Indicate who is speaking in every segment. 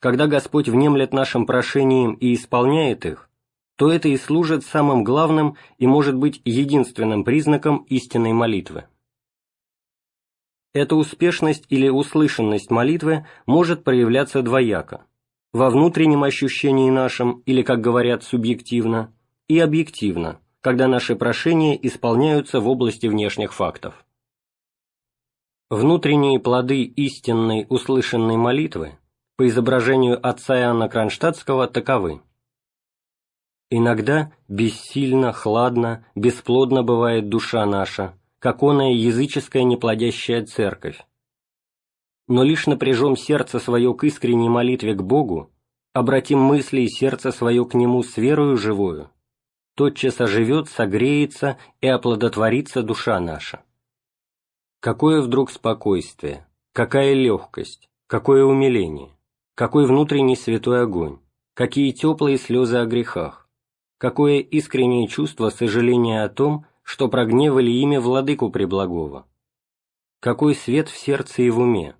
Speaker 1: когда Господь внемлет нашим прошениям и исполняет их, то это и служит самым главным и может быть единственным признаком истинной молитвы. Эта успешность или услышанность молитвы может проявляться двояко – во внутреннем ощущении нашем, или, как говорят, субъективно, и объективно, когда наши прошения исполняются в области внешних фактов. Внутренние плоды истинной услышанной молитвы по изображению отца Иоанна Кронштадтского таковы. Иногда бессильно, хладно, бесплодно бывает душа наша, как оная языческая неплодящая церковь. Но лишь напряжем сердце свое к искренней молитве к Богу, обратим мысли и сердце свое к Нему с верою живою, тотчас оживет, согреется и оплодотворится душа наша. Какое вдруг спокойствие, какая легкость, какое умиление! Какой внутренний святой огонь, какие теплые слезы о грехах, какое искреннее чувство сожаления о том, что прогневали имя владыку Преблагого, какой свет в сердце и в уме,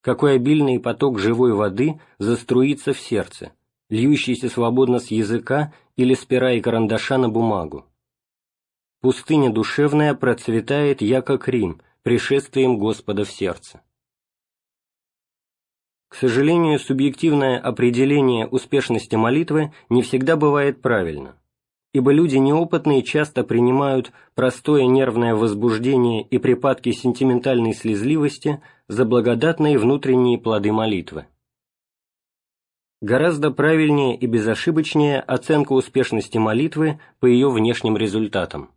Speaker 1: какой обильный поток живой воды заструится в сердце, льющийся свободно с языка или с пера и карандаша на бумагу. Пустыня душевная процветает, яко Рим, пришествием Господа в сердце. К сожалению, субъективное определение успешности молитвы не всегда бывает правильно, ибо люди неопытные часто принимают простое нервное возбуждение и припадки сентиментальной слезливости за благодатные внутренние плоды молитвы. Гораздо правильнее и безошибочнее оценка успешности молитвы по ее внешним результатам.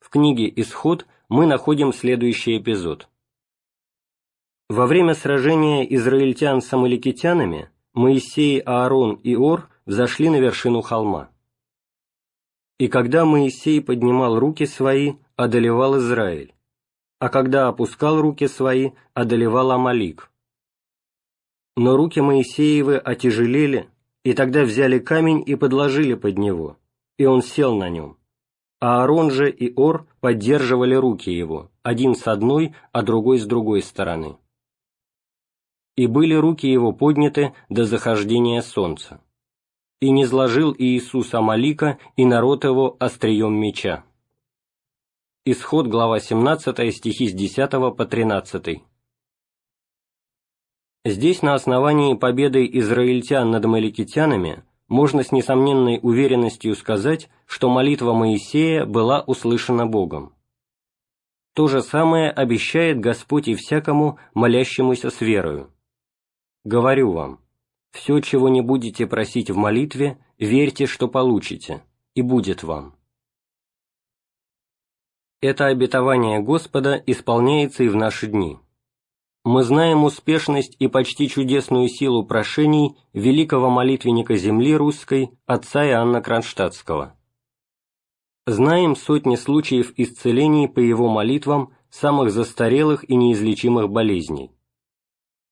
Speaker 1: В книге «Исход» мы находим следующий эпизод – во время сражения израильтян с амаликитянами Моисей, Аарон и Ор взошли на вершину холма. И когда Моисей поднимал руки свои, одолевал Израиль, а когда опускал руки свои, одолевал Амалик. Но руки Моисеевы отяжелели, и тогда взяли камень и подложили под него, и он сел на нем. А Аарон же и Ор поддерживали руки его, один с одной, а другой с другой стороны и были руки его подняты до захождения солнца. И не сложил Иисус Амалика и народ его острием меча. Исход, глава 17, стихи с 10 по 13. Здесь на основании победы израильтян над амаликитянами можно с несомненной уверенностью сказать, что молитва Моисея была услышана Богом. То же самое обещает Господь и всякому, молящемуся с верою. Говорю вам, все, чего не будете просить в молитве, верьте, что получите, и будет вам. Это обетование Господа исполняется и в наши дни. Мы знаем успешность и почти чудесную силу прошений великого молитвенника земли русской, отца Иоанна Кронштадтского. Знаем сотни случаев исцелений по его молитвам самых застарелых и неизлечимых болезней.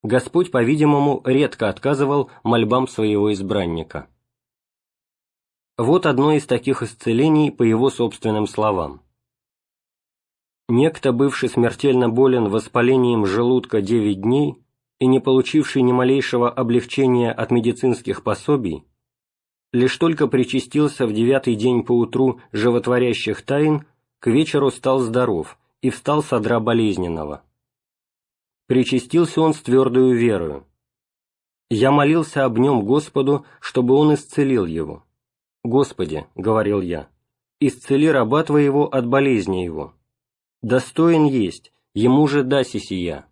Speaker 1: Господь, по-видимому, редко отказывал мольбам своего избранника. Вот одно из таких исцелений по его собственным словам. Некто, бывший смертельно болен воспалением желудка 9 дней и не получивший ни малейшего облегчения от медицинских пособий, лишь только причастился в девятый день поутру животворящих тайн, к вечеру стал здоров и встал с одра болезненного. Причастился он с твердою верою. Я молился об нем Господу, чтобы он исцелил его. «Господи», — говорил я, — «исцели раба твоего от болезни его. Достоин есть, ему же даси сия».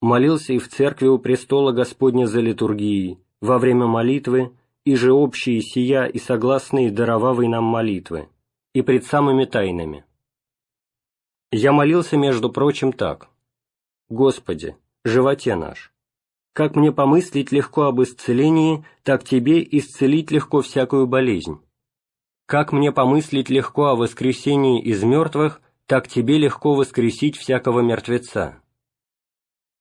Speaker 1: Молился и в церкви у престола Господня за литургией, во время молитвы, и же общие сия и согласные даровавой нам молитвы, и пред самыми тайнами. Я молился, между прочим, так. Господи, животе наш, Как мне помыслить легко об исцелении, так тебе исцелить легко всякую болезнь. Как мне помыслить легко о воскресении из мертвых, так тебе легко воскресить всякого мертвеца.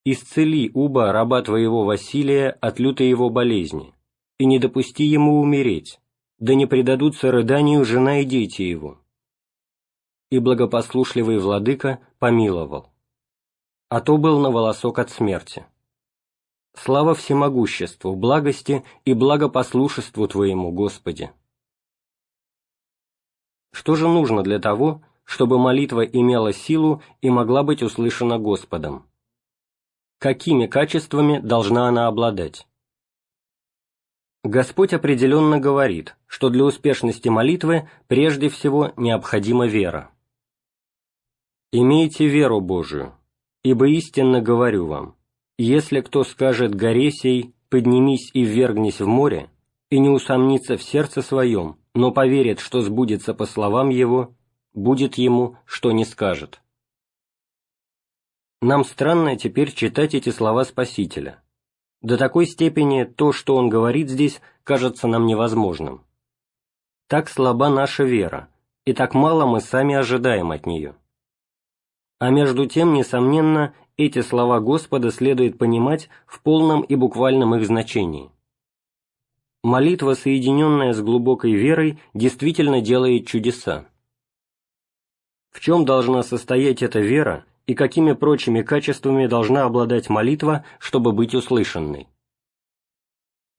Speaker 1: Исцели, Уба, раба твоего Василия, от лютой его болезни, и не допусти ему умереть, да не предадутся рыданию жена и дети его. И благопослушливый владыка помиловал. А то был на волосок от смерти. Слава всемогуществу, благости и благопослушеству Твоему, Господи! Что же нужно для того, чтобы молитва имела силу и могла быть услышана Господом? Какими качествами должна она обладать? Господь определенно говорит, что для успешности молитвы прежде всего необходима вера. «Имейте веру Божию, ибо истинно говорю вам, если кто скажет горе сей, поднимись и ввергнись в море, и не усомнится в сердце своем, но поверит, что сбудется по словам его, будет ему, что не скажет. Нам странно теперь читать эти слова Спасителя. До такой степени то, что он говорит здесь, кажется нам невозможным. Так слаба наша вера, и так мало мы сами ожидаем от нее. А между тем, несомненно, эти слова Господа следует понимать в полном и буквальном их значении. Молитва, соединенная с глубокой верой, действительно делает чудеса. В чем должна состоять эта вера и какими прочими качествами должна обладать молитва, чтобы быть услышанной?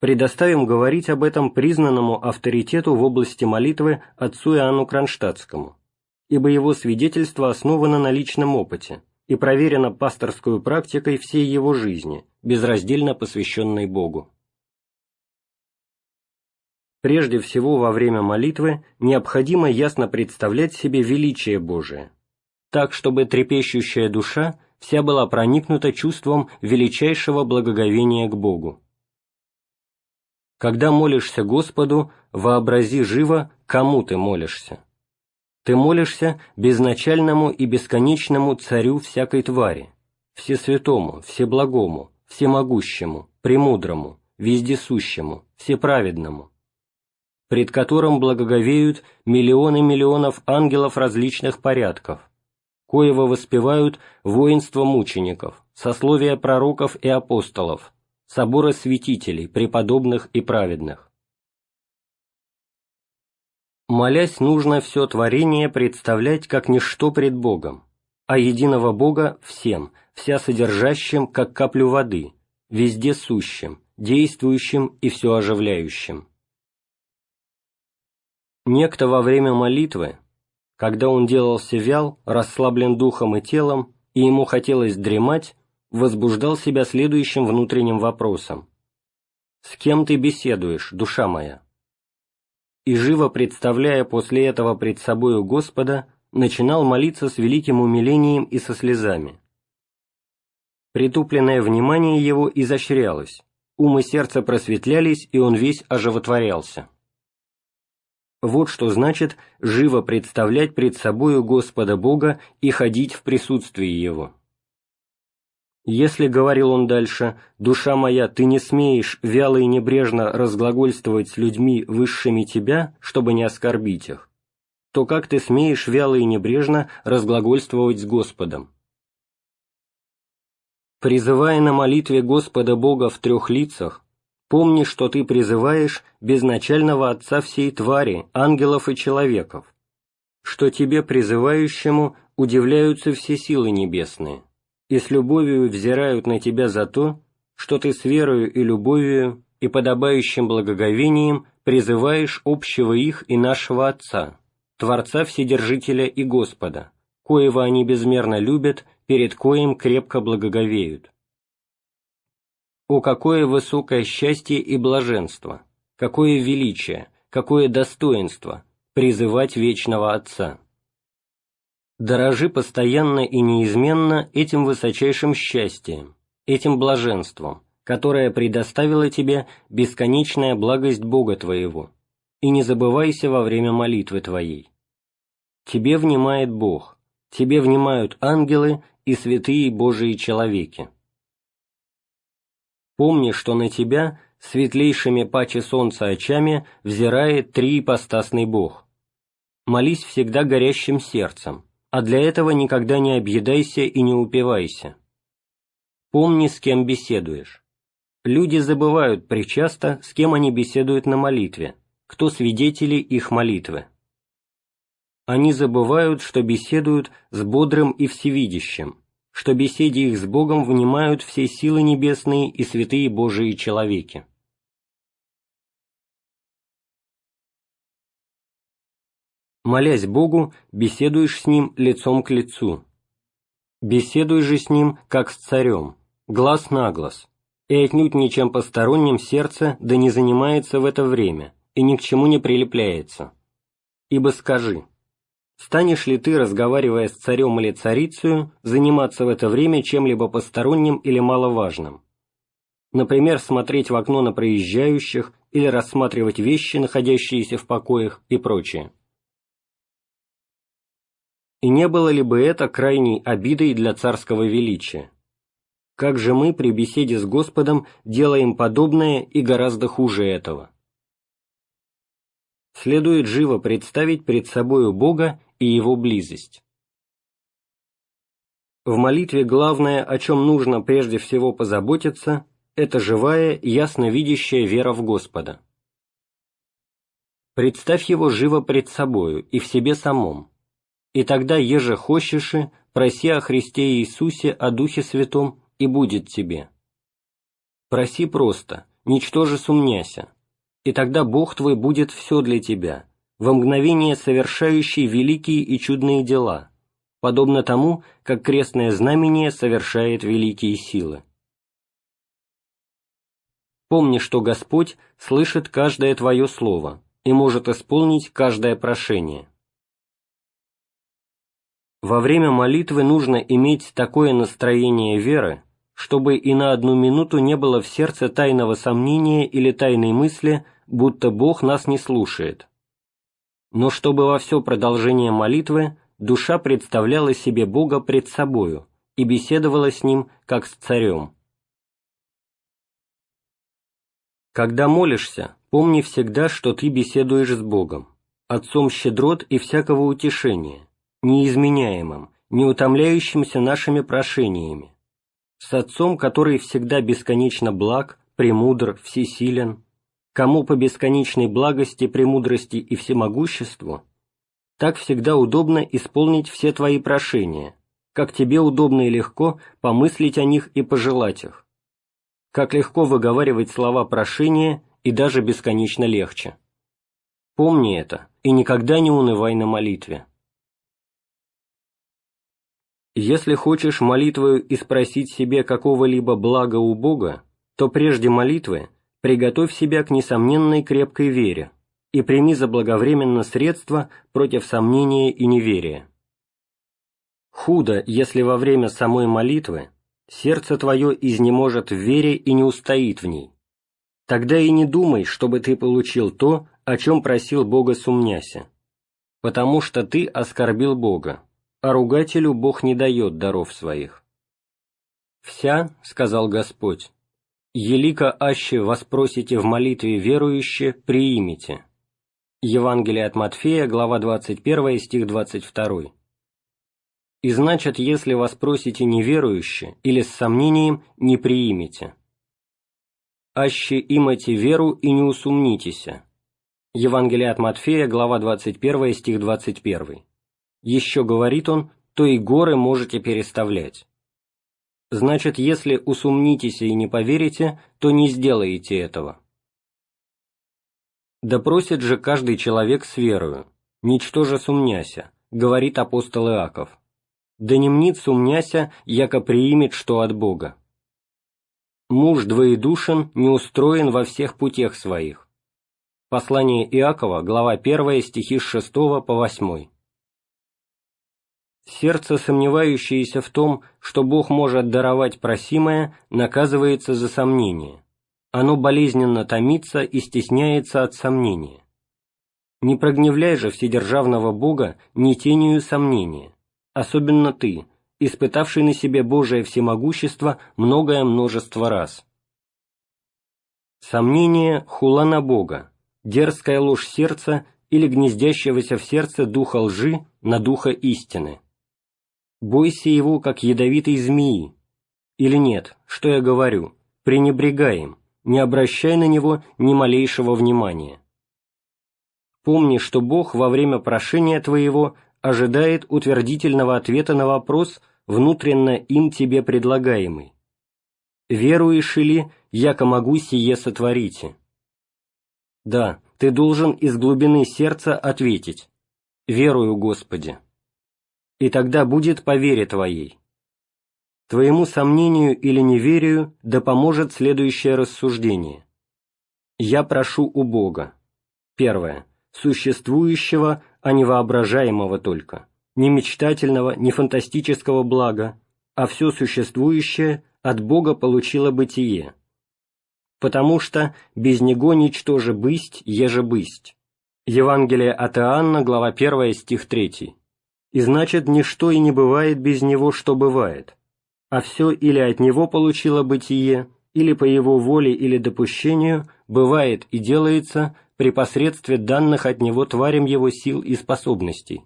Speaker 1: Предоставим говорить об этом признанному авторитету в области молитвы отцу Иоанну Кронштадтскому, ибо его свидетельство основано на личном опыте, и проверено пасторской практикой всей его жизни, безраздельно посвященной Богу. Прежде всего во время молитвы необходимо ясно представлять себе величие Божие, так, чтобы трепещущая душа вся была проникнута чувством величайшего благоговения к Богу. Когда молишься Господу, вообрази живо, кому ты молишься. Ты молишься безначальному и бесконечному царю всякой твари, всесвятому, всеблагому, всемогущему, премудрому, вездесущему, всеправедному, пред которым благоговеют миллионы миллионов ангелов различных порядков, коего воспевают воинство мучеников, сословия пророков и апостолов, соборы святителей, преподобных и праведных. Молясь, нужно все творение представлять как ничто пред Богом, а единого Бога всем, вся содержащим, как каплю воды, везде сущим, действующим и все оживляющим. Некто во время молитвы, когда он делался вял, расслаблен духом и телом, и ему хотелось дремать, возбуждал себя следующим внутренним вопросом. «С кем ты беседуешь, душа моя?» И, живо представляя после этого пред собою Господа, начинал молиться с великим умилением и со слезами. Притупленное внимание его изощрялось, ум и сердце просветлялись, и он весь оживотворялся. Вот что значит живо представлять пред собою Господа Бога и ходить в присутствии Его. Если, — говорил он дальше, — душа моя, ты не смеешь вяло и небрежно разглагольствовать с людьми высшими тебя, чтобы не оскорбить их, то как ты смеешь вяло и небрежно разглагольствовать с Господом? Призывая на молитве Господа Бога в трех лицах, помни, что ты призываешь безначального Отца всей твари, ангелов и человеков, что тебе, призывающему, удивляются все силы небесные и с любовью взирают на тебя за то, что ты с верою и любовью и подобающим благоговением призываешь общего их и нашего Отца, Творца Вседержителя и Господа, коего они безмерно любят, перед коим крепко благоговеют. О, какое высокое счастье и блаженство, какое величие, какое достоинство призывать вечного Отца! Дорожи постоянно и неизменно этим высочайшим счастьем, этим блаженством, которое предоставила тебе бесконечная благость Бога твоего, и не забывайся во время молитвы твоей. Тебе внимает Бог, тебе внимают ангелы и святые Божии человеки. Помни, что на тебя светлейшими паче солнца очами взирает триипостасный Бог. Молись всегда горящим сердцем, а для этого никогда не объедайся и не упивайся. Помни, с кем беседуешь. Люди забывают причасто, с кем они беседуют на молитве, кто свидетели их молитвы. Они забывают, что беседуют с бодрым и всевидящим, что беседе их с Богом внимают все силы небесные и святые Божии человеки. Молясь Богу, беседуешь с Ним лицом к лицу. Беседуй же с Ним, как с царем, глаз на глаз, и отнюдь ничем посторонним сердце да не занимается в это время и ни к чему не прилепляется. Ибо скажи, станешь ли ты, разговаривая с царем или царицею, заниматься в это время чем-либо посторонним или маловажным? Например, смотреть в окно на проезжающих или рассматривать вещи, находящиеся в покоях и прочее. И не было ли бы это крайней обидой для царского величия? Как же мы при беседе с Господом делаем подобное и гораздо хуже этого? Следует живо представить пред собою Бога и Его близость. В молитве главное, о чем нужно прежде всего позаботиться, это живая, ясно видящая вера в Господа. Представь его живо пред собою и в себе самом, и тогда, еже хочеши, проси о Христе Иисусе, о Духе Святом, и будет тебе. Проси просто, ничтоже сумняся, и тогда Бог твой будет все для тебя, во мгновение совершающий великие и чудные дела, подобно тому, как крестное знамение совершает великие силы. Помни, что Господь слышит каждое твое слово и может исполнить каждое прошение. Во время молитвы нужно иметь такое настроение веры, чтобы и на одну минуту не было в сердце тайного сомнения или тайной мысли, будто Бог нас не слушает. Но чтобы во все продолжение молитвы душа представляла себе Бога пред собою и беседовала с Ним, как с царем. Когда молишься, помни всегда, что ты беседуешь с Богом, Отцом щедрот и всякого утешения, неизменяемым, неутомляющимся нашими прошениями, с Отцом, который всегда бесконечно благ, премудр, всесилен, кому по бесконечной благости, премудрости и всемогуществу, так всегда удобно исполнить все твои прошения, как тебе удобно и легко помыслить о них и пожелать их, как легко выговаривать слова прошения и даже бесконечно легче. Помни это и никогда не унывай на молитве. Если хочешь молитвою и спросить себе какого-либо блага у Бога, то прежде молитвы приготовь себя к несомненной крепкой вере и прими заблаговременно средства против сомнения и неверия. Худо, если во время самой молитвы сердце твое изнеможет в вере и не устоит в ней. Тогда и не думай, чтобы ты получил то, о чем просил Бога сумняся, потому что ты оскорбил Бога а ругателю Бог не дает даров своих. «Вся, — сказал Господь, — елика аще воспросите в молитве верующе, приимите». Евангелие от Матфея, глава 21, стих 22. «И значит, если вас просите неверующе или с сомнением, не приимите». «Аще имайте веру и не усумнитеся». Евангелие от Матфея, глава 21, стих 21. Еще говорит он, то и горы можете переставлять. Значит, если усумнитесь и не поверите, то не сделаете этого. Да просит же каждый человек с верою, ничтоже сумняся, говорит апостол Иаков. Да не мнит сумняся, яко приимет, что от Бога. Муж двоедушен, не устроен во всех путях своих. Послание Иакова, глава 1, стихи с 6 по 8. Сердце, сомневающееся в том, что Бог может даровать просимое, наказывается за сомнение. Оно болезненно томится и стесняется от сомнения. Не прогневляй же вседержавного Бога ни тенью сомнения, особенно ты, испытавший на себе Божие всемогущество многое множество раз. Сомнение – хула на Бога, дерзкая ложь сердца или гнездящегося в сердце духа лжи на духа истины. Бойся его, как ядовитой змеи. Или нет, что я говорю, пренебрегаем, не обращай на него ни малейшего внимания. Помни, что Бог во время прошения твоего ожидает утвердительного ответа на вопрос, внутренно им тебе предлагаемый. «Веруешь ли, яко могу сие сотворите?» Да, ты должен из глубины сердца ответить «Верую, Господи». И тогда будет по вере твоей. Твоему сомнению или неверию да поможет следующее рассуждение. Я прошу у Бога. Первое. Существующего, а не воображаемого только. Не мечтательного, не фантастического блага, а все существующее от Бога получило бытие, потому что без него ничтоже бысть, еже бысть. Евангелие от Иоанна, глава 1, стих 3. И значит, ничто и не бывает без него, что бывает, а все или от него получило бытие, или по его воле или допущению бывает и делается при посредстве данных от него тварям его сил и способностей.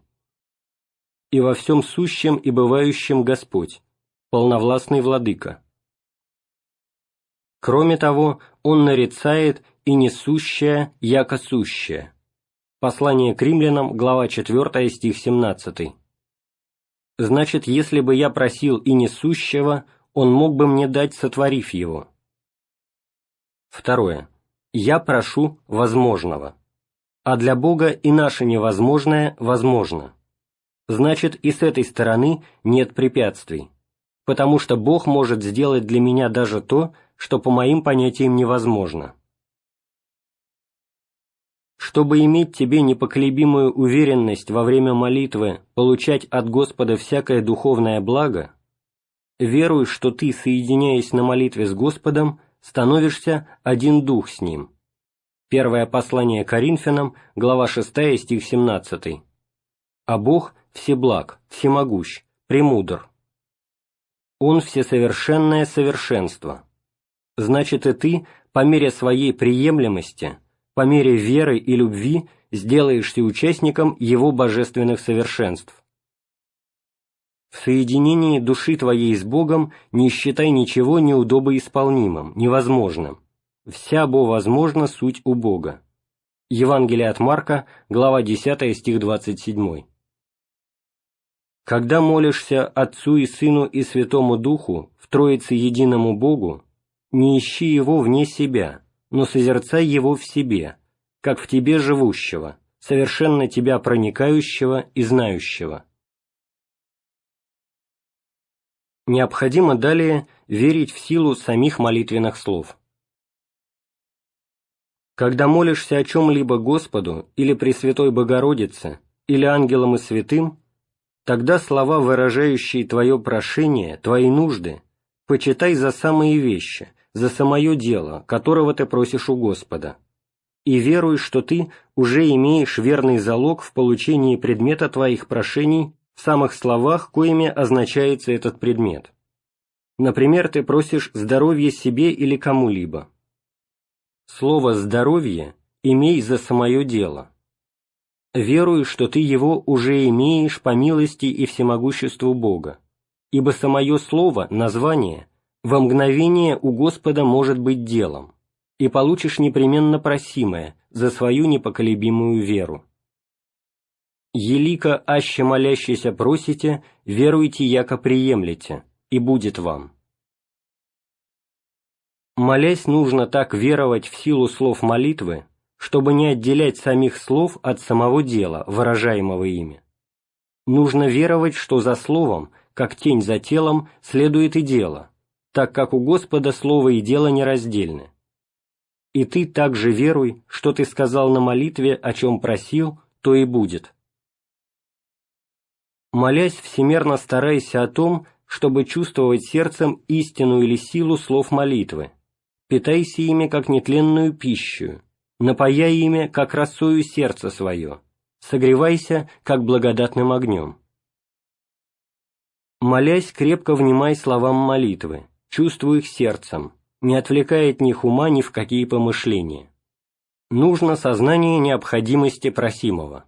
Speaker 1: И во всем сущем и бывающем Господь, полновластный владыка. Кроме того, он нарицает и несущее, яко сущее. Послание к римлянам, глава 4, стих 17. Значит, если бы я просил и несущего, он мог бы мне дать, сотворив его. Второе. Я прошу возможного. А для Бога и наше невозможное возможно. Значит, и с этой стороны нет препятствий, потому что Бог может сделать для меня даже то, что по моим понятиям невозможно. Чтобы иметь тебе непоколебимую уверенность во время молитвы получать от Господа всякое духовное благо, веруй, что ты, соединяясь на молитве с Господом, становишься один дух с Ним. Первое послание Коринфянам, глава 6, стих 17. А Бог всеблаг, всемогущ, премудр. Он всесовершенное совершенство значит и ты, по мере своей приемлемости, по мере веры и любви, сделаешься участником его божественных совершенств. В соединении души твоей с Богом не считай ничего неудобоисполнимым, невозможным. Вся бо возможна суть у Бога. Евангелие от Марка, глава 10, стих 27. Когда молишься Отцу и Сыну и Святому Духу в Троице Единому Богу, не ищи его вне себя, но созерцай его в себе, как в тебе живущего, совершенно тебя проникающего и знающего. Необходимо далее верить в силу самих молитвенных слов. Когда молишься о чем-либо Господу или Пресвятой Богородице, или ангелам и святым, тогда слова, выражающие твое прошение, твои нужды, почитай за самые вещи – за самое дело, которого ты просишь у Господа, и веруй, что ты уже имеешь верный залог в получении предмета твоих прошений в самых словах, коими означается этот предмет. Например, ты просишь здоровья себе или кому-либо. Слово «здоровье» имей за самое дело. Веруй, что ты его уже имеешь по милости и всемогуществу Бога, ибо самое слово, название – во мгновение у Господа может быть делом, и получишь непременно просимое за свою непоколебимую веру. Елика аще молящийся просите, веруйте, яко приемлете, и будет вам. Молясь, нужно так веровать в силу слов молитвы, чтобы не отделять самих слов от самого дела, выражаемого ими. Нужно веровать, что за словом, как тень за телом, следует и дело, так как у Господа слово и дело нераздельны. И ты также веруй, что ты сказал на молитве, о чем просил, то и будет. Молясь, всемерно старайся о том, чтобы чувствовать сердцем истину или силу слов молитвы. Питайся ими, как нетленную пищу, напаяй ими, как росою сердце свое, согревайся, как благодатным огнем. Молясь, крепко внимай словам молитвы, чувствуй их сердцем, не отвлекая от них ума ни в какие помышления. Нужно сознание необходимости просимого.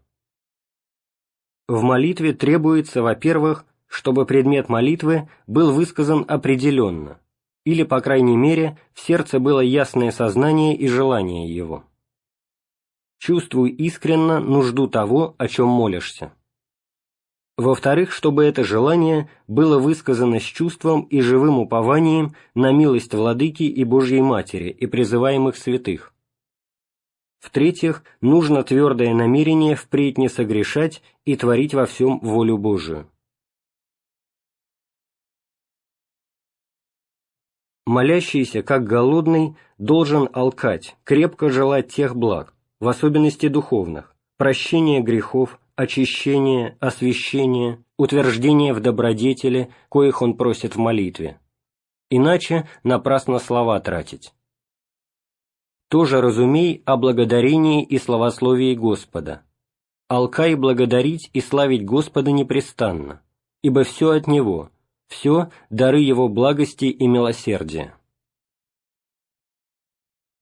Speaker 1: В молитве требуется, во-первых, чтобы предмет молитвы был высказан определенно, или, по крайней мере, в сердце было ясное сознание и желание его. Чувствуй искренно нужду того, о чем молишься. Во-вторых, чтобы это желание было высказано с чувством и живым упованием на милость Владыки и Божьей Матери и призываемых святых. В-третьих, нужно твердое намерение впредь не согрешать и творить во всем волю Божию. Молящийся, как голодный, должен алкать, крепко желать тех благ, в особенности духовных, прощения грехов, очищение, освящение, утверждение в добродетели, коих он просит в молитве. Иначе напрасно слова тратить. Тоже разумей о благодарении и славословии Господа. Алкай благодарить и славить Господа непрестанно, ибо все от Него, все – дары Его благости и милосердия.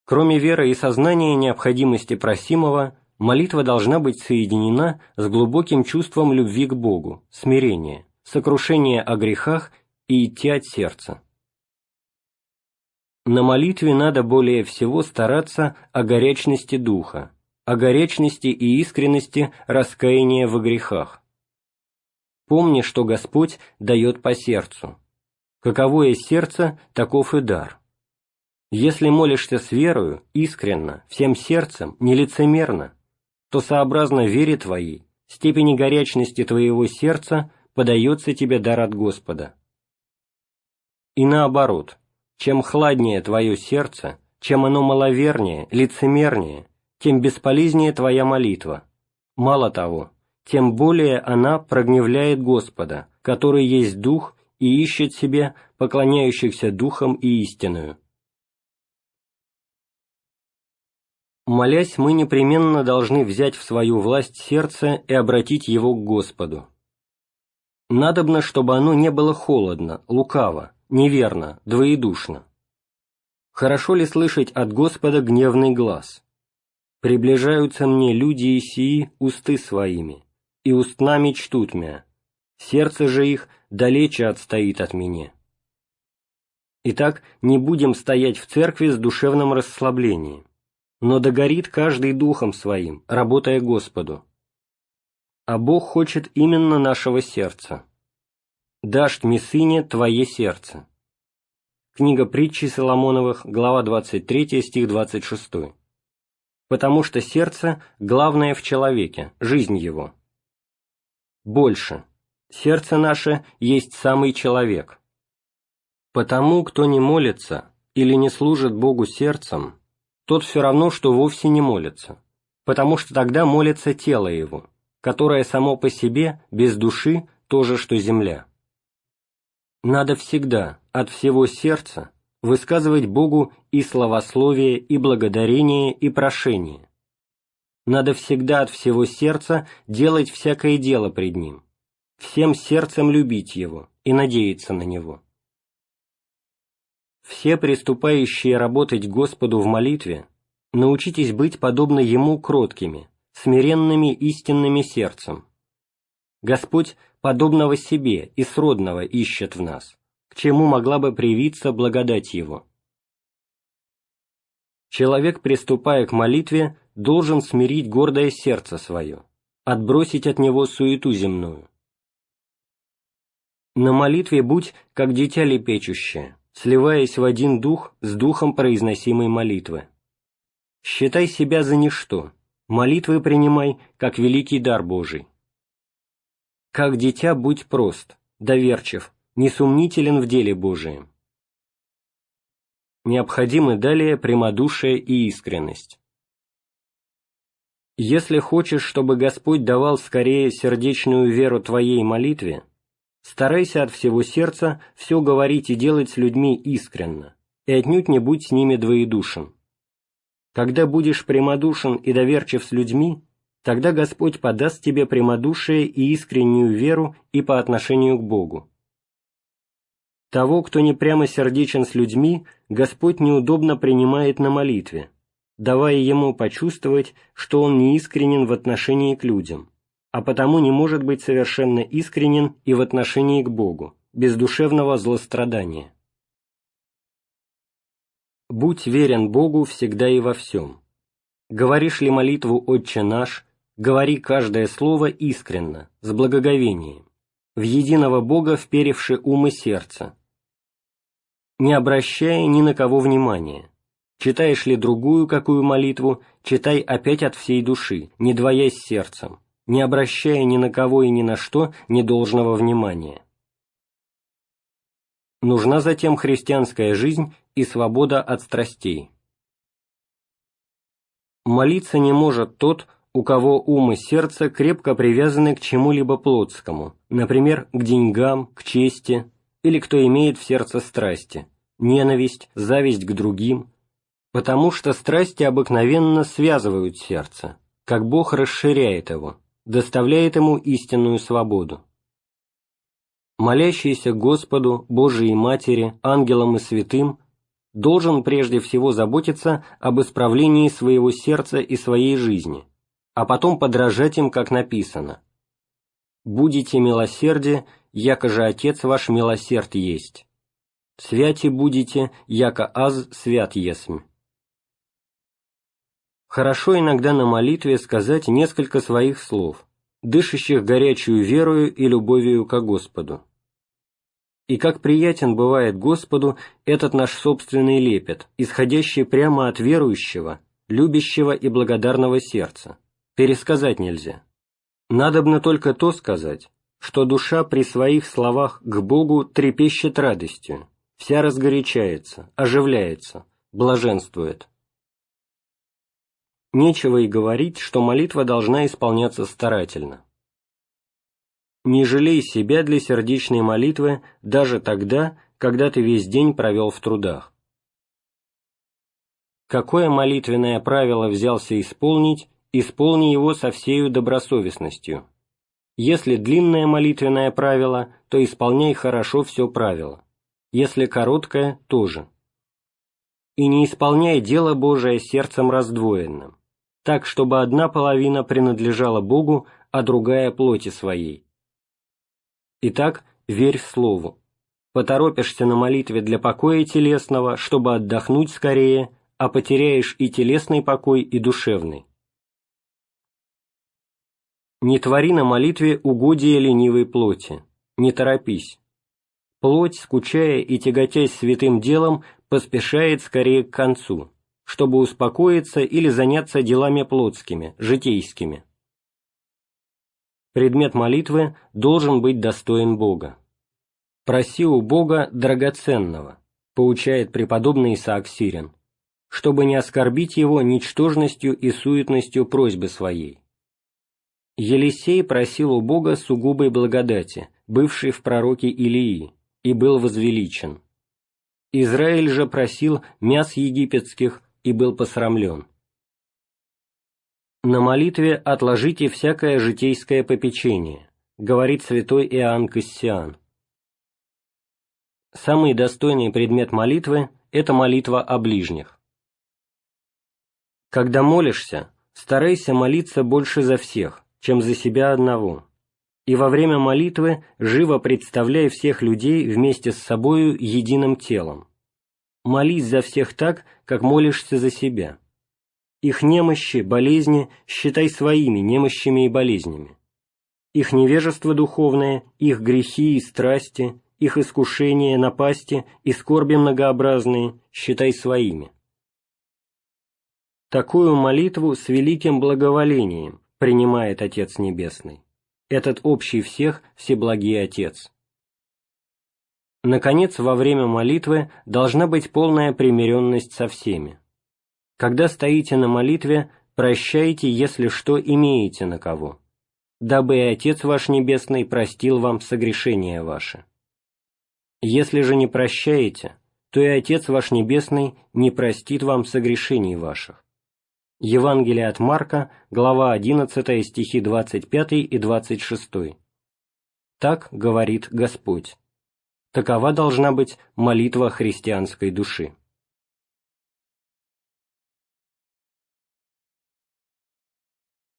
Speaker 1: Кроме веры и сознания необходимости просимого, молитва должна быть соединена с глубоким чувством любви к Богу, смирения, сокрушения о грехах и идти от сердца. На молитве надо более всего стараться о горячности духа, о горячности и искренности раскаяния во грехах. Помни, что Господь дает по сердцу. Каковое сердце, таков и дар. Если молишься с верою, искренно, всем сердцем, нелицемерно, то сообразно вере твоей, степени горячности твоего сердца подается тебе дар от Господа. И наоборот, чем хладнее твое сердце, чем оно маловернее, лицемернее, тем бесполезнее твоя молитва. Мало того, тем более она прогневляет Господа, который есть Дух и ищет себе поклоняющихся Духом и истинную. Молясь, мы непременно должны взять в свою власть сердце и обратить его к Господу. Надобно, чтобы оно не было холодно, лукаво, неверно, двоедушно. Хорошо ли слышать от Господа гневный глаз? Приближаются мне люди и сии усты своими, и устнами чтут меня, сердце же их далече отстоит от меня. Итак, не будем стоять в церкви с душевным расслаблением но догорит каждый духом своим, работая Господу. А Бог хочет именно нашего сердца. «Дашь мне, сыне, твое сердце». Книга притчи Соломоновых, глава 23, стих 26. Потому что сердце – главное в человеке, жизнь его. Больше. Сердце наше есть самый человек. Потому, кто не молится или не служит Богу сердцем, тот все равно, что вовсе не молится, потому что тогда молится тело его, которое само по себе, без души, то же, что земля. Надо всегда, от всего сердца, высказывать Богу и славословие, и благодарение, и прошение. Надо всегда от всего сердца делать всякое дело пред Ним, всем сердцем любить Его и надеяться на Него. Все приступающие работать Господу в молитве, научитесь быть подобно Ему кроткими, смиренными истинными сердцем. Господь подобного себе и сродного ищет в нас, к чему могла бы привиться благодать Его. Человек, приступая к молитве, должен смирить гордое сердце свое, отбросить от него суету земную. На молитве будь, как дитя лепечущее, сливаясь в один дух с духом произносимой молитвы. Считай себя за ничто, молитвы принимай, как великий дар Божий. Как дитя будь прост, доверчив, несумнителен в деле Божием. Необходимы далее прямодушие и искренность. Если хочешь, чтобы Господь давал скорее сердечную веру твоей молитве, Старайся от всего сердца все говорить и делать с людьми искренно, и отнюдь не будь с ними двоедушен. Когда будешь прямодушен и доверчив с людьми, тогда Господь подаст тебе прямодушие и искреннюю веру и по отношению к Богу. Того, кто не прямо сердечен с людьми, Господь неудобно принимает на молитве, давая ему почувствовать, что он не искренен в отношении к людям, а потому не может быть совершенно искренен и в отношении к Богу, без душевного злострадания. Будь верен Богу всегда и во всем. Говоришь ли молитву «Отче наш», говори каждое слово искренно, с благоговением, в единого Бога вперевши ум и сердце, не обращая ни на кого внимания. Читаешь ли другую какую молитву, читай опять от всей души, не двоясь сердцем, не обращая ни на кого и ни на что недолжного внимания. Нужна затем христианская жизнь и свобода от страстей. Молиться не может тот, у кого ум и сердце крепко привязаны к чему-либо плотскому, например, к деньгам, к чести, или кто имеет в сердце страсти, ненависть, зависть к другим, потому что страсти обыкновенно связывают сердце, как Бог расширяет его, доставляет ему истинную свободу. Молящийся Господу, Божией Матери, ангелам и святым должен прежде всего заботиться об исправлении своего сердца и своей жизни, а потом подражать им, как написано. «Будете милосердие, яко же Отец ваш милосерд есть» святи будете, яко аз свят есмь. Хорошо иногда на молитве сказать несколько своих слов, дышащих горячую верою и любовью ко Господу. И как приятен бывает Господу этот наш собственный лепет, исходящий прямо от верующего, любящего и благодарного сердца. Пересказать нельзя. Надобно только то сказать, что душа при своих словах к Богу трепещет радостью, вся разгорячается, оживляется, блаженствует. Нечего и говорить, что молитва должна исполняться старательно. Не жалей себя для сердечной молитвы даже тогда, когда ты весь день провел в трудах. Какое молитвенное правило взялся исполнить, исполни его со всею добросовестностью. Если длинное молитвенное правило, то исполняй хорошо все правило если короткое, тоже. И не исполняй дело Божие сердцем раздвоенным, так, чтобы одна половина принадлежала Богу, а другая – плоти своей. Итак, верь в Слову. Поторопишься на молитве для покоя телесного, чтобы отдохнуть скорее, а потеряешь и телесный покой, и душевный. Не твори на молитве угодия ленивой плоти, не торопись плоть, скучая и тяготясь святым делом, поспешает скорее к концу, чтобы успокоиться или заняться делами плотскими, житейскими. Предмет молитвы должен быть достоин Бога. «Проси у Бога драгоценного», поучает преподобный Исаак Сирин, чтобы не оскорбить его ничтожностью и суетностью просьбы своей. Елисей просил у Бога сугубой благодати, бывшей в пророке Илии, и был возвеличен. Израиль же просил мяс египетских и был посрамлен. На молитве отложите всякое житейское попечение, говорит святой Иоанн Кассиан. Самый достойный предмет молитвы – это молитва о ближних. Когда молишься, старайся молиться больше за всех, чем за себя одного и во время молитвы живо представляй всех людей вместе с собою единым телом. Молись за всех так, как молишься за себя. Их немощи, болезни считай своими немощами и болезнями. Их невежество духовное, их грехи и страсти, их искушения, напасти и скорби многообразные считай своими. Такую молитву с великим благоволением принимает Отец Небесный этот общий всех Всеблагий Отец. Наконец, во время молитвы должна быть полная примиренность со всеми. Когда стоите на молитве, прощайте, если что имеете на кого, дабы и Отец ваш Небесный простил вам согрешения ваши. Если же не прощаете, то и Отец ваш Небесный не простит вам согрешений ваших. Евангелие от Марка, глава 11, стихи 25 и 26. Так говорит Господь. Такова должна быть молитва христианской души.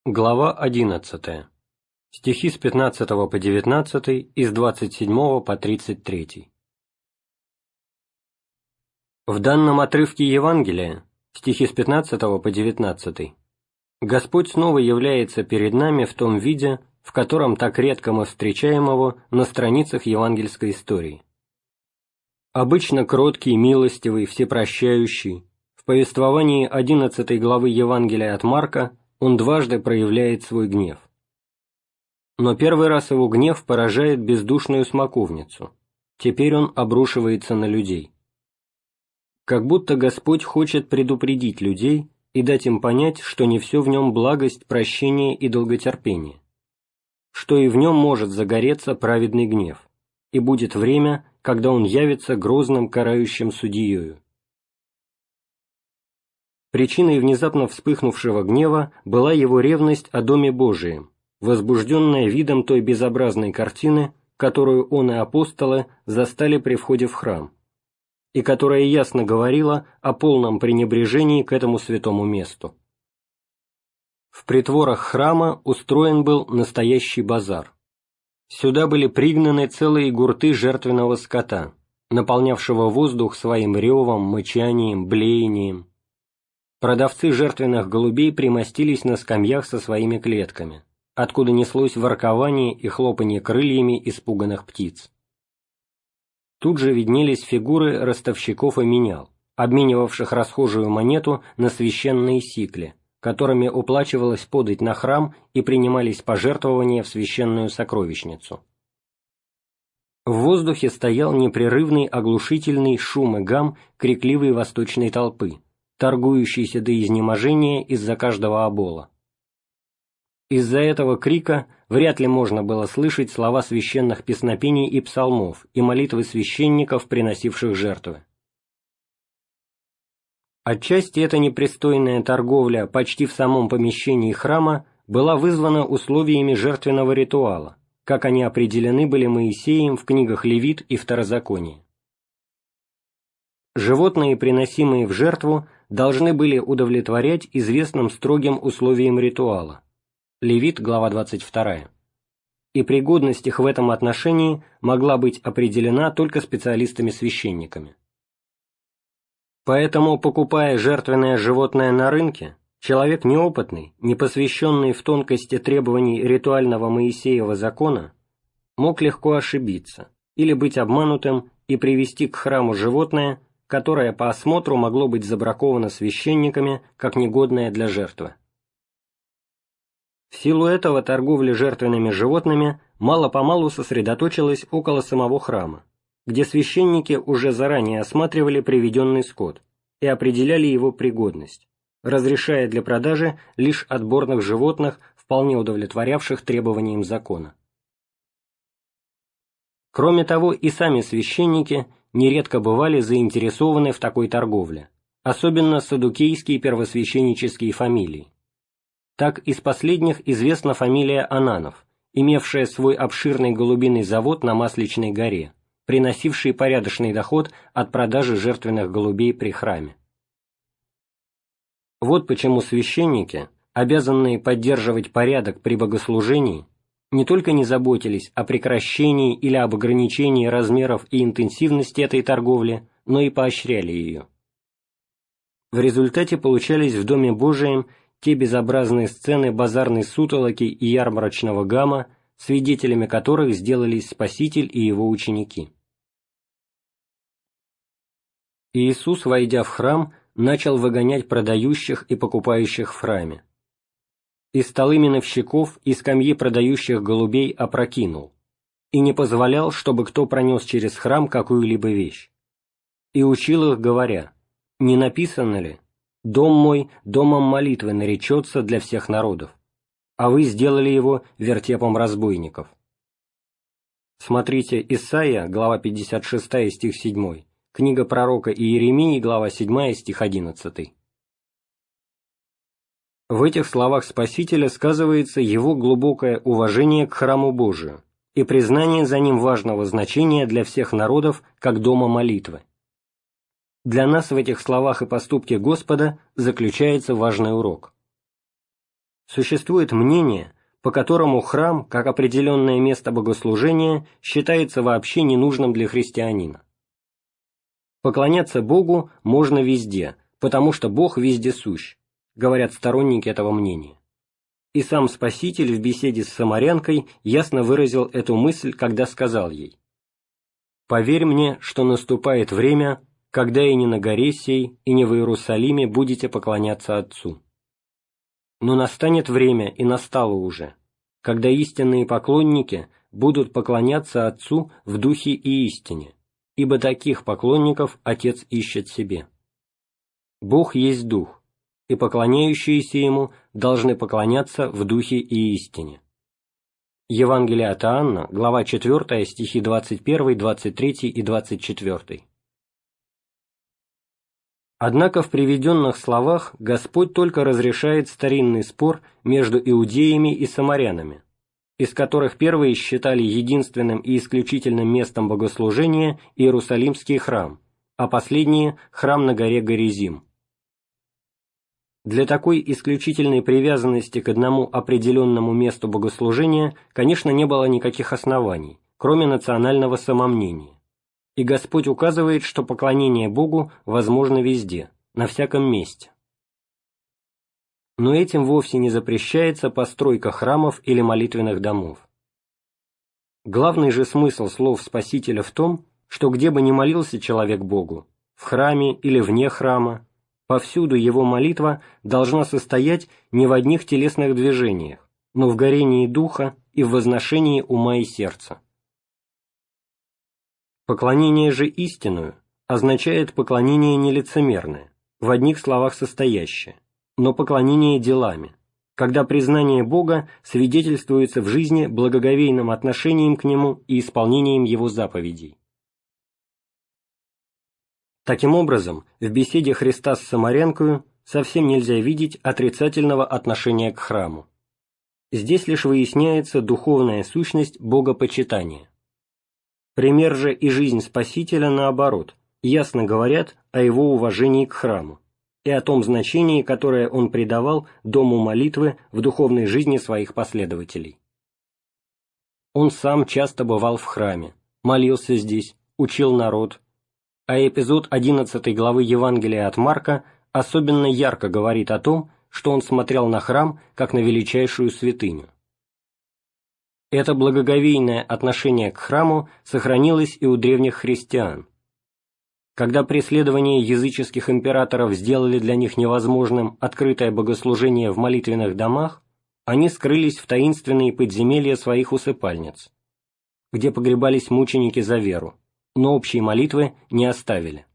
Speaker 1: Глава 11. Стихи с 15 по 19 и с 27 по 33. В данном отрывке Евангелия, стихи с 15 по 19, Господь снова является перед нами в том виде, в котором так редко мы встречаем его на страницах евангельской истории. Обычно кроткий, милостивый, всепрощающий, в повествовании 11 главы Евангелия от Марка он дважды проявляет свой гнев. Но первый раз его гнев поражает бездушную смоковницу, теперь он обрушивается на людей. Как будто Господь хочет предупредить людей и дать им понять, что не все в нем благость, прощение и долготерпение что и в нем может загореться праведный гнев, и будет время, когда он явится грозным карающим судьею. Причиной внезапно вспыхнувшего гнева была его ревность о Доме Божием, возбужденная видом той безобразной картины, которую он и апостолы застали при входе в храм, и которая ясно говорила о полном пренебрежении к этому святому месту. В притворах храма устроен был настоящий базар. Сюда были пригнаны целые гурты жертвенного скота, наполнявшего воздух своим ревом, мычанием, блеянием. Продавцы жертвенных голубей примостились на скамьях со своими клетками, откуда неслось воркование и хлопанье крыльями испуганных птиц. Тут же виднелись фигуры ростовщиков и менял, обменивавших расхожую монету на священные сикли, которыми уплачивалось подать на храм и принимались пожертвования в священную сокровищницу. В воздухе стоял непрерывный оглушительный шум и гам крикливой восточной толпы, торгующейся до изнеможения из-за каждого обола. Из-за этого крика вряд ли можно было слышать слова священных песнопений и псалмов и молитвы священников, приносивших жертвы. Отчасти эта непристойная торговля почти в самом помещении храма была вызвана условиями жертвенного ритуала, как они определены были Моисеем в книгах Левит и Второзаконие. Животные, приносимые в жертву, должны были удовлетворять известным строгим условиям ритуала. Левит, глава 22. И пригодность их в этом отношении могла быть определена только специалистами-священниками. Поэтому, покупая жертвенное животное на рынке, человек неопытный, не посвященный в тонкости требований ритуального Моисеева закона, мог легко ошибиться или быть обманутым и привести к храму животное, которое по осмотру могло быть забраковано священниками как негодное для жертвы. В силу этого торговля жертвенными животными мало-помалу сосредоточилась около самого храма, где священники уже заранее осматривали приведенный скот и определяли его пригодность, разрешая для продажи лишь отборных животных, вполне удовлетворявших требованиям закона. Кроме того, и сами священники нередко бывали заинтересованы в такой торговле, особенно садукейские первосвященнические фамилии. Так из последних известна фамилия Ананов, имевшая свой обширный голубиный завод на Масличной горе, приносившие порядочный доход от продажи жертвенных голубей при храме. Вот почему священники, обязанные поддерживать порядок при богослужении, не только не заботились о прекращении или об ограничении размеров и интенсивности этой торговли, но и поощряли ее. В результате получались в Доме Божием те безобразные сцены базарной сутолоки и ярмарочного гамма, свидетелями которых сделались Спаситель и его ученики. Иисус, войдя в храм, начал выгонять продающих и покупающих в храме. И столы миновщиков и скамьи продающих голубей опрокинул, и не позволял, чтобы кто пронес через храм какую-либо вещь. И учил их, говоря, «Не написано ли, «Дом мой домом молитвы наречется для всех народов», а вы сделали его вертепом разбойников. Смотрите Исаия, глава 56, стих 7, книга пророка Иеремии, глава 7, стих 11. В этих словах Спасителя сказывается его глубокое уважение к храму Божию, и признание за ним важного значения для всех народов как дома молитвы. Для нас в этих словах и поступке Господа заключается важный урок. Существует мнение, по которому храм, как определенное место богослужения, считается вообще ненужным для христианина. Поклоняться Богу можно везде, потому что Бог везде сущ, говорят сторонники этого мнения. И сам Спаситель в беседе с Самарянкой ясно выразил эту мысль, когда сказал ей «Поверь мне, что наступает время, когда и не на горе сей, и не в Иерусалиме будете поклоняться Отцу. Но настанет время, и настало уже, когда истинные поклонники будут поклоняться Отцу в духе и истине, ибо таких поклонников Отец ищет себе. Бог есть Дух, и поклоняющиеся Ему должны поклоняться в Духе и истине. Евангелие от Иоанна, глава 4, стихи 21, 23 и 24. Однако в приведенных словах Господь только разрешает старинный спор между иудеями и самарянами, из которых первые считали единственным и исключительным местом богослужения Иерусалимский храм, а последние – храм на горе Горизим. Для такой исключительной привязанности к одному определенному месту богослужения, конечно, не было никаких оснований, кроме национального самомнения. И Господь указывает, что поклонение Богу возможно везде, на всяком месте. Но этим вовсе не запрещается постройка храмов или молитвенных домов. Главный же смысл слов Спасителя в том, что где бы ни молился человек Богу, в храме или вне храма, Повсюду его молитва должна состоять не в одних телесных движениях, но в горении духа и в возношении ума и сердца. Поклонение же истинную означает поклонение нелицемерное, в одних словах состоящее, но поклонение делами, когда признание Бога свидетельствуется в жизни благоговейным отношением к Нему и исполнением Его заповедей. Таким образом, в беседе Христа с Самаренкою совсем нельзя видеть отрицательного отношения к храму. Здесь лишь выясняется духовная сущность богопочитания. Пример же и жизнь Спасителя, наоборот, ясно говорят о его уважении к храму и о том значении, которое он придавал дому молитвы в духовной жизни своих последователей. Он сам часто бывал в храме, молился здесь, учил народ, а эпизод 11 главы Евангелия от Марка особенно ярко говорит о том, что он смотрел на храм как на величайшую святыню. Это благоговейное отношение к храму сохранилось и у древних христиан. Когда преследования языческих императоров сделали для них невозможным открытое богослужение в молитвенных домах, они скрылись в таинственные подземелья своих усыпальниц, где погребались мученики за веру но общей молитвы не оставили.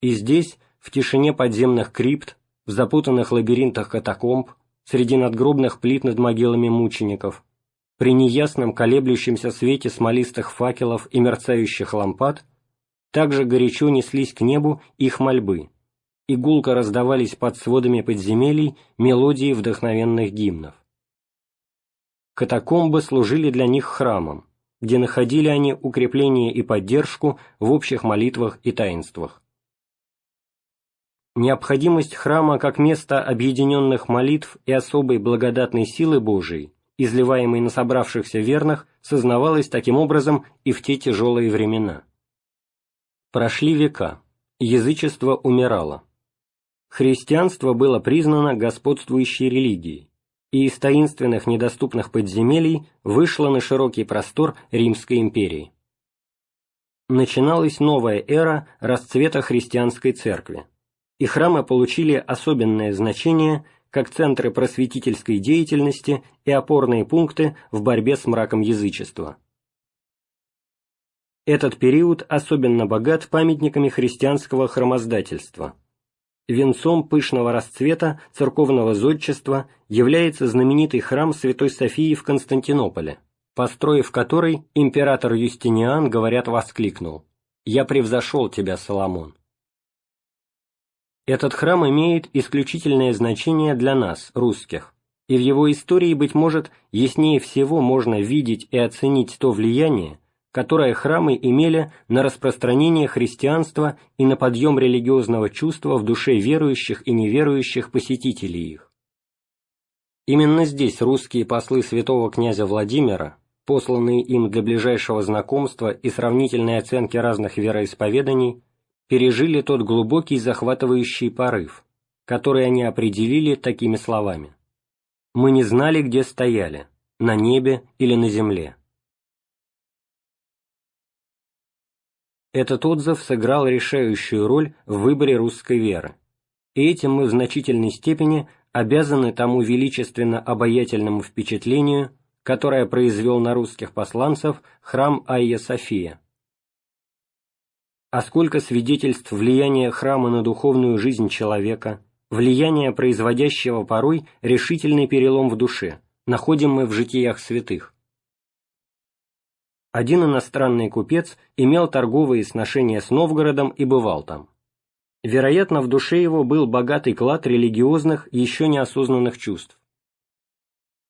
Speaker 1: И здесь, в тишине подземных крипт, в запутанных лабиринтах катакомб, среди надгробных плит над могилами мучеников, при неясном колеблющемся свете смолистых факелов и мерцающих лампад, также горячо неслись к небу их мольбы, и гулко раздавались под сводами подземелий мелодии вдохновенных гимнов. Катакомбы служили для них храмом, где находили они укрепление и поддержку в общих молитвах и таинствах. Необходимость храма как места объединенных молитв и особой благодатной силы Божией, изливаемой на собравшихся верных, сознавалась таким образом и в те тяжелые времена. Прошли века, язычество умирало. Христианство было признано господствующей религией, и из таинственных недоступных подземелий вышла на широкий простор Римской империи. Начиналась новая эра расцвета христианской церкви, и храмы получили особенное значение как центры просветительской деятельности и опорные пункты в борьбе с мраком язычества. Этот период особенно богат памятниками христианского храмоздательства – Венцом пышного расцвета церковного зодчества является знаменитый храм Святой Софии в Константинополе, построив который император Юстиниан, говорят, воскликнул «Я превзошел тебя, Соломон». Этот храм имеет исключительное значение для нас, русских, и в его истории, быть может, яснее всего можно видеть и оценить то влияние, которое храмы имели на распространение христианства и на подъем религиозного чувства в душе верующих и неверующих посетителей их. Именно здесь русские послы святого князя Владимира, посланные им для ближайшего знакомства и сравнительной оценки разных вероисповеданий, пережили тот глубокий захватывающий порыв, который они определили такими словами. «Мы не знали, где стояли, на небе или на земле». Этот отзыв сыграл решающую роль в выборе русской веры, и этим мы в значительной степени обязаны тому величественно обаятельному впечатлению, которое произвел на русских посланцев храм Айя София. А сколько свидетельств влияния храма на духовную жизнь человека, влияния, производящего порой решительный перелом в душе, находим мы в житиях святых один иностранный купец имел торговые сношения с Новгородом и бывал там. Вероятно, в душе его был богатый клад религиозных, еще неосознанных чувств.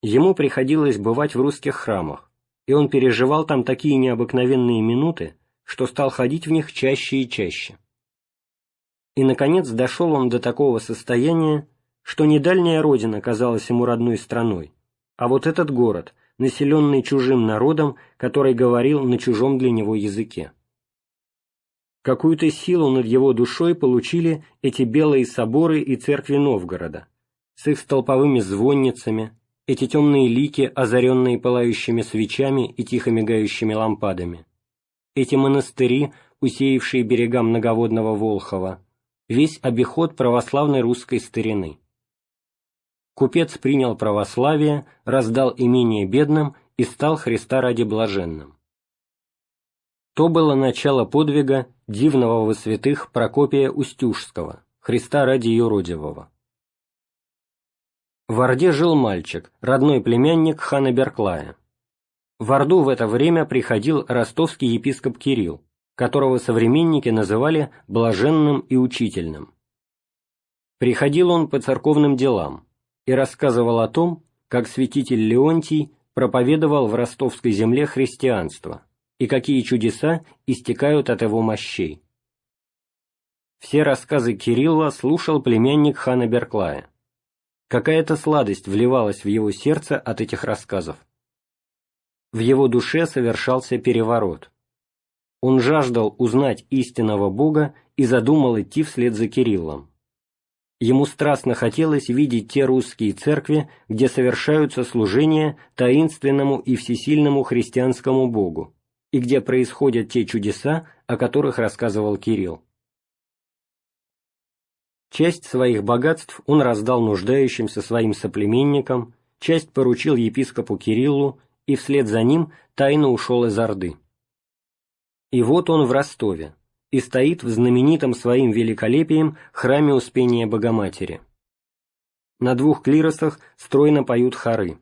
Speaker 1: Ему приходилось бывать в русских храмах, и он переживал там такие необыкновенные минуты, что стал ходить в них чаще и чаще. И, наконец, дошел он до такого состояния, что не дальняя родина казалась ему родной страной, а вот этот город – населенный чужим народом, который говорил на чужом для него языке. Какую-то силу над его душой получили эти белые соборы и церкви Новгорода, с их столповыми звонницами, эти темные лики, озаренные пылающими свечами и тихо мигающими лампадами, эти монастыри, усеявшие берега многоводного Волхова, весь обиход православной русской старины купец принял православие, раздал имение бедным и стал Христа ради блаженным. То было начало подвига дивного во святых Прокопия Устюжского, Христа ради юродивого. В Орде жил мальчик, родной племянник хана Берклая. В Орду в это время приходил ростовский епископ Кирилл, которого современники называли блаженным и учительным. Приходил он по церковным делам, и рассказывал о том, как святитель Леонтий проповедовал в ростовской земле христианство и какие чудеса истекают от его мощей. Все рассказы Кирилла слушал племянник хана Берклая. Какая-то сладость вливалась в его сердце от этих рассказов. В его душе совершался переворот. Он жаждал узнать истинного Бога и задумал идти вслед за Кириллом. Ему страстно хотелось видеть те русские церкви, где совершаются служения таинственному и всесильному христианскому Богу, и где происходят те чудеса, о которых рассказывал Кирилл. Часть своих богатств он раздал нуждающимся своим соплеменникам, часть поручил епископу Кириллу и вслед за ним тайно ушел из Орды. И вот он в Ростове, и стоит в знаменитом своим великолепием храме Успения Богоматери. На двух клиросах стройно поют хоры.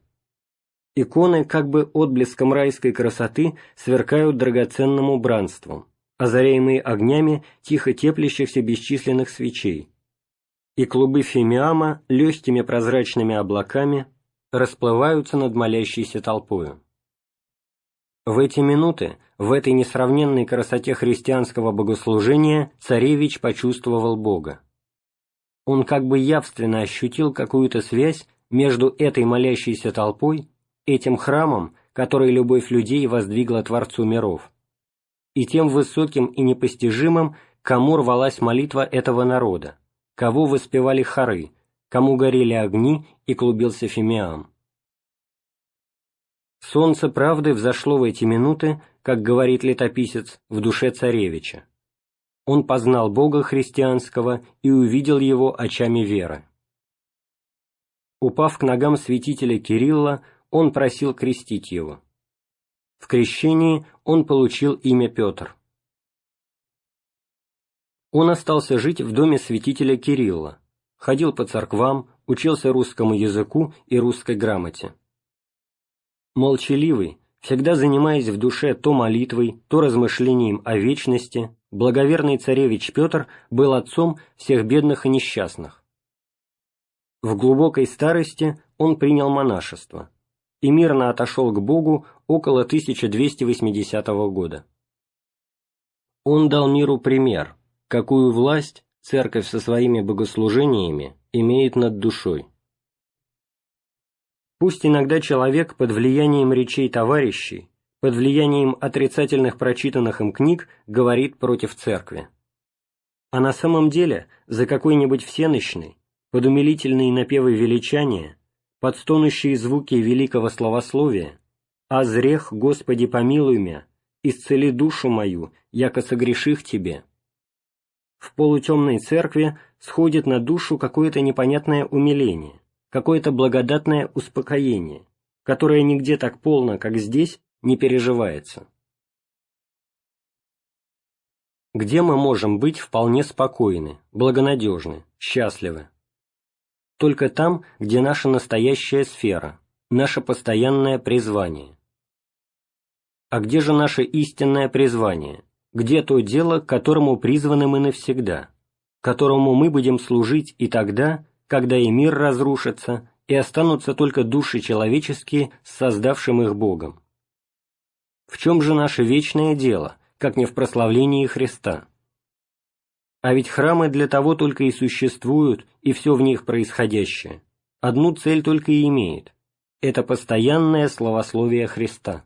Speaker 1: Иконы, как бы отблеском райской красоты, сверкают драгоценным убранством, озаряемые огнями тихо теплящихся бесчисленных свечей. И клубы фимиама легкими прозрачными облаками расплываются над молящейся толпою. В эти минуты, в этой несравненной красоте христианского богослужения, царевич почувствовал Бога. Он как бы явственно ощутил какую-то связь между этой молящейся толпой, этим храмом, который любовь людей воздвигла Творцу миров, и тем высоким и непостижимым, кому рвалась молитва этого народа, кого воспевали хоры, кому горели огни и клубился фимиам. Солнце правды взошло в эти минуты, как говорит летописец, в душе царевича. Он познал Бога христианского и увидел его очами веры. Упав к ногам святителя Кирилла, он просил крестить его. В крещении он получил имя Петр. Он остался жить в доме святителя Кирилла, ходил по церквам, учился русскому языку и русской грамоте. Молчаливый, всегда занимаясь в душе то молитвой, то размышлением о вечности, благоверный царевич Петр был отцом всех бедных и несчастных. В глубокой старости он принял монашество и мирно отошел к Богу около 1280 года. Он дал миру пример, какую власть церковь со своими богослужениями имеет над душой. Пусть иногда человек под влиянием речей товарищей, под влиянием отрицательных прочитанных им книг говорит против церкви. А на самом деле за какой-нибудь всенощный, под умилительные напевы величания, под стонущие звуки великого словословия, «А зрех, Господи, помилуй мя, исцели душу мою, яко согреших Тебе». В полутемной церкви сходит на душу какое-то непонятное умиление, какое-то благодатное успокоение, которое нигде так полно, как здесь, не переживается. Где мы можем быть вполне спокойны, благонадежны, счастливы? Только там, где наша настоящая сфера, наше постоянное призвание. А где же наше истинное призвание? Где то дело, к которому призваны мы навсегда, которому мы будем служить и тогда, когда и мир разрушится, и останутся только души человеческие с создавшим их Богом? В чем же наше вечное дело – как не в прославлении Христа. А ведь храмы для того только и существуют, и все в них происходящее. Одну цель только и имеет – это постоянное словословие Христа.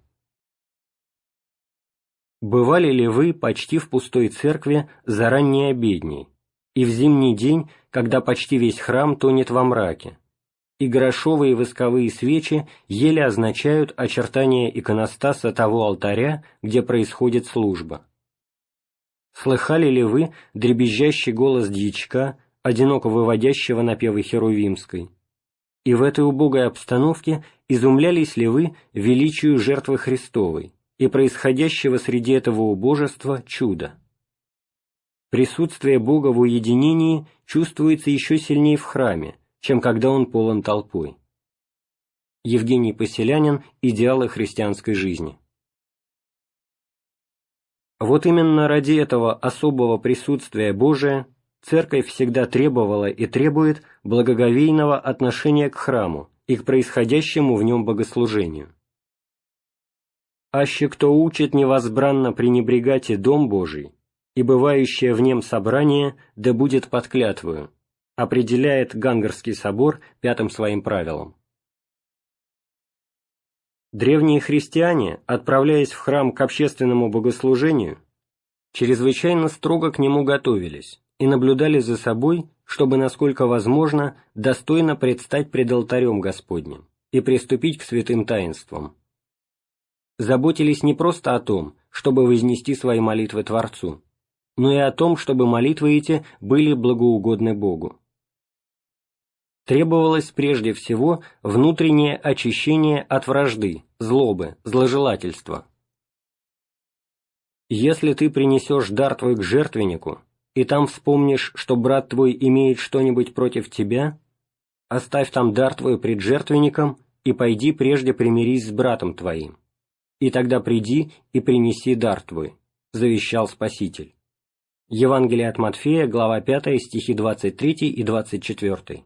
Speaker 1: Бывали ли вы почти в пустой церкви за ранней обедней, и в зимний день, когда почти весь храм тонет во мраке, и грошовые восковые свечи еле означают очертания иконостаса того алтаря, где происходит служба. Слыхали ли вы дребезжащий голос дьячка, одиноко выводящего напевы Херувимской? И в этой убогой обстановке изумлялись ли вы величию жертвы Христовой и происходящего среди этого убожества чуда? Присутствие Бога в уединении чувствуется еще сильнее в храме, чем когда он полон толпой. Евгений Поселянин «Идеалы христианской жизни». Вот именно ради этого особого присутствия Божия Церковь всегда требовала и требует благоговейного отношения к храму и к происходящему в нем богослужению. «Аще кто учит невозбранно пренебрегать и дом Божий, и бывающее в нем собрание, да будет под клятвою, определяет Гангарский собор пятым своим правилом. Древние христиане, отправляясь в храм к общественному богослужению, чрезвычайно строго к нему готовились и наблюдали за собой, чтобы, насколько возможно, достойно предстать пред алтарем Господним и приступить к святым таинствам. Заботились не просто о том, чтобы вознести свои молитвы Творцу, но и о том, чтобы молитвы эти были благоугодны Богу требовалось прежде всего внутреннее очищение от вражды, злобы, зложелательства. Если ты принесешь дар твой к жертвеннику, и там вспомнишь, что брат твой имеет что-нибудь против тебя, оставь там дар твой пред жертвенником и пойди прежде примирись с братом твоим, и тогда приди и принеси дар твой», — завещал Спаситель. Евангелие от Матфея, глава 5, стихи 23 и 24.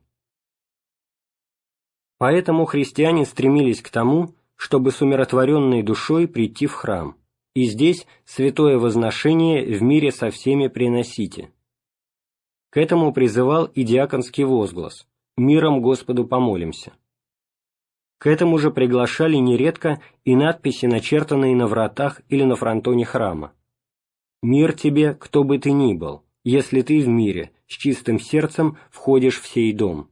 Speaker 1: Поэтому христиане стремились к тому, чтобы с умиротворенной душой прийти в храм, и здесь святое возношение в мире со всеми приносите. К этому призывал и диаконский возглас «Миром Господу помолимся». К этому же приглашали нередко и надписи, начертанные на вратах или на фронтоне храма. «Мир тебе, кто бы ты ни был, если ты в мире, с чистым сердцем входишь в сей дом».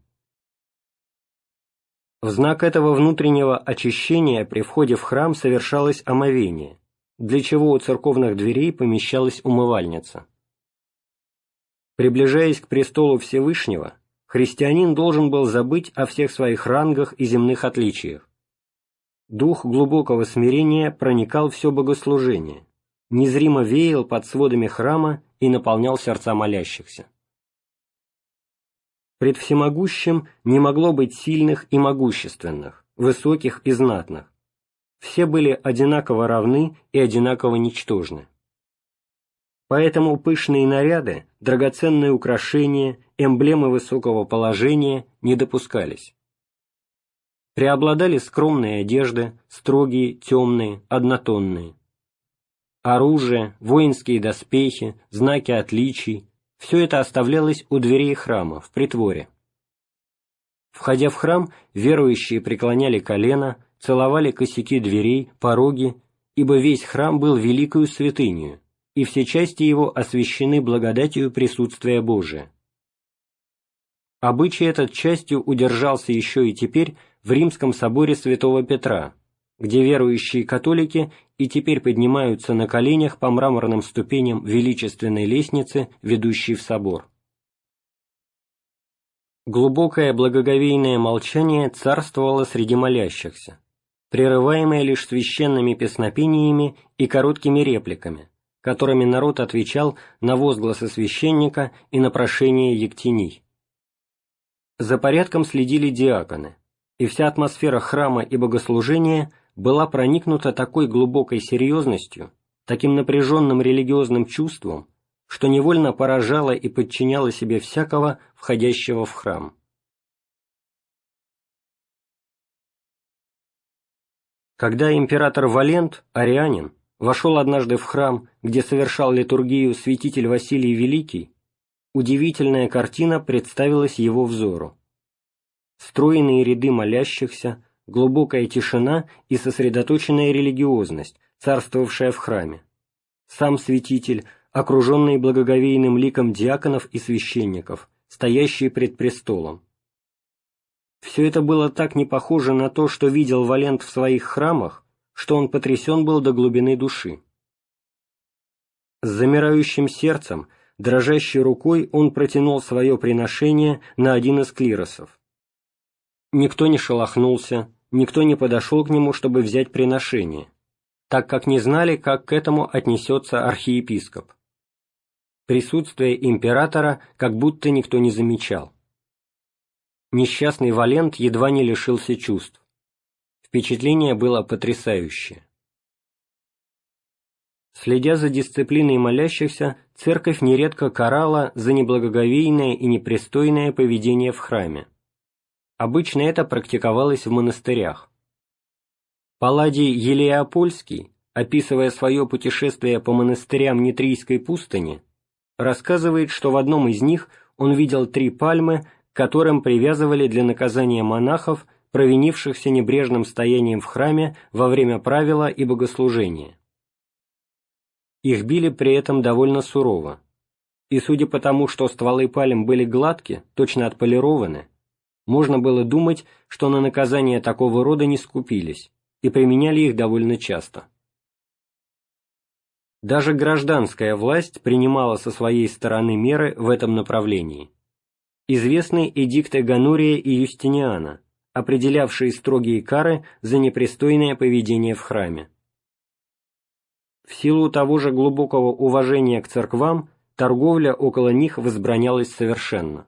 Speaker 1: В знак этого внутреннего очищения при входе в храм совершалось омовение, для чего у церковных дверей помещалась умывальница. Приближаясь к престолу Всевышнего, христианин должен был забыть о всех своих рангах и земных отличиях. Дух глубокого смирения проникал все богослужение, незримо веял под сводами храма и наполнял сердца молящихся. Пред всемогущим не могло быть сильных и могущественных, высоких и знатных. Все были одинаково равны и одинаково ничтожны. Поэтому пышные наряды, драгоценные украшения, эмблемы высокого положения не допускались. преобладали скромные одежды, строгие, темные, однотонные. Оружие, воинские доспехи, знаки отличий – все это оставлялось у дверей храма, в притворе. Входя в храм, верующие преклоняли колено, целовали косяки дверей, пороги, ибо весь храм был великою святынью, и все части его освящены благодатью присутствия Божия. Обычай этот частью удержался еще и теперь в Римском соборе святого Петра, где верующие католики и теперь поднимаются на коленях по мраморным ступеням величественной лестницы, ведущей в собор. Глубокое благоговейное молчание царствовало среди молящихся, прерываемое лишь священными песнопениями и короткими репликами, которыми народ отвечал на возгласы священника и на прошение ектений. За порядком следили диаконы, и вся атмосфера храма и богослужения была проникнута такой глубокой серьезностью, таким напряженным религиозным чувством, что невольно поражала и подчиняла себе всякого, входящего в храм. Когда император Валент, арианин, вошел однажды в храм, где совершал литургию святитель Василий Великий, удивительная картина представилась его взору. Стройные ряды молящихся, глубокая тишина и сосредоточенная религиозность, царствовавшая в храме. Сам святитель, окруженный благоговейным ликом диаконов и священников, стоящие пред престолом. Все это было так не похоже на то, что видел Валент в своих храмах, что он потрясен был до глубины души. С замирающим сердцем, дрожащей рукой он протянул свое приношение на один из клиросов. Никто не шелохнулся, никто не подошел к нему, чтобы взять приношение, так как не знали, как к этому отнесется архиепископ. Присутствие императора как будто никто не замечал. Несчастный Валент едва не лишился чувств. Впечатление было потрясающее. Следя за дисциплиной молящихся, церковь нередко карала за неблагоговейное и непристойное поведение в храме. Обычно это практиковалось в монастырях. Палладий Елеопольский, описывая свое путешествие по монастырям Нитрийской пустыни, рассказывает, что в одном из них он видел три пальмы, к которым привязывали для наказания монахов, провинившихся небрежным стоянием в храме во время правила и богослужения. Их били при этом довольно сурово, и судя по тому, что стволы пальм были гладки, точно отполированы, можно было думать, что на наказание такого рода не скупились и применяли их довольно часто. Даже гражданская власть принимала со своей стороны меры в этом направлении. Известны эдикты Ганурия и Юстиниана, определявшие строгие кары за непристойное поведение в храме. В силу того же глубокого уважения к церквам, торговля около них возбранялась совершенно.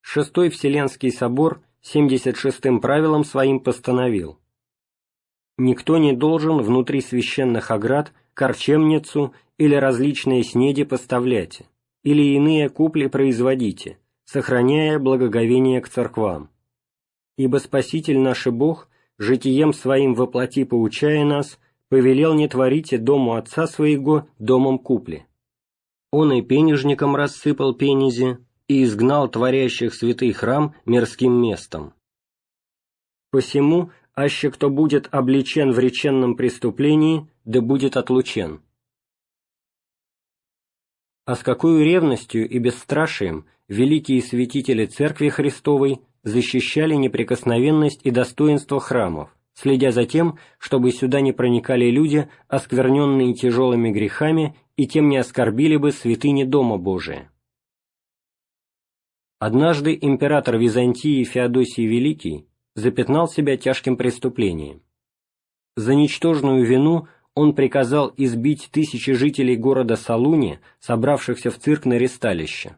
Speaker 1: Шестой Вселенский собор 76-м правилом своим постановил «Никто не должен внутри священных оград корчемницу или различные снеди поставлять, или иные купли производите, сохраняя благоговение к церквам. Ибо Спаситель наш Бог, житием своим воплоти поучая нас, повелел не творите дому Отца Своего домом купли. Он и пенежникам рассыпал пенизи, и изгнал творящих святый храм мирским местом. Посему, аще кто будет обличен в реченном преступлении, да будет отлучен. А с какой ревностью и бесстрашием великие святители Церкви Христовой защищали неприкосновенность и достоинство храмов, следя за тем, чтобы сюда не проникали люди, оскверненные тяжелыми грехами, и тем не оскорбили бы святыни Дома Божия. Однажды император Византии Феодосий Великий запятнал себя тяжким преступлением. За ничтожную вину он приказал избить тысячи жителей города Салуни, собравшихся в цирк на ресталище.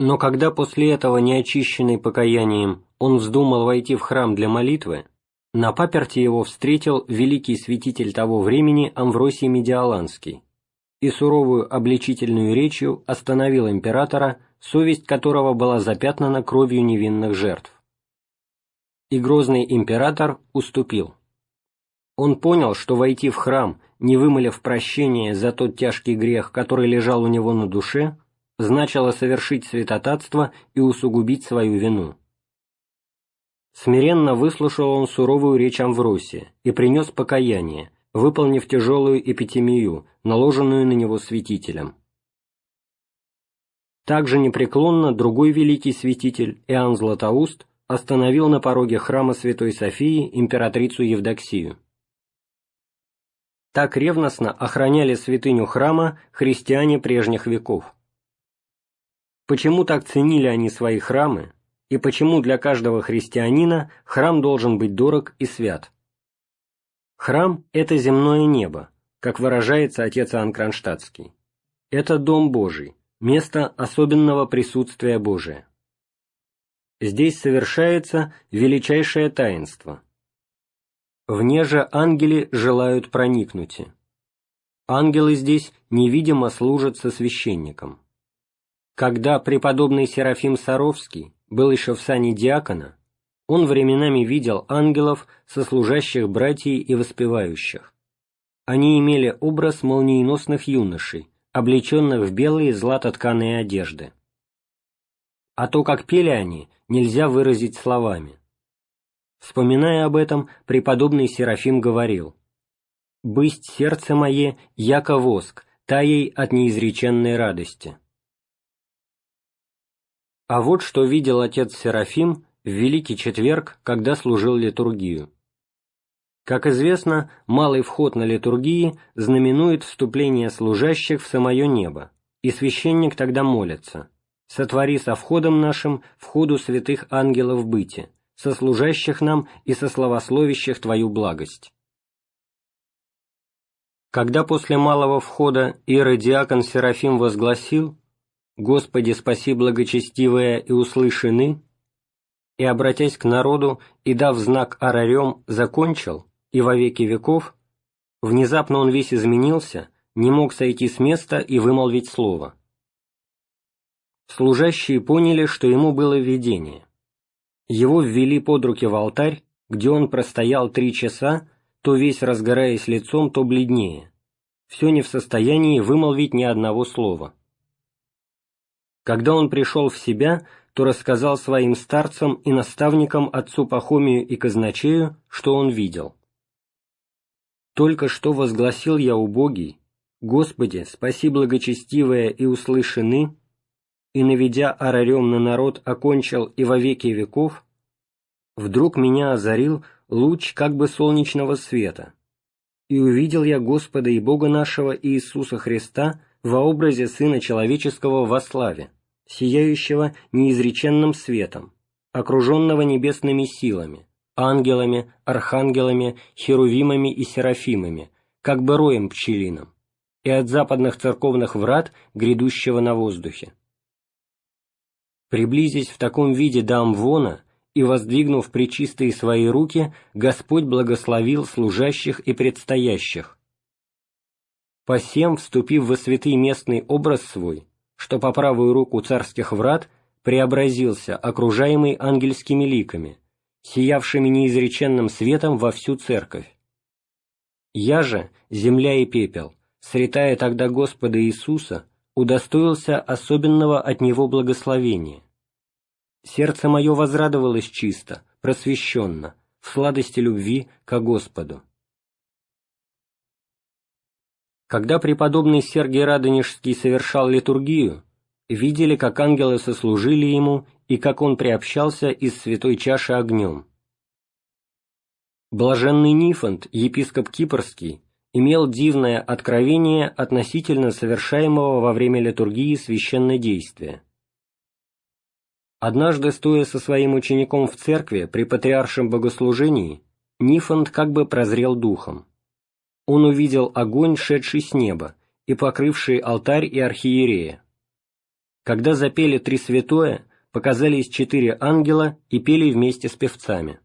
Speaker 1: Но когда после этого, неочищенный покаянием, он вздумал войти в храм для молитвы, на паперти его встретил великий святитель того времени Амвросий Медиаланский и суровую обличительную речью остановил императора, совесть которого была запятнана кровью невинных жертв. И грозный император уступил. Он понял, что войти в храм, не вымолив прощения за тот тяжкий грех, который лежал у него на душе, значило совершить святотатство и усугубить свою вину. Смиренно выслушал он суровую речь Амвросия и принес покаяние, выполнив тяжелую эпитемию, наложенную на него святителем. Также непреклонно другой великий святитель, Иоанн Златоуст, остановил на пороге храма Святой Софии императрицу Евдоксию. Так ревностно охраняли святыню храма христиане прежних веков. Почему так ценили они свои храмы, и почему для каждого христианина храм должен быть дорог и свят? Храм – это земное небо, как выражается отец Иоанн Кронштадтский. Это Дом Божий, место особенного присутствия Божия. Здесь совершается величайшее таинство – Вне же ангели желают проникнуть. Ангелы здесь невидимо служат со священником. Когда преподобный Серафим Саровский был еще в сане диакона, он временами видел ангелов, сослужащих братьей и воспевающих. Они имели образ молниеносных юношей, облеченных в белые златотканые одежды. А то, как пели они, нельзя выразить словами. Вспоминая об этом, преподобный Серафим говорил «Бысть сердце мое, яко воск, таей от неизреченной радости». А вот что видел отец Серафим в Великий Четверг, когда служил литургию. Как известно, малый вход на литургии знаменует вступление служащих в самое небо, и священник тогда молится «Сотвори со входом нашим входу святых ангелов быти, сослужащих нам и сословословящих Твою благость. Когда после малого входа иеродиакон Серафим возгласил «Господи, спаси благочестивые и услышаны», и, обратясь к народу и дав знак арарем, закончил, и во веки веков, внезапно он весь изменился, не мог сойти с места и вымолвить слово. Служащие поняли, что ему было видение. Его ввели под руки в алтарь, где он простоял три часа, то весь разгораясь лицом, то бледнее, все не в состоянии вымолвить ни одного слова. Когда он пришел в себя, то рассказал своим старцам и наставникам отцу Пахомию и казначею, что он видел. «Только что возгласил я убогий, Господи, спаси благочестивое и услышаны, и, наведя орарем на народ, окончил и во веки веков, вдруг меня озарил луч как бы солнечного света, и увидел я Господа и Бога нашего Иисуса Христа во образе Сына Человеческого во славе, сияющего неизреченным светом, окруженного небесными силами, ангелами, архангелами, херувимами и серафимами, как бы роем пчелиным, и от западных церковных врат, грядущего на воздухе. Приблизясь в таком виде до Амвона и воздвигнув причистые свои руки, Господь благословил служащих и предстоящих. Посем, вступив во святый местный образ свой, что по правую руку царских врат преобразился, окружаемый ангельскими ликами, сиявшими неизреченным светом во всю церковь. Я же, земля и пепел, сретая тогда Господа Иисуса, удостоился особенного от Него благословения. Сердце мое возрадовалось чисто, просвещенно, в сладости любви ко Господу. Когда преподобный Сергий Радонежский совершал литургию, видели, как ангелы сослужили ему и как он приобщался из святой чаши огнем. Блаженный Нифонт, епископ Кипрский, имел дивное откровение относительно совершаемого во время литургии священнодействия. Однажды, стоя со своим учеником в церкви при патриаршем богослужении, Нифонт как бы прозрел духом. Он увидел огонь, шедший с неба, и покрывший алтарь и архиерея. Когда запели три святое, показались четыре ангела и пели вместе с певцами.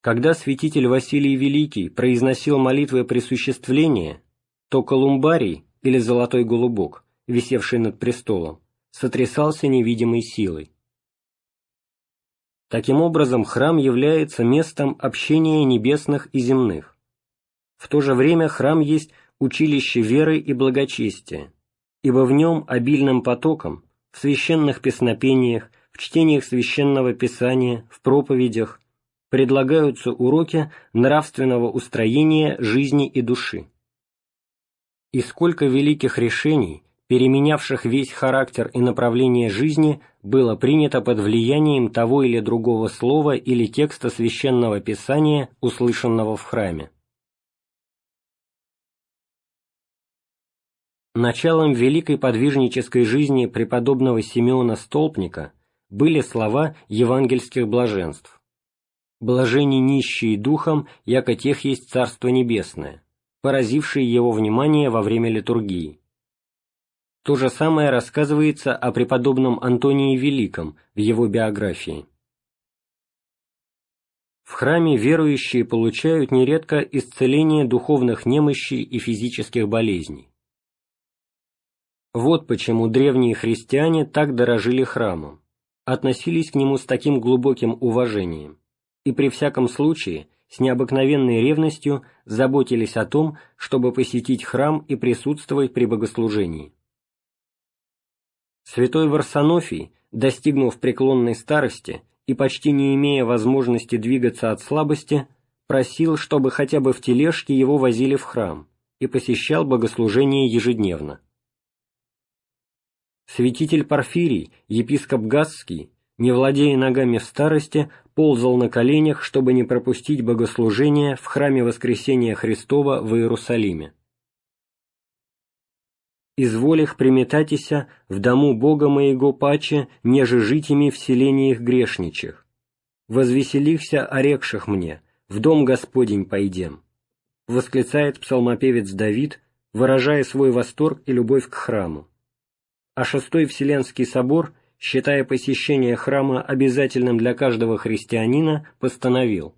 Speaker 1: Когда святитель Василий Великий произносил молитвы присуществления, то колумбарий или золотой голубок висевший над престолом, сотрясался невидимой силой. Таким образом, храм является местом общения небесных и земных. В то же время храм есть училище веры и благочестия, ибо в нем обильным потоком, в священных песнопениях, в чтениях священного писания, в проповедях, предлагаются уроки нравственного устроения жизни и души. И сколько великих решений, переменявших весь характер и направление жизни, было принято под влиянием того или другого слова или текста священного писания, услышанного в храме. Началом великой подвижнической жизни преподобного Симеона Столпника были слова евангельских блаженств. «Блажени нищие духом, яко тех есть Царство Небесное», поразившие его внимание во время литургии. То же самое рассказывается о преподобном Антонии Великом в его биографии. В храме верующие получают нередко исцеление духовных немощей и физических болезней. Вот почему древние христиане так дорожили храмом, относились к нему с таким глубоким уважением и при всяком случае с необыкновенной ревностью заботились о том, чтобы посетить храм и присутствовать при богослужении. Святой Варсонофий, достигнув преклонной старости и почти не имея возможности двигаться от слабости, просил, чтобы хотя бы в тележке его возили в храм и посещал богослужение ежедневно. Святитель Порфирий, епископ Гасский, не владея ногами в старости, ползал на коленях, чтобы не пропустить богослужение в храме Воскресения Христова в Иерусалиме. «Изволих приметатися в дому Бога моего паче, неже житими в селениях грешничих. Возвеселихся орекших мне, в дом Господень пойдем», восклицает псалмопевец Давид, выражая свой восторг и любовь к храму а Шестой Вселенский собор, считая посещение храма обязательным для каждого христианина, постановил.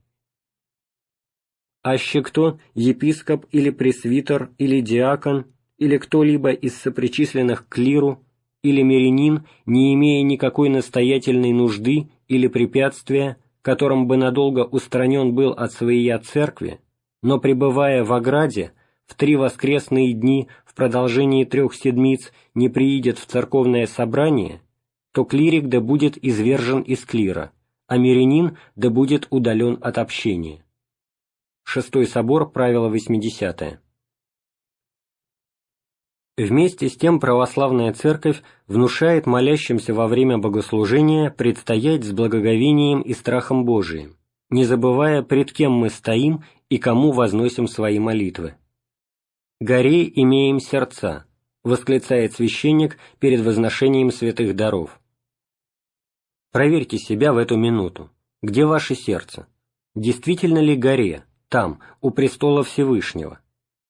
Speaker 1: «Аще кто, епископ или пресвитер или диакон, или кто-либо из сопричисленных к клиру, или мирянин, не имея никакой настоятельной нужды или препятствия, которым бы надолго устранен был от своей церкви, но пребывая в ограде, в три воскресные дни продолжении трех седмиц не приидет в церковное собрание, то клирик да будет извержен из клира, а мирянин да будет удален от общения. Шестой собор, правило 80 -е. Вместе с тем православная церковь внушает молящимся во время богослужения предстоять с благоговением и страхом Божиим, не забывая, пред кем мы стоим и кому возносим свои молитвы. «Горе имеем сердца», — восклицает священник перед возношением святых даров. Проверьте себя в эту минуту. Где ваше сердце? Действительно ли горе, там, у престола Всевышнего?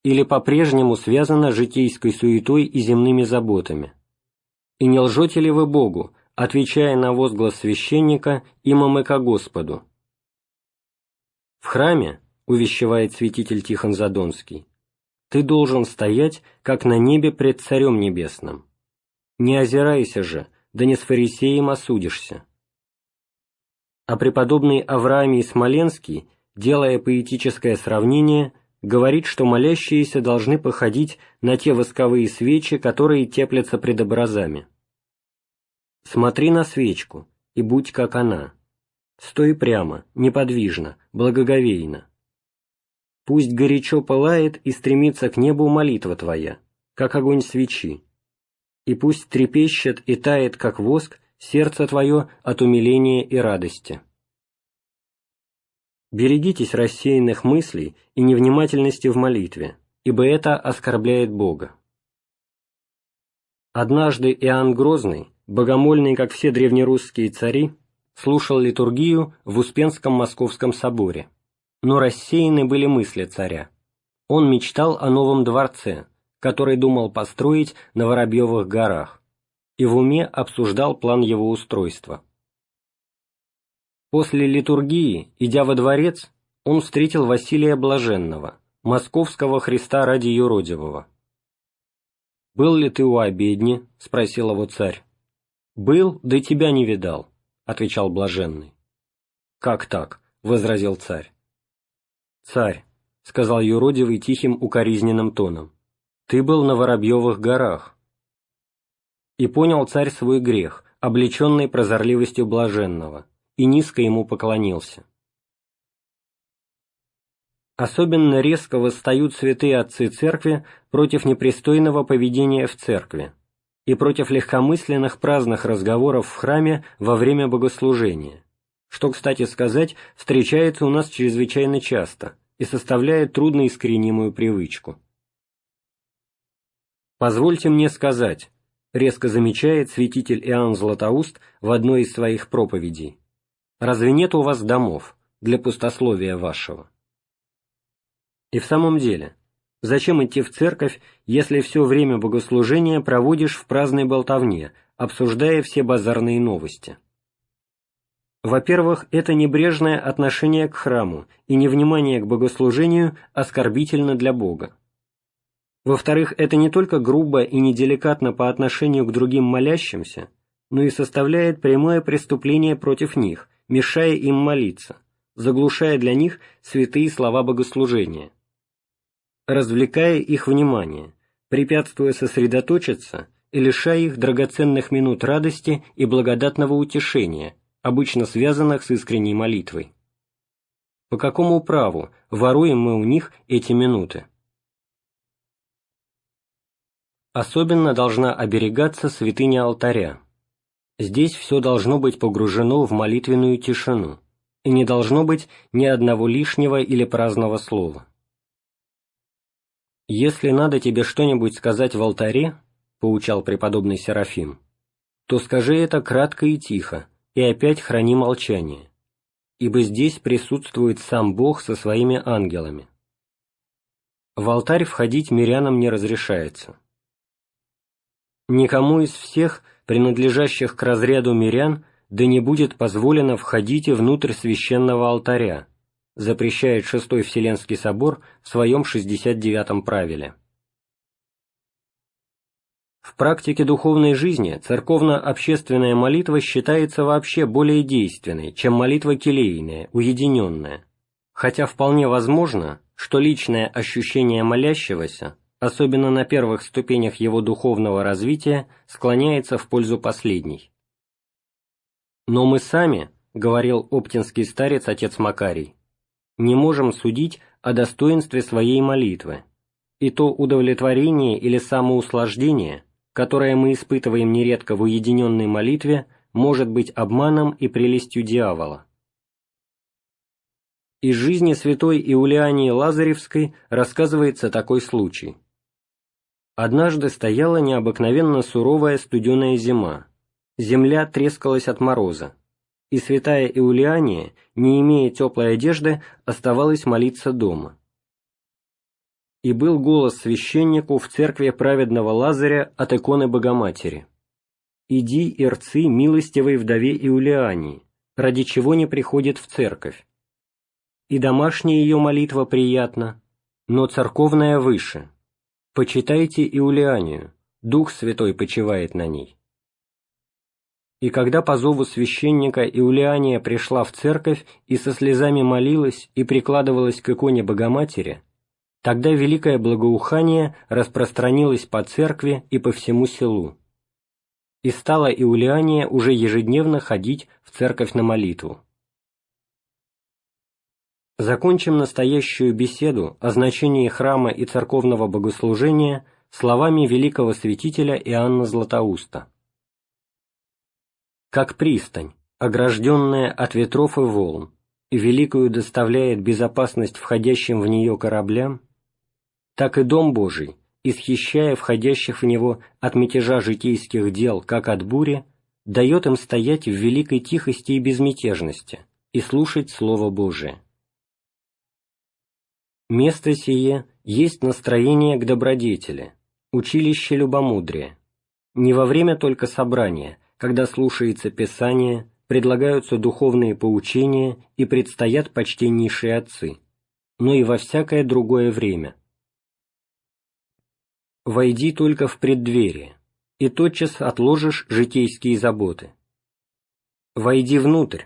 Speaker 1: Или по-прежнему связано житейской суетой и земными заботами? И не лжете ли вы Богу, отвечая на возглас священника «Имам ко Господу»? В храме, увещевает святитель Тихон Задонский, ты должен стоять, как на небе пред Царем Небесным. Не озирайся же, да не с фарисеем осудишься. А преподобный Авраамий Смоленский, делая поэтическое сравнение, говорит, что молящиеся должны походить на те восковые свечи, которые теплятся пред образами. Смотри на свечку и будь как она. Стой прямо, неподвижно, благоговейно. Пусть горячо пылает и стремится к небу молитва твоя, как огонь свечи. И пусть трепещет и тает, как воск, сердце твое от умиления и радости. Берегитесь рассеянных мыслей и невнимательности в молитве, ибо это оскорбляет Бога. Однажды Иоанн Грозный, богомольный, как все древнерусские цари, слушал литургию в Успенском Московском соборе но рассеяны были мысли царя. Он мечтал о новом дворце, который думал построить на Воробьевых горах, и в уме обсуждал план его устройства. После литургии, идя во дворец, он встретил Василия Блаженного, московского Христа ради юродивого. «Был ли ты у обедни?» — спросил его царь. «Был, да тебя не видал», — отвечал блаженный. «Как так?» — возразил царь. «Царь», — сказал юродивый тихим укоризненным тоном, — «ты был на Воробьевых горах». И понял царь свой грех, облеченный прозорливостью блаженного, и низко ему поклонился. Особенно резко восстают святые отцы церкви против непристойного поведения в церкви и против легкомысленных праздных разговоров в храме во время богослужения, что, кстати сказать, встречается у нас чрезвычайно часто и составляет трудно искоренимую привычку. «Позвольте мне сказать», — резко замечает святитель Иоанн Златоуст в одной из своих проповедей, «разве нет у вас домов для пустословия вашего?» И в самом деле, зачем идти в церковь, если все время богослужения проводишь в праздной болтовне, обсуждая все базарные новости? Во-первых, это небрежное отношение к храму и невнимание к богослужению оскорбительно для Бога. Во-вторых, это не только грубо и неделикатно по отношению к другим молящимся, но и составляет прямое преступление против них, мешая им молиться, заглушая для них святые слова богослужения развлекая их внимание, препятствуя сосредоточиться и лишая их драгоценных минут радости и благодатного утешения, обычно связанных с искренней молитвой. По какому праву воруем мы у них эти минуты? Особенно должна оберегаться святыня алтаря. Здесь все должно быть погружено в молитвенную тишину, и не должно быть ни одного лишнего или праздного слова. «Если надо тебе что-нибудь сказать в алтаре, — поучал преподобный Серафим, — то скажи это кратко и тихо, и опять храни молчание, ибо здесь присутствует сам Бог со своими ангелами. В алтарь входить мирянам не разрешается. Никому из всех, принадлежащих к разряду мирян, да не будет позволено входить и внутрь священного алтаря, запрещает Шестой Вселенский Собор в своем 69-м правиле. В практике духовной жизни церковно-общественная молитва считается вообще более действенной, чем молитва келейная, уединенная, хотя вполне возможно, что личное ощущение молящегося, особенно на первых ступенях его духовного развития, склоняется в пользу последней. «Но мы сами», — говорил оптинский старец отец Макарий, не можем судить о достоинстве своей молитвы, и то удовлетворение или самоуслаждение, которое мы испытываем нередко в уединенной молитве, может быть обманом и прелестью дьявола. Из жизни святой Иулиании Лазаревской рассказывается такой случай. Однажды стояла необыкновенно суровая студеная зима, земля трескалась от мороза, и святая Иулиания, не имея теплой одежды, оставалась молиться дома. И был голос священнику в церкви праведного Лазаря от иконы Богоматери. «Иди, ирцы, милостивой вдове Иулиании, ради чего не приходит в церковь. И домашняя ее молитва приятна, но церковная выше. Почитайте Иулианию, Дух Святой почивает на ней». И когда по зову священника Иулиания пришла в церковь и со слезами молилась и прикладывалась к иконе Богоматери, тогда великое благоухание распространилось по церкви и по всему селу. И стала Иулиания уже ежедневно ходить в церковь на молитву. Закончим настоящую беседу о значении храма и церковного богослужения словами великого святителя Иоанна Златоуста как пристань, огражденная от ветров и волн, и великую доставляет безопасность входящим в нее кораблям, так и Дом Божий, исхищая входящих в него от мятежа житейских дел, как от бури, дает им стоять в великой тихости и безмятежности и слушать Слово Божие. Место сие есть настроение к добродетели, училище любомудрия, не во время только собрания, когда слушается Писание, предлагаются духовные поучения и предстоят почтеннейшие отцы, но и во всякое другое время. Войди только в преддверие, и тотчас отложишь житейские заботы. Войди внутрь,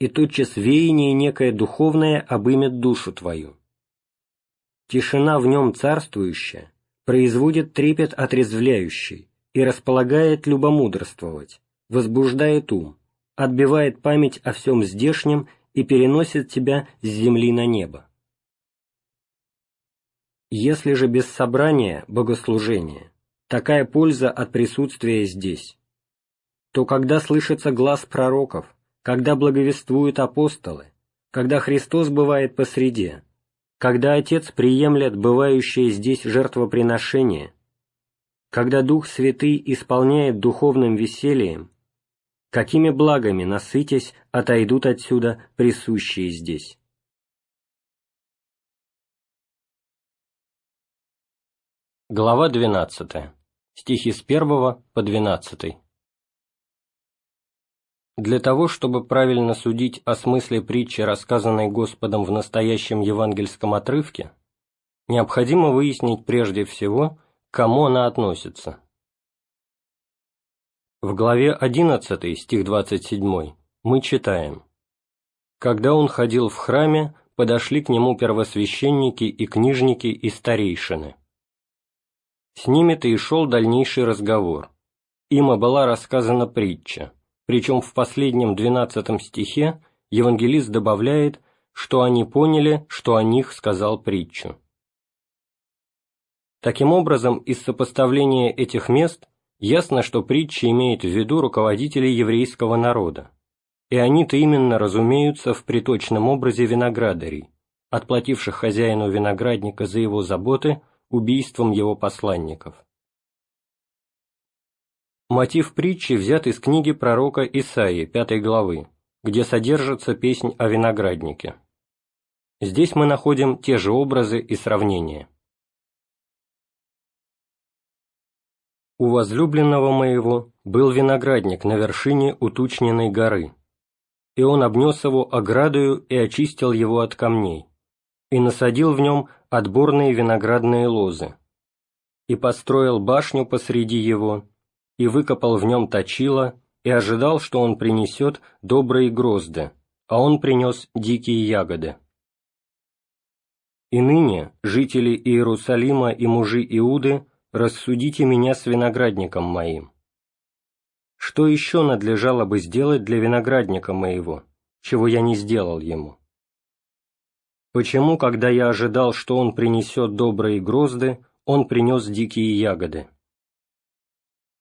Speaker 1: и тотчас веяние некое духовное обымет душу твою. Тишина в нем царствующая производит трепет отрезвляющий и располагает любомудрствовать, возбуждает ум, отбивает память о всем здешнем и переносит тебя с земли на небо. Если же без собрания богослужения такая польза от присутствия здесь, то когда слышится глаз пророков, когда благовествуют апостолы, когда Христос бывает посреди, когда Отец приемлет бывающее здесь жертвоприношение, когда Дух Святый исполняет духовным весельем, какими благами, насытясь, отойдут отсюда присущие здесь. Глава 12. Стихи с 1 по 12. Для того, чтобы правильно судить о смысле притчи, рассказанной Господом в настоящем евангельском отрывке, необходимо выяснить прежде всего, к кому она относится. В главе 11, стих 27, мы читаем «Когда он ходил в храме, подошли к нему первосвященники и книжники и старейшины». С ними-то и шел дальнейший разговор. Им была рассказана притча, причем в последнем двенадцатом стихе евангелист добавляет, что они поняли, что о них сказал притчу. Таким образом, из сопоставления этих мест ясно, что притча имеет в виду руководителей еврейского народа, и они-то именно разумеются в приточном образе виноградарей, отплативших хозяину виноградника за его заботы – убийством его посланников. Мотив притчи взят из книги пророка Исаии, пятой главы, где содержится песнь о винограднике. Здесь мы находим те же образы и сравнения. «У возлюбленного моего был виноградник на вершине утучненной горы, и он обнес его оградою и очистил его от камней, и насадил в нем отборные виноградные лозы, и построил башню посреди его, и выкопал в нем точило, и ожидал, что он принесет добрые грозды, а он принес дикие ягоды. И ныне, жители Иерусалима и мужи Иуды, рассудите меня с виноградником моим. Что еще надлежало бы сделать для виноградника моего, чего я не сделал ему? Почему, когда я ожидал, что он принесет добрые грозды, он принес дикие ягоды?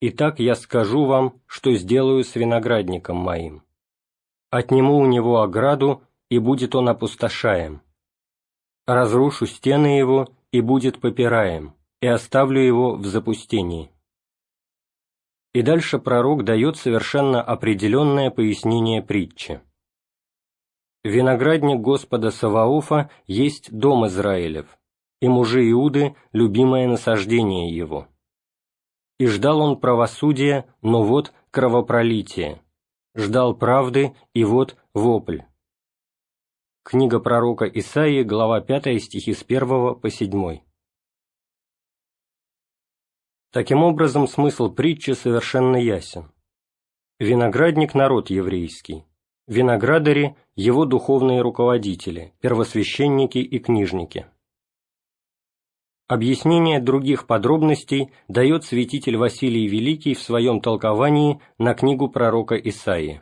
Speaker 1: Итак, я скажу вам, что сделаю с виноградником моим. Отниму у него ограду, и будет он опустошаем. Разрушу стены его, и будет попираем, и оставлю его в запустении. И дальше пророк дает совершенно определенное пояснение притчи. Виноградник Господа Саваофа есть дом Израилев, и мужи Иуды – любимое насаждение его. И ждал он правосудия, но вот кровопролитие, ждал правды, и вот вопль. Книга пророка Исаии, глава 5, стихи с 1 по 7. Таким образом, смысл притчи совершенно ясен. Виноградник – народ еврейский, виноградари – его духовные руководители, первосвященники и книжники. Объяснение других подробностей дает святитель Василий Великий в своем толковании на книгу пророка Исаии.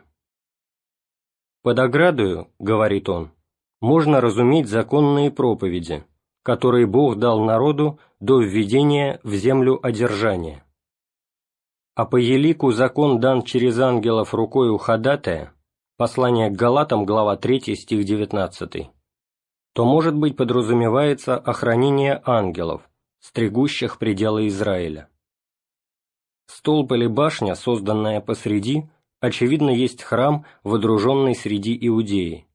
Speaker 1: «Под оградою, — говорит он, — можно разуметь законные проповеди, которые Бог дал народу до введения в землю одержания. А по елику закон дан через ангелов рукою ходатая, Послание к Галатам, глава 3, стих 19, то, может быть, подразумевается охранение ангелов, стригущих пределы Израиля. Столб или башня, созданная посреди, очевидно, есть храм, водруженный среди Иудеи.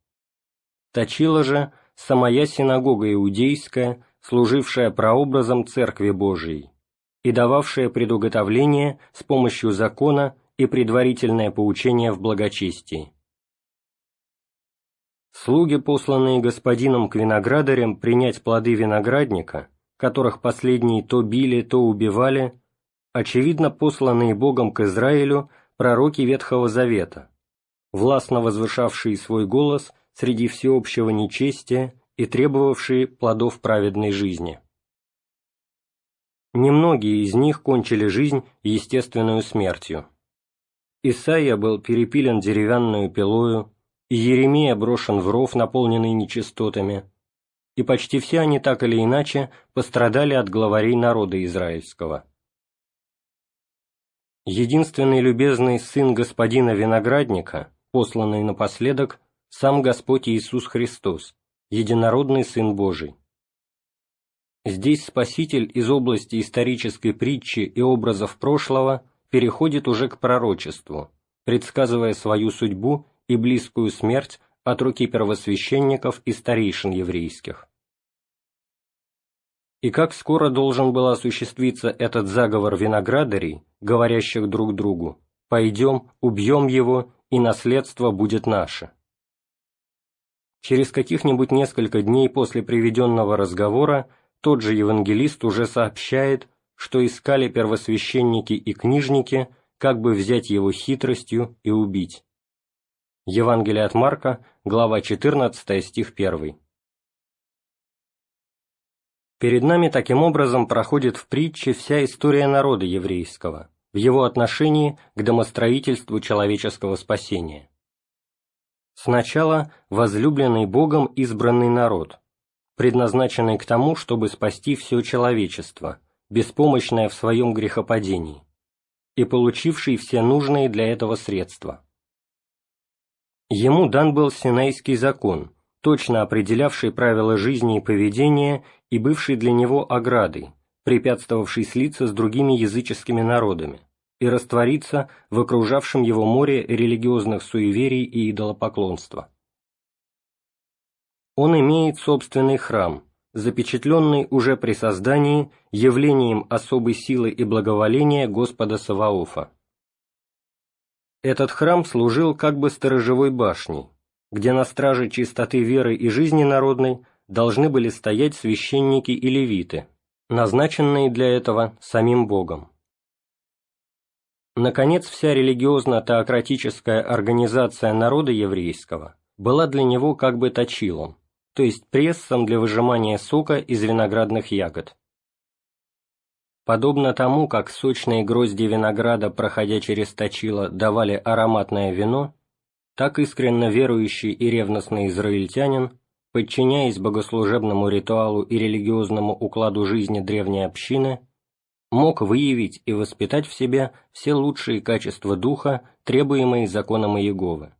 Speaker 1: Точила же самая синагога иудейская, служившая прообразом Церкви Божией и дававшая предуготовление с помощью закона и предварительное поучение в благочестии. Слуги, посланные господином к виноградарям принять плоды виноградника, которых последние то били, то убивали, очевидно посланные Богом к Израилю пророки Ветхого Завета, властно возвышавшие свой голос среди всеобщего нечестия и требовавшие плодов праведной жизни. Немногие из них кончили жизнь естественную смертью. Исаия был перепилен деревянную пилою, и Еремия брошен в ров, наполненный нечистотами, и почти все они так или иначе пострадали от главарей народа израильского. Единственный любезный сын господина виноградника, посланный напоследок, сам Господь Иисус Христос, единородный Сын Божий. Здесь Спаситель из области исторической притчи и образов прошлого переходит уже к пророчеству, предсказывая свою судьбу и близкую смерть от руки первосвященников и старейшин еврейских. И как скоро должен был осуществиться этот заговор виноградарей, говорящих друг другу «Пойдем, убьем его, и наследство будет наше». Через каких-нибудь несколько дней после приведенного разговора тот же евангелист уже сообщает, что искали первосвященники и книжники, как бы взять его хитростью и убить. Евангелие от Марка, глава 14, стих 1. Перед нами таким образом проходит в притче вся история народа еврейского, в его отношении к домостроительству человеческого спасения. Сначала возлюбленный Богом избранный народ, предназначенный к тому, чтобы спасти все человечество, беспомощное в своем грехопадении, и получивший все нужные для этого средства. Ему дан был Синайский закон, точно определявший правила жизни и поведения и бывший для него оградой, препятствовавший слиться с другими языческими народами и раствориться в окружавшем его море религиозных суеверий и идолопоклонства. Он имеет собственный храм, запечатленный уже при создании явлением особой силы и благоволения Господа Саваофа. Этот храм служил как бы сторожевой башней, где на страже чистоты веры и жизни народной должны были стоять священники и левиты, назначенные для этого самим Богом. Наконец, вся религиозно-теократическая организация народа еврейского была для него как бы точилом, то есть прессом для выжимания сока из виноградных ягод. Подобно тому, как сочные грозди винограда, проходя через точило, давали ароматное вино, так искренно верующий и ревностный израильтянин, подчиняясь богослужебному ритуалу и религиозному укладу жизни древней общины, мог выявить и воспитать в себе все лучшие качества духа, требуемые законом Иеговы.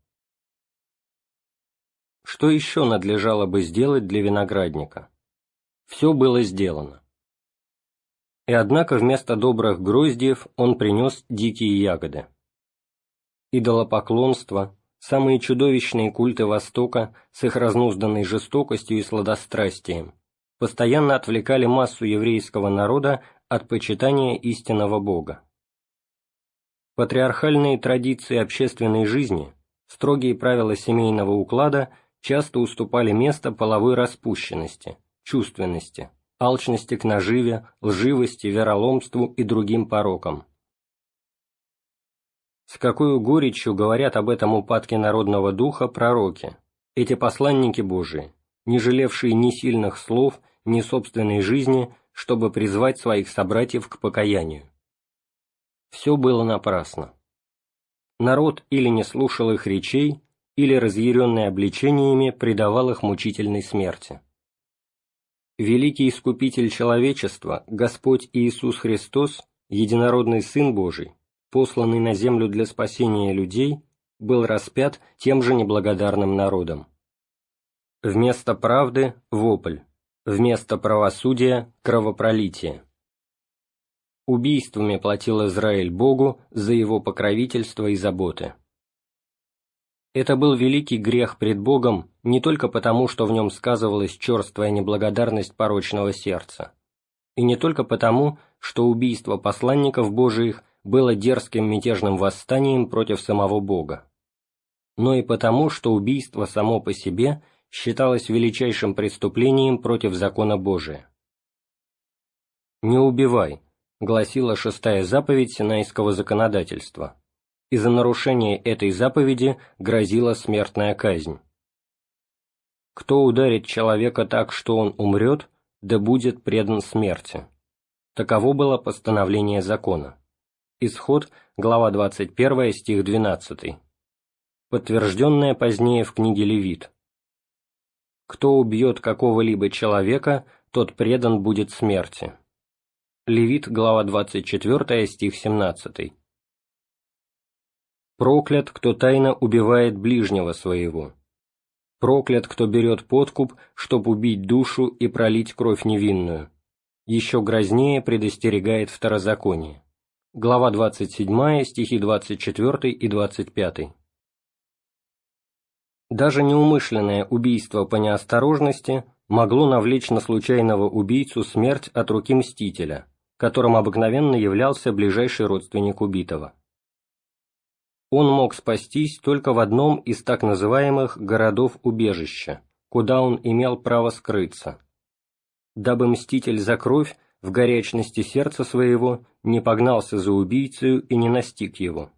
Speaker 1: Что еще надлежало бы сделать для виноградника? Все было сделано. И однако вместо добрых гроздьев он принес дикие ягоды. Идолопоклонство, самые чудовищные культы Востока с их разнузданной жестокостью и сладострастием, постоянно отвлекали массу еврейского народа от почитания истинного Бога. Патриархальные традиции общественной жизни, строгие правила семейного уклада часто уступали место половой распущенности, чувственности, алчности к наживе, лживости, вероломству и другим порокам. С какой горечью говорят об этом упадке народного духа пророки, эти посланники Божии, не жалевшие ни сильных слов, ни собственной жизни, чтобы призвать своих собратьев к покаянию. Все было напрасно. Народ или не слушал их речей, или, разъяренный обличениями, предавал их мучительной смерти. Великий Искупитель человечества, Господь Иисус Христос, Единородный Сын Божий, посланный на землю для спасения людей, был распят тем же неблагодарным народом. Вместо правды – вопль, вместо правосудия – кровопролитие. Убийствами платил Израиль Богу за его покровительство и заботы. Это был великий грех пред Богом не только потому, что в нем сказывалась черствая неблагодарность порочного сердца, и не только потому, что убийство посланников Божиих было дерзким мятежным восстанием против самого Бога, но и потому, что убийство само по себе – считалось величайшим преступлением против закона Божия. «Не убивай», гласила шестая заповедь Синайского законодательства, и за нарушение этой заповеди грозила смертная казнь. Кто ударит человека так, что он умрет, да будет предан смерти. Таково было постановление закона. Исход, глава 21, стих 12. Подтвержденное позднее в книге Левит. Кто убьет какого-либо человека, тот предан будет смерти. Левит, глава 24, стих 17. Проклят, кто тайно убивает ближнего своего. Проклят, кто берет подкуп, чтоб убить душу и пролить кровь невинную. Еще грознее предостерегает второзаконие. Глава 27, стихи 24 и 25. Даже неумышленное убийство по неосторожности могло навлечь на случайного убийцу смерть от руки мстителя – которым обыкновенно являлся ближайший родственник убитого. Он мог спастись только в одном из так называемых «городов-убежища», куда он имел право скрыться, дабы мститель за кровь в горячности сердца своего не погнался за убийцею и не настиг его.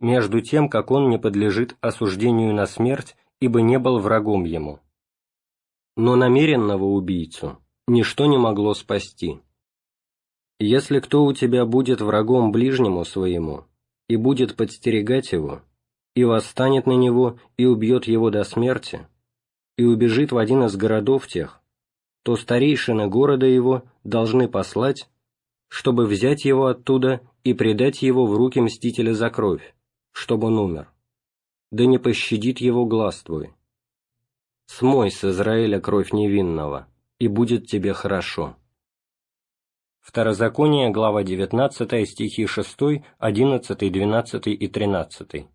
Speaker 1: Между тем, как он не подлежит осуждению на смерть, ибо не был врагом ему. Но намеренного убийцу ничто не могло спасти. Если кто у тебя будет врагом ближнему своему, и будет подстерегать его, и восстанет на него, и убьет его до смерти, и убежит в один из городов тех, то старейшины города его должны послать, чтобы взять его оттуда и предать его в руки мстителя за кровь, чтобы он умер. Да не пощадит его глаз твой. Смой с Израиля кровь невинного, и будет тебе хорошо. Второзаконие, глава 19, стихи 6, 11, 12 и 13.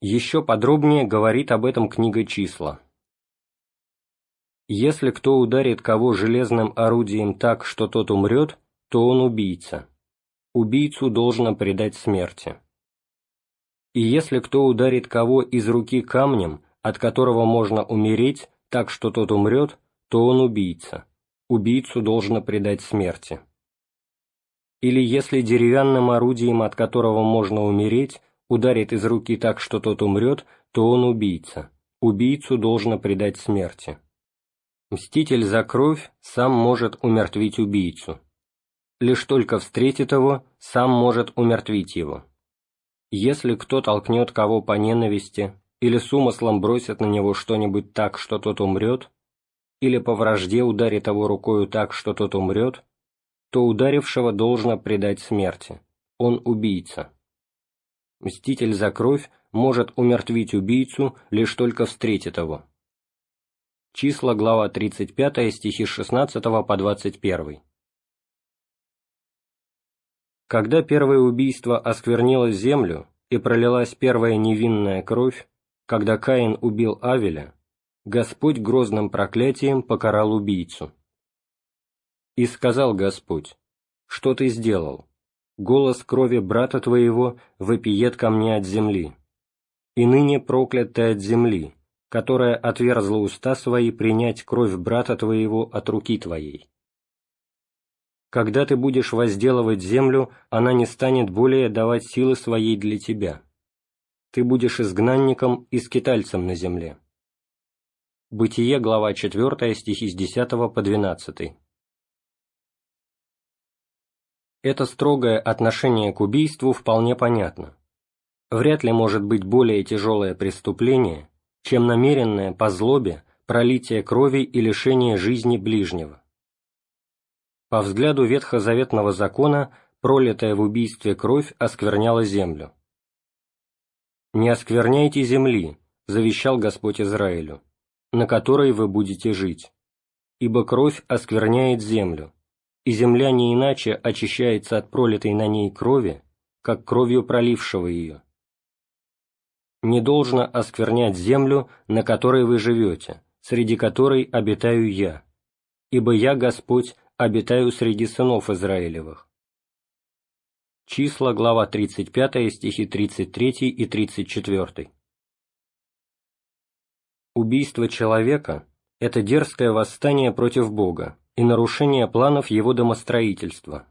Speaker 1: Еще подробнее говорит об этом книга «Числа». «Если кто ударит кого железным орудием так, что тот умрет, то он убийца. Убийцу должно предать смерти. И если кто ударит кого из руки камнем, от которого можно умереть, так что тот умрет, то он убийца, убийцу должно предать смерти. Или если деревянным орудием, от которого можно умереть, ударит из руки так, что тот умрет, то он убийца, убийцу должно предать смерти. Мститель за кровь сам может умертвить убийцу. Лишь только встретит его, сам может умертвить его. Если кто толкнет кого по ненависти или с умыслом бросит на него что-нибудь так, что тот умрет, или по вражде ударит его рукою так, что тот умрет, то ударившего должно предать смерти. Он убийца. Мститель за кровь может умертвить убийцу, лишь только встретит его. Числа, глава 35, стихи 16 по 21. Когда первое убийство осквернило землю и пролилась первая невинная кровь, когда Каин убил Авеля, Господь грозным проклятием покарал убийцу. И сказал Господь, что ты сделал? Голос крови брата твоего вопиет ко мне от земли. И ныне проклят ты от земли, которая отверзла уста свои принять кровь брата твоего от руки твоей. Когда ты будешь возделывать землю, она не станет более давать силы своей для тебя. Ты будешь изгнанником и скитальцем на земле. Бытие, глава 4, стихи с 10 по 12. Это строгое отношение к убийству вполне понятно. Вряд ли может быть более тяжелое преступление, чем намеренное по злобе пролитие крови и лишение жизни ближнего. По взгляду ветхозаветного закона, пролитая в убийстве кровь оскверняла землю. «Не оскверняйте земли», — завещал Господь Израилю на которой вы будете жить. Ибо кровь оскверняет землю, и земля не иначе очищается от пролитой на ней крови, как кровью пролившего ее. Не должно осквернять землю, на которой вы живете, среди которой обитаю я, ибо я, Господь, обитаю среди сынов Израилевых. Числа, глава 35, стихи 33 и 34. Убийство человека это дерзкое восстание против Бога и нарушение планов Его домостроительства.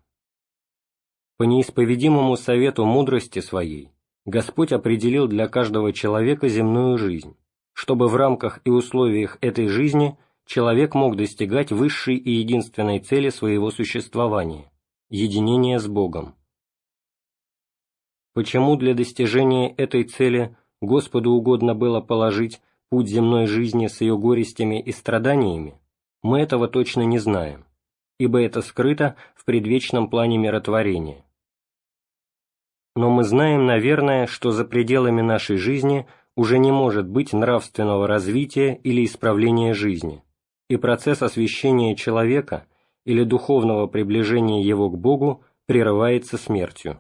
Speaker 1: По неисповедимому совету мудрости своей Господь определил для каждого человека земную жизнь, чтобы в рамках и условиях этой жизни человек мог достигать высшей и единственной цели своего существования – единения с Богом. Почему для достижения этой цели Господу угодно было положить путь земной жизни с ее горестями и страданиями, мы этого точно не знаем, ибо это скрыто в предвечном плане миротворения. Но мы знаем, наверное, что за пределами нашей жизни уже не может быть нравственного развития или исправления жизни, и процесс освящения человека или духовного приближения его к Богу прерывается смертью.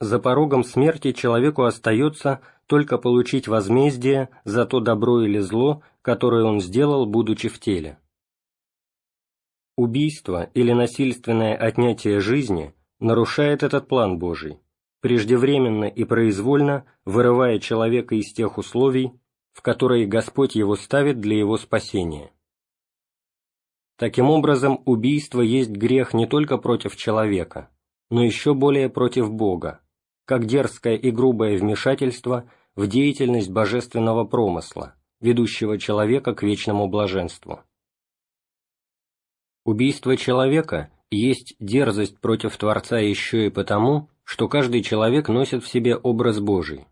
Speaker 1: За порогом смерти человеку остается только получить возмездие за то добро или зло, которое он сделал, будучи в теле. Убийство или насильственное отнятие жизни нарушает этот план Божий, преждевременно и произвольно вырывая человека из тех условий, в которые Господь его ставит для его спасения. Таким образом, убийство есть грех не только против человека, но еще более против Бога, как дерзкое и грубое вмешательство в деятельность божественного промысла, ведущего человека к вечному блаженству. Убийство человека есть дерзость против Творца еще и потому, что каждый человек носит в себе образ Божий.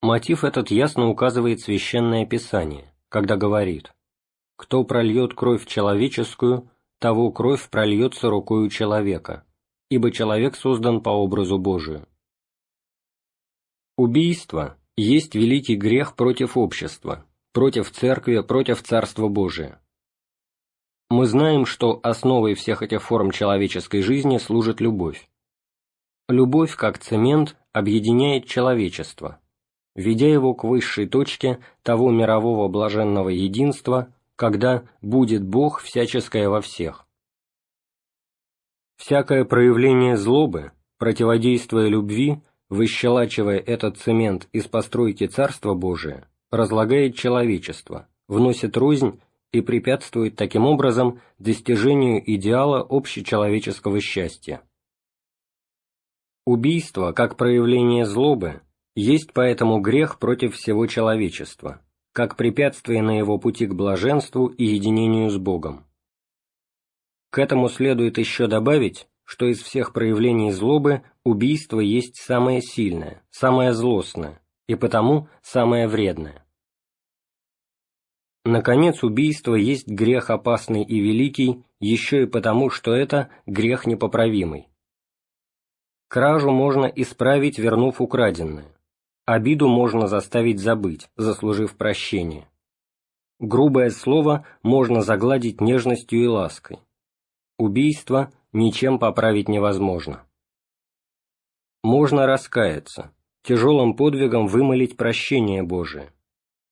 Speaker 1: Мотив этот ясно указывает Священное Писание, когда говорит «Кто прольет кровь человеческую, того кровь прольется рукою человека, ибо человек создан по образу Божию». Убийство есть великий грех против общества, против Церкви, против Царства Божия. Мы знаем, что основой всех этих форм человеческой жизни служит любовь. Любовь, как цемент, объединяет человечество, ведя его к высшей точке того мирового блаженного единства, когда будет Бог всяческое во всех. Всякое проявление злобы, противодействуя любви, выщелачивая этот цемент из постройки Царства Божия, разлагает человечество, вносит рознь и препятствует таким образом достижению идеала общечеловеческого счастья. Убийство, как проявление злобы, есть поэтому грех против всего человечества, как препятствие на его пути к блаженству и единению с Богом. К этому следует еще добавить, что из всех проявлений злобы убийство есть самое сильное, самое злостное и потому самое вредное. Наконец, убийство есть грех опасный и великий еще и потому, что это грех непоправимый. Кражу можно исправить, вернув украденное. Обиду можно заставить забыть, заслужив прощение. Грубое слово можно загладить нежностью и лаской. Убийство ничем поправить невозможно. Можно раскаяться, тяжелым подвигом вымолить прощение Божие,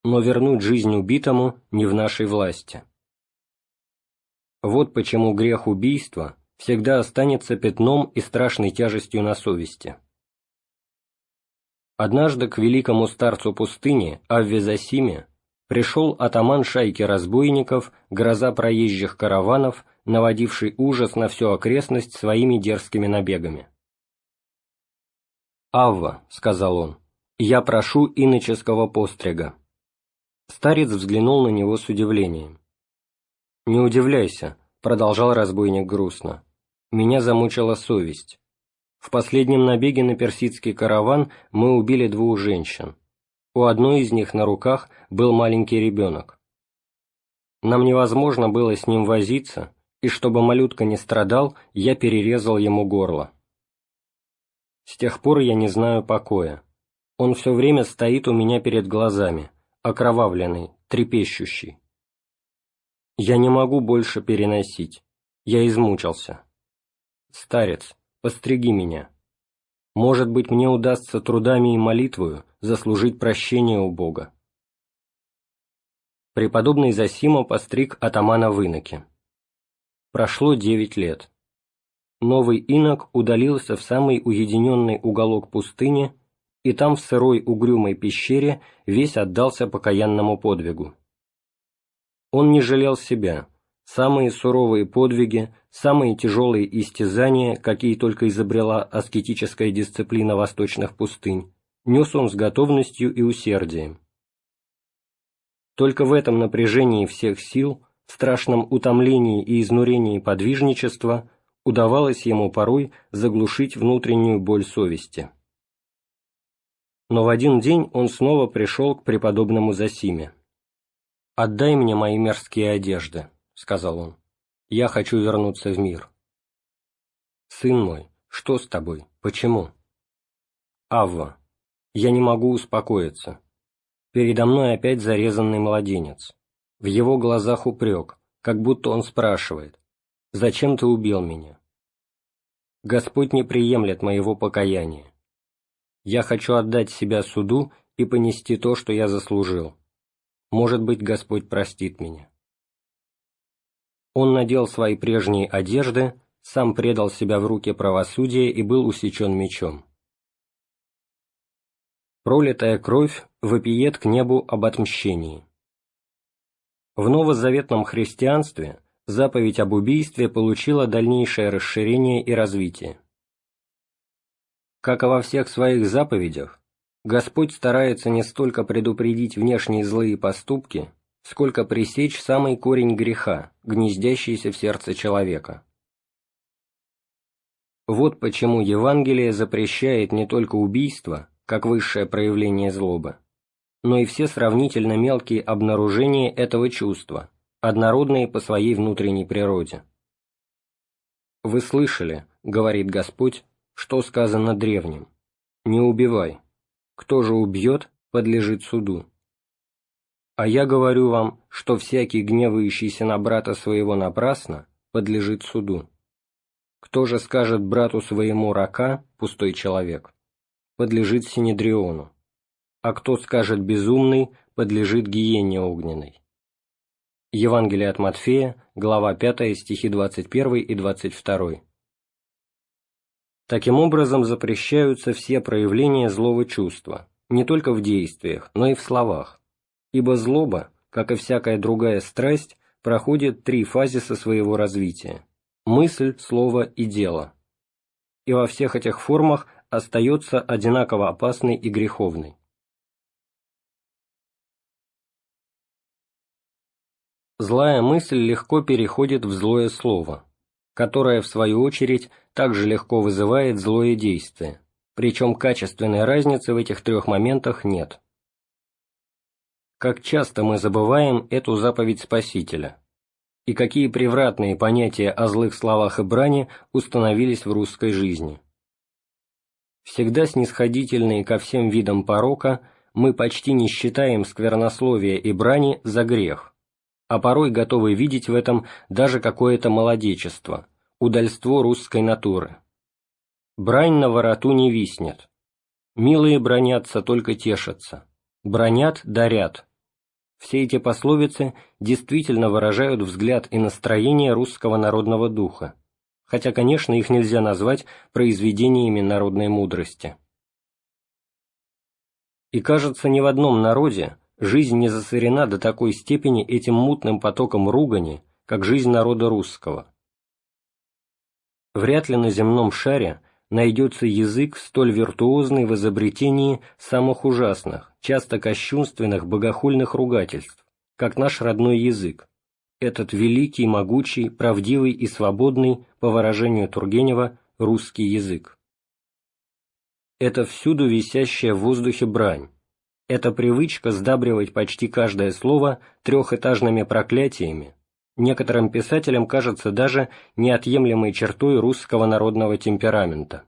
Speaker 1: но вернуть жизнь убитому не в нашей власти. Вот почему грех убийства всегда останется пятном и страшной тяжестью на совести. Однажды к великому старцу пустыни Аввезасиме пришел атаман шайки разбойников, гроза проезжих караванов, наводивший ужас на всю окрестность своими дерзкими набегами. «Авва», — сказал он, — «я прошу иноческого пострига». Старец взглянул на него с удивлением. «Не удивляйся», — продолжал разбойник грустно, — «меня замучила совесть. В последнем набеге на персидский караван мы убили двух женщин. У одной из них на руках был маленький ребенок. Нам невозможно было с ним возиться, и чтобы малютка не страдал, я перерезал ему горло. С тех пор я не знаю покоя. Он все время стоит у меня перед глазами, окровавленный, трепещущий. Я не могу больше переносить. Я измучился. Старец, постриги меня. Может быть, мне удастся трудами и молитвою заслужить прощение у Бога. Преподобный Засима постриг атамана в иноке. Прошло девять лет. Новый инок удалился в самый уединенный уголок пустыни и там в сырой угрюмой пещере весь отдался покаянному подвигу. Он не жалел себя, самые суровые подвиги, самые тяжелые истязания, какие только изобрела аскетическая дисциплина восточных пустынь, нес он с готовностью и усердием. Только в этом напряжении всех сил, в страшном утомлении и изнурении подвижничества удавалось ему порой заглушить внутреннюю боль совести. Но в один день он снова пришел к преподобному Засиме. «Отдай мне мои мерзкие одежды», — сказал он. «Я хочу вернуться в мир». «Сын мой, что с тобой? Почему?» «Авва, я не могу успокоиться. Передо мной опять зарезанный младенец. В его глазах упрек, как будто он спрашивает, «Зачем ты убил меня?» Господь не приемлет моего покаяния. Я хочу отдать себя суду и понести то, что я заслужил. Может быть, Господь простит меня. Он надел свои прежние одежды, сам предал себя в руки правосудия и был усечен мечом. Пролитая кровь вопиет к небу об отмщении. В новозаветном христианстве заповедь об убийстве получила дальнейшее расширение и развитие. Как и во всех своих заповедях, Господь старается не столько предупредить внешние злые поступки, сколько пресечь самый корень греха, гнездящийся в сердце человека. Вот почему Евангелие запрещает не только убийство, как высшее проявление злобы, но и все сравнительно мелкие обнаружения этого чувства, однородные по своей внутренней природе. «Вы слышали, — говорит Господь, что сказано древним? Не убивай. Кто же убьет, подлежит суду. А я говорю вам, что всякий, гневающийся на брата своего напрасно, подлежит суду. Кто же скажет брату своему рака, пустой человек, подлежит Синедриону, а кто скажет безумный, подлежит гиене огненной. Евангелие от Матфея, глава 5, стихи 21 и 22. Таким образом запрещаются все проявления злого чувства, не только в действиях, но и в словах, ибо злоба, как и всякая другая страсть, проходит три фазиса своего развития – мысль, слово и дело. И во всех этих формах остается одинаково опасной и греховной. Злая мысль легко переходит в злое слово, которое, в свою очередь, также легко вызывает злое действие, причем качественной разницы в этих трех моментах нет. Как часто мы забываем эту заповедь Спасителя, и какие превратные понятия о злых словах и брани установились в русской жизни. Всегда снисходительные ко всем видам порока, мы почти не считаем сквернословие и брани за грех, а порой готовы видеть в этом даже какое-то молодечество, удальство русской натуры. Брань на вороту не виснет. Милые бронятся, только тешатся. Бронят, дарят. Все эти пословицы действительно выражают взгляд и настроение русского народного духа, хотя, конечно, их нельзя назвать произведениями народной мудрости. И кажется, ни в одном народе жизнь не засорена до такой степени этим мутным потоком ругани, как жизнь народа русского. Вряд ли на земном шаре найдется язык, столь виртуозный в изобретении самых ужасных, часто кощунственных, богохульных ругательств, как наш родной язык, этот великий, могучий, правдивый и свободный, по выражению Тургенева, русский язык. Это всюду висящая в воздухе брань, эта привычка сдабривать почти каждое слово трехэтажными проклятиями некоторым писателям кажется даже неотъемлемой чертой русского народного темперамента.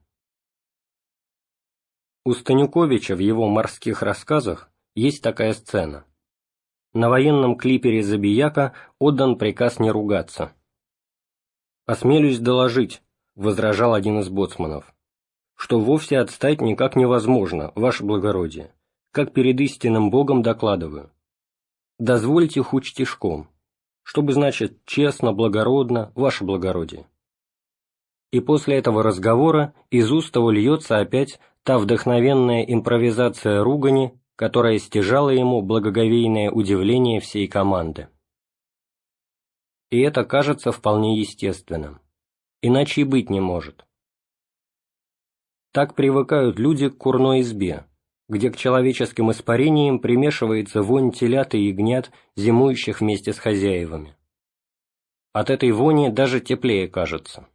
Speaker 1: У Станюковича в его морских рассказах есть такая сцена. На военном клипере Забияка отдан приказ не ругаться. «Осмелюсь доложить», — возражал один из боцманов, «что вовсе отстать никак невозможно, ваше благородие как перед истинным Богом докладываю. Дозвольте хоть штишком, чтобы значит честно, благородно, ваше благородие. И после этого разговора из уст его льется опять та вдохновенная импровизация ругани, которая стяжала ему благоговейное удивление всей команды. И это кажется вполне естественным. Иначе и быть не может. Так привыкают люди к курной избе, где к человеческим испарениям примешивается вонь телят и ягнят, зимующих вместе с хозяевами. От этой вони даже теплее кажется.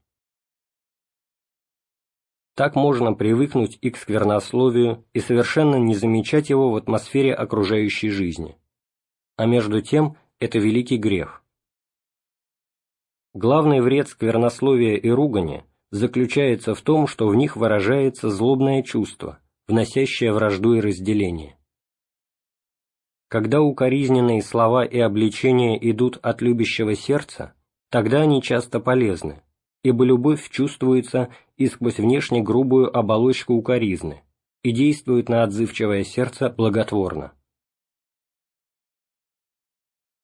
Speaker 1: Так можно привыкнуть и к сквернословию и совершенно не замечать его в атмосфере окружающей жизни. А между тем это великий грех. Главный вред сквернословия и ругани заключается в том, что в них выражается злобное чувство, вносящее вражду и разделение. Когда укоризненные слова и обличения идут от любящего сердца, тогда они часто полезны, ибо любовь чувствуется и сквозь внешне грубую оболочку укоризны и действует на отзывчивое сердце благотворно.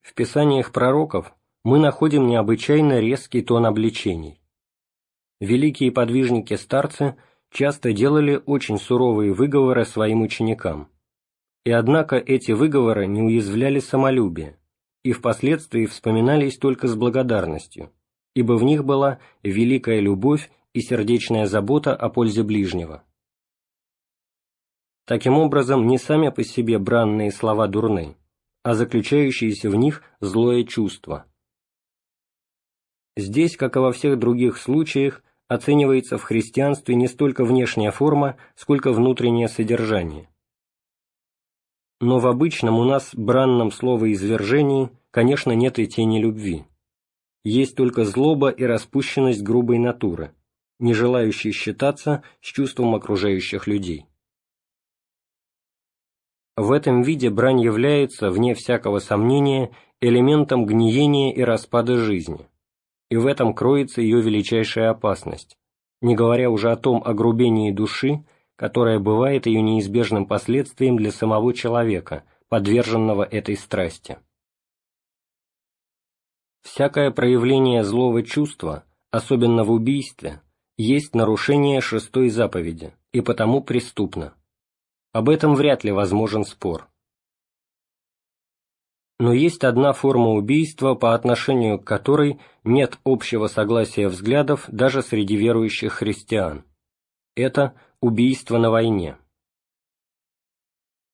Speaker 1: В писаниях пророков мы находим необычайно резкий тон обличений. Великие подвижники-старцы часто делали очень суровые выговоры своим ученикам, и однако эти выговоры не уязвляли самолюбие и впоследствии вспоминались только с благодарностью, ибо в них была великая любовь и сердечная забота о пользе ближнего. Таким образом, не сами по себе бранные слова дурны, а заключающиеся в них злое чувство. Здесь, как и во всех других случаях, оценивается в христианстве не столько внешняя форма, сколько внутреннее содержание. Но в обычном у нас бранном словоизвержении, конечно, нет и тени любви есть только злоба и распущенность грубой натуры, не желающей считаться с чувством окружающих людей. В этом виде брань является, вне всякого сомнения, элементом гниения и распада жизни, и в этом кроется ее величайшая опасность, не говоря уже о том огрубении души, которое бывает ее неизбежным последствием для самого человека, подверженного этой страсти. Всякое проявление злого чувства, особенно в убийстве, есть нарушение шестой заповеди и потому преступно. Об этом вряд ли возможен спор. Но есть одна форма убийства, по отношению к которой нет общего согласия взглядов даже среди верующих христиан. Это убийство на войне.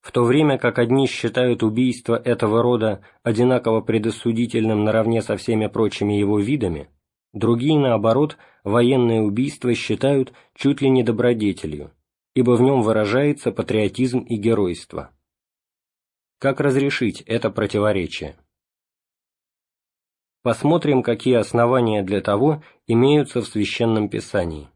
Speaker 1: В то время как одни считают убийство этого рода одинаково предосудительным наравне со всеми прочими его видами, другие, наоборот, военное убийство считают чуть ли не добродетелью, ибо в нем выражается патриотизм и геройство. Как разрешить это противоречие? Посмотрим, какие основания для того имеются в Священном Писании.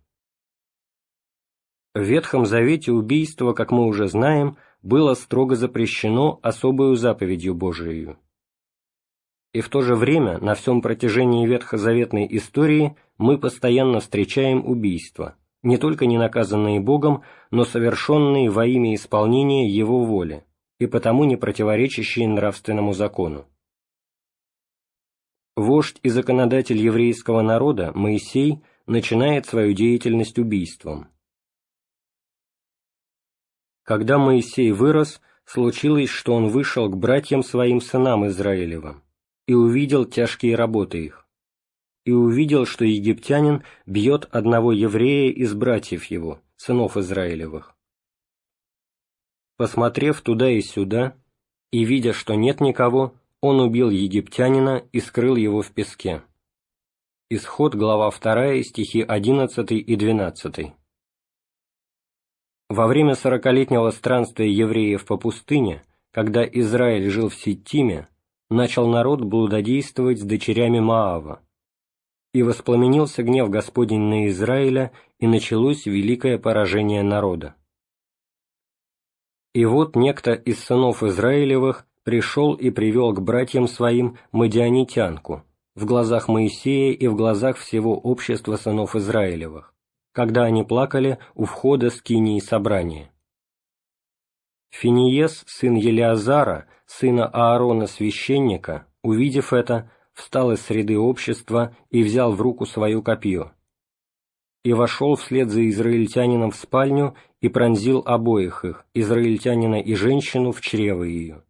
Speaker 1: В Ветхом Завете убийство, как мы уже знаем, – было строго запрещено особою заповедью Божией. И в то же время на всем протяжении ветхозаветной истории мы постоянно встречаем убийства, не только не наказанные Богом, но совершенные во имя исполнения Его воли, и потому не противоречащие нравственному закону. Вождь и законодатель еврейского народа, Моисей, начинает свою деятельность убийством. Когда Моисей вырос, случилось, что он вышел к братьям своим сынам Израилевым и увидел тяжкие работы их, и увидел, что египтянин бьет одного еврея из братьев его, сынов Израилевых. Посмотрев туда и сюда, и видя, что нет никого, он убил египтянина и скрыл его в песке. Исход, глава 2, стихи 11 и 12. Во время сорокалетнего странствия евреев по пустыне, когда Израиль жил в Ситтиме, начал народ блудодействовать с дочерями Маава. И воспламенился гнев Господень на Израиля, и началось великое поражение народа. И вот некто из сынов Израилевых пришел и привел к братьям своим мадианитянку в глазах Моисея и в глазах всего общества сынов Израилевых когда они плакали у входа скинии собрания. Финиес, сын Елиазара, сына Аарона священника, увидев это, встал из среды общества и взял в руку свое копье. и вошел вслед за израильтянином в спальню и пронзил обоих их, израильтянина и женщину, в чрево ее.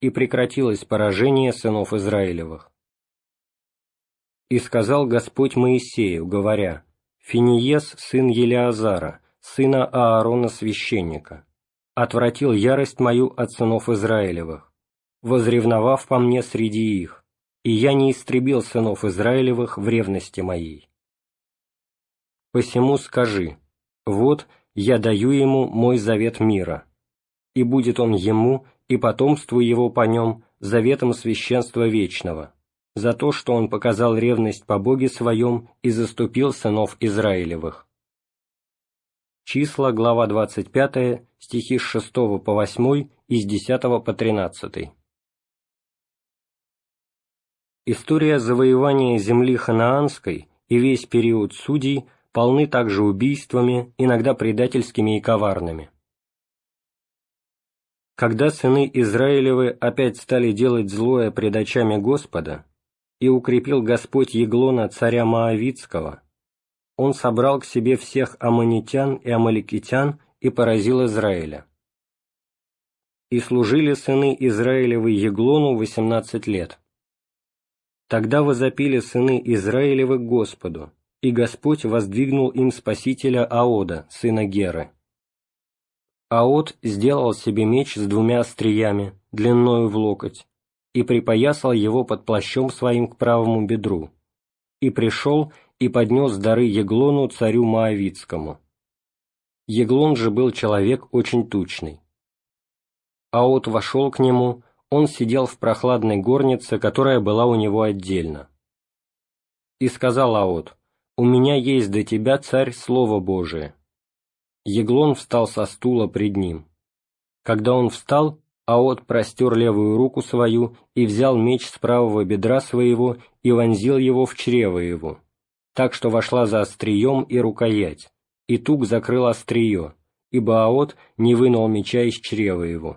Speaker 1: И прекратилось поражение сынов Израилевых. И сказал Господь Моисею, говоря, «Финиес, сын Елиазара, сына Аарона священника, отвратил ярость мою от сынов Израилевых, возревновав по мне среди их, и я не истребил сынов Израилевых в ревности моей. Посему скажи, вот я даю ему мой завет мира, и будет он ему и потомству его по нем заветом священства вечного, за то, что он показал ревность по Боге своем и заступил сынов Израилевых. Числа, глава 25, стихи с 6 по 8 и с 10 по 13. История завоевания земли ханаанской и весь период судей полны также убийствами, иногда предательскими и коварными. Когда сыны Израилевы опять стали делать злое пред очами Господа, и укрепил Господь Еглона царя Моавицкого, он собрал к себе всех аммонитян и амаликитян и поразил Израиля. И служили сыны Израилевы Еглону восемнадцать лет. Тогда возопили сыны Израилевы Господу, и Господь воздвигнул им спасителя Аода, сына Геры. Аод сделал себе меч с двумя остриями, длиною в локоть, и припоясал его под плащом своим к правому бедру, и пришел и поднес дары Еглону царю Моавицкому. Еглон же был человек очень тучный. Аот вошел к нему, он сидел в прохладной горнице, которая была у него отдельно. И сказал Аот, «У меня есть до тебя, царь, Слово Божие». Еглон встал со стула пред ним. Когда он встал, Аот простер левую руку свою и взял меч с правого бедра своего и вонзил его в чрево его так что вошла за острием и рукоять, и тук закрыл острие, ибо Аот не вынул меча из чрева его.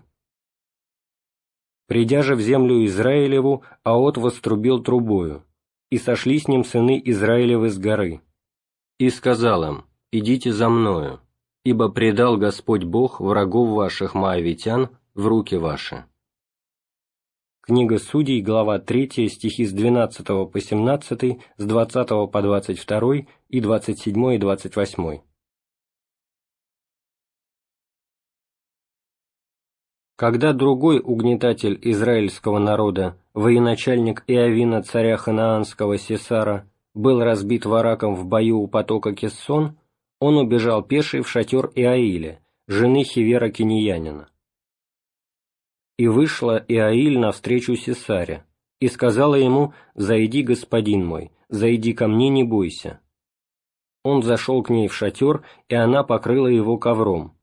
Speaker 1: Придя же в землю Израилеву, Аот вострубил трубою, и сошли с ним сыны Израилевы с горы. И сказал им, «Идите за мною, ибо предал Господь Бог врагов ваших маавитян в руки ваши». Книга Судей, глава 3, стихи с 12 по 17, с 20 по 22 и 27 и 28. Когда другой угнетатель израильского народа, военачальник Иовина царя Ханаанского Сесара, был разбит вараком в бою у потока Кессон, он убежал пеший в шатер Иаиля, жены Хивера Киньянина. И вышла Иаиль навстречу Сесаре, и сказала ему, «Зайди, господин мой, зайди ко мне, не бойся». Он зашел к ней в шатер, и она покрыла его ковром.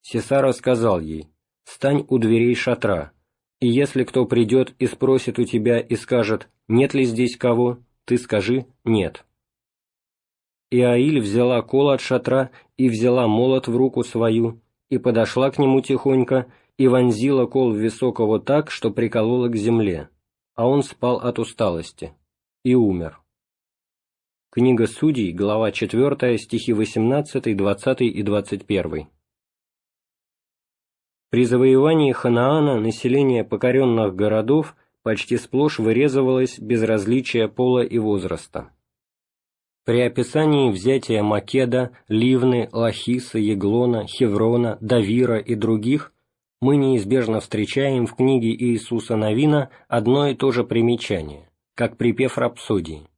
Speaker 1: Сесара сказал ей, «Стань у дверей шатра, и если кто придет и спросит у тебя и скажет, нет ли здесь кого, ты скажи «нет». Иаиль взяла кол от шатра и взяла молот в руку свою, и подошла к нему тихонько, и вонзила кол в високого так, что приколола к земле, а он спал от усталости и умер. Книга Судей, глава 4, стихи 18, 20 и 21. При завоевании Ханаана население покоренных городов почти сплошь вырезывалось без различия пола и возраста. При описании взятия Македа, Ливны, Лахиса, Еглона, Хеврона, Давира и других мы неизбежно встречаем в книге Иисуса Новина одно и то же примечание, как припев рапсодии.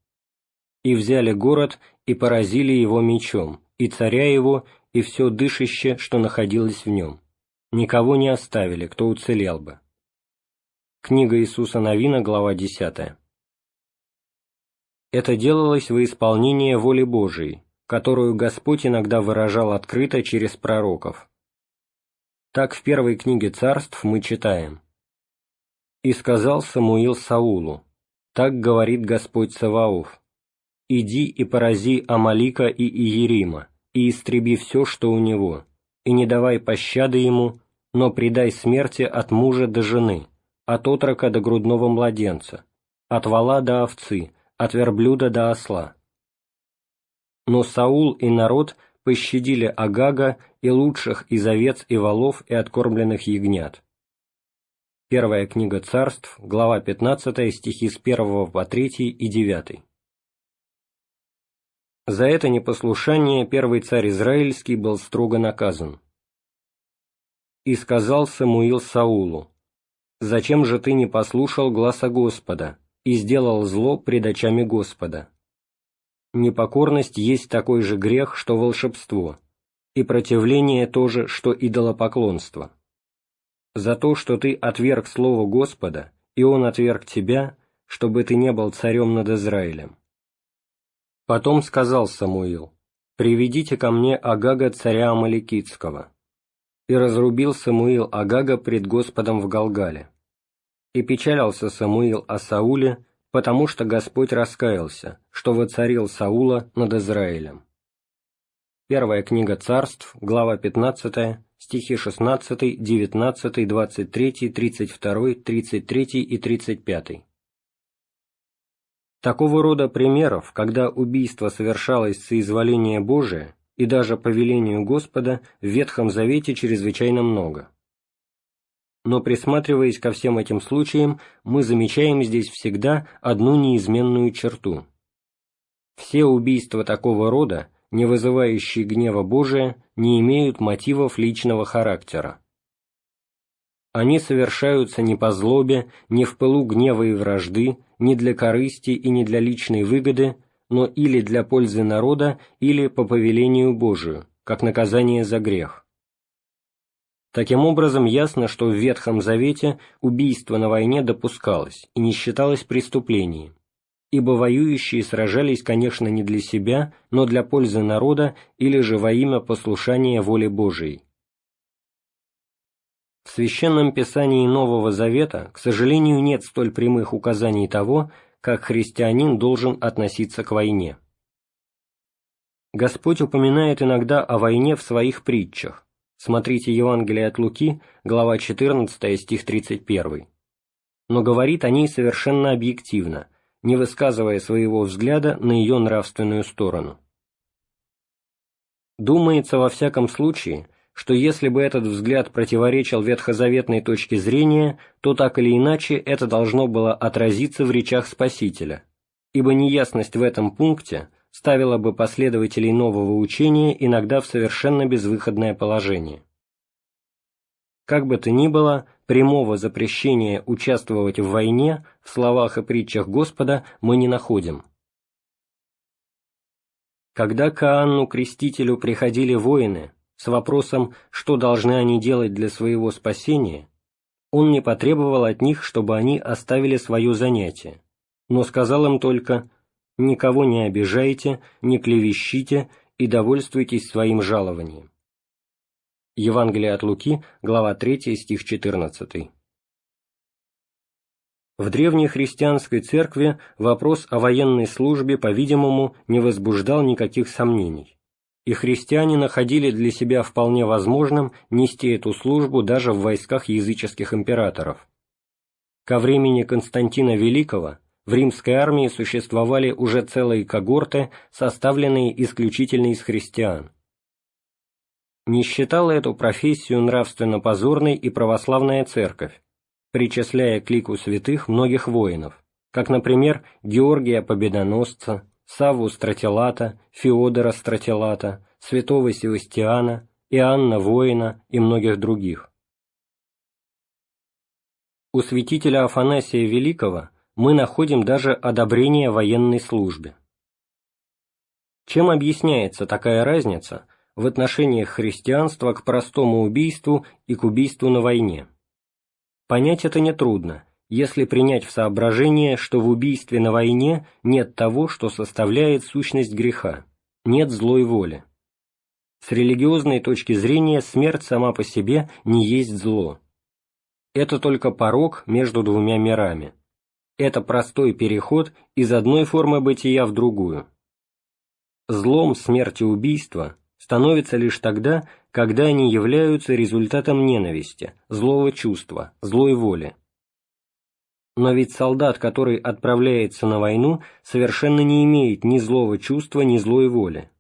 Speaker 1: «И взяли город, и поразили его мечом, и царя его, и все дышище, что находилось в нем. Никого не оставили, кто уцелел бы». Книга Иисуса Новина, глава 10. Это делалось во исполнение воли Божией, которую Господь иногда выражал открыто через пророков, так в первой книге царств мы читаем. «И сказал Самуил Саулу, так говорит Господь Саваоф, иди и порази Амалика и Иерима, и истреби все, что у него, и не давай пощады ему, но предай смерти от мужа до жены, от отрока до грудного младенца, от вала до овцы, от верблюда до осла». Но Саул и народ пощадили Агага и лучших из овец и волов и откормленных ягнят. Первая книга царств, глава 15, стихи с 1 по 3 и 9. За это непослушание первый царь Израильский был строго наказан. «И сказал Самуил Саулу, «Зачем же ты не послушал гласа Господа и сделал зло пред очами Господа? Непокорность есть такой же грех, что волшебство, и противление тоже, что идолопоклонство. За то, что ты отверг слово Господа, и он отверг тебя, чтобы ты не был царем над Израилем. Потом сказал Самуил, «Приведите ко мне Агага царя Амаликитского». И разрубил Самуил Агага пред Господом в Галгале. И печалился Самуил о Сауле, потому что Господь раскаялся, что воцарил Саула над Израилем. Первая книга царств, глава 15, стихи 16, 19, 23, 32, 33 и 35. Такого рода примеров, когда убийство совершалось с соизволения Божия и даже по велению Господа, в Ветхом Завете чрезвычайно много. Но присматриваясь ко всем этим случаям, мы замечаем здесь всегда одну неизменную черту. Все убийства такого рода, не вызывающие гнева Божия, не имеют мотивов личного характера. Они совершаются не по злобе, не в пылу гнева и вражды, не для корысти и не для личной выгоды, но или для пользы народа, или по повелению Божию, как наказание за грех. Таким образом, ясно, что в Ветхом Завете убийство на войне допускалось и не считалось преступлением, ибо воюющие сражались, конечно, не для себя, но для пользы народа или же во имя послушания воле Божией. В Священном Писании Нового Завета, к сожалению, нет столь прямых указаний того, как христианин должен относиться к войне. Господь упоминает иногда о войне в своих притчах. Смотрите Евангелие от Луки, глава 14, стих 31. Но говорит о ней совершенно объективно, не высказывая своего взгляда на ее нравственную сторону. Думается во всяком случае, что если бы этот взгляд противоречил ветхозаветной точке зрения, то так или иначе это должно было отразиться в речах Спасителя, ибо неясность в этом пункте ставила бы последователей нового учения иногда в совершенно безвыходное положение. Как бы то ни было, прямого запрещения участвовать в войне в словах и притчах Господа мы не находим. Когда к Иоанну Крестителю приходили воины, с вопросом, что должны они делать для своего спасения, он не потребовал от них, чтобы они оставили свое занятие, но сказал им только «никого не обижайте, не клевещите и довольствуйтесь своим жалованием». Евангелие от Луки, глава 3, стих 14. В древней христианской церкви вопрос о военной службе, по-видимому, не возбуждал никаких сомнений и христиане находили для себя вполне возможным нести эту службу даже в войсках языческих императоров. Ко времени Константина Великого в римской армии существовали уже целые когорты, составленные исключительно из христиан. Не считала эту профессию нравственно позорной и православная церковь, причисляя к лику святых многих воинов, как, например, Георгия Победоносца, Савву Стратилата, Феодора Стратилата, святого Севастиана, Иоанна Воина и многих других. У святителя Афанасия Великого мы находим даже одобрение военной службе. Чем объясняется такая разница в отношениях христианства к простому убийству и к убийству на войне? Понять это нетрудно, если принять в соображение, что в убийстве на войне нет того, что составляет сущность греха, нет злой воли. С религиозной точки зрения смерть сама по себе не есть зло. Это только порог между двумя мирами. Это простой переход из одной формы бытия в другую. Злом смерти убийства становится лишь тогда, когда они являются результатом ненависти, злого чувства, злой воли Но ведь солдат, который отправляется на войну, совершенно не имеет ни злого чувства, ни злой воли.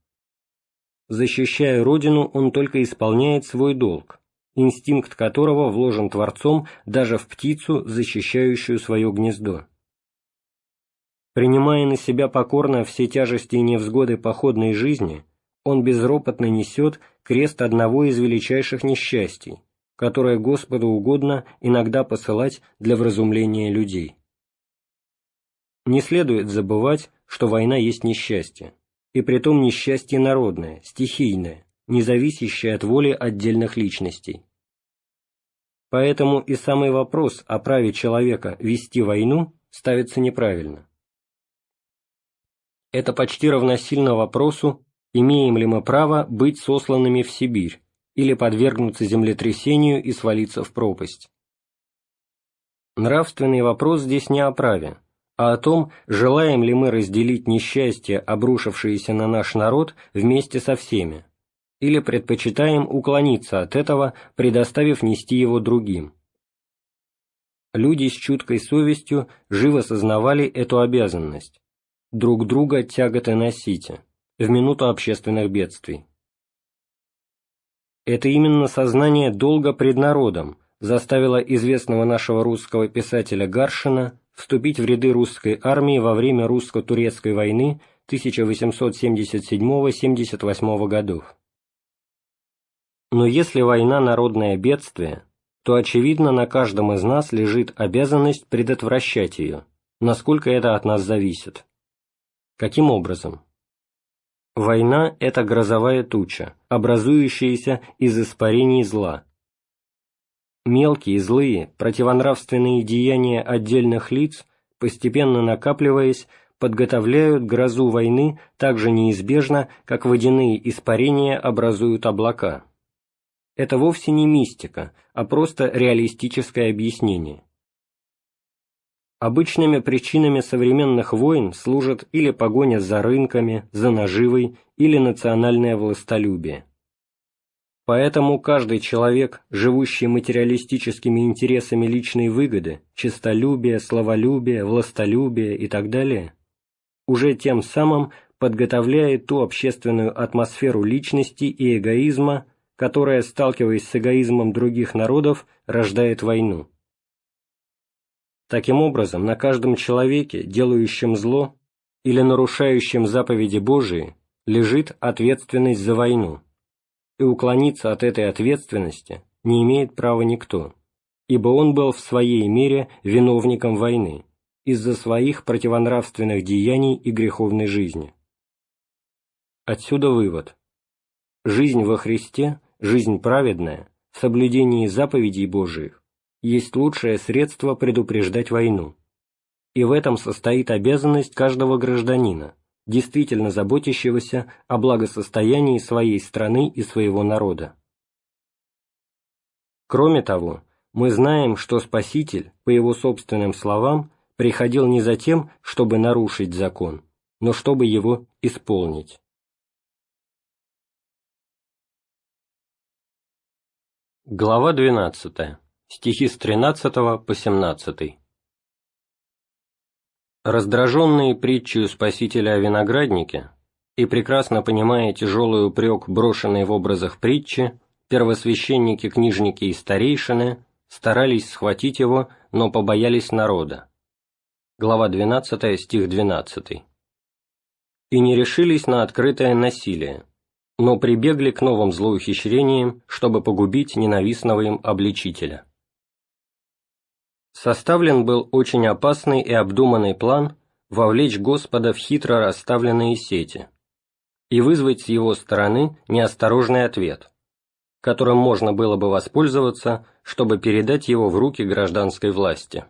Speaker 1: Защищая Родину, он только исполняет свой долг, инстинкт которого вложен Творцом даже в птицу, защищающую свое гнездо. Принимая на себя покорно все тяжести и невзгоды походной жизни, он безропотно несет крест одного из величайших несчастий, которое Господу угодно иногда посылать для вразумления людей. Не следует забывать, что война есть несчастье, и притом несчастье народное, стихийное, не зависящее от воли отдельных личностей. Поэтому и самый вопрос о праве человека вести войну ставится неправильно это почти равносильно вопросу, имеем ли мы право быть сосланными в Сибирь или подвергнуться землетрясению и свалиться в пропасть. Нравственный вопрос здесь не о праве, а о том, желаем ли мы разделить несчастье, обрушившееся на наш народ, вместе со всеми, или предпочитаем уклониться от этого, предоставив нести его другим. Люди с чуткой совестью живо сознавали эту обязанность, друг друга тяготы носите в минуту общественных бедствий. Это именно сознание долга пред народом заставило известного нашего русского писателя Гаршина вступить в ряды русской армии во время русско-турецкой войны 1877-78 годов. Но если война – народное бедствие, то, очевидно, на каждом из нас лежит обязанность предотвращать ее, насколько это от нас зависит. Каким образом? Война – это грозовая туча, образующаяся из испарений зла. Мелкие, злые, противонравственные деяния отдельных лиц, постепенно накапливаясь, подготовляют грозу войны так же неизбежно, как водяные испарения образуют облака. Это вовсе не мистика, а просто реалистическое объяснение. Обычными причинами современных войн служат или погоня за рынками, за наживой, или национальное властолюбие. Поэтому каждый человек, живущий материалистическими интересами личной выгоды, честолюбия, словолюбия, властолюбия и так далее, уже тем самым подготовляет ту общественную атмосферу личности и эгоизма, которая, сталкиваясь с эгоизмом других народов, рождает войну. Таким образом, на каждом человеке, делающем зло или нарушающем заповеди Божии, лежит ответственность за войну, и уклониться от этой ответственности не имеет права никто, ибо он был в своей мере виновником войны из-за своих противонравственных деяний и греховной жизни. Отсюда вывод. Жизнь во Христе, жизнь праведная, в соблюдении заповедей Божиих, есть лучшее средство предупреждать войну. И в этом состоит обязанность каждого гражданина, действительно заботящегося о благосостоянии своей страны и своего народа. Кроме того, мы знаем, что Спаситель, по его собственным словам, приходил не за тем, чтобы нарушить закон, но чтобы его исполнить. Глава двенадцатая стихи с 13 по 17. Раздраженные притчью Спасителя о винограднике и прекрасно понимая тяжелый упрек, брошенный в образах притчи, первосвященники, книжники и старейшины старались схватить его, но побоялись народа. Глава 12, стих 12. И не решились на открытое насилие, но прибегли к новым злоухищрениям, чтобы погубить ненавистного им обличителя. Составлен был очень опасный и обдуманный план вовлечь Господа в хитро расставленные сети и вызвать с его стороны неосторожный ответ, которым можно было бы воспользоваться, чтобы передать его в руки гражданской власти.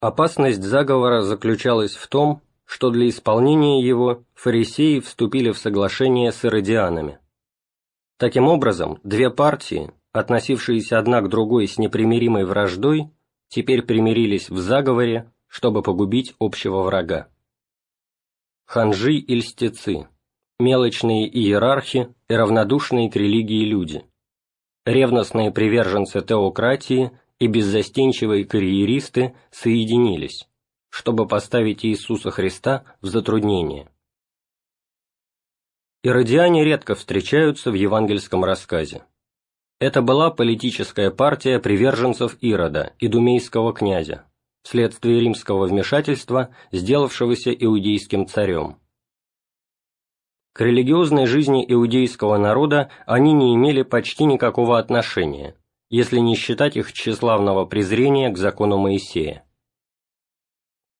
Speaker 1: Опасность заговора заключалась в том, что для исполнения его фарисеи вступили в соглашение с иродианами. Таким образом, две партии, относившиеся одна к другой с непримиримой враждой, теперь примирились в заговоре, чтобы погубить общего врага. Ханжи и льстецы, мелочные иерархи и равнодушные к религии люди, ревностные приверженцы теократии и беззастенчивые карьеристы соединились, чтобы поставить Иисуса Христа в затруднение. Иродиане редко встречаются в евангельском рассказе. Это была политическая партия приверженцев Ирода, идумейского князя, вследствие римского вмешательства, сделавшегося иудейским царем. К религиозной жизни иудейского народа они не имели почти никакого отношения, если не считать их тщеславного презрения к закону Моисея.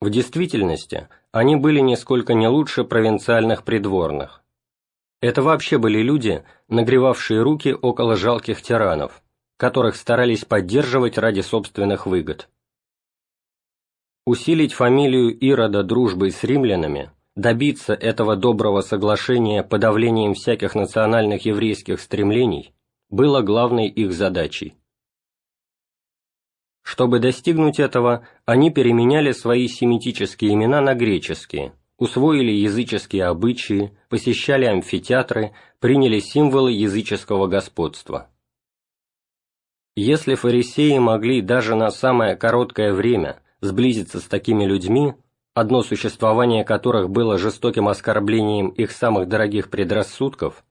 Speaker 1: В действительности они были нисколько не лучше провинциальных придворных. Это вообще были люди, нагревавшие руки около жалких тиранов, которых старались поддерживать ради собственных выгод. Усилить фамилию Ирода дружбой с римлянами добиться этого доброго соглашения подавлением всяких национальных еврейских стремлений было главной их задачей. Чтобы достигнуть этого, они переменяли свои семитические имена на греческие, усвоили языческие обычаи, посещали амфитеатры, приняли символы языческого господства. Если фарисеи могли даже на самое короткое время сблизиться с такими людьми, одно существование которых было жестоким оскорблением их самых дорогих предрассудков,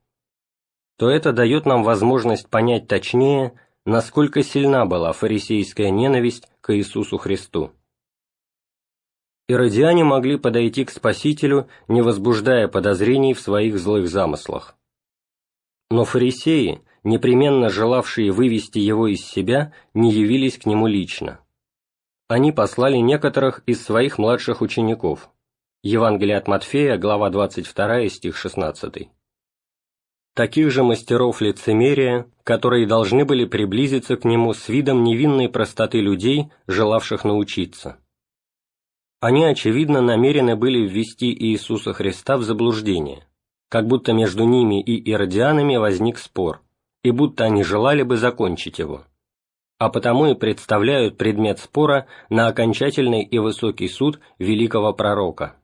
Speaker 1: то это дает нам возможность понять точнее, насколько сильна была фарисейская ненависть к Иисусу Христу. Иродиане могли подойти к Спасителю, не возбуждая подозрений в своих злых замыслах. Но фарисеи, непременно желавшие вывести его из себя, не явились к нему лично они послали некоторых из своих младших учеников. Евангелие от Матфея, глава 22, стих 16. Таких же мастеров лицемерия, которые должны были приблизиться к нему с видом невинной простоты людей, желавших научиться. Они, очевидно, намерены были ввести Иисуса Христа в заблуждение, как будто между ними и иродианами возник спор, и будто они желали бы закончить его а потому и представляют предмет спора на окончательный и высокий суд великого пророка.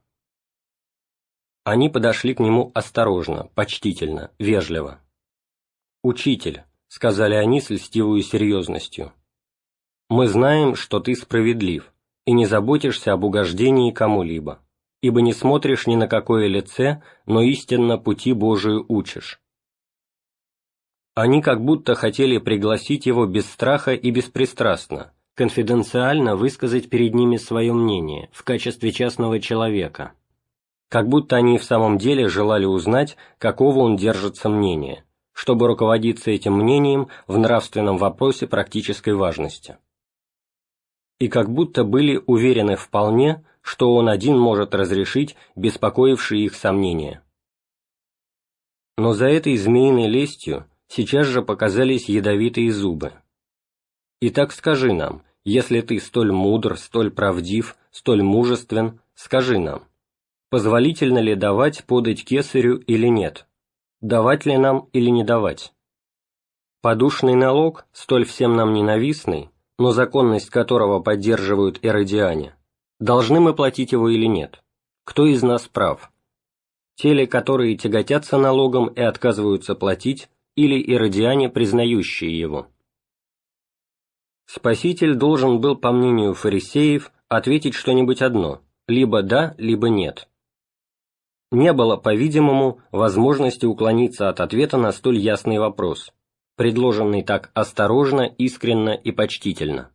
Speaker 1: Они подошли к нему осторожно, почтительно, вежливо. «Учитель», — сказали они с льстивой серьезностью, — «мы знаем, что ты справедлив и не заботишься об угождении кому-либо, ибо не смотришь ни на какое лице, но истинно пути Божию учишь. Они как будто хотели пригласить его без страха и беспристрастно, конфиденциально высказать перед ними свое мнение в качестве частного человека. Как будто они в самом деле желали узнать, какого он держится мнения, чтобы руководиться этим мнением в нравственном вопросе практической важности. И как будто были уверены вполне, что он один может разрешить беспокоившие их сомнения. Но за этой змеиной лестью сейчас же показались ядовитые зубы. «Итак скажи нам, если ты столь мудр, столь правдив, столь мужествен, скажи нам, позволительно ли давать подать кесарю или нет, давать ли нам или не давать? Подушный налог, столь всем нам ненавистный, но законность которого поддерживают эродиане, должны мы платить его или нет? Кто из нас прав? Те ли, которые тяготятся налогом и отказываются платить, или иродиане, признающие его. Спаситель должен был, по мнению фарисеев, ответить что-нибудь одно, либо да, либо нет. Не было, по-видимому, возможности уклониться от ответа на столь ясный вопрос, предложенный так осторожно, искренно и почтительно.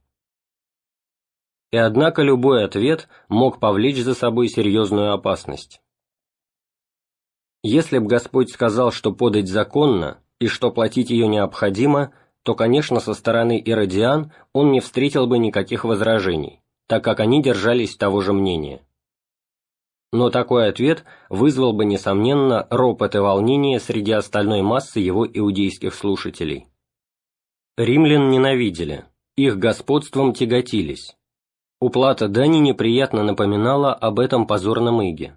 Speaker 1: И однако любой ответ мог повлечь за собой серьезную опасность. Если б Господь сказал, что подать законно, и что платить ее необходимо, то, конечно, со стороны иродиан он не встретил бы никаких возражений, так как они держались того же мнения. Но такой ответ вызвал бы, несомненно, ропот и волнение среди остальной массы его иудейских слушателей. Римлян ненавидели, их господством тяготились. Уплата дани неприятно напоминала об этом позорном иге.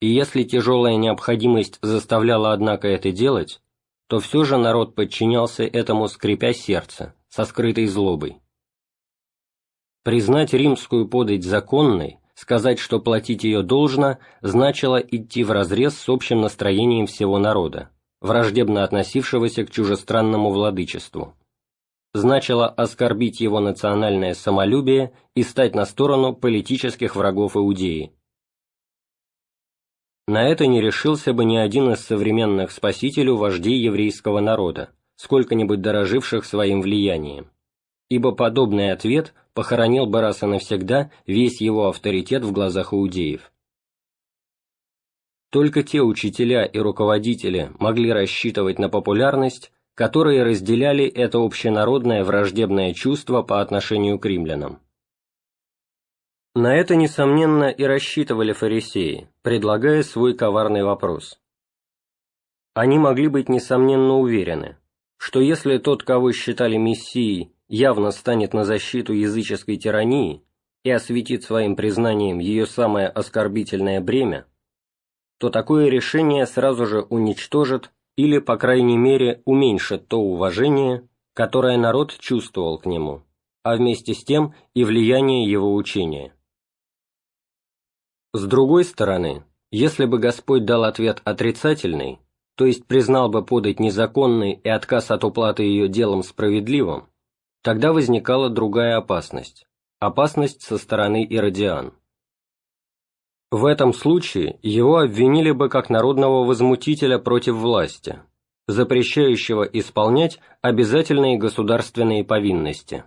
Speaker 1: И если тяжелая необходимость заставляла, однако, это делать, то все же народ подчинялся этому, скрипя сердце, со скрытой злобой. Признать римскую подать законной, сказать, что платить ее должно, значило идти вразрез с общим настроением всего народа, враждебно относившегося к чужестранному владычеству. значило оскорбить его национальное самолюбие и стать на сторону политических врагов Иудеи. На это не решился бы ни один из современных спасителю вождей еврейского народа, сколько-нибудь дороживших своим влиянием, ибо подобный ответ похоронил бы раз и навсегда весь его авторитет в глазах иудеев. Только те учителя и руководители могли рассчитывать на популярность, которые разделяли это общенародное враждебное чувство по отношению к римлянам. На это, несомненно, и рассчитывали фарисеи, предлагая свой коварный вопрос. Они могли быть, несомненно, уверены, что если тот, кого считали мессией, явно станет на защиту языческой тирании и осветит своим признанием ее самое оскорбительное бремя, то такое решение сразу же уничтожит или, по крайней мере, уменьшит то уважение, которое народ чувствовал к нему, а вместе с тем и влияние его учения. С другой стороны, если бы Господь дал ответ отрицательный, то есть признал бы подать незаконный и отказ от уплаты ее делом справедливым, тогда возникала другая опасность – опасность со стороны иродиан. В этом случае его обвинили бы как народного возмутителя против власти, запрещающего исполнять обязательные государственные повинности.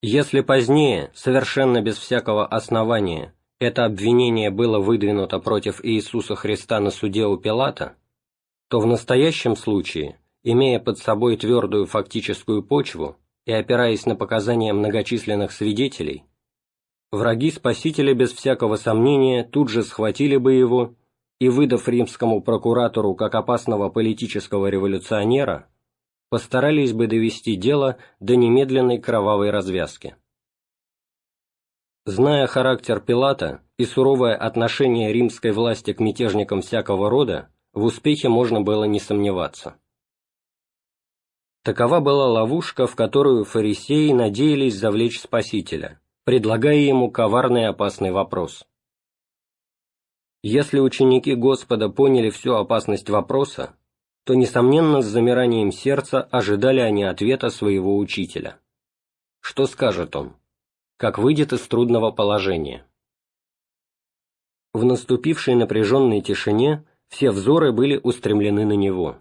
Speaker 1: Если позднее, совершенно без всякого основания, это обвинение было выдвинуто против Иисуса Христа на суде у Пилата, то в настоящем случае, имея под собой твердую фактическую почву и опираясь на показания многочисленных свидетелей, враги Спасителя без всякого сомнения тут же схватили бы его и, выдав римскому прокуратору как опасного политического революционера, постарались бы довести дело до немедленной кровавой развязки. Зная характер Пилата и суровое отношение римской власти к мятежникам всякого рода, в успехе можно было не сомневаться. Такова была ловушка, в которую фарисеи надеялись завлечь Спасителя, предлагая ему коварный и опасный вопрос. Если ученики Господа поняли всю опасность вопроса, то, несомненно, с замиранием сердца ожидали они ответа своего учителя. Что скажет он? как выйдет из трудного положения. В наступившей напряженной тишине все взоры были устремлены на него.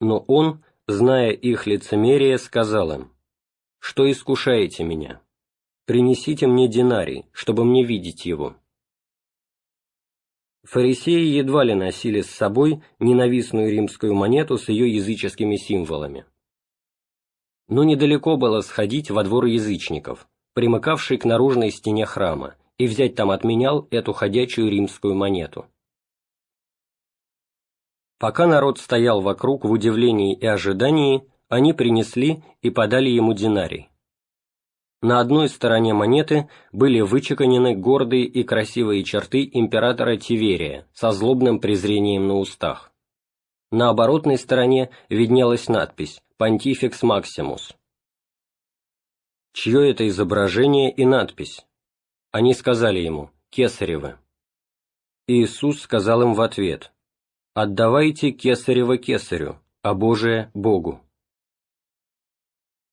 Speaker 1: Но он, зная их лицемерие, сказал им, «Что искушаете меня? Принесите мне динарий, чтобы мне видеть его». Фарисеи едва ли носили с собой ненавистную римскую монету с ее языческими символами но недалеко было сходить во двор язычников, примыкавший к наружной стене храма, и взять там отменял эту ходячую римскую монету. Пока народ стоял вокруг в удивлении и ожидании, они принесли и подали ему динарий. На одной стороне монеты были вычеканены гордые и красивые черты императора Тиверия со злобным презрением на устах. На оборотной стороне виднелась надпись «Понтификс Максимус». Чье это изображение и надпись? Они сказали ему «Кесаревы». Иисус сказал им в ответ «Отдавайте Кесарева Кесарю, а Божие – Богу».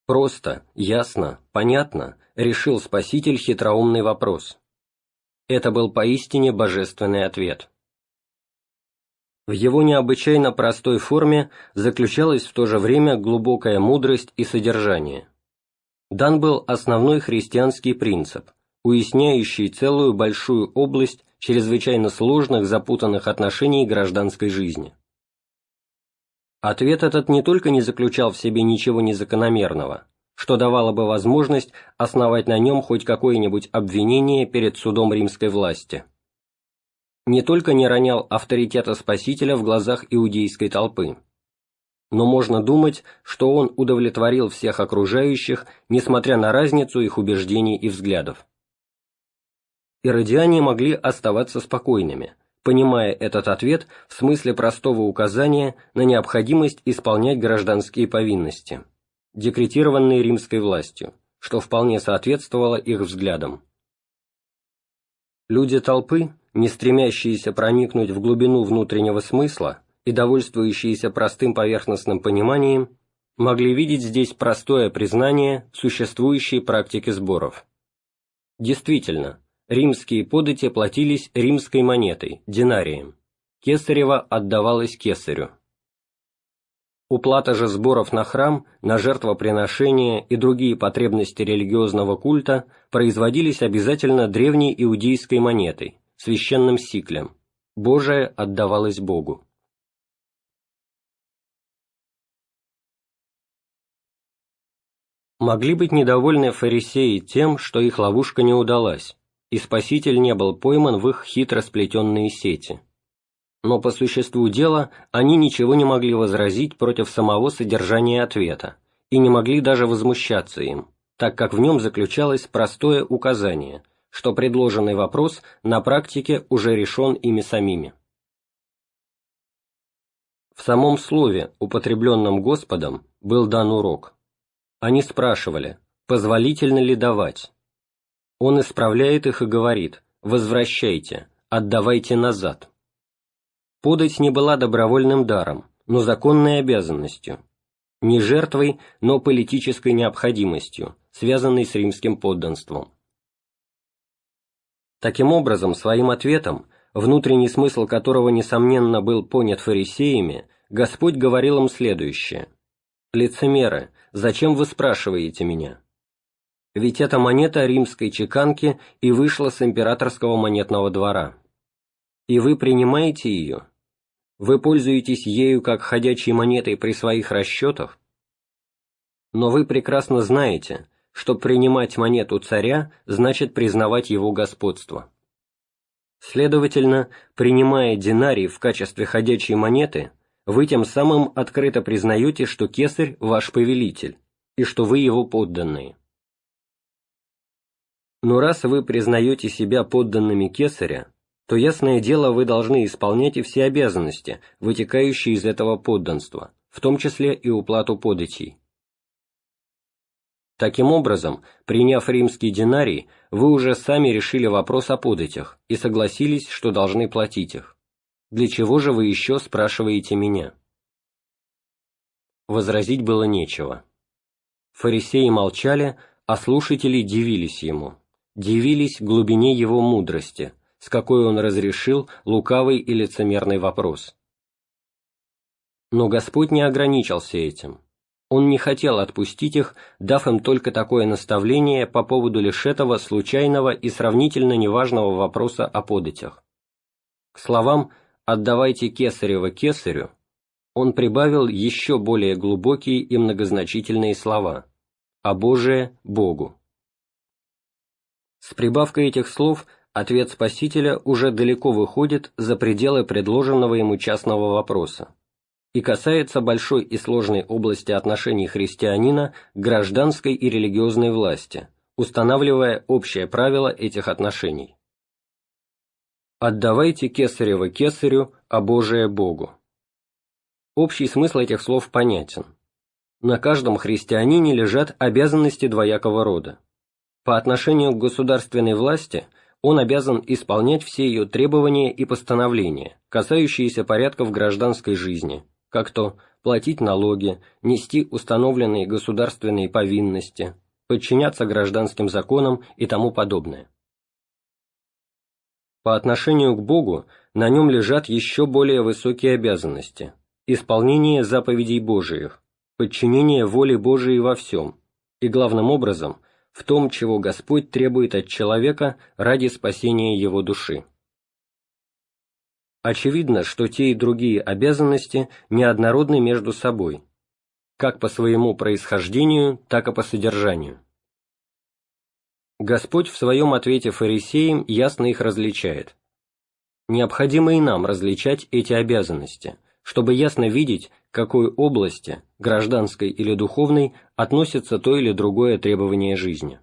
Speaker 1: Просто, ясно, понятно решил Спаситель хитроумный вопрос. Это был поистине божественный ответ. В его необычайно простой форме заключалась в то же время глубокая мудрость и содержание. Дан был основной христианский принцип, уясняющий целую большую область чрезвычайно сложных запутанных отношений гражданской жизни. Ответ этот не только не заключал в себе ничего незакономерного, что давало бы возможность основать на нем хоть какое-нибудь обвинение перед судом римской власти – не только не ронял авторитета Спасителя в глазах иудейской толпы, но можно думать, что он удовлетворил всех окружающих, несмотря на разницу их убеждений и взглядов. Иродиане могли оставаться спокойными, понимая этот ответ в смысле простого указания на необходимость исполнять гражданские повинности, декретированные римской властью, что вполне соответствовало их взглядам. Люди толпы, не стремящиеся проникнуть в глубину внутреннего смысла и довольствующиеся простым поверхностным пониманием, могли видеть здесь простое признание существующей практики сборов. Действительно, римские подати платились римской монетой, динарием, кесарева отдавалась кесарю. Уплата же сборов на храм, на жертвоприношения и другие потребности религиозного культа производились обязательно древней иудейской монетой, священным сиклем. Божие отдавалось Богу. Могли быть недовольны фарисеи тем, что их ловушка не удалась, и Спаситель не был пойман в их хитро сплетенные сети но по существу дела они ничего не могли возразить против самого содержания ответа и не могли даже возмущаться им, так как в нем заключалось простое указание, что предложенный вопрос на практике уже решен ими самими. В самом слове, употребленном Господом, был дан урок. Они спрашивали, позволительно ли давать. Он исправляет их и говорит, возвращайте, отдавайте назад. Подать не была добровольным даром, но законной обязанностью, не жертвой, но политической необходимостью, связанной с римским подданством. Таким образом, своим ответом, внутренний смысл которого, несомненно, был понят фарисеями, Господь говорил им следующее. «Лицемеры, зачем вы спрашиваете меня? Ведь эта монета римской чеканки и вышла с императорского монетного двора. И вы принимаете ее, вы пользуетесь ею как ходячей монетой при своих расчетах? Но вы прекрасно знаете, что принимать монету царя значит признавать его господство. Следовательно, принимая динарий в качестве ходячей монеты, вы тем самым открыто признаете, что кесарь – ваш повелитель, и что вы его подданные. Но раз вы признаете себя подданными кесаря, то ясное дело вы должны исполнять и все обязанности, вытекающие из этого подданства, в том числе и уплату податей. Таким образом, приняв римский динарий, вы уже сами решили вопрос о податях и согласились, что должны платить их. Для чего же вы еще спрашиваете меня? Возразить было нечего. Фарисеи молчали, а слушатели дивились ему, дивились глубине его мудрости – с какой он разрешил лукавый и лицемерный вопрос. Но Господь не ограничился этим. Он не хотел отпустить их, дав им только такое наставление по поводу лишь этого случайного и сравнительно неважного вопроса о податях. К словам «отдавайте кесарево кесарю» он прибавил еще более глубокие и многозначительные слова «а Божие – Богу». С прибавкой этих слов ответ Спасителя уже далеко выходит за пределы предложенного ему частного вопроса и касается большой и сложной области отношений христианина к гражданской и религиозной власти, устанавливая общее правило этих отношений. «Отдавайте кесарево кесарю, а Божие Богу». Общий смысл этих слов понятен. На каждом христианине лежат обязанности двоякого рода. По отношению к государственной власти – он обязан исполнять все ее требования и постановления, касающиеся порядков гражданской жизни, как то платить налоги, нести установленные государственные повинности, подчиняться гражданским законам и тому подобное. По отношению к Богу на нем лежат еще более высокие обязанности – исполнение заповедей Божиих, подчинение воле Божией во всем, и главным образом в том, чего Господь требует от человека ради спасения его души. Очевидно, что те и другие обязанности неоднородны между собой, как по своему происхождению, так и по содержанию. Господь в своем ответе фарисеям ясно их различает. Необходимо и нам различать эти обязанности, чтобы ясно видеть, какой области, гражданской или духовной, относится то или другое требование жизни.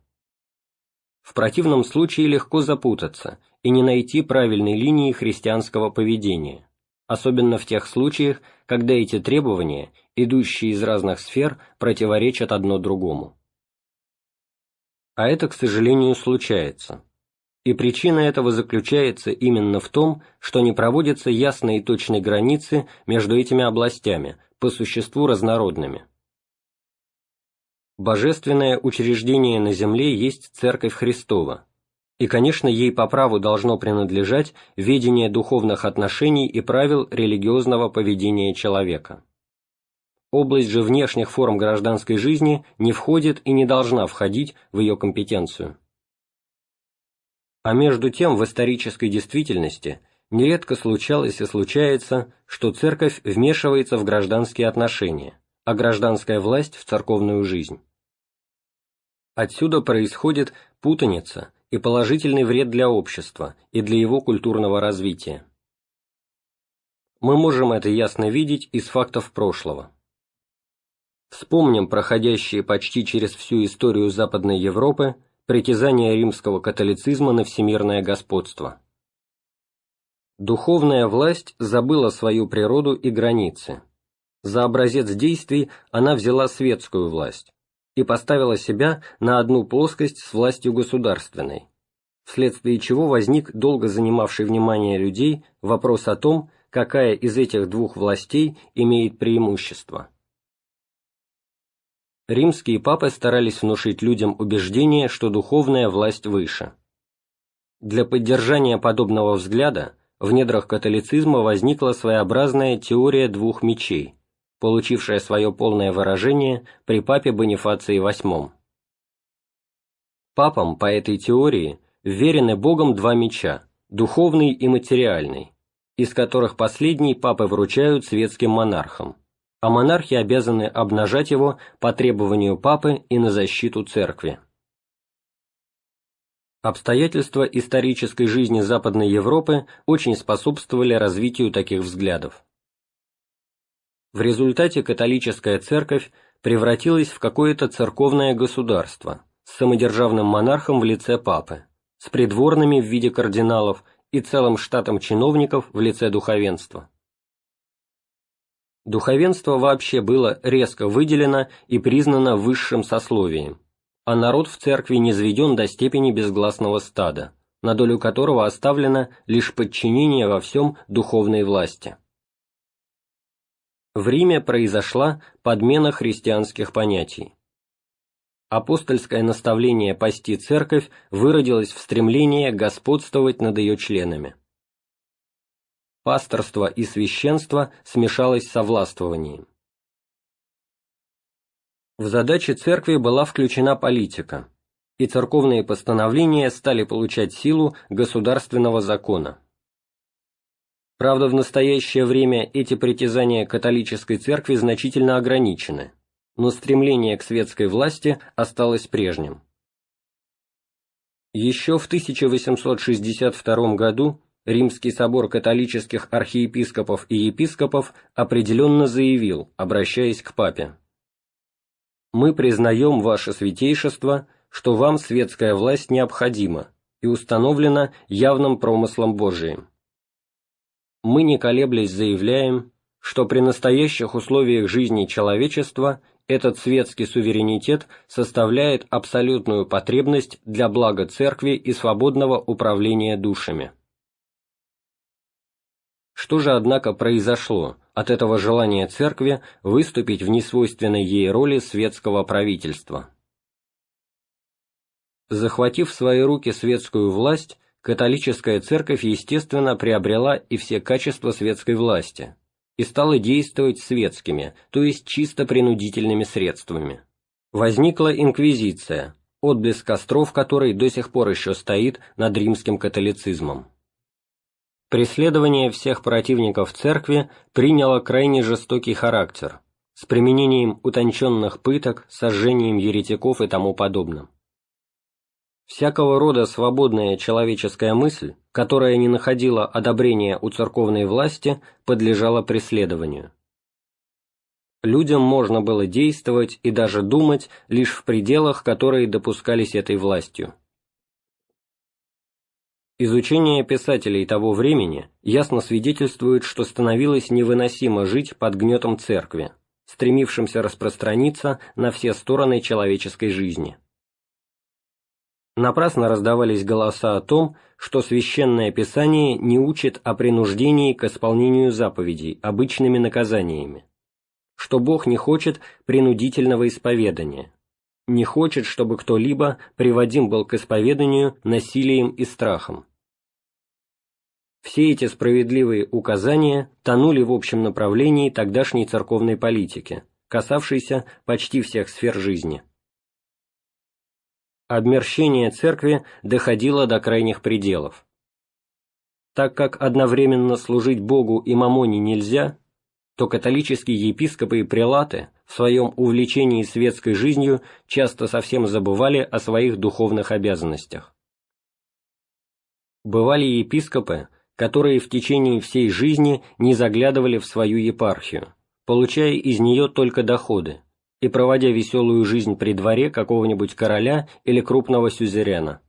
Speaker 1: В противном случае легко запутаться и не найти правильной линии христианского поведения, особенно в тех случаях, когда эти требования, идущие из разных сфер, противоречат одно другому. А это, к сожалению, случается. И причина этого заключается именно в том, что не проводятся ясные и точные границы между этими областями, по существу разнородными. Божественное учреждение на земле есть Церковь Христова, и, конечно, ей по праву должно принадлежать ведение духовных отношений и правил религиозного поведения человека. Область же внешних форм гражданской жизни не входит и не должна входить в ее компетенцию. А между тем в исторической действительности нередко случалось и случается, что церковь вмешивается в гражданские отношения, а гражданская власть в церковную жизнь. Отсюда происходит путаница и положительный вред для общества и для его культурного развития. Мы можем это ясно видеть из фактов прошлого. Вспомним проходящие почти через всю историю Западной Европы притязания римского католицизма на всемирное господство. Духовная власть забыла свою природу и границы. За образец действий она взяла светскую власть, и поставила себя на одну плоскость с властью государственной, вследствие чего возник долго занимавший внимание людей вопрос о том, какая из этих двух властей имеет преимущество. Римские папы старались внушить людям убеждение, что духовная власть выше. Для поддержания подобного взгляда в недрах католицизма возникла своеобразная теория двух мечей – получившая свое полное выражение при папе Бонифации VIII. Папам по этой теории верены Богом два меча – духовный и материальный, из которых последний папы вручают светским монархам, а монархи обязаны обнажать его по требованию папы и на защиту церкви. Обстоятельства исторической жизни Западной Европы очень способствовали развитию таких взглядов. В результате католическая церковь превратилась в какое-то церковное государство с самодержавным монархом в лице папы, с придворными в виде кардиналов и целым штатом чиновников в лице духовенства. Духовенство вообще было резко выделено и признано высшим сословием, а народ в церкви низведен до степени безгласного стада, на долю которого оставлено лишь подчинение во всем духовной власти. В Риме произошла подмена христианских понятий. Апостольское наставление пасти церковь выродилось в стремление господствовать над ее членами. Пасторство и священство смешалось со властвованием. В задачи церкви была включена политика, и церковные постановления стали получать силу государственного закона. Правда, в настоящее время эти притязания католической церкви значительно ограничены, но стремление к светской власти осталось прежним. Еще в 1862 году Римский собор католических архиепископов и епископов определенно заявил, обращаясь к папе, «Мы признаем ваше святейшество, что вам светская власть необходима и установлена явным промыслом Божиим мы не колеблясь заявляем, что при настоящих условиях жизни человечества этот светский суверенитет составляет абсолютную потребность для блага церкви и свободного управления душами. Что же, однако, произошло от этого желания церкви выступить в несвойственной ей роли светского правительства? Захватив в свои руки светскую власть, католическая церковь, естественно, приобрела и все качества светской власти и стала действовать светскими, то есть чисто принудительными средствами. Возникла инквизиция, отблеск костров которой до сих пор еще стоит над римским католицизмом. Преследование всех противников церкви приняло крайне жестокий характер, с применением утонченных пыток, сожжением еретиков и тому подобным. Всякого рода свободная человеческая мысль, которая не находила одобрения у церковной власти, подлежала преследованию. Людям можно было действовать и даже думать лишь в пределах, которые допускались этой властью. Изучение писателей того времени ясно свидетельствует, что становилось невыносимо жить под гнетом церкви, стремившимся распространиться на все стороны человеческой жизни. Напрасно раздавались голоса о том, что Священное Писание не учит о принуждении к исполнению заповедей обычными наказаниями, что Бог не хочет принудительного исповедания, не хочет, чтобы кто-либо приводим был к исповеданию насилием и страхом. Все эти справедливые указания тонули в общем направлении тогдашней церковной политики, касавшейся почти всех сфер жизни. Обмерщение церкви доходило до крайних пределов. Так как одновременно служить Богу и мамоне нельзя, то католические епископы и прелаты в своем увлечении светской жизнью часто совсем забывали о своих духовных обязанностях. Бывали епископы, которые в течение всей жизни не заглядывали в свою епархию, получая из нее только доходы, и проводя веселую жизнь при дворе какого-нибудь короля или крупного сюзерена.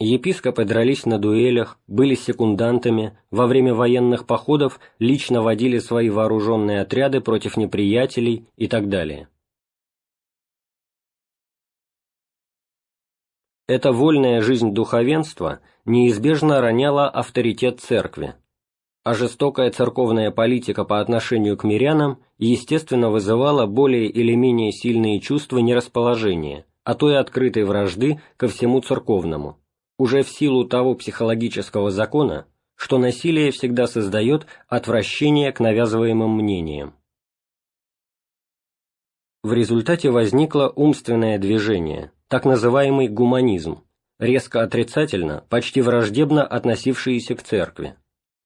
Speaker 1: Епископы дрались на дуэлях, были секундантами, во время военных походов лично водили свои вооруженные отряды против неприятелей и так далее. Эта вольная жизнь духовенства неизбежно роняла авторитет церкви, а жестокая церковная политика по отношению к мирянам естественно вызывала более или менее сильные чувства нерасположения, а то и открытой вражды ко всему церковному. Уже в силу того психологического закона, что насилие всегда создает отвращение к навязываемым мнениям. В результате возникло умственное движение, так называемый гуманизм, резко отрицательно, почти враждебно относившиеся к церкви,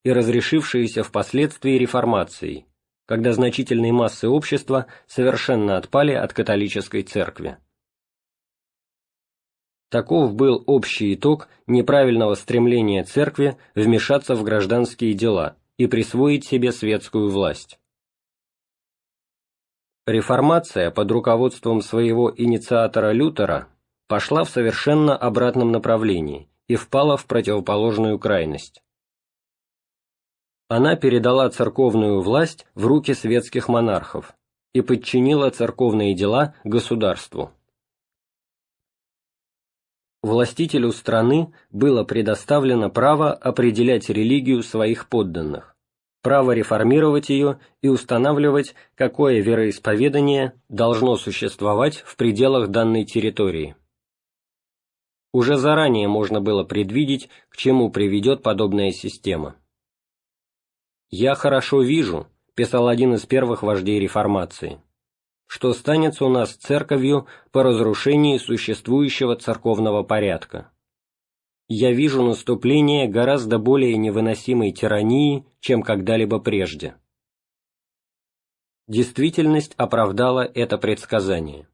Speaker 1: и разрешившиеся впоследствии реформацией, когда значительные массы общества совершенно отпали от католической церкви. Таков был общий итог неправильного стремления церкви вмешаться в гражданские дела и присвоить себе светскую власть. Реформация под руководством своего инициатора Лютера пошла в совершенно обратном направлении и впала в противоположную крайность. Она передала церковную власть в руки светских монархов и подчинила церковные дела государству властителю страны было предоставлено право определять религию своих подданных, право реформировать ее и устанавливать, какое вероисповедание должно существовать в пределах данной территории. Уже заранее можно было предвидеть, к чему приведет подобная система. «Я хорошо вижу», – писал один из первых вождей реформации, – что станется у нас церковью по разрушении существующего церковного порядка. Я вижу наступление гораздо более невыносимой тирании, чем когда-либо прежде. Действительность оправдала это предсказание.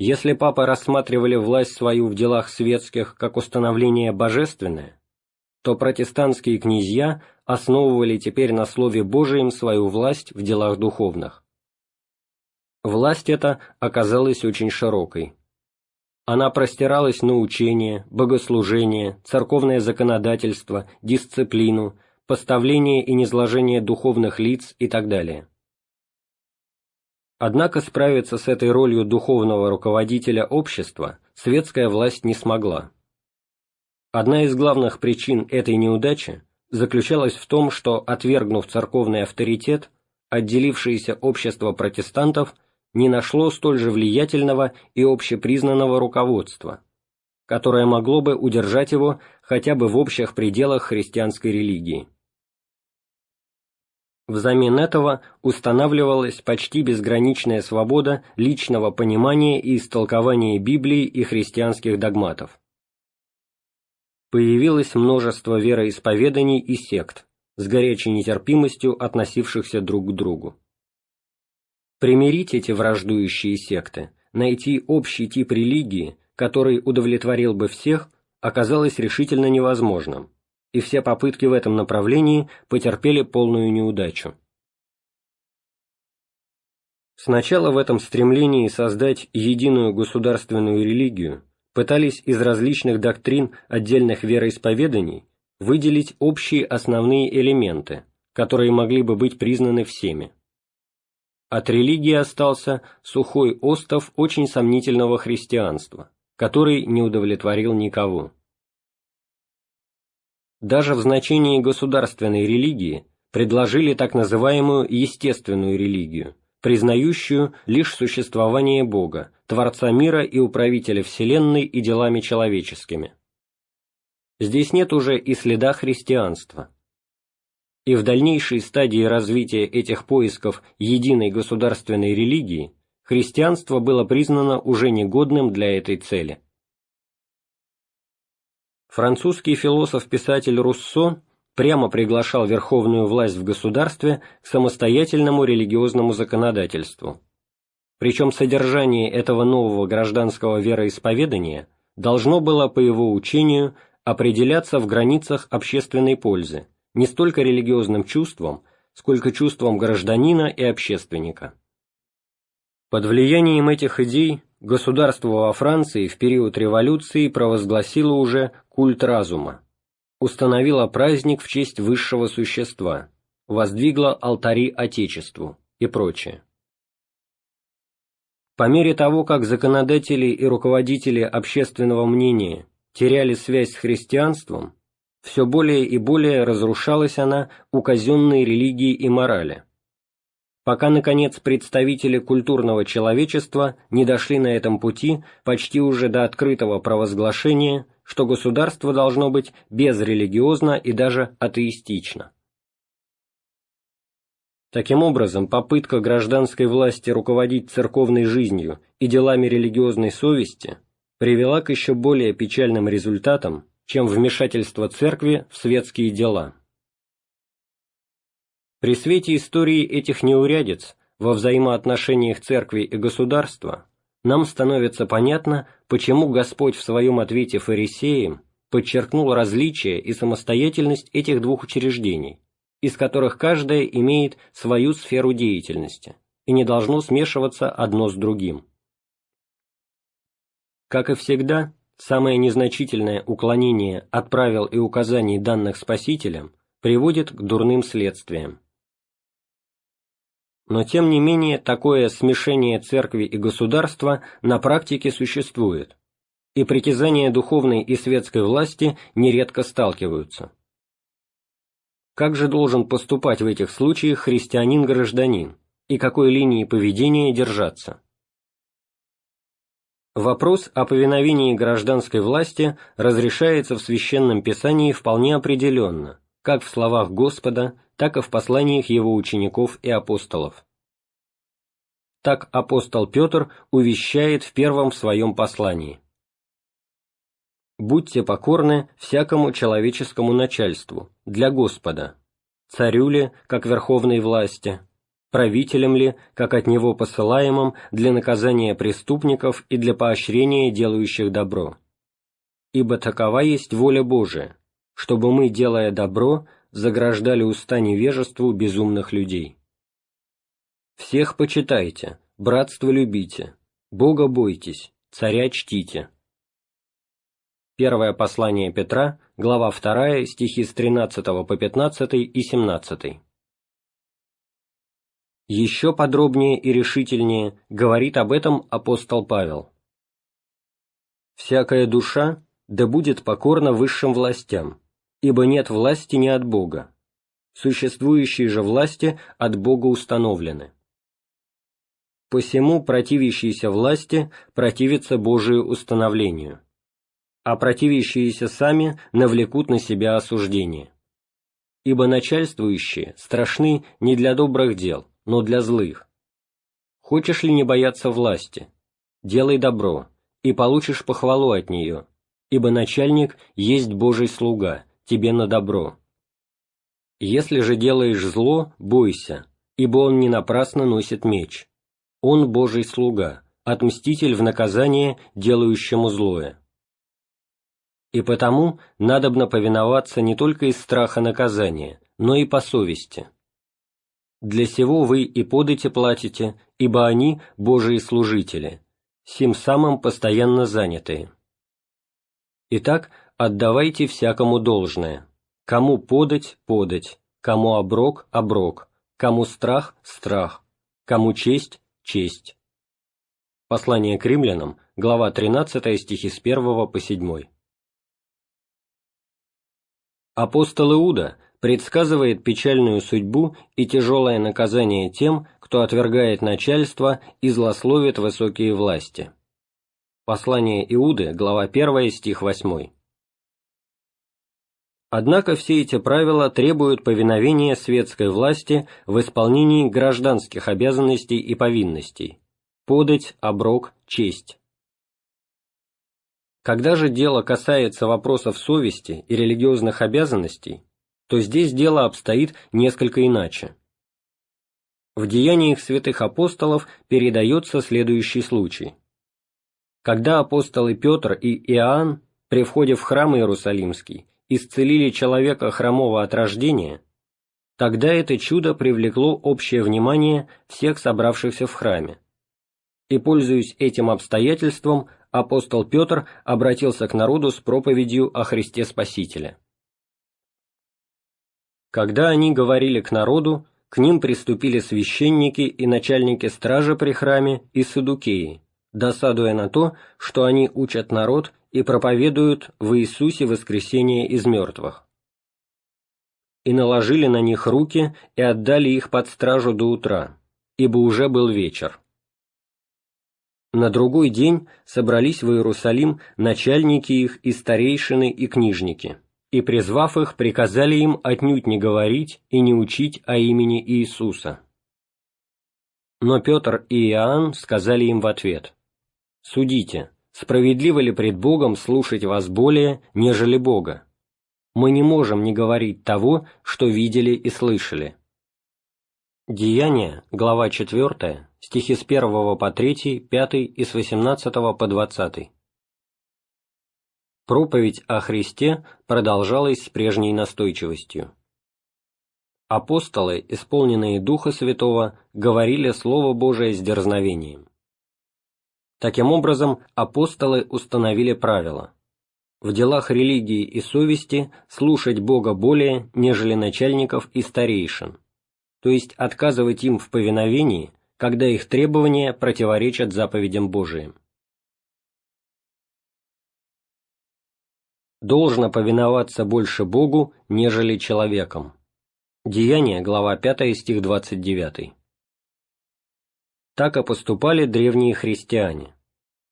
Speaker 1: Если папы рассматривали власть свою в делах светских как установление божественное, то протестантские князья основывали теперь на Слове Божием свою власть в делах духовных. Власть эта оказалась очень широкой. Она простиралась на учение, богослужение, церковное законодательство, дисциплину, поставление и низложение духовных лиц и так далее. Однако справиться с этой ролью духовного руководителя общества светская власть не смогла. Одна из главных причин этой неудачи заключалась в том, что, отвергнув церковный авторитет, отделившееся общество протестантов – не нашло столь же влиятельного и общепризнанного руководства, которое могло бы удержать его хотя бы в общих пределах христианской религии. Взамен этого устанавливалась почти безграничная свобода личного понимания и истолкования Библии и христианских догматов. Появилось множество вероисповеданий и сект, с горячей нетерпимостью относившихся друг к другу. Примирить эти враждующие секты, найти общий тип религии, который удовлетворил бы всех, оказалось решительно невозможным, и все попытки в этом направлении потерпели полную неудачу. Сначала в этом стремлении создать единую государственную религию пытались из различных доктрин отдельных вероисповеданий выделить общие основные элементы, которые могли бы быть признаны всеми. От религии остался сухой остов очень сомнительного христианства, который не удовлетворил никого. Даже в значении государственной религии предложили так называемую естественную религию, признающую лишь существование Бога, Творца мира и управителя Вселенной и делами человеческими. Здесь нет уже и следа христианства. И в дальнейшей стадии развития этих поисков единой государственной религии христианство было признано уже негодным для этой цели. Французский философ-писатель Руссо прямо приглашал верховную власть в государстве к самостоятельному религиозному законодательству. Причем содержание этого нового гражданского вероисповедания должно было, по его учению, определяться в границах общественной пользы, не столько религиозным чувством, сколько чувством гражданина и общественника. Под влиянием этих идей государство во Франции в период революции провозгласило уже культ разума, установило праздник в честь высшего существа, воздвигло алтари Отечеству и прочее. По мере того, как законодатели и руководители общественного мнения теряли связь с христианством, все более и более разрушалась она у казенной религии и морали, пока, наконец, представители культурного человечества не дошли на этом пути почти уже до открытого провозглашения, что государство должно быть безрелигиозно и даже атеистично. Таким образом, попытка гражданской власти руководить церковной жизнью и делами религиозной совести привела к еще более печальным результатам, чем вмешательство церкви в светские дела. При свете истории этих неурядиц во взаимоотношениях церкви и государства нам становится понятно, почему Господь в своем ответе фарисеям подчеркнул различие и самостоятельность этих двух учреждений, из которых каждое имеет свою сферу деятельности и не должно смешиваться одно с другим. Как и всегда, самое незначительное уклонение от правил и указаний данных Спасителем приводит к дурным следствиям. Но тем не менее такое смешение церкви и государства на практике существует, и притязания духовной и светской власти нередко сталкиваются. Как же должен поступать в этих случаях христианин-гражданин, и какой линии поведения держаться? Вопрос о повиновении гражданской власти разрешается в Священном Писании вполне определенно, как в словах Господа, так и в посланиях его учеников и апостолов. Так апостол Петр увещает в первом своем послании. «Будьте покорны всякому человеческому начальству, для Господа, царю ли, как верховной власти, правителем ли, как от него посылаемым для наказания преступников и для поощрения делающих добро. Ибо такова есть воля Божия, чтобы мы, делая добро, заграждали уста невежеству безумных людей. Всех почитайте, братство любите, Бога бойтесь, царя чтите. Первое послание Петра, глава 2, стихи с 13 по 15 и 17. Еще подробнее и решительнее говорит об этом апостол Павел. «Всякая душа да будет покорна высшим властям, ибо нет власти не от Бога. Существующие же власти от Бога установлены. Посему противящиеся власти противятся Божию установлению, а противящиеся сами навлекут на себя осуждение. Ибо начальствующие страшны не для добрых дел, но для злых. Хочешь ли не бояться власти? Делай добро, и получишь похвалу от нее, ибо начальник есть Божий слуга, тебе на добро. Если же делаешь зло, бойся, ибо он не напрасно носит меч. Он Божий слуга, отмститель в наказание делающему злое. И потому надобно повиноваться не только из страха наказания, но и по совести. Для сего вы и подати платите, ибо они – Божии служители, сим самым постоянно занятые. Итак, отдавайте всякому должное. Кому подать – подать, кому оброк – оброк, кому страх – страх, кому честь – честь. Послание к римлянам, глава 13, стихи с 1 по 7. Апостол Иуда предсказывает печальную судьбу и тяжелое наказание тем, кто отвергает начальство и злословит высокие власти. Послание Иуды, глава 1, стих 8. Однако все эти правила требуют повиновения светской власти в исполнении гражданских обязанностей и повинностей – подать, оброк, честь. Когда же дело касается вопросов совести и религиозных обязанностей, то здесь дело обстоит несколько иначе. В деяниях святых апостолов передается следующий случай. Когда апостолы Петр и Иоанн при входе в храм Иерусалимский исцелили человека хромого от рождения, тогда это чудо привлекло общее внимание всех собравшихся в храме. И, пользуясь этим обстоятельством, апостол Петр обратился к народу с проповедью о Христе Спасителе. Когда они говорили к народу, к ним приступили священники и начальники стражи при храме и садукеи, досадуя на то, что они учат народ и проповедуют в Иисусе воскресение из мертвых. И наложили на них руки и отдали их под стражу до утра, ибо уже был вечер. На другой день собрались в Иерусалим начальники их и старейшины и книжники, и, призвав их, приказали им отнюдь не говорить и не учить о имени Иисуса. Но Петр и Иоанн сказали им в ответ, «Судите, справедливо ли пред Богом слушать вас более, нежели Бога? Мы не можем не говорить того, что видели и слышали». Деяния, глава 4, стихи с 1 по 3, 5 и с 18 по 20. Проповедь о Христе продолжалась с прежней настойчивостью. Апостолы, исполненные Духа Святого, говорили Слово Божие с дерзновением. Таким образом, апостолы установили правило в делах религии и совести слушать Бога более, нежели начальников и старейшин, то есть отказывать им в повиновении, когда их требования противоречат заповедям Божиим. Должно повиноваться больше Богу, нежели человеком. Деяние, глава 5, стих 29. Так и поступали древние христиане.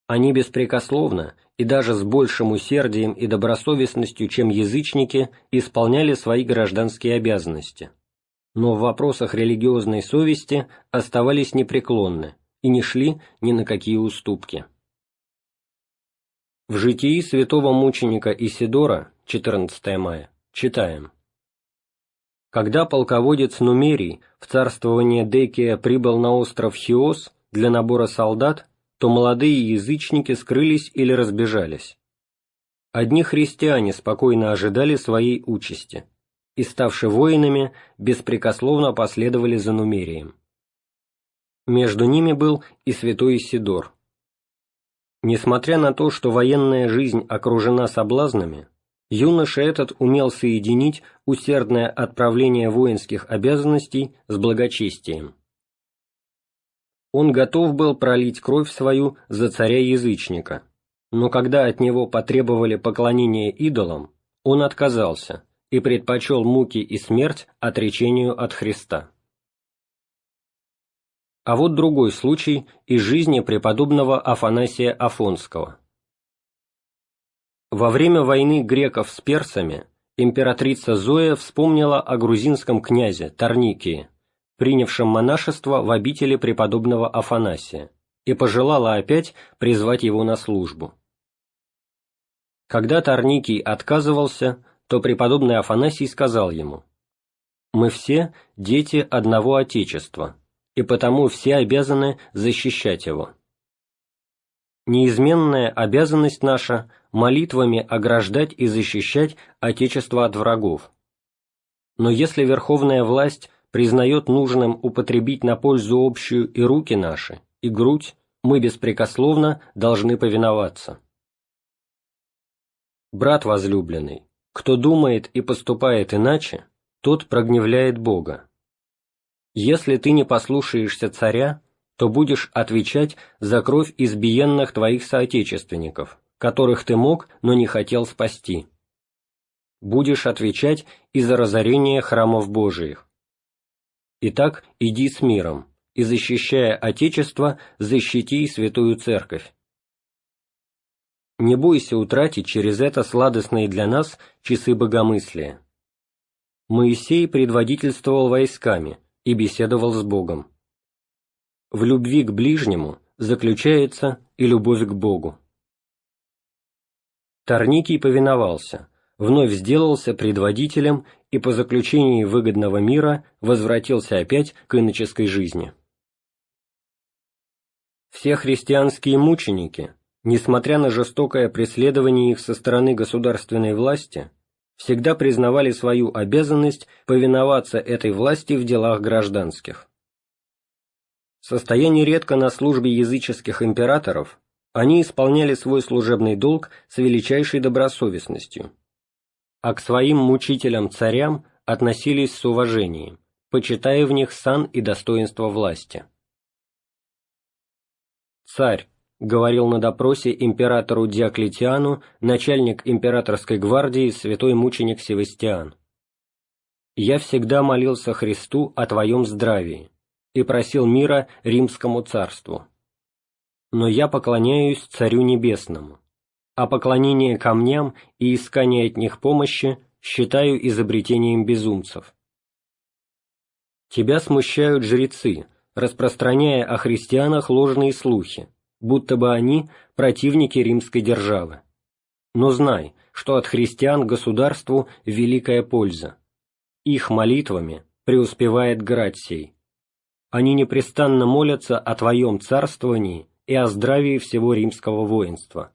Speaker 1: Они беспрекословно и даже с большим усердием и добросовестностью, чем язычники, исполняли свои гражданские обязанности – но в вопросах религиозной совести оставались непреклонны и не шли ни на какие уступки. В житии святого мученика Исидора, 14 мая, читаем. Когда полководец Нумерий в царствование Декия прибыл на остров Хиос для набора солдат, то молодые язычники скрылись или разбежались. Одни христиане спокойно ожидали своей участи – и, ставши воинами, беспрекословно последовали за Нумерием. Между ними был и святой Исидор. Несмотря на то, что военная жизнь окружена соблазнами, юноша этот умел соединить усердное отправление воинских обязанностей с благочестием. Он готов был пролить кровь свою за царя-язычника, но когда от него потребовали поклонения идолам, он отказался – и предпочел муки и смерть отречению от Христа. А вот другой случай из жизни преподобного Афанасия Афонского. Во время войны греков с персами императрица Зоя вспомнила о грузинском князе Тарникии, принявшем монашество в обители преподобного Афанасия, и пожелала опять призвать его на службу. Когда Тарникий отказывался, то преподобный Афанасий сказал ему, «Мы все дети одного Отечества, и потому все обязаны защищать его. Неизменная обязанность наша – молитвами ограждать и защищать Отечество от врагов. Но если верховная власть признает нужным употребить на пользу общую и руки наши, и грудь, мы беспрекословно должны повиноваться. Брат возлюбленный, кто думает и поступает иначе, тот прогневляет Бога. Если ты не послушаешься царя, то будешь отвечать за кровь избиенных твоих соотечественников, которых ты мог, но не хотел спасти. Будешь отвечать и за разорение храмов Божиих. Итак, иди с миром, и, защищая Отечество, защити и Святую Церковь. Не бойся утратить через это сладостные для нас часы богомыслия. Моисей предводительствовал войсками и беседовал с Богом. В любви к ближнему заключается и любовь к Богу. Торникий повиновался, вновь сделался предводителем и по заключении выгодного мира возвратился опять к иноческой жизни. Все христианские мученики, несмотря на жестокое преследование их со стороны государственной власти, всегда признавали свою обязанность повиноваться этой власти в делах гражданских. Состоя нередко на службе языческих императоров, они исполняли свой служебный долг с величайшей добросовестностью, а к своим мучителям-царям относились с уважением, почитая в них сан и достоинство власти. «Царь», — говорил на допросе императору Диоклетиану начальник императорской гвардии святой мученик Севастиан, «Я всегда молился Христу о твоем здравии, и просил мира римскому царству. Но я поклоняюсь Царю Небесному, а поклонение камням и искание от них помощи считаю изобретением безумцев. Тебя смущают жрецы, распространяя о христианах ложные слухи, будто бы они противники римской державы. Но знай, что от христиан государству великая польза. Их молитвами преуспевает град сей они непрестанно молятся о Твоем царствовании и о здравии всего римского воинства.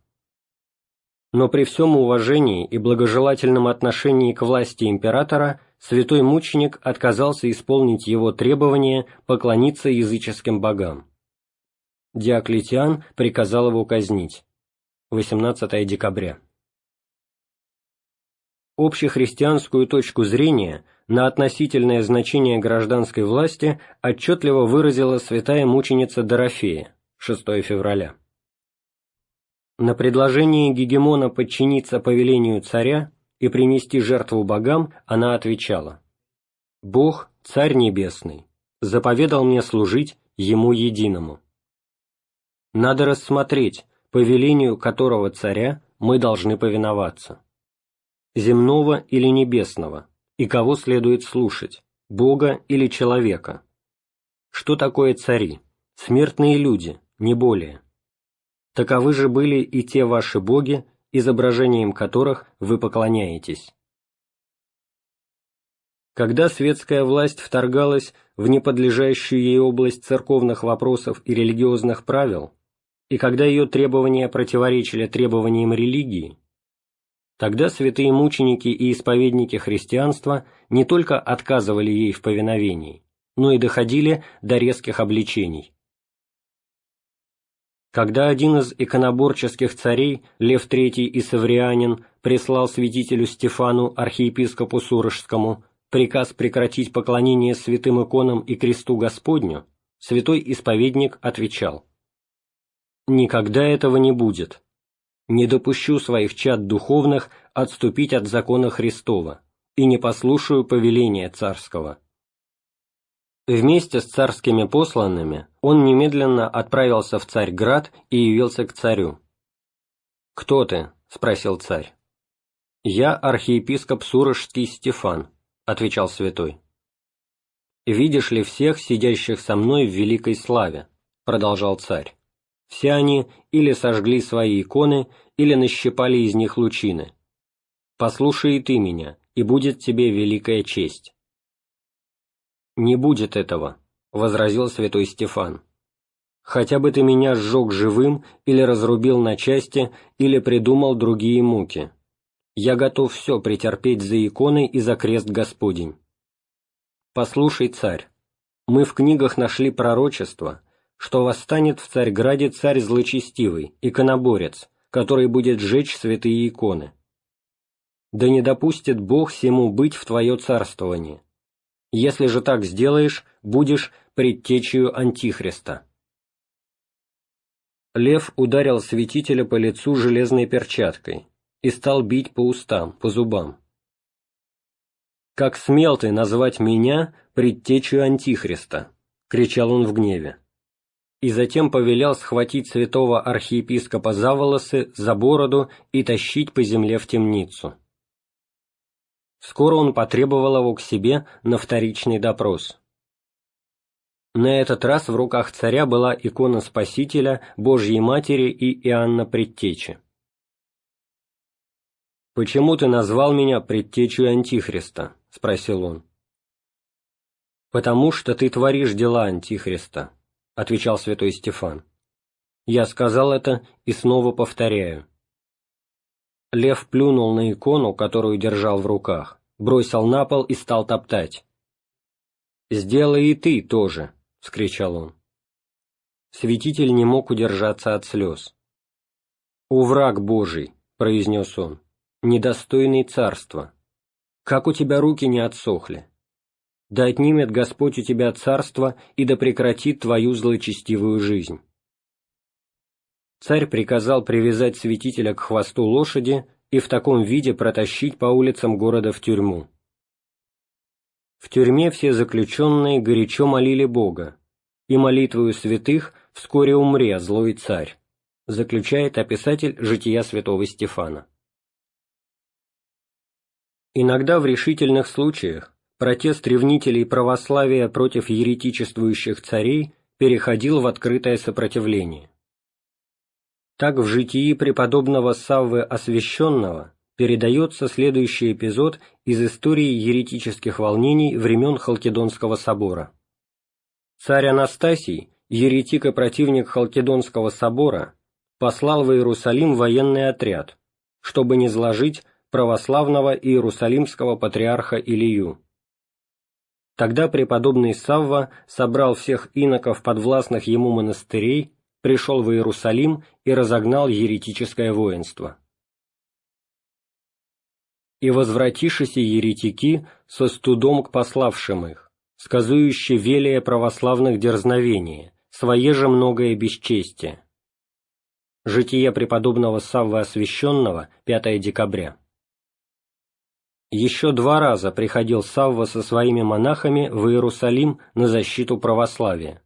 Speaker 1: Но при всем уважении и благожелательном отношении к власти императора святой мученик отказался исполнить его требование поклониться языческим богам. Диоклетиан приказал его казнить. 18 декабря. Общехристианскую точку зрения на относительное значение гражданской власти отчетливо выразила святая мученица Дорофея 6 февраля. На предложение Гегемона подчиниться повелению царя и принести жертву богам она отвечала «Бог, Царь Небесный, заповедал мне служить Ему единому. Надо рассмотреть, повелению которого царя мы должны повиноваться. Земного или небесного, и кого следует слушать, Бога или человека? Что такое цари? Смертные люди, не более. Таковы же были и те ваши боги, изображением которых вы поклоняетесь. Когда светская власть вторгалась в неподлежащую ей область церковных вопросов и религиозных правил, и когда ее требования противоречили требованиям религии, Тогда святые мученики и исповедники христианства не только отказывали ей в повиновении, но и доходили до резких обличений. Когда один из иконоборческих царей, Лев III и Саврианин, прислал святителю Стефану, архиепископу Сурожскому, приказ прекратить поклонение святым иконам и кресту Господню, святой исповедник отвечал «Никогда этого не будет, не допущу своих чад духовных отступить от закона Христова и не послушаю повеления царского». Вместе с царскими посланными он немедленно отправился в Царьград и явился к царю. «Кто ты?» – спросил царь. «Я архиепископ Сурожский Стефан», – отвечал святой. «Видишь ли всех, сидящих со мной в великой славе?» – продолжал царь. Все они или сожгли свои иконы, или нащипали из них лучины. Послушай и ты меня, и будет тебе великая честь. «Не будет этого», — возразил святой Стефан. «Хотя бы ты меня сжег живым, или разрубил на части, или придумал другие муки. Я готов все претерпеть за иконы и за крест Господень. Послушай, царь, мы в книгах нашли пророчество, что восстанет в Царьграде царь злочестивый, иконоборец, который будет сжечь святые иконы. Да не допустит Бог всему быть в твое царствование. Если же так сделаешь, будешь предтечью Антихриста. Лев ударил святителя по лицу железной перчаткой и стал бить по устам, по зубам. «Как смел ты назвать меня предтечью Антихриста?» кричал он в гневе. И затем повелел схватить святого архиепископа за волосы, за бороду и тащить по земле в темницу. Скоро он потребовал его к себе на вторичный допрос. На этот раз в руках царя была икона Спасителя, Божьей Матери и Иоанна Предтечи. «Почему ты назвал меня предтечью Антихриста?» — спросил он. «Потому что ты творишь дела Антихриста», — отвечал святой Стефан. «Я сказал это и снова повторяю». Лев плюнул на икону, которую держал в руках, бросил на пол и стал топтать. «Сделай и ты тоже», — вскричал он. Святитель не мог удержаться от слез. «О враг Божий!» — произнес он, — «недостойный царства! Как у тебя руки не отсохли! да отнимет Господь у тебя царство и да прекратит твою злочестивую жизнь». Царь приказал привязать святителя к хвосту лошади и в таком виде протащить по улицам города в тюрьму. В тюрьме все заключенные горячо молили Бога, и молитвою святых вскоре умре злой царь, заключает описатель жития святого Стефана. Иногда в решительных случаях протест ревнителей православия против еретичествующих царей переходил в открытое сопротивление. Так в житии преподобного Саввы Освященного передается следующий эпизод из истории еретических волнений времен Халкидонского собора. Царь Анастасий, еретик и противник Халкидонского собора, послал в Иерусалим военный отряд, чтобы не зложить православного иерусалимского патриарха Илию. Тогда преподобный Савва собрал всех иноков подвластных ему монастырей, пришел в Иерусалим и разогнал еретическое воинство. «И возвратишися еретики со студом к пославшим их, сказующе велие православных дерзновения, свое же многое бесчестие». Житие преподобного Саввы Освященного, 5 декабря. Еще два раза приходил Савва со своими монахами в Иерусалим на защиту православия.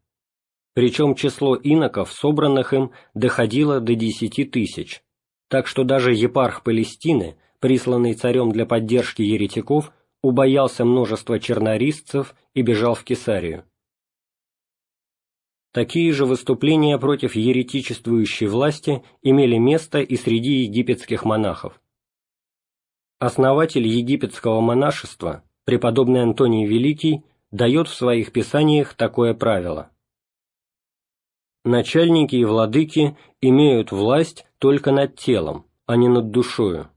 Speaker 1: Причем число иноков, собранных им, доходило до десяти тысяч, так что даже епарх Палестины, присланный царем для поддержки еретиков, убоялся множества чернорисцев и бежал в Кесарию. Такие же выступления против еретичествующей власти имели место и среди египетских монахов. Основатель египетского монашества, преподобный Антоний Великий, дает в своих писаниях такое правило. Начальники и владыки имеют власть только над телом, а не над душою.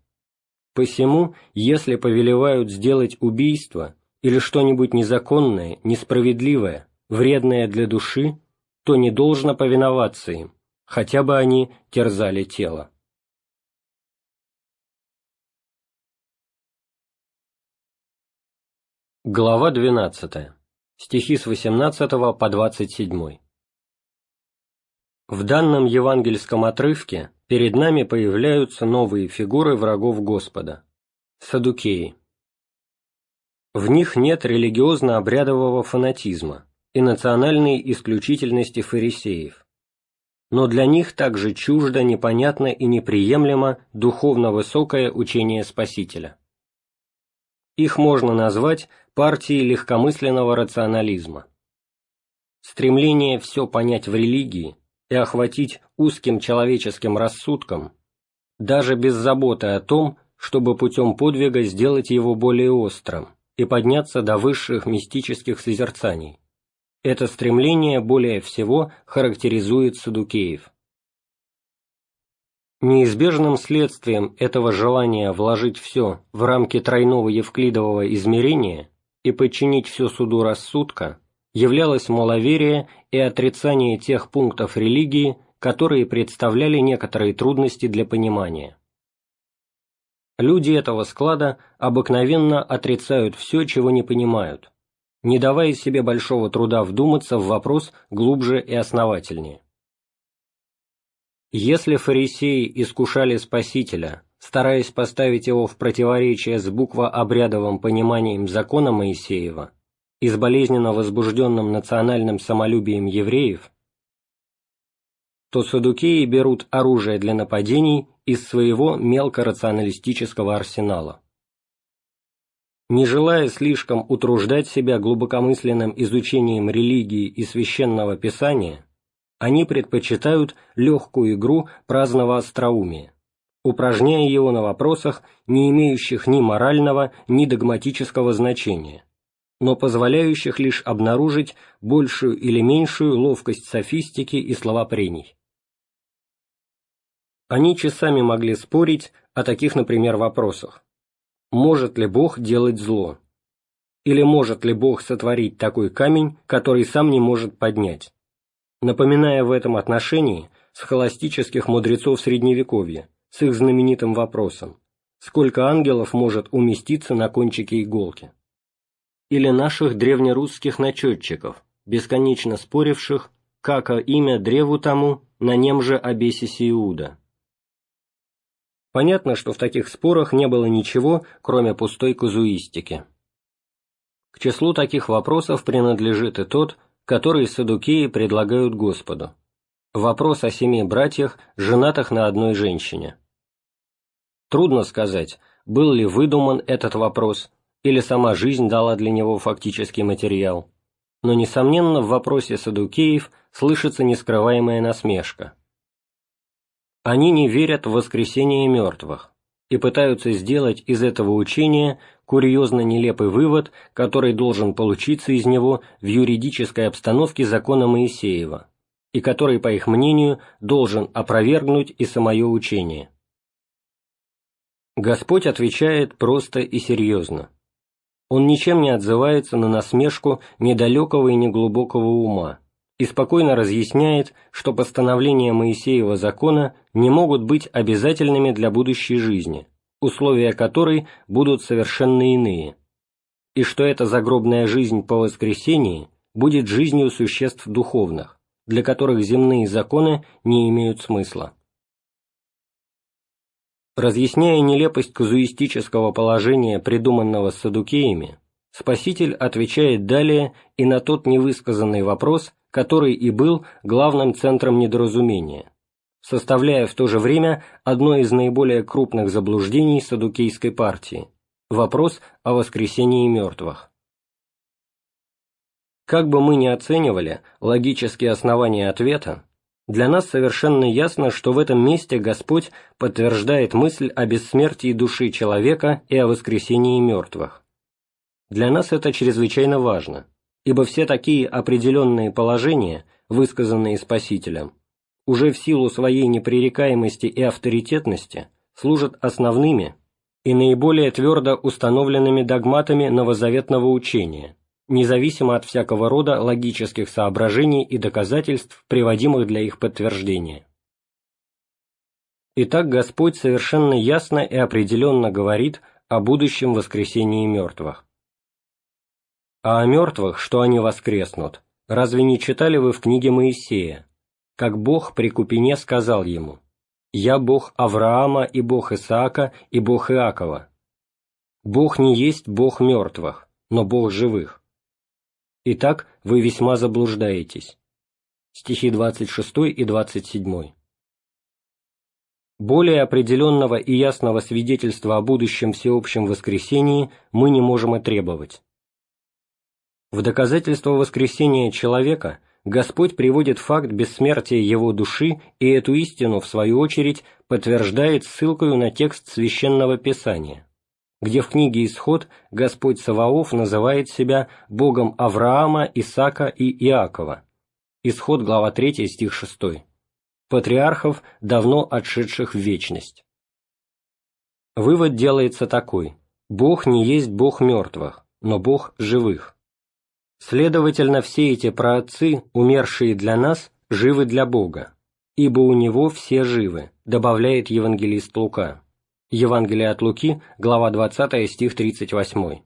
Speaker 1: Посему, если повелевают сделать убийство или что-нибудь незаконное, несправедливое, вредное для души, то не должно повиноваться им, хотя бы они терзали тело. Глава 12. Стихи с 18 по 27. В данном евангельском отрывке перед нами появляются новые фигуры врагов Господа – садукеи. В них нет религиозно-обрядового фанатизма и национальной исключительности фарисеев, но для них также чуждо, непонятно и неприемлемо духовно высокое учение Спасителя. Их можно назвать партией легкомысленного рационализма. Стремление все понять в религии и охватить узким человеческим рассудком, даже без заботы о том, чтобы путем подвига сделать его более острым и подняться до высших мистических созерцаний. Это стремление более всего характеризует Садукеев. Неизбежным следствием этого желания вложить все в рамки тройного евклидового измерения и подчинить все суду рассудка являлось маловерие и отрицание тех пунктов религии, которые представляли некоторые трудности для понимания. Люди этого склада обыкновенно отрицают все, чего не понимают, не давая себе большого труда вдуматься в вопрос глубже и основательнее. Если фарисеи искушали Спасителя, стараясь поставить его в противоречие с буквообрядовым пониманием закона Моисеева, и с болезненно возбужденным национальным самолюбием евреев, то садукеи берут оружие для нападений из своего мелкорационалистического арсенала. Не желая слишком утруждать себя глубокомысленным изучением религии и священного писания, они предпочитают легкую игру праздного остроумия, упражняя его на вопросах, не имеющих ни морального, ни догматического значения, но позволяющих лишь обнаружить большую или меньшую ловкость софистики и словопрений. Они часами могли спорить о таких, например, вопросах. Может ли Бог делать зло? Или может ли Бог сотворить такой камень, который сам не может поднять? Напоминая в этом отношении схоластических мудрецов Средневековья с их знаменитым вопросом «Сколько ангелов может уместиться на кончике иголки?» Или наших древнерусских начетчиков, бесконечно споривших, как имя древу тому, на нем же обесисе Иуда. Понятно, что в таких спорах не было ничего, кроме пустой казуистики. К числу таких вопросов принадлежит и тот, который садукеи предлагают Господу. Вопрос о семи братьях, женатых на одной женщине. Трудно сказать, был ли выдуман этот вопрос, или сама жизнь дала для него фактический материал. Но, несомненно, в вопросе садукеев слышится нескрываемая насмешка. Они не верят в воскресение мертвых и пытаются сделать из этого учения курьезно нелепый вывод, который должен получиться из него в юридической обстановке закона Моисеева, и который, по их мнению, должен опровергнуть и самое учение. Господь отвечает просто и серьезно. Он ничем не отзывается на насмешку недалекого и неглубокого ума, и спокойно разъясняет, что постановления Моисеева закона не могут быть обязательными для будущей жизни, условия которой будут совершенно иные, и что эта загробная жизнь по воскресении будет жизнью существ духовных, для которых земные законы не имеют смысла. Разъясняя нелепость казуистического положения, придуманного садукеями, Спаситель отвечает далее и на тот невысказанный вопрос, который и был главным центром недоразумения, составляя в то же время одно из наиболее крупных заблуждений садукейской партии – вопрос о воскресении мертвых. Как бы мы ни оценивали логические основания ответа, для нас совершенно ясно, что в этом месте Господь подтверждает мысль о бессмертии души человека и о воскресении мертвых. Для нас это чрезвычайно важно – ибо все такие определенные положения, высказанные Спасителем, уже в силу своей непререкаемости и авторитетности служат основными и наиболее твердо установленными догматами новозаветного учения, независимо от всякого рода логических соображений и доказательств, приводимых для их подтверждения. Итак, Господь совершенно ясно и определенно говорит о будущем воскресении мертвых. А о мертвых, что они воскреснут, разве не читали вы в книге Моисея, как Бог при Купине сказал ему, «Я Бог Авраама и Бог Исаака и Бог Иакова». Бог не есть Бог мертвых, но Бог живых. Итак, вы весьма заблуждаетесь. Стихи 26 и 27. Более определенного и ясного свидетельства о будущем всеобщем воскресении мы не можем и требовать. В доказательство воскресения человека Господь приводит факт бессмертия его души и эту истину, в свою очередь, подтверждает ссылкою на текст Священного Писания, где в книге «Исход» Господь Саваоф называет себя Богом Авраама, Исаака и Иакова. Исход, глава 3, стих 6. Патриархов, давно отшедших в вечность. Вывод делается такой. Бог не есть Бог мертвых, но Бог живых. Следовательно, все эти праотцы, умершие для нас, живы для Бога, ибо у Него все живы, добавляет евангелист Лука. Евангелие от Луки, глава 20, стих 38.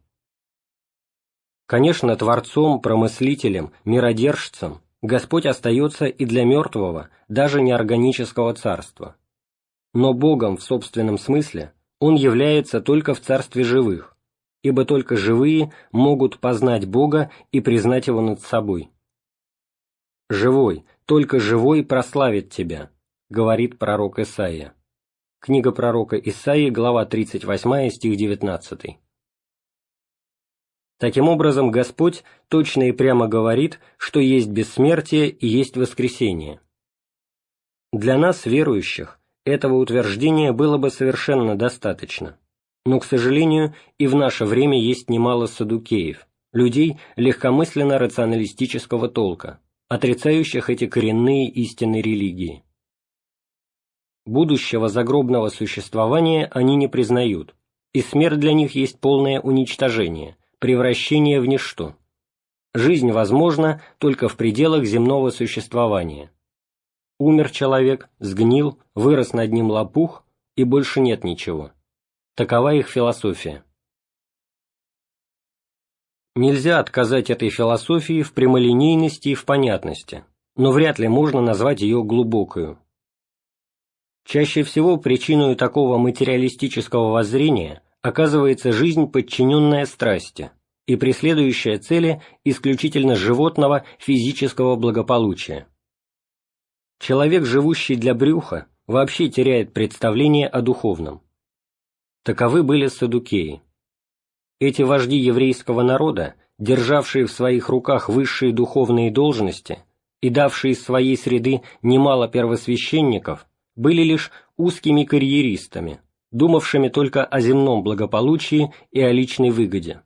Speaker 1: Конечно, Творцом, Промыслителем, Миродержцем Господь остается и для мертвого, даже неорганического царства. Но Богом в собственном смысле Он является только в царстве живых, ибо только живые могут познать Бога и признать Его над собой. «Живой, только живой прославит Тебя», — говорит пророк Исаия. Книга пророка Исаии, глава 38, стих 19. Таким образом, Господь точно и прямо говорит, что есть бессмертие и есть воскресение. Для нас, верующих, этого утверждения было бы совершенно достаточно. Но, к сожалению, и в наше время есть немало садукеев, людей легкомысленно-рационалистического толка, отрицающих эти коренные истины религии. Будущего загробного существования они не признают, и смерть для них есть полное уничтожение, превращение в ничто. Жизнь возможна только в пределах земного существования. Умер человек, сгнил, вырос над ним лопух, и больше нет ничего. Такова их философия. Нельзя отказать этой философии в прямолинейности и в понятности, но вряд ли можно назвать ее глубокую. Чаще всего причиной такого материалистического воззрения оказывается жизнь, подчиненная страсти, и преследующая цели исключительно животного физического благополучия. Человек, живущий для брюха, вообще теряет представление о духовном. Таковы были садукеи. Эти вожди еврейского народа, державшие в своих руках высшие духовные должности и давшие из своей среды немало первосвященников, были лишь узкими карьеристами, думавшими только о земном благополучии и о личной выгоде.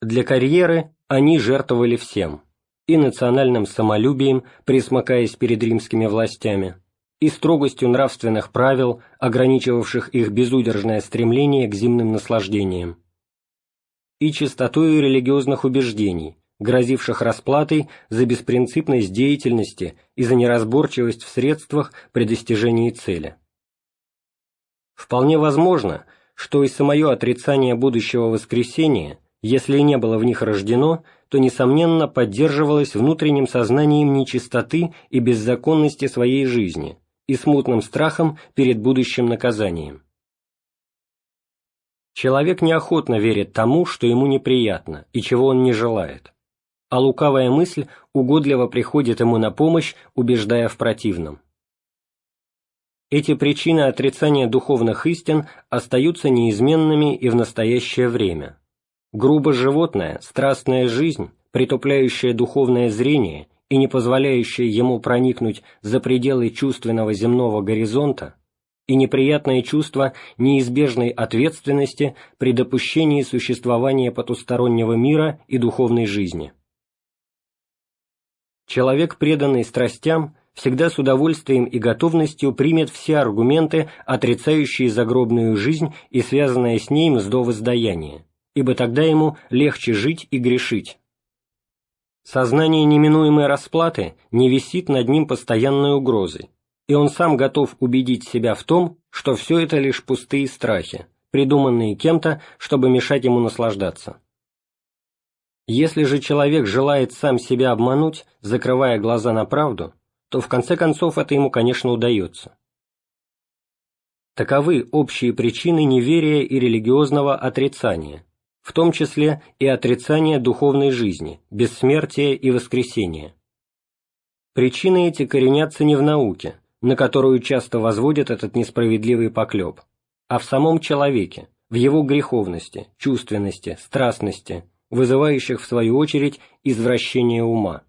Speaker 1: Для карьеры они жертвовали всем – и национальным самолюбием, присмыкаясь перед римскими властями, и строгостью нравственных правил, ограничивавших их безудержное стремление к земным наслаждениям, и чистотою религиозных убеждений, грозивших расплатой за беспринципность деятельности и за неразборчивость в средствах при достижении цели. Вполне возможно, что и самое отрицание будущего воскресения, если и не было в них рождено, то, несомненно, поддерживалось внутренним сознанием нечистоты и беззаконности своей жизни и смутным страхом перед будущим наказанием. Человек неохотно верит тому, что ему неприятно и чего он не желает а лукавая мысль угодливо приходит ему на помощь, убеждая в противном. Эти причины отрицания духовных истин остаются неизменными и в настоящее время. Грубо животная, страстная жизнь, притупляющая духовное зрение и не позволяющая ему проникнуть за пределы чувственного земного горизонта, и неприятное чувство неизбежной ответственности при допущении существования потустороннего мира и духовной жизни. Человек, преданный страстям, всегда с удовольствием и готовностью примет все аргументы, отрицающие загробную жизнь и связанное с ней мздовоздаяние, ибо тогда ему легче жить и грешить. Сознание неминуемой расплаты не висит над ним постоянной угрозой, и он сам готов убедить себя в том, что все это лишь пустые страхи, придуманные кем-то, чтобы мешать ему наслаждаться. Если же человек желает сам себя обмануть, закрывая глаза на правду, то в конце концов это ему, конечно, удается. Таковы общие причины неверия и религиозного отрицания, в том числе и отрицания духовной жизни, бессмертия и воскресения. Причины эти коренятся не в науке, на которую часто возводят этот несправедливый поклеп, а в самом человеке, в его греховности, чувственности, страстности, вызывающих в свою очередь извращение ума.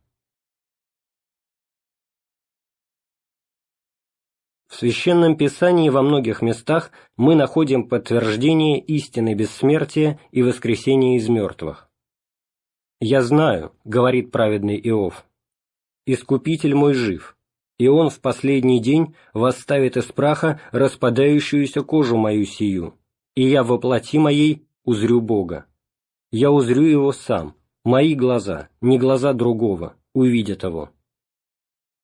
Speaker 1: В Священном Писании во многих местах мы находим подтверждение истины бессмертия и воскресения из мертвых. «Я знаю», — говорит праведный Иов, — «Искупитель мой жив, и он в последний день восставит из праха распадающуюся кожу мою сию, и я воплоти моей узрю Бога» я узрю его сам, мои глаза, не глаза другого, увидят его».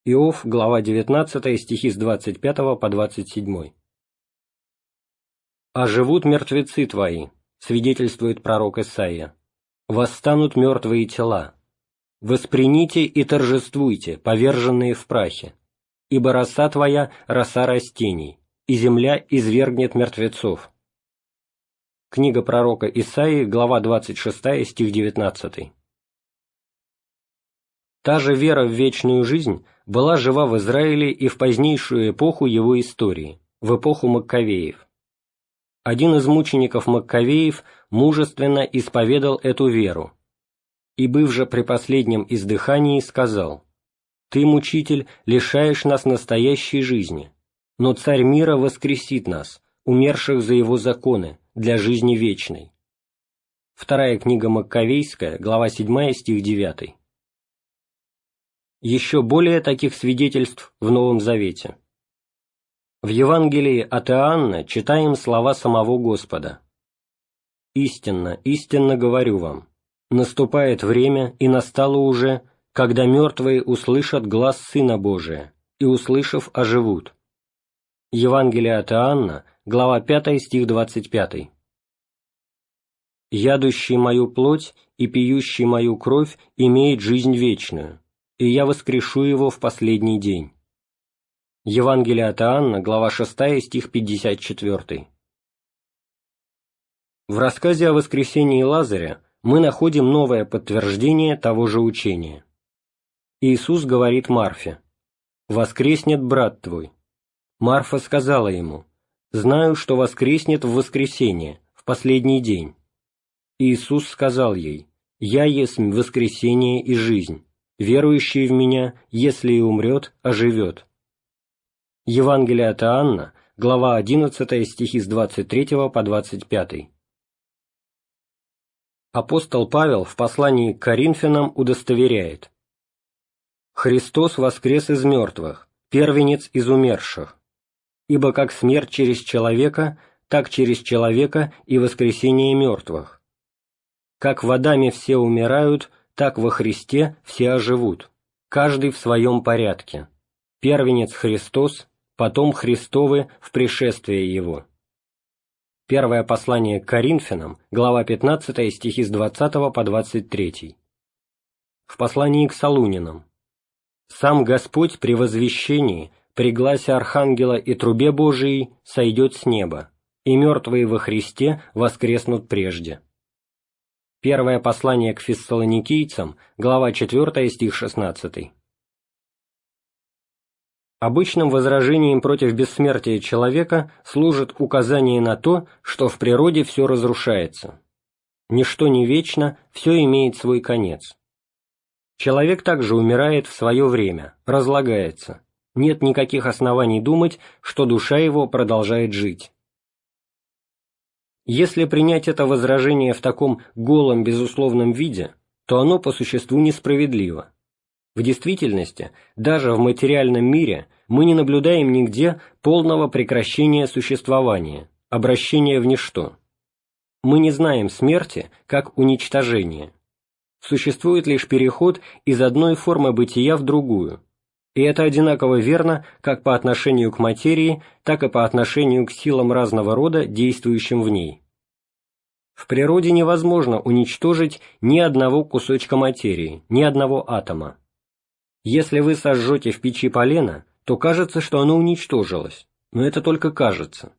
Speaker 1: Иов, глава 19, стихи с 25 по 27. «А живут мертвецы твои», — свидетельствует пророк Исаия, — «восстанут мертвые тела. Восприните и торжествуйте, поверженные в прахе, ибо роса твоя — роса растений, и земля извергнет мертвецов. Книга пророка Исаии, глава 26, стих 19. Та же вера в вечную жизнь была жива в Израиле и в позднейшую эпоху его истории, в эпоху Маккавеев. Один из мучеников Маккавеев мужественно исповедал эту веру, и, быв же при последнем издыхании, сказал, «Ты, мучитель, лишаешь нас настоящей жизни, но Царь мира воскресит нас, умерших за его законы, для жизни вечной». Вторая книга Маккавейская, глава 7, стих 9 еще более таких свидетельств в Новом Завете. В Евангелии от Иоанна читаем слова самого Господа. «Истинно, истинно говорю вам, наступает время, и настало уже, когда мертвые услышат глаз Сына Божия, и, услышав, оживут». Евангелие от Иоанна, глава 5, стих 25. «Ядущий мою плоть и пьющий мою кровь имеет жизнь вечную, и я воскрешу его в последний день». Евангелие от Иоанна, глава 6, стих 54. В рассказе о воскресении Лазаря мы находим новое подтверждение того же учения. Иисус говорит Марфе, «Воскреснет брат твой». Марфа сказала ему, «Знаю, что воскреснет в воскресенье, в последний день». Иисус сказал ей, «Я есть воскресение и жизнь верующий в Меня, если и умрет, оживет». Евангелие от Иоанна, глава 11, стихи с 23 по 25. Апостол Павел в послании к Коринфянам удостоверяет «Христос воскрес из мертвых, первенец из умерших, ибо как смерть через человека, так через человека и воскресение мертвых. Как в Адаме все умирают, так во Христе все оживут, каждый в своем порядке. Первенец Христос, потом Христовы в пришествие Его. Первое послание к Коринфянам, глава 15, стихи с 20 по 23. В послании к Салунинам. «Сам Господь при возвещении, при гласе Архангела и трубе Божией сойдет с неба, и мертвые во Христе воскреснут прежде». Первое послание к фессалоникийцам, глава 4, стих 16. Обычным возражением против бессмертия человека служит указание на то, что в природе все разрушается. Ничто не вечно, все имеет свой конец. Человек также умирает в свое время, разлагается. Нет никаких оснований думать, что душа его продолжает жить. Если принять это возражение в таком голом безусловном виде, то оно по существу несправедливо. В действительности, даже в материальном мире мы не наблюдаем нигде полного прекращения существования, обращения в ничто. Мы не знаем смерти как уничтожения. Существует лишь переход из одной формы бытия в другую, и это одинаково верно как по отношению к материи, так и по отношению к силам разного рода, действующим в ней. В природе невозможно уничтожить ни одного кусочка материи, ни одного атома. Если вы сожжете в печи полено, то кажется, что оно уничтожилось, но это только кажется.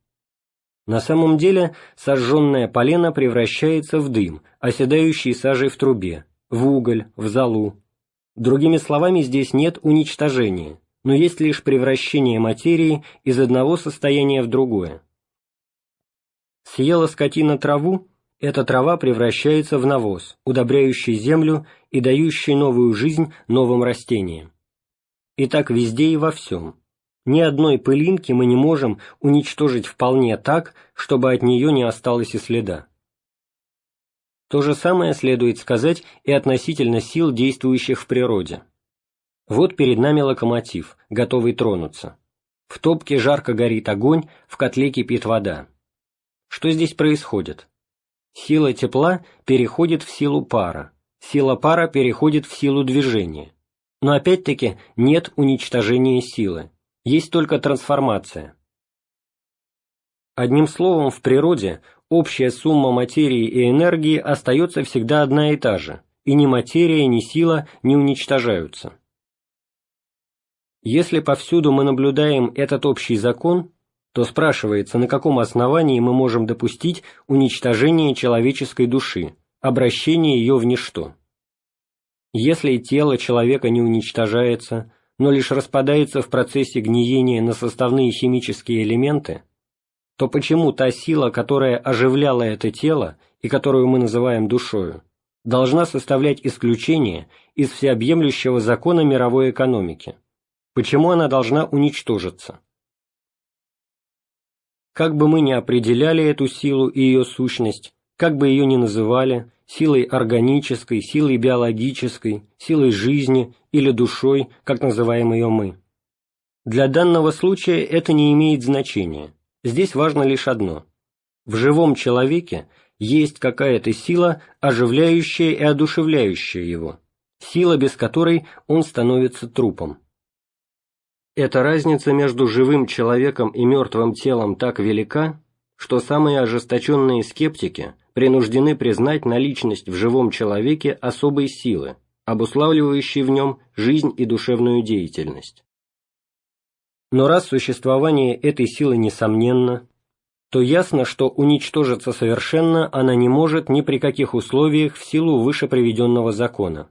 Speaker 1: На самом деле сожженное полено превращается в дым, оседающий сажей в трубе, в уголь, в золу, Другими словами, здесь нет уничтожения, но есть лишь превращение материи из одного состояния в другое. Съела скотина траву, эта трава превращается в навоз, удобряющий землю и дающий новую жизнь новым растениям. И так везде и во всем. Ни одной пылинки мы не можем уничтожить вполне так, чтобы от нее не осталось и следа. То же самое следует сказать и относительно сил, действующих в природе. Вот перед нами локомотив, готовый тронуться. В топке жарко горит огонь, в котле кипит вода. Что здесь происходит? Сила тепла переходит в силу пара, сила пара переходит в силу движения. Но опять-таки нет уничтожения силы, есть только трансформация. Одним словом, в природе общая сумма материи и энергии остается всегда одна и та же, и ни материя, ни сила не уничтожаются. Если повсюду мы наблюдаем этот общий закон, то спрашивается, на каком основании мы можем допустить уничтожение человеческой души, обращение ее в ничто. Если тело человека не уничтожается, но лишь распадается в процессе гниения на составные химические элементы, то почему та сила, которая оживляла это тело и которую мы называем душою, должна составлять исключение из всеобъемлющего закона мировой экономики? Почему она должна уничтожиться? Как бы мы ни определяли эту силу и ее сущность, как бы ее ни называли, силой органической, силой биологической, силой жизни или душой, как называем ее мы. Для данного случая это не имеет значения. Здесь важно лишь одно. В живом человеке есть какая-то сила, оживляющая и одушевляющая его, сила, без которой он становится трупом. Эта разница между живым человеком и мертвым телом так велика, что самые ожесточенные скептики принуждены признать наличность в живом человеке особой силы, обуславливающей в нем жизнь и душевную деятельность. Но раз существование этой силы несомненно, то ясно, что уничтожиться совершенно она не может ни при каких условиях в силу выше приведенного закона.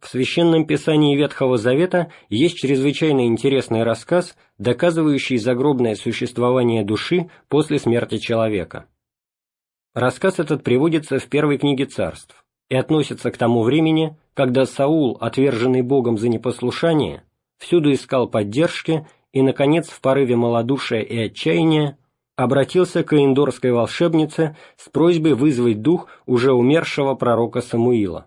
Speaker 1: В Священном Писании Ветхого Завета есть чрезвычайно интересный рассказ, доказывающий загробное существование души после смерти человека. Рассказ этот приводится в первой книге царств и относится к тому времени, когда Саул, отверженный Богом за непослушание, всюду искал поддержки и, наконец, в порыве малодушия и отчаяния, обратился к индорской волшебнице с просьбой вызвать дух уже умершего пророка Самуила.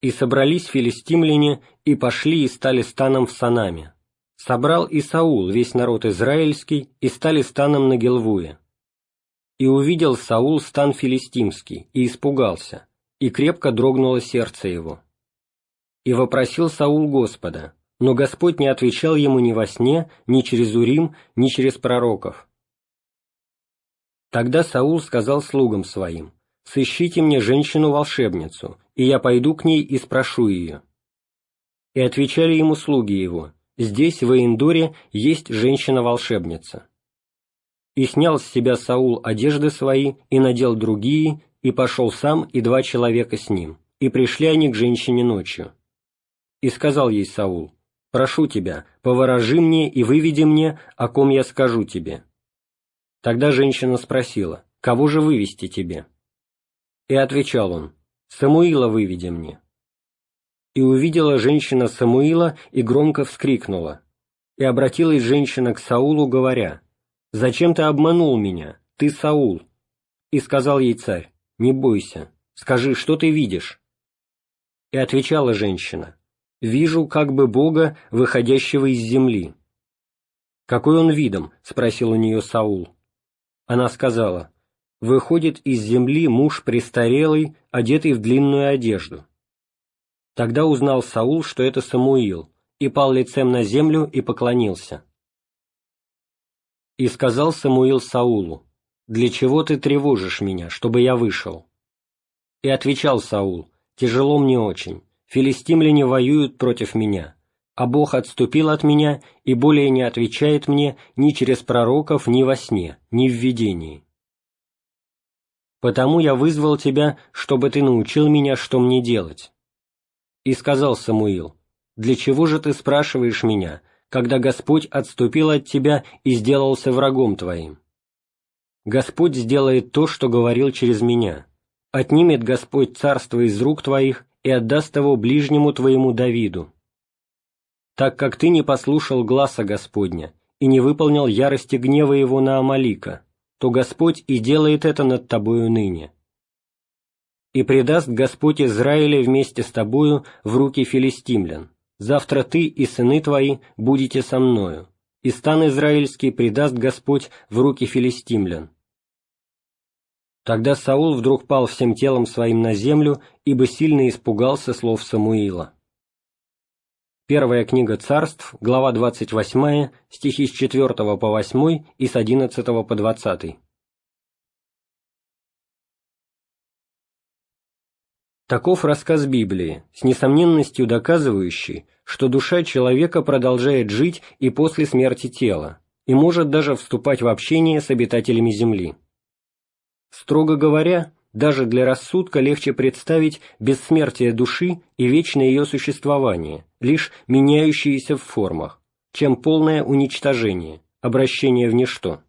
Speaker 1: И собрались филистимляне, и пошли и стали станом в Санаме. Собрал и Саул весь народ израильский, и стали станом на Гелвуе. И увидел Саул стан филистимский, и испугался, и крепко дрогнуло сердце его. И вопросил Саул Господа, но Господь не отвечал ему ни во сне, ни через Урим, ни через пророков. Тогда Саул сказал слугам своим, «Сыщите мне женщину-волшебницу, и я пойду к ней и спрошу ее». И отвечали ему слуги его, «Здесь, в Индоре, есть женщина-волшебница». И снял с себя Саул одежды свои, и надел другие, и пошел сам и два человека с ним, и пришли они к женщине ночью. И сказал ей Саул, «Прошу тебя, поворожи мне и выведи мне, о ком я скажу тебе». Тогда женщина спросила, «Кого же вывести тебе?» И отвечал он, «Самуила выведи мне». И увидела женщина Самуила и громко вскрикнула. И обратилась женщина к Саулу, говоря, «Зачем ты обманул меня? Ты Саул». И сказал ей царь, «Не бойся, скажи, что ты видишь?» И отвечала женщина, «Вижу как бы Бога, выходящего из земли». «Какой он видом?» — спросил у нее Саул. Она сказала, выходит из земли муж престарелый, одетый в длинную одежду. Тогда узнал Саул, что это Самуил, и пал лицем на землю и поклонился. И сказал Самуил Саулу, «Для чего ты тревожишь меня, чтобы я вышел?» И отвечал Саул, «Тяжело мне очень, филистимляне воюют против меня, а Бог отступил от меня и более не отвечает мне ни через пророков, ни во сне, ни в видении. Потому я вызвал тебя, чтобы ты научил меня, что мне делать». И сказал Самуил, «Для чего же ты спрашиваешь меня, когда Господь отступил от тебя и сделался врагом твоим? Господь сделает то, что говорил через меня. Отнимет Господь царство из рук твоих и отдаст его ближнему твоему Давиду. Так как ты не послушал гласа Господня и не выполнил ярости гнева его на Амалика, то Господь и делает это над тобою ныне. И предаст Господь Израиля вместе с тобою в руки филистимлян. Завтра ты и сыны твои будете со мною, и стан израильский предаст Господь в руки филистимлян. Тогда Саул вдруг пал всем телом своим на землю, ибо сильно испугался слов Самуила. Первая книга царств, глава 28, стихи с 4 по 8 и с 11 по 20. Таков рассказ Библии, с несомненностью доказывающий, что душа человека продолжает жить и после смерти тела, и может даже вступать в общение с обитателями Земли. Строго говоря, даже для рассудка легче представить бессмертие души и вечное ее существование, лишь меняющиеся в формах, чем полное уничтожение, обращение в ничто.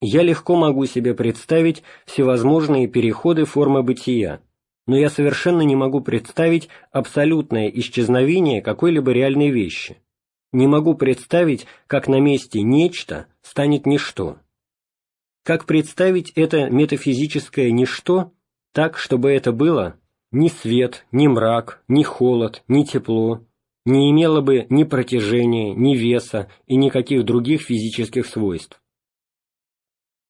Speaker 1: Я легко могу себе представить всевозможные переходы формы бытия, но я совершенно не могу представить абсолютное исчезновение какой-либо реальной вещи. Не могу представить, как на месте нечто станет ничто. Как представить это метафизическое ничто так, чтобы это было ни свет, ни мрак, ни холод, ни тепло, не имело бы ни протяжения, ни веса и никаких других физических свойств.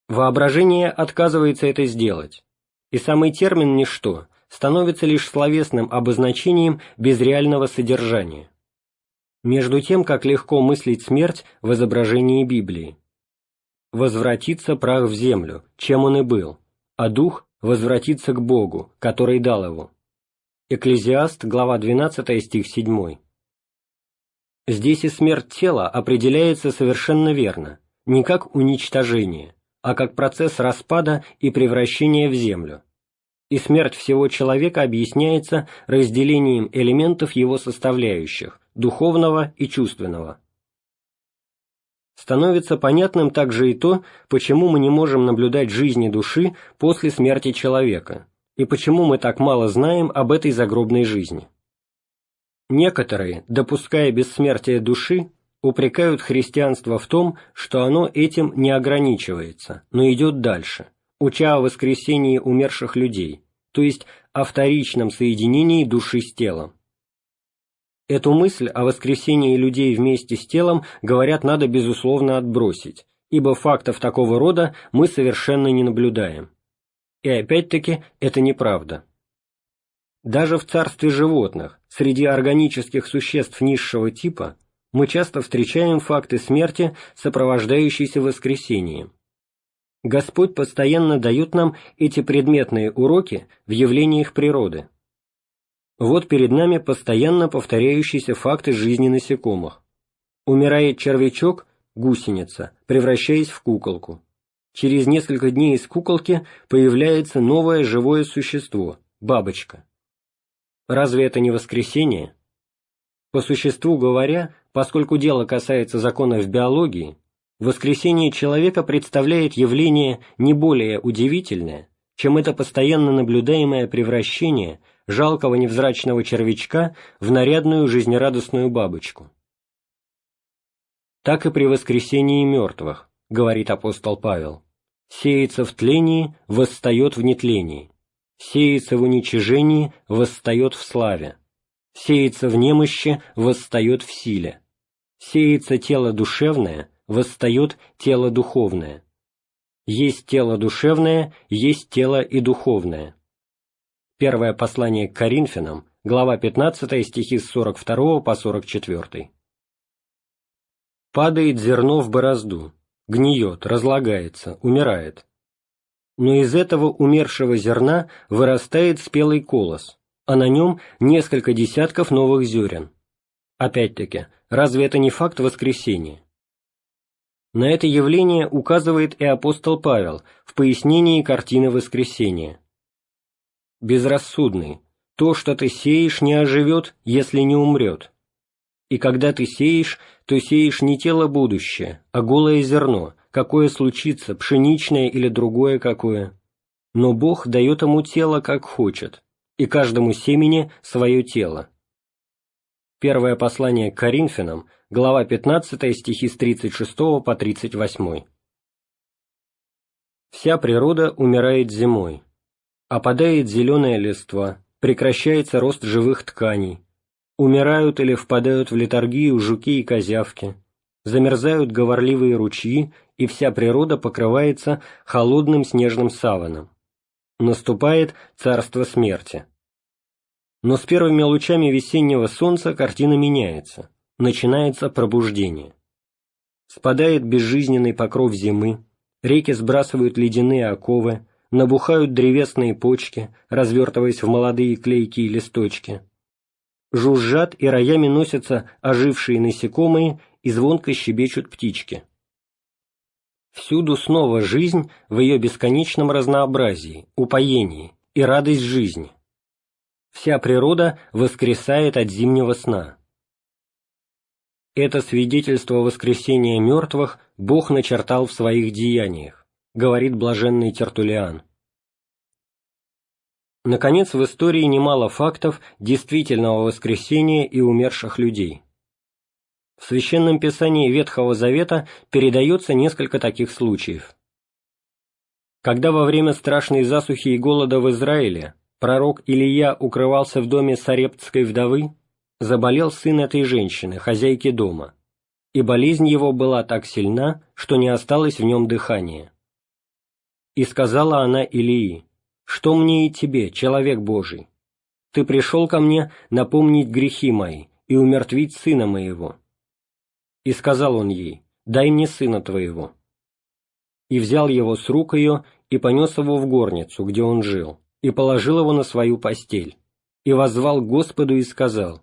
Speaker 1: Воображение отказывается это сделать, и самый термин «ничто» становится лишь словесным обозначением без реального содержания. Между тем, как легко мыслить смерть в изображении Библии. «Возвратится прах в землю, чем он и был, а дух возвратится к Богу, который дал его». Экклезиаст, глава 12, стих 7. Здесь и смерть тела определяется совершенно верно, не как уничтожение, а как процесс распада и превращения в землю. И смерть всего человека объясняется разделением элементов его составляющих, духовного и чувственного. Становится понятным также и то, почему мы не можем наблюдать жизни души после смерти человека, и почему мы так мало знаем об этой загробной жизни. Некоторые, допуская бессмертие души, упрекают христианство в том, что оно этим не ограничивается, но идет дальше, уча о воскресении умерших людей, то есть о вторичном соединении души с телом. Эту мысль о воскресении людей вместе с телом, говорят, надо безусловно отбросить, ибо фактов такого рода мы совершенно не наблюдаем. И опять-таки это неправда. Даже в царстве животных, среди органических существ низшего типа, мы часто встречаем факты смерти, сопровождающиеся воскресением. Господь постоянно дает нам эти предметные уроки в явлениях природы. Вот перед нами постоянно повторяющиеся факты жизни насекомых. Умирает червячок, гусеница, превращаясь в куколку. Через несколько дней из куколки появляется новое живое существо – бабочка. Разве это не воскресение? По существу говоря, поскольку дело касается законов биологии, воскресение человека представляет явление не более удивительное, чем это постоянно наблюдаемое превращение жалкого невзрачного червячка в нарядную жизнерадостную бабочку. Так и при воскресении мертвых, говорит апостол Павел, сеется в тлении, восстает в нетлении сеется в уничижении, восстает в славе, сеется в немощи, восстает в силе, сеется тело душевное, восстает тело духовное. Есть тело душевное, есть тело и духовное. Первое послание к Коринфянам, глава 15, стихи с 42 по 44. Падает зерно в борозду, гниет, разлагается, умирает но из этого умершего зерна вырастает спелый колос, а на нем несколько десятков новых зерен. Опять-таки, разве это не факт воскресения? На это явление указывает и апостол Павел в пояснении картины воскресения. «Безрассудный, то, что ты сеешь, не оживет, если не умрет. И когда ты сеешь, то сеешь не тело будущее, а голое зерно, какое случится, пшеничное или другое какое. Но Бог дает ему тело, как хочет, и каждому семени свое тело. Первое послание к Коринфянам, глава 15, стихи с 36 по 38. Вся природа умирает зимой, опадает зеленая листва, прекращается рост живых тканей, умирают или впадают в летаргию жуки и козявки, замерзают говорливые ручьи и вся природа покрывается холодным снежным саваном. Наступает царство смерти. Но с первыми лучами весеннего солнца картина меняется, начинается пробуждение. Спадает безжизненный покров зимы, реки сбрасывают ледяные оковы, набухают древесные почки, развертываясь в молодые клейкие листочки. Жужжат и роями носятся ожившие насекомые и звонко щебечут птички. Всюду снова жизнь в ее бесконечном разнообразии, упоении и радость жизни. Вся природа воскресает от зимнего сна. Это свидетельство воскресения мертвых Бог начертал в своих деяниях, говорит блаженный Тертулиан. Наконец, в истории немало фактов действительного воскресения и умерших людей. В Священном Писании Ветхого Завета передается несколько таких случаев. Когда во время страшной засухи и голода в Израиле пророк Илия укрывался в доме Сарептской вдовы, заболел сын этой женщины, хозяйки дома, и болезнь его была так сильна, что не осталось в нем дыхания. И сказала она Илии, «Что мне и тебе, человек Божий? Ты пришел ко мне напомнить грехи мои и умертвить сына моего». И сказал он ей, «Дай мне сына твоего». И взял его с рук ее и понес его в горницу, где он жил, и положил его на свою постель, и воззвал Господу и сказал,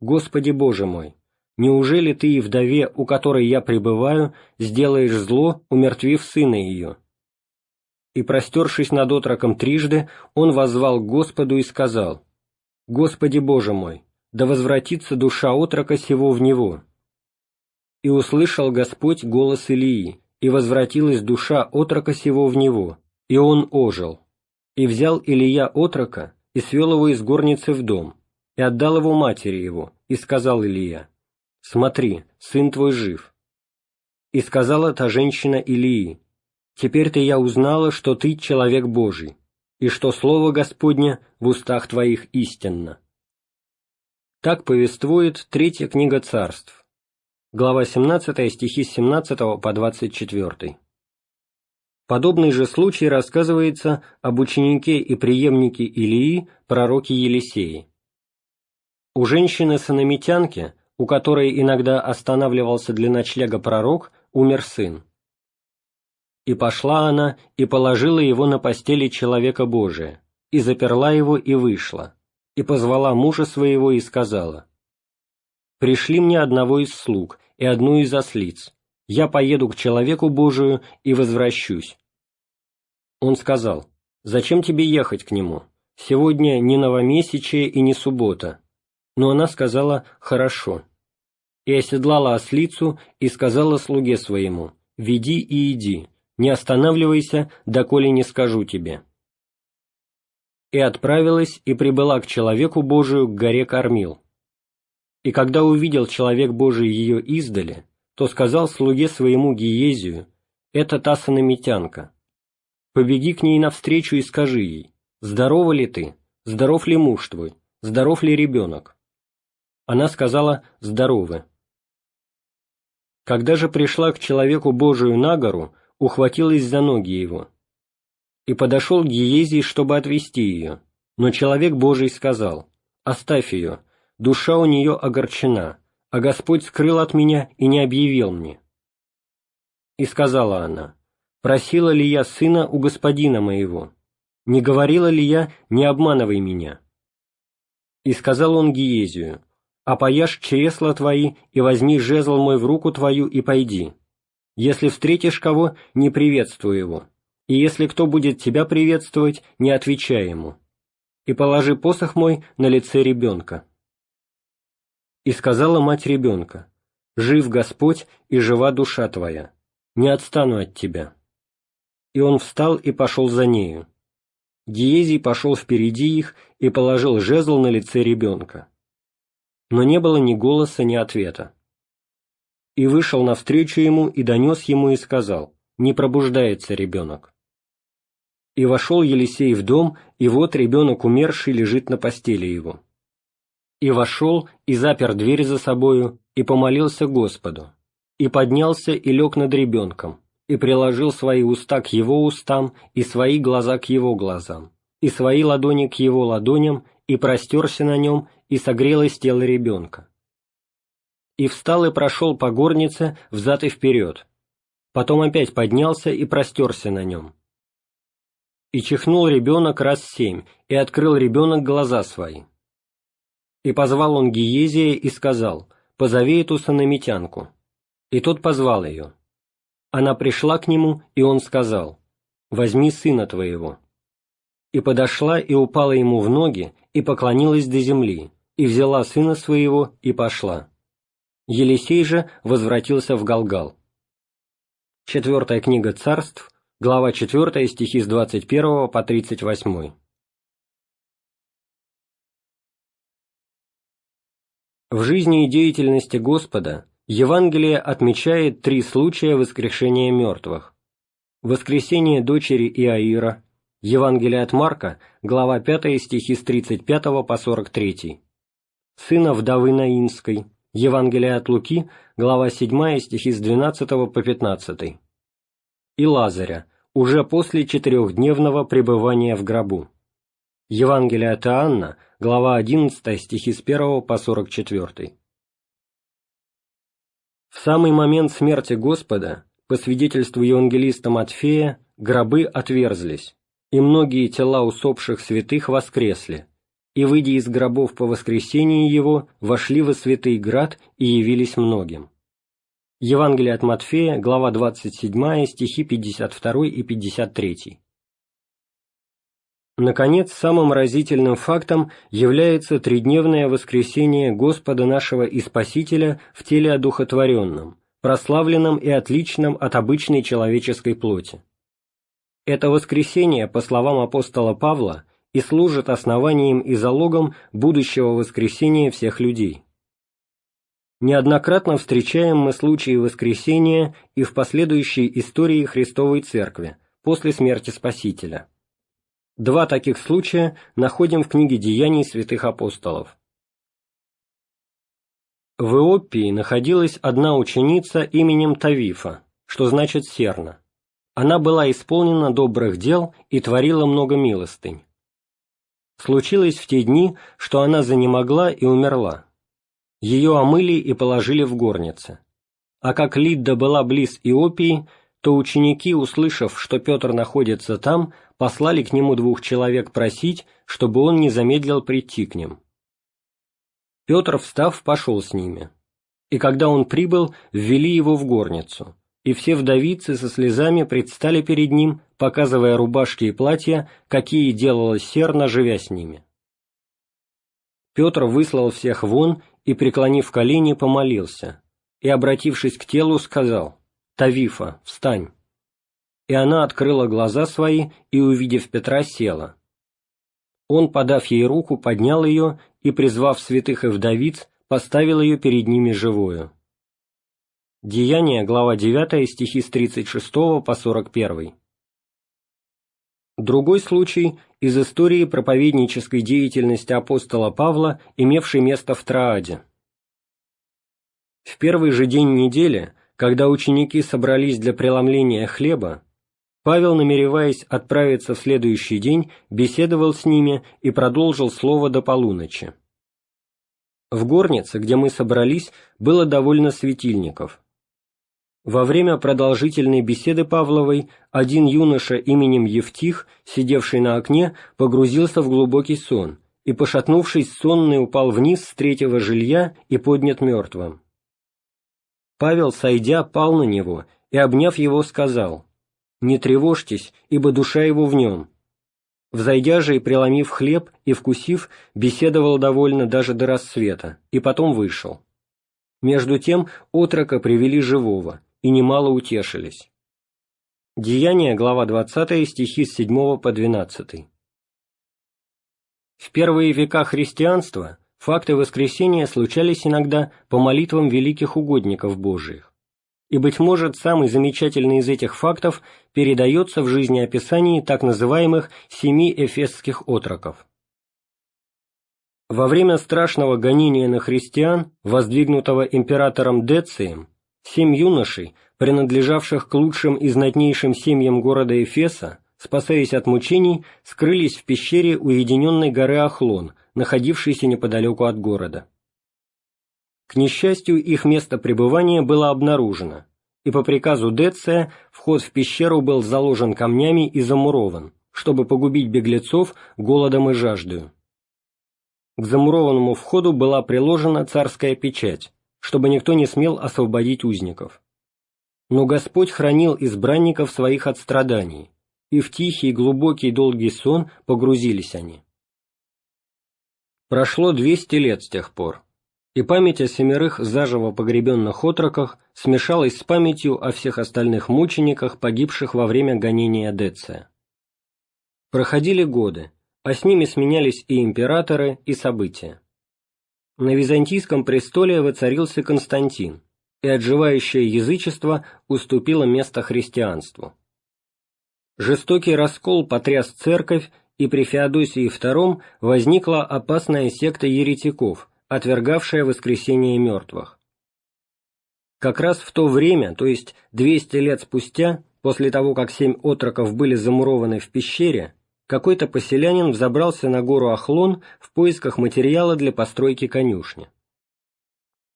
Speaker 1: «Господи Боже мой, неужели ты и вдове, у которой я пребываю, сделаешь зло, умертвив сына ее?» И, простершись над отроком трижды, он воззвал к Господу и сказал, «Господи Боже мой, да возвратится душа отрока сего в него». И услышал Господь голос Илии, и возвратилась душа отрока сего в него, и он ожил. И взял Илия отрока, и свел его из горницы в дом, и отдал его матери его, и сказал Илия, «Смотри, сын твой жив». И сказала та женщина Илии, «Теперь-то я узнала, что ты человек Божий, и что Слово Господне в устах твоих истинно». Так повествует третья книга царств, глава 17 стихи с 17 по 24. Подобный же случай рассказывается об ученике и преемнике Илии, пророке Елисеи. У женщины-санамитянки, у которой иногда останавливался для ночлега пророк, умер сын. И пошла она и положила его на постели человека Божия, и заперла его и вышла, и позвала мужа своего и сказала, «Пришли мне одного из слуг и одну из ослиц, я поеду к человеку Божию и возвращусь». Он сказал, «Зачем тебе ехать к нему? Сегодня не новомесячие и не суббота, но она сказала «хорошо». И оседлала ослицу и сказала слуге своему «веди и иди, не останавливайся, доколе не скажу тебе». И отправилась и прибыла к человеку Божию к горе Кормил. И когда увидел человек Божий ее издали, то сказал слуге своему Гиезию, «Это та санамитянка. Побеги к ней навстречу и скажи ей, здорова ли ты, здоров ли муж твой, здоров ли ребенок?» Она сказала «здоровы». Когда же пришла к человеку Божию на гору, ухватилась за ноги его. И подошел к Гиезии, чтобы отвести ее, но человек Божий сказал «Оставь ее, душа у нее огорчена, а Господь скрыл от меня и не объявил мне». И сказала она «Просила ли я сына у господина моего? Не говорила ли я, не обманывай меня?» И сказал он Гиезию опояшь чресла твои, и возьми жезл мой в руку твою, и пойди. Если встретишь кого, не приветствуй его, и если кто будет тебя приветствовать, не отвечай ему. И положи посох мой на лице ребенка. И сказала мать ребенка, «Жив Господь, и жива душа твоя, не отстану от тебя». И он встал и пошел за нею. Диезий пошел впереди их и положил жезл на лице ребенка но не было ни голоса, ни ответа. И вышел навстречу ему и донес ему и сказал, «Не пробуждается ребенок». И вошел Елисей в дом, и вот ребенок умерший лежит на постели его. И вошел, и запер дверь за собою, и помолился Господу, и поднялся и лег над ребенком, и приложил свои уста к его устам, и свои глаза к его глазам, и свои ладони к его ладоням, и простерся на нем, и согрелось тело ребенка. И встал и прошел по горнице взад и вперед, потом опять поднялся и простерся на нем. И чихнул ребенок раз семь, и открыл ребенок глаза свои. И позвал он Гиезия и сказал, «Позови эту санамитянку». И тот позвал ее. Она пришла к нему, и он сказал, «Возьми сына твоего». И подошла и упала ему в ноги, и поклонилась до земли, и взяла сына своего, и пошла. Елисей же возвратился в Галгал. Четвертая книга царств, глава 4, стихи с 21 по 38. В жизни и деятельности Господа Евангелие отмечает три случая воскрешения мертвых. Воскресение дочери Иаира, Евангелие от Марка, глава 5, стихи с 35 по 43, сына вдовы Наинской, Евангелие от Луки, глава 7, стихи с 12 по 15, и Лазаря, уже после четырехдневного пребывания в гробу. Евангелие от Иоанна, глава 11, стихи с 1 по 44. В самый момент смерти Господа, по свидетельству евангелиста Матфея, гробы отверзлись, и многие тела усопших святых воскресли, и, выйдя из гробов по воскресении его, вошли во святый град и явились многим. Евангелие от Матфея, глава 27, стихи 52 и 53. Наконец, самым разительным фактом является тридневное воскресение Господа нашего и Спасителя в теле одухотворенном, прославленном и отличном от обычной человеческой плоти. Это воскресение, по словам апостола Павла, и служит основанием и залогом будущего воскресения всех людей. Неоднократно встречаем мы случаи воскресения и в последующей истории Христовой Церкви после смерти Спасителя. Два таких случая находим в книге Деяний святых апостолов. В Иопии находилась одна ученица именем Тавифа, что значит «серна». Она была исполнена добрых дел и творила много милостынь. Случилось в те дни, что она занемогла и умерла. Ее омыли и положили в горнице. А как Лидда была близ Иопии, то ученики, услышав, что Петр находится там, послали к нему двух человек просить, чтобы он не замедлил прийти к ним. Петр, встав, пошел с ними. И когда он прибыл, ввели его в горницу, и все вдовицы со слезами предстали перед ним, показывая рубашки и платья, какие делала серна, живя с ними. Петр выслал всех вон и, преклонив колени, помолился, и, обратившись к телу, сказал, «Тавифа, встань!» и она открыла глаза свои и, увидев Петра, села. Он, подав ей руку, поднял ее и, призвав святых и вдовиц, поставил ее перед ними живую. Деяние, глава 9, стихи с 36 по 41. Другой случай из истории проповеднической деятельности апостола Павла, имевшей место в Трааде. В первый же день недели, когда ученики собрались для преломления хлеба, Павел, намереваясь отправиться в следующий день, беседовал с ними и продолжил слово до полуночи. В горнице, где мы собрались, было довольно светильников. Во время продолжительной беседы Павловой один юноша именем Евтих, сидевший на окне, погрузился в глубокий сон и, пошатнувшись, сонный упал вниз с третьего жилья и поднят мертвым. Павел, сойдя, пал на него и, обняв его, сказал не тревожьтесь, ибо душа его в нем». Взойдя же и преломив хлеб и вкусив, беседовал довольно даже до рассвета, и потом вышел. Между тем отрока привели живого, и немало утешились. Деяние, глава 20, стихи с 7 по 12. В первые века христианства факты воскресения случались иногда по молитвам великих угодников Божиих и, быть может, самый замечательный из этих фактов передается в жизнеописании так называемых «семи эфесских отроков». Во время страшного гонения на христиан, воздвигнутого императором Децием, семь юношей, принадлежавших к лучшим и знатнейшим семьям города Эфеса, спасаясь от мучений, скрылись в пещере уединенной горы Ахлон, находившейся неподалеку от города. К несчастью, их место пребывания было обнаружено, и по приказу Деция вход в пещеру был заложен камнями и замурован, чтобы погубить беглецов голодом и жаждою. К замурованному входу была приложена царская печать, чтобы никто не смел освободить узников. Но Господь хранил избранников своих от страданий, и в тихий, глубокий, долгий сон погрузились они. Прошло двести лет с тех пор, и память о семерых заживо погребенных отроках смешалась с памятью о всех остальных мучениках, погибших во время гонения Деция. Проходили годы, а с ними сменялись и императоры, и события. На византийском престоле воцарился Константин, и отживающее язычество уступило место христианству. Жестокий раскол потряс церковь, и при Феодосии II возникла опасная секта еретиков, отвергавшая воскресение мертвых. Как раз в то время, то есть 200 лет спустя, после того, как семь отроков были замурованы в пещере, какой-то поселянин взобрался на гору Ахлон в поисках материала для постройки конюшни.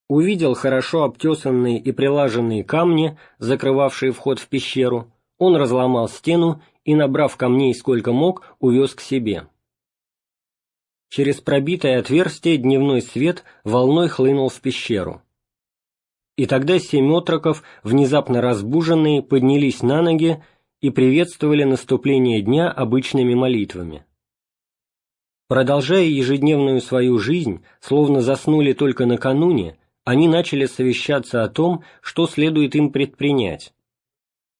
Speaker 1: Увидел хорошо обтесанные и прилаженные камни, закрывавшие вход в пещеру, он разломал стену и, набрав камней сколько мог, увез к себе. Через пробитое отверстие дневной свет волной хлынул в пещеру. И тогда семь отроков, внезапно разбуженные, поднялись на ноги и приветствовали наступление дня обычными молитвами. Продолжая ежедневную свою жизнь, словно заснули только накануне, они начали совещаться о том, что следует им предпринять,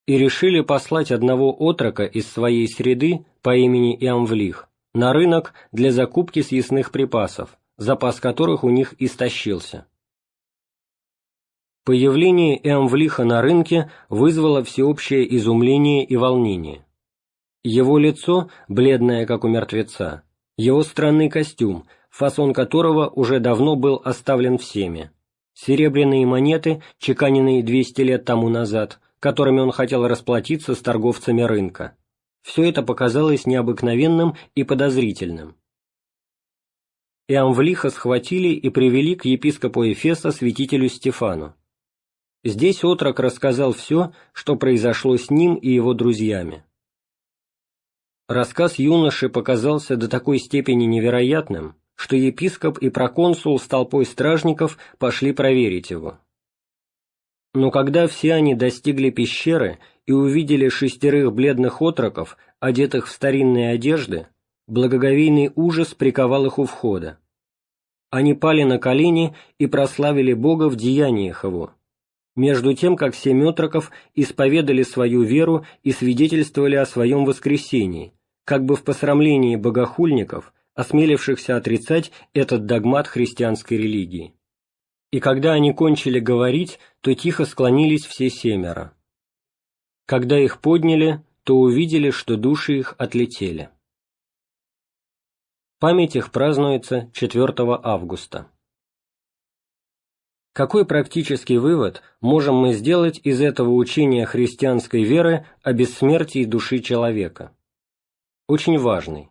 Speaker 1: и решили послать одного отрока из своей среды по имени Иамвлих на рынок для закупки съестных припасов, запас которых у них истощился. Появление Эамвлиха на рынке вызвало всеобщее изумление и волнение. Его лицо, бледное как у мертвеца, его странный костюм, фасон которого уже давно был оставлен всеми, серебряные монеты, чеканенные 200 лет тому назад, которыми он хотел расплатиться с торговцами рынка. Все это показалось необыкновенным и подозрительным. Иамвлиха схватили и привели к епископу Эфеса святителю Стефану. Здесь отрок рассказал все, что произошло с ним и его друзьями. Рассказ юноши показался до такой степени невероятным, что епископ и проконсул с толпой стражников пошли проверить его. Но когда все они достигли пещеры и увидели шестерых бледных отроков, одетых в старинные одежды, благоговейный ужас приковал их у входа. Они пали на колени и прославили Бога в деяниях его, между тем как семь отроков исповедали свою веру и свидетельствовали о своем воскресении, как бы в посрамлении богохульников, осмелившихся отрицать этот догмат христианской религии. И когда они кончили говорить, то тихо склонились все семеро. Когда их подняли, то увидели, что души их отлетели. Память их празднуется 4 августа. Какой практический вывод можем мы сделать из этого учения христианской веры о бессмертии души человека? Очень важный.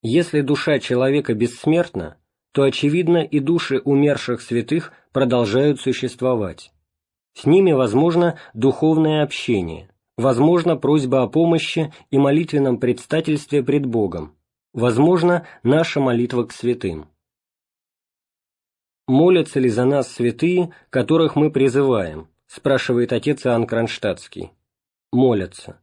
Speaker 1: Если душа человека бессмертна, то, очевидно, и души умерших святых продолжают существовать. С ними возможно духовное общение, возможно просьба о помощи и молитвенном предстательстве пред Богом, возможно наша молитва к святым молятся ли за нас святые, которых мы призываем?» – спрашивает отец Иоанн Кронштадтский. Молятся.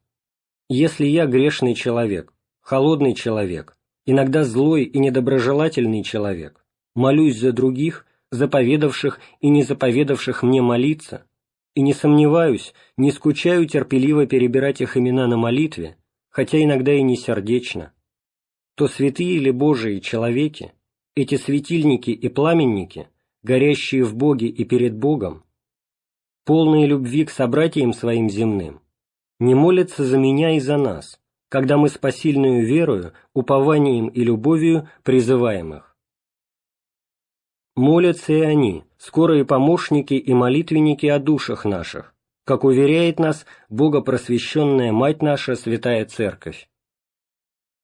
Speaker 1: «Если я грешный человек, холодный человек, иногда злой и недоброжелательный человек, молюсь за других, заповедавших и не заповедавших мне молиться, и не сомневаюсь, не скучаю терпеливо перебирать их имена на молитве, хотя иногда и не сердечно, то святые или Божии человеки, эти светильники и пламенники – горящие в Боге и перед Богом, полные любви к собратьям своим земным, не молятся за меня и за нас, когда мы с посильную верою, упованием и любовью призываем их. Молятся и они, скорые помощники и молитвенники о душах наших, как уверяет нас Богопросвященная Мать наша, Святая Церковь.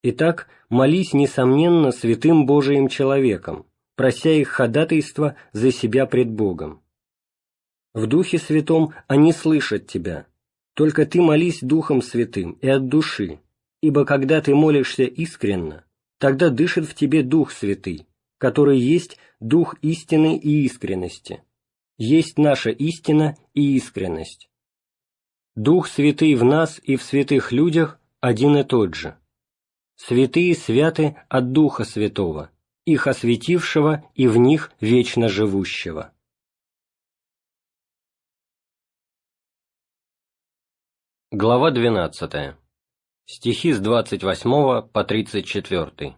Speaker 1: Итак, молись, несомненно, святым Божиим человеком, прося их ходатайства за себя пред Богом. В Духе Святом они слышат тебя, только ты молись Духом Святым и от души, Ибо когда ты молишься искренно, тогда дышит в тебе Дух Святый, который есть Дух истины и искренности, есть наша истина и искренность. Дух Святый в нас и в святых людях один и тот же. Святые святы от Духа Святого, их осветившего и в них вечно живущего. Глава 12. Стихи с 28 по 34.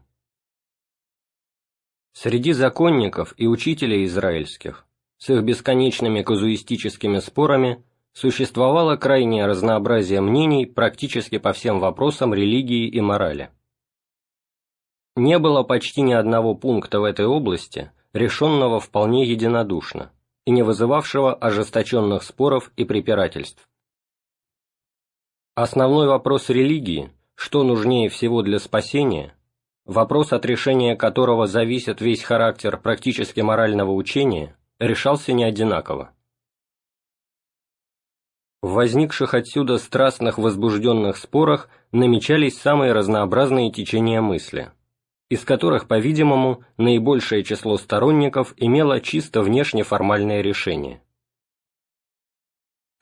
Speaker 1: Среди законников и учителей израильских с их бесконечными казуистическими спорами существовало крайнее разнообразие мнений практически по всем вопросам религии и морали. Не было почти ни одного пункта в этой области, решенного вполне единодушно и не вызывавшего ожесточенных споров и препирательств. Основной вопрос религии, что нужнее всего для спасения, вопрос от решения которого зависит весь характер практически морального учения, решался не одинаково. В возникших отсюда страстных возбужденных спорах намечались самые разнообразные течения мысли, из которых, по-видимому, наибольшее число сторонников имело чисто внешне формальное решение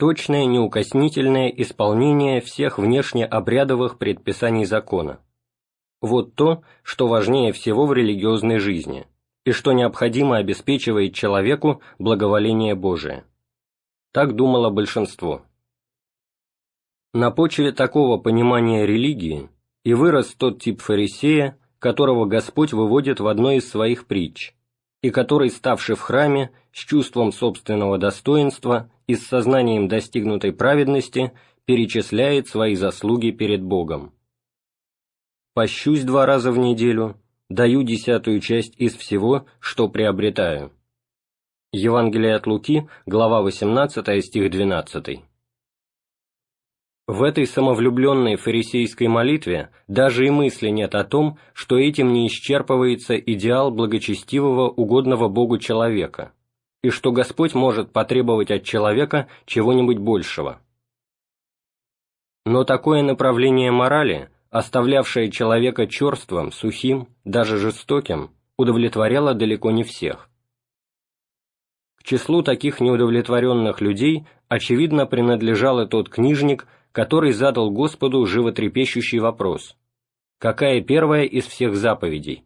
Speaker 1: точное неукоснительное исполнение всех внешне-обрядовых предписаний закона. Вот то, что важнее всего в религиозной жизни, и что необходимо обеспечивает человеку благоволение Божие. Так думало большинство. На почве такого понимания религии и вырос тот тип фарисея, которого Господь выводит в одной из своих притч, и который, ставший в храме, с чувством собственного достоинства и с сознанием достигнутой праведности перечисляет свои заслуги перед Богом. «Пощусь два раза в неделю, даю десятую часть из всего, что приобретаю». Евангелие от Луки, глава 18, стих 12. В этой самовлюбленной фарисейской молитве даже и мысли нет о том, что этим не исчерпывается идеал благочестивого угодного Богу человека, и что Господь может потребовать от человека чего-нибудь большего. Но такое направление морали, оставлявшее человека черством, сухим, даже жестоким, удовлетворяло далеко не всех. К числу таких неудовлетворенных людей, очевидно, принадлежал и тот книжник, который задал Господу животрепещущий вопрос «Какая первая из всех заповедей?»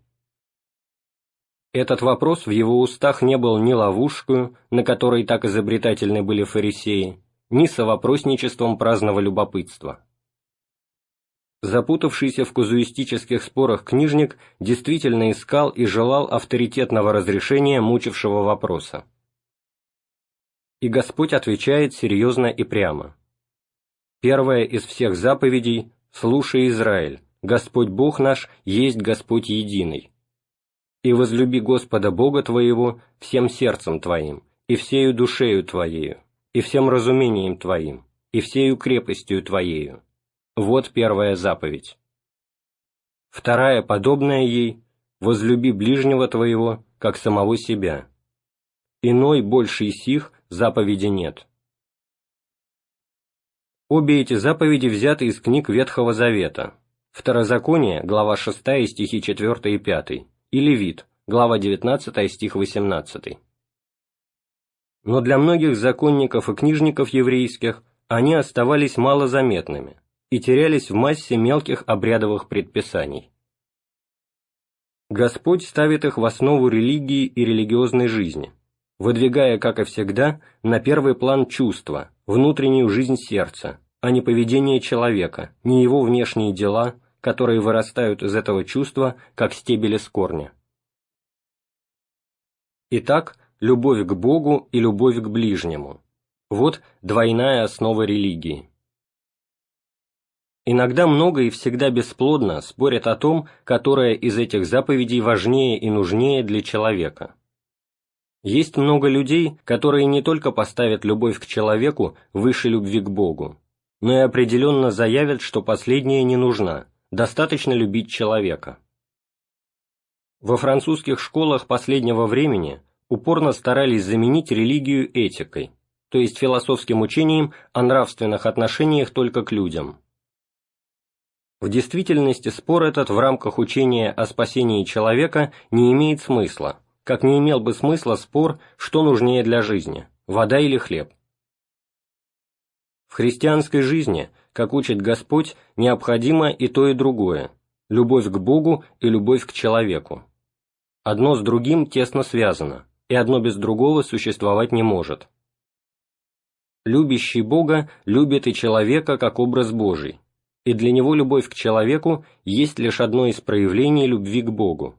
Speaker 1: Этот вопрос в его устах не был ни ловушкой, на которой так изобретательны были фарисеи, ни совопросничеством праздного любопытства. Запутавшийся в казуистических спорах книжник действительно искал и желал авторитетного разрешения мучившего вопроса. И Господь отвечает серьезно и прямо. Первая из всех заповедей «Слушай, Израиль, Господь Бог наш есть Господь единый» и возлюби Господа Бога твоего всем сердцем твоим, и всею душею твоею, и всем разумением твоим, и всею крепостью твоею. Вот первая заповедь. Вторая, подобная ей, возлюби ближнего твоего, как самого себя. Иной, больший сих, заповеди нет. Обе эти заповеди взяты из книг Ветхого Завета. Второзаконие, глава 6, стихи 4 и 5, и Левит, глава 19, стих 18. Но для многих законников и книжников еврейских они оставались малозаметными и терялись в массе мелких обрядовых предписаний. Господь ставит их в основу религии и религиозной жизни, выдвигая, как и всегда, на первый план чувства, внутреннюю жизнь сердца, а не поведение человека, не его внешние дела, которые вырастают из этого чувства, как стебели с корня. Итак, любовь к Богу и любовь к ближнему. Вот двойная основа религии. Иногда много и всегда бесплодно спорят о том, которая из этих заповедей важнее и нужнее для человека. Есть много людей, которые не только поставят любовь к человеку выше любви к Богу, но и определенно заявят, что последняя не нужна, достаточно любить человека. Во французских школах последнего времени упорно старались заменить религию этикой, то есть философским учением о нравственных отношениях только к людям. В действительности спор этот в рамках учения о спасении человека не имеет смысла, как не имел бы смысла спор, что нужнее для жизни – вода или хлеб. В христианской жизни, как учит Господь, необходимо и то, и другое – любовь к Богу и любовь к человеку. Одно с другим тесно связано, и одно без другого существовать не может. Любящий Бога любит и человека как образ Божий, и для него любовь к человеку есть лишь одно из проявлений любви к Богу,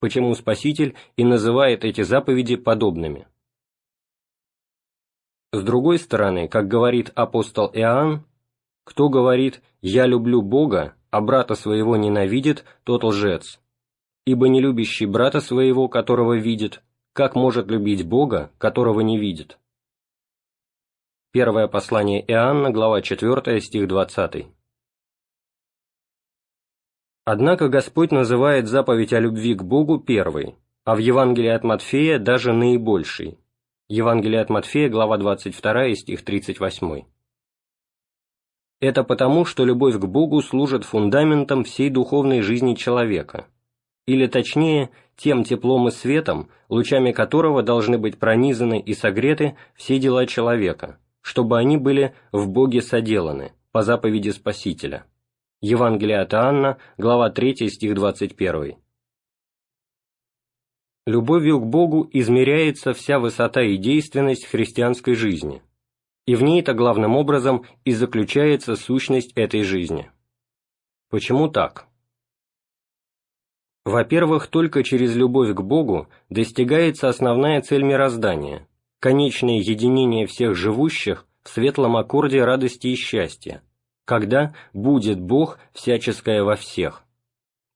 Speaker 1: почему Спаситель и называет эти заповеди подобными. С другой стороны, как говорит апостол Иоанн, кто говорит «я люблю Бога», а брата своего ненавидит, тот лжец. Ибо не любящий брата своего, которого видит, как может любить Бога, которого не видит? Первое послание Иоанна, глава 4, стих 20. Однако Господь называет заповедь о любви к Богу первой, а в Евангелии от Матфея даже наибольшей. Евангелие от Матфея, глава 22, стих 38. Это потому, что любовь к Богу служит фундаментом всей духовной жизни человека, или точнее, тем теплом и светом, лучами которого должны быть пронизаны и согреты все дела человека, чтобы они были в Боге соделаны, по заповеди Спасителя. Евангелие от Иоанна, глава 3, стих 21. Любовью к Богу измеряется вся высота и действенность христианской жизни, и в ней-то главным образом и заключается сущность этой жизни. Почему так? Во-первых, только через любовь к Богу достигается основная цель мироздания, конечное единение всех живущих в светлом аккорде радости и счастья, когда будет Бог всяческое во всех.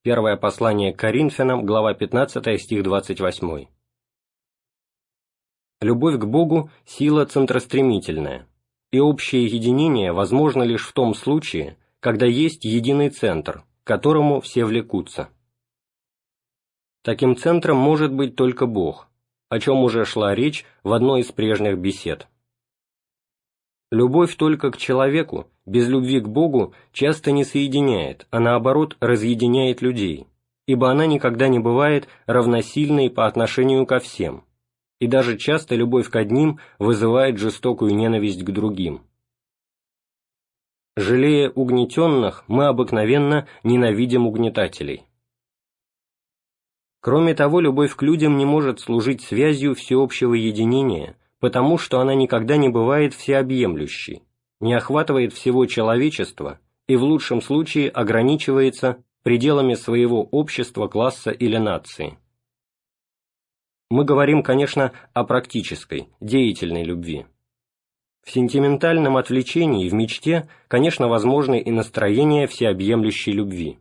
Speaker 1: Первое послание к Коринфянам, глава 15, стих 28. Любовь к Богу – сила центростремительная, и общее единение возможно лишь в том случае, когда есть единый центр, к которому все влекутся. Таким центром может быть только Бог, о чем уже шла речь в одной из прежних бесед. Любовь только к человеку, без любви к Богу, часто не соединяет, а наоборот разъединяет людей, ибо она никогда не бывает равносильной по отношению ко всем, и даже часто любовь к одним вызывает жестокую ненависть к другим. Жалея угнетенных, мы обыкновенно ненавидим угнетателей. Кроме того, любовь к людям не может служить связью всеобщего единения – потому что она никогда не бывает всеобъемлющей, не охватывает всего человечества и в лучшем случае ограничивается пределами своего общества, класса или нации. Мы говорим, конечно, о практической, деятельной любви. В сентиментальном отвлечении, в мечте, конечно, возможны и настроения всеобъемлющей любви.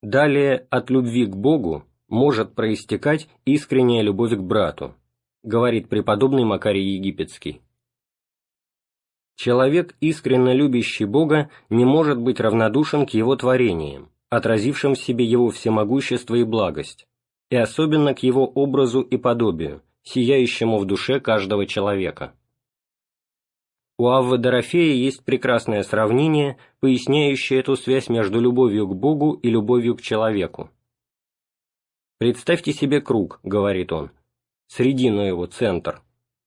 Speaker 1: Далее от любви к Богу может проистекать искренняя любовь к брату, говорит преподобный Макарий Египетский. Человек, искренне любящий Бога, не может быть равнодушен к Его творениям, отразившим в себе Его всемогущество и благость, и особенно к Его образу и подобию, сияющему в душе каждого человека. У Аввы Дорофея есть прекрасное сравнение, поясняющее эту связь между любовью к Богу и любовью к человеку. «Представьте себе круг», — говорит он, средину его центр,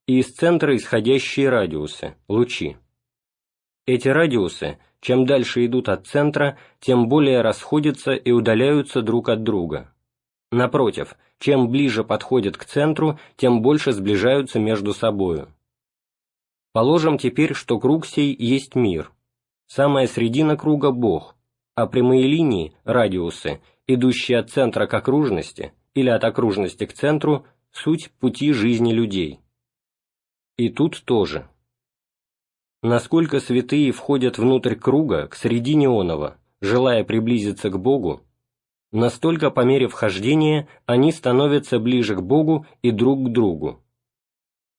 Speaker 1: и из центра исходящие радиусы, лучи. Эти радиусы, чем дальше идут от центра, тем более расходятся и удаляются друг от друга. Напротив, чем ближе подходят к центру, тем больше сближаются между собою. Положим теперь, что круг сей есть мир. Самая средина круга – Бог, а прямые линии, радиусы, идущие от центра к окружности или от окружности к центру, суть пути жизни людей. И тут тоже. Насколько святые входят внутрь круга, к средине онова, желая приблизиться к Богу, настолько по мере вхождения они становятся ближе к Богу и друг к другу.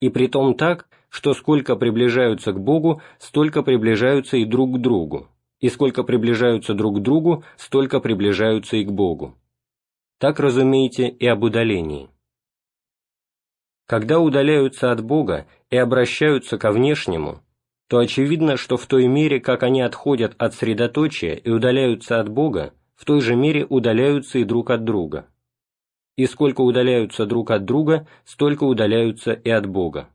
Speaker 1: И притом так, что сколько приближаются к Богу, столько приближаются и друг к другу, и сколько приближаются друг к другу, столько приближаются и к Богу. Так разумеете и об удалении. Когда удаляются от Бога и обращаются ко внешнему, то очевидно, что в той мере, как они отходят от средоточия и удаляются от Бога, в той же мере удаляются и друг от друга. И сколько удаляются друг от друга, столько удаляются и от Бога.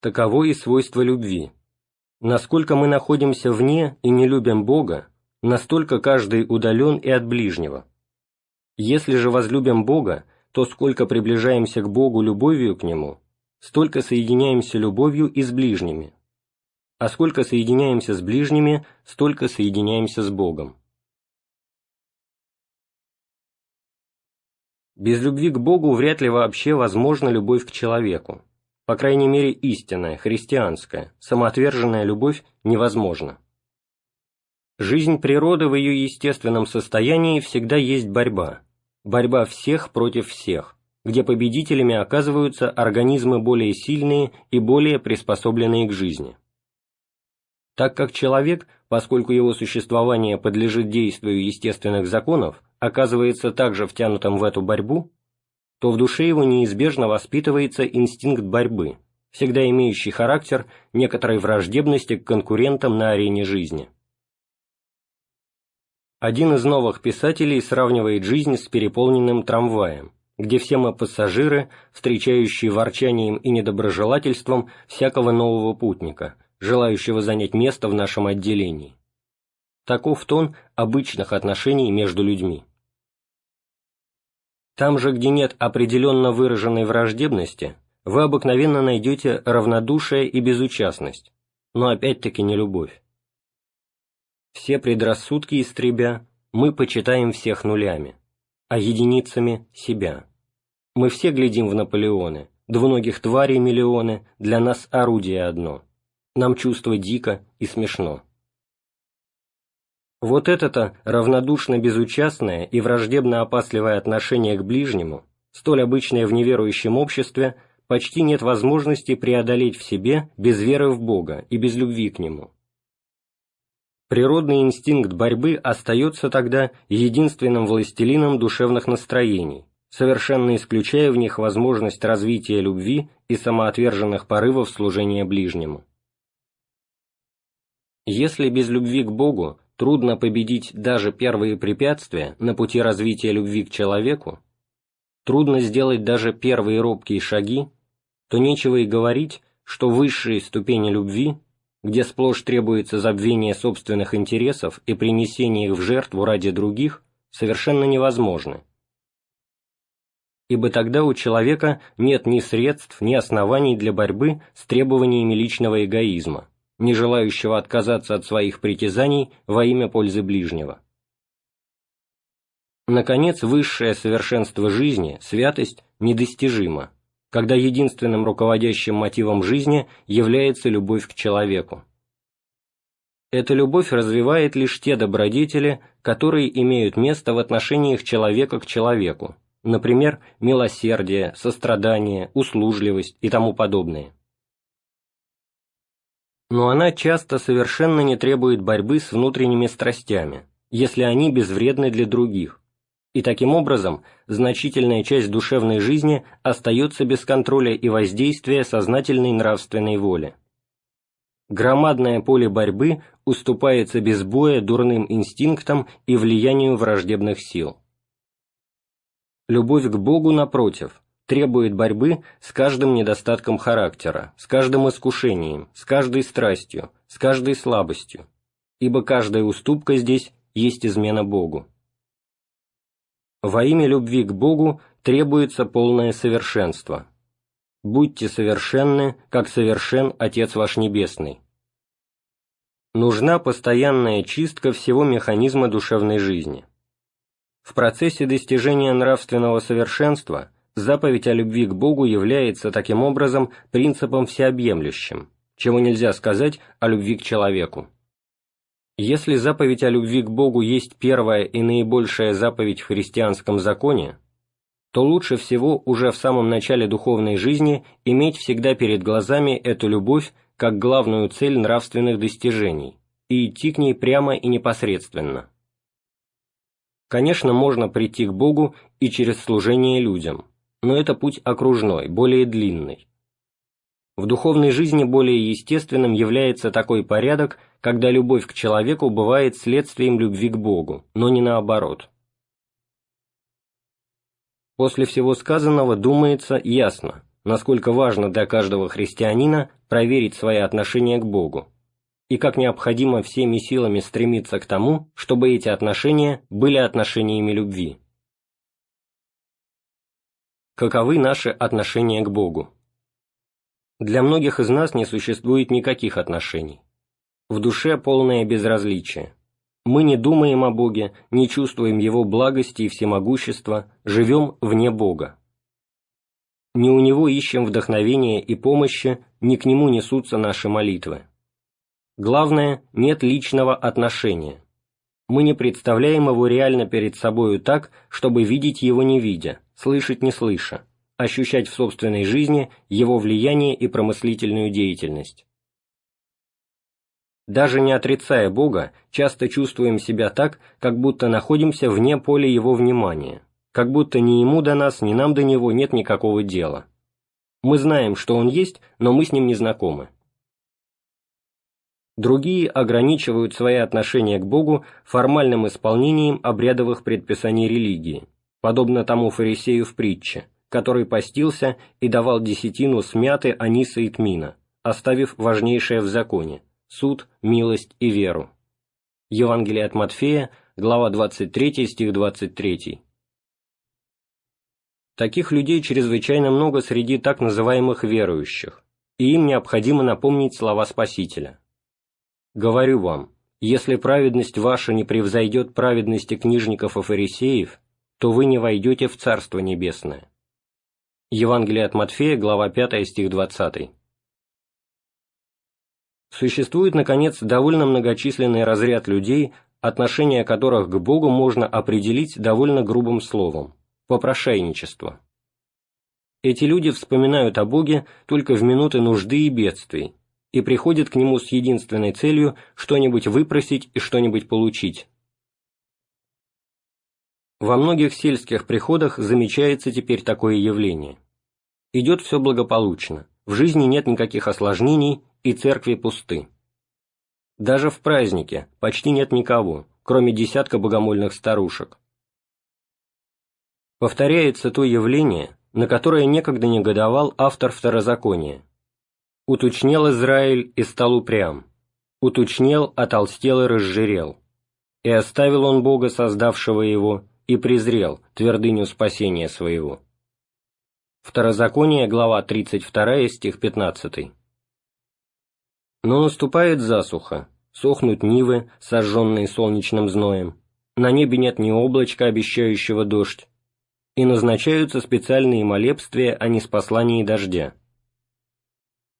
Speaker 1: Таково и свойство любви. Насколько мы находимся вне и не любим Бога, настолько каждый удален и от ближнего. Если же возлюбим Бога, то сколько приближаемся к Богу любовью к Нему, столько соединяемся любовью и с ближними, а сколько соединяемся с ближними, столько соединяемся с Богом. Без любви к Богу вряд ли вообще возможна любовь к человеку. По крайней мере, истинная, христианская, самоотверженная любовь невозможна. Жизнь природы в ее естественном состоянии всегда есть борьба. Борьба всех против всех, где победителями оказываются организмы более сильные и более приспособленные к жизни. Так как человек, поскольку его существование подлежит действию естественных законов, оказывается также втянутым в эту борьбу, то в душе его неизбежно воспитывается инстинкт борьбы, всегда имеющий характер некоторой враждебности к конкурентам на арене жизни. Один из новых писателей сравнивает жизнь с переполненным трамваем, где все мы пассажиры, встречающие ворчанием и недоброжелательством всякого нового путника, желающего занять место в нашем отделении. Таков тон обычных отношений между людьми. Там же, где нет определенно выраженной враждебности, вы обыкновенно найдете равнодушие и безучастность, но опять-таки не любовь. Все предрассудки истребя, мы почитаем всех нулями а единицами – себя. Мы все глядим в Наполеоны, двуногих тварей миллионы, для нас орудие одно. Нам чувство дико и смешно. Вот это-то равнодушно-безучастное и враждебно-опасливое отношение к ближнему, столь обычное в неверующем обществе, почти нет возможности преодолеть в себе без веры в Бога и без любви к Нему природный инстинкт борьбы остается тогда единственным властелином душевных настроений, совершенно исключая в них возможность развития любви и самоотверженных порывов служения ближнему. Если без любви к Богу трудно победить даже первые препятствия на пути развития любви к человеку, трудно сделать даже первые робкие шаги, то нечего и говорить, что высшие ступени любви где сплошь требуется забвение собственных интересов и принесение их в жертву ради других, совершенно невозможны. Ибо тогда у человека нет ни средств, ни оснований для борьбы с требованиями личного эгоизма, не желающего отказаться от своих притязаний во имя пользы ближнего. Наконец, высшее совершенство жизни, святость, недостижимо, когда единственным руководящим мотивом жизни является любовь к человеку. Эта любовь развивает лишь те добродетели, которые имеют место в отношениях человека к человеку, например, милосердие, сострадание, услужливость и тому подобное. Но она часто совершенно не требует борьбы с внутренними страстями, если они безвредны для других, и таким образом значительная часть душевной жизни остается без контроля и воздействия сознательной нравственной воли. Громадное поле борьбы уступается без боя дурным инстинктам и влиянию враждебных сил. Любовь к Богу, напротив, требует борьбы с каждым недостатком характера, с каждым искушением, с каждой страстью, с каждой слабостью, ибо каждая уступка здесь есть измена Богу. Во имя любви к Богу требуется полное совершенство. Будьте совершенны, как совершен Отец ваш Небесный. Нужна постоянная чистка всего механизма душевной жизни. В процессе достижения нравственного совершенства заповедь о любви к Богу является таким образом принципом всеобъемлющим, чего нельзя сказать о любви к человеку. Если заповедь о любви к Богу есть первая и наибольшая заповедь в христианском законе, то лучше всего уже в самом начале духовной жизни иметь всегда перед глазами эту любовь как главную цель нравственных достижений и идти к ней прямо и непосредственно. Конечно, можно прийти к Богу и через служение людям, но это путь окружной, более длинный. В духовной жизни более естественным является такой порядок, когда любовь к человеку бывает следствием любви к Богу, но не наоборот. После всего сказанного думается ясно, насколько важно для каждого христианина проверить свои отношения к Богу, и как необходимо всеми силами стремиться к тому, чтобы эти отношения были отношениями любви. Каковы наши отношения к Богу? Для многих из нас не существует никаких отношений. В душе полное безразличие. Мы не думаем о Боге, не чувствуем Его благости и всемогущества, живем вне Бога. Не у Него ищем вдохновения и помощи, ни к Нему несутся наши молитвы. Главное, нет личного отношения. Мы не представляем Его реально перед собою так, чтобы видеть Его не видя, слышать не слыша, ощущать в собственной жизни Его влияние и промыслительную деятельность. Даже не отрицая Бога, часто чувствуем себя так, как будто находимся вне поля Его внимания, как будто ни Ему до нас, ни нам до Него нет никакого дела. Мы знаем, что Он есть, но мы с Ним не знакомы. Другие ограничивают свои отношения к Богу формальным исполнением обрядовых предписаний религии, подобно тому фарисею в притче, который постился и давал десятину смяты аниса и тмина, оставив важнейшее в законе – суд, милость и веру. Евангелие от Матфея, глава 23, стих 23. Таких людей чрезвычайно много среди так называемых верующих, и им необходимо напомнить слова Спасителя. «Говорю вам, если праведность ваша не превзойдет праведности книжников и фарисеев, то вы не войдете в Царство Небесное». Евангелие от Матфея, глава 5, стих 20. Существует, наконец, довольно многочисленный разряд людей, отношение которых к Богу можно определить довольно грубым словом – попрошайничество. Эти люди вспоминают о Боге только в минуты нужды и бедствий и приходят к Нему с единственной целью что-нибудь выпросить и что-нибудь получить. Во многих сельских приходах замечается теперь такое явление. Идет все благополучно, в жизни нет никаких осложнений и церкви пусты. Даже в празднике почти нет никого, кроме десятка богомольных старушек. Повторяется то явление, на которое некогда негодовал автор второзакония. «Уточнел Израиль и стал упрям, уточнел, отолстел и разжирел, и оставил он Бога, создавшего его, и презрел твердыню спасения своего». Второзаконие, глава 32, стих 15. Но наступает засуха, сохнут нивы, сожженные солнечным зноем, на небе нет ни облачка, обещающего дождь, и назначаются специальные молебствия о неспослании дождя.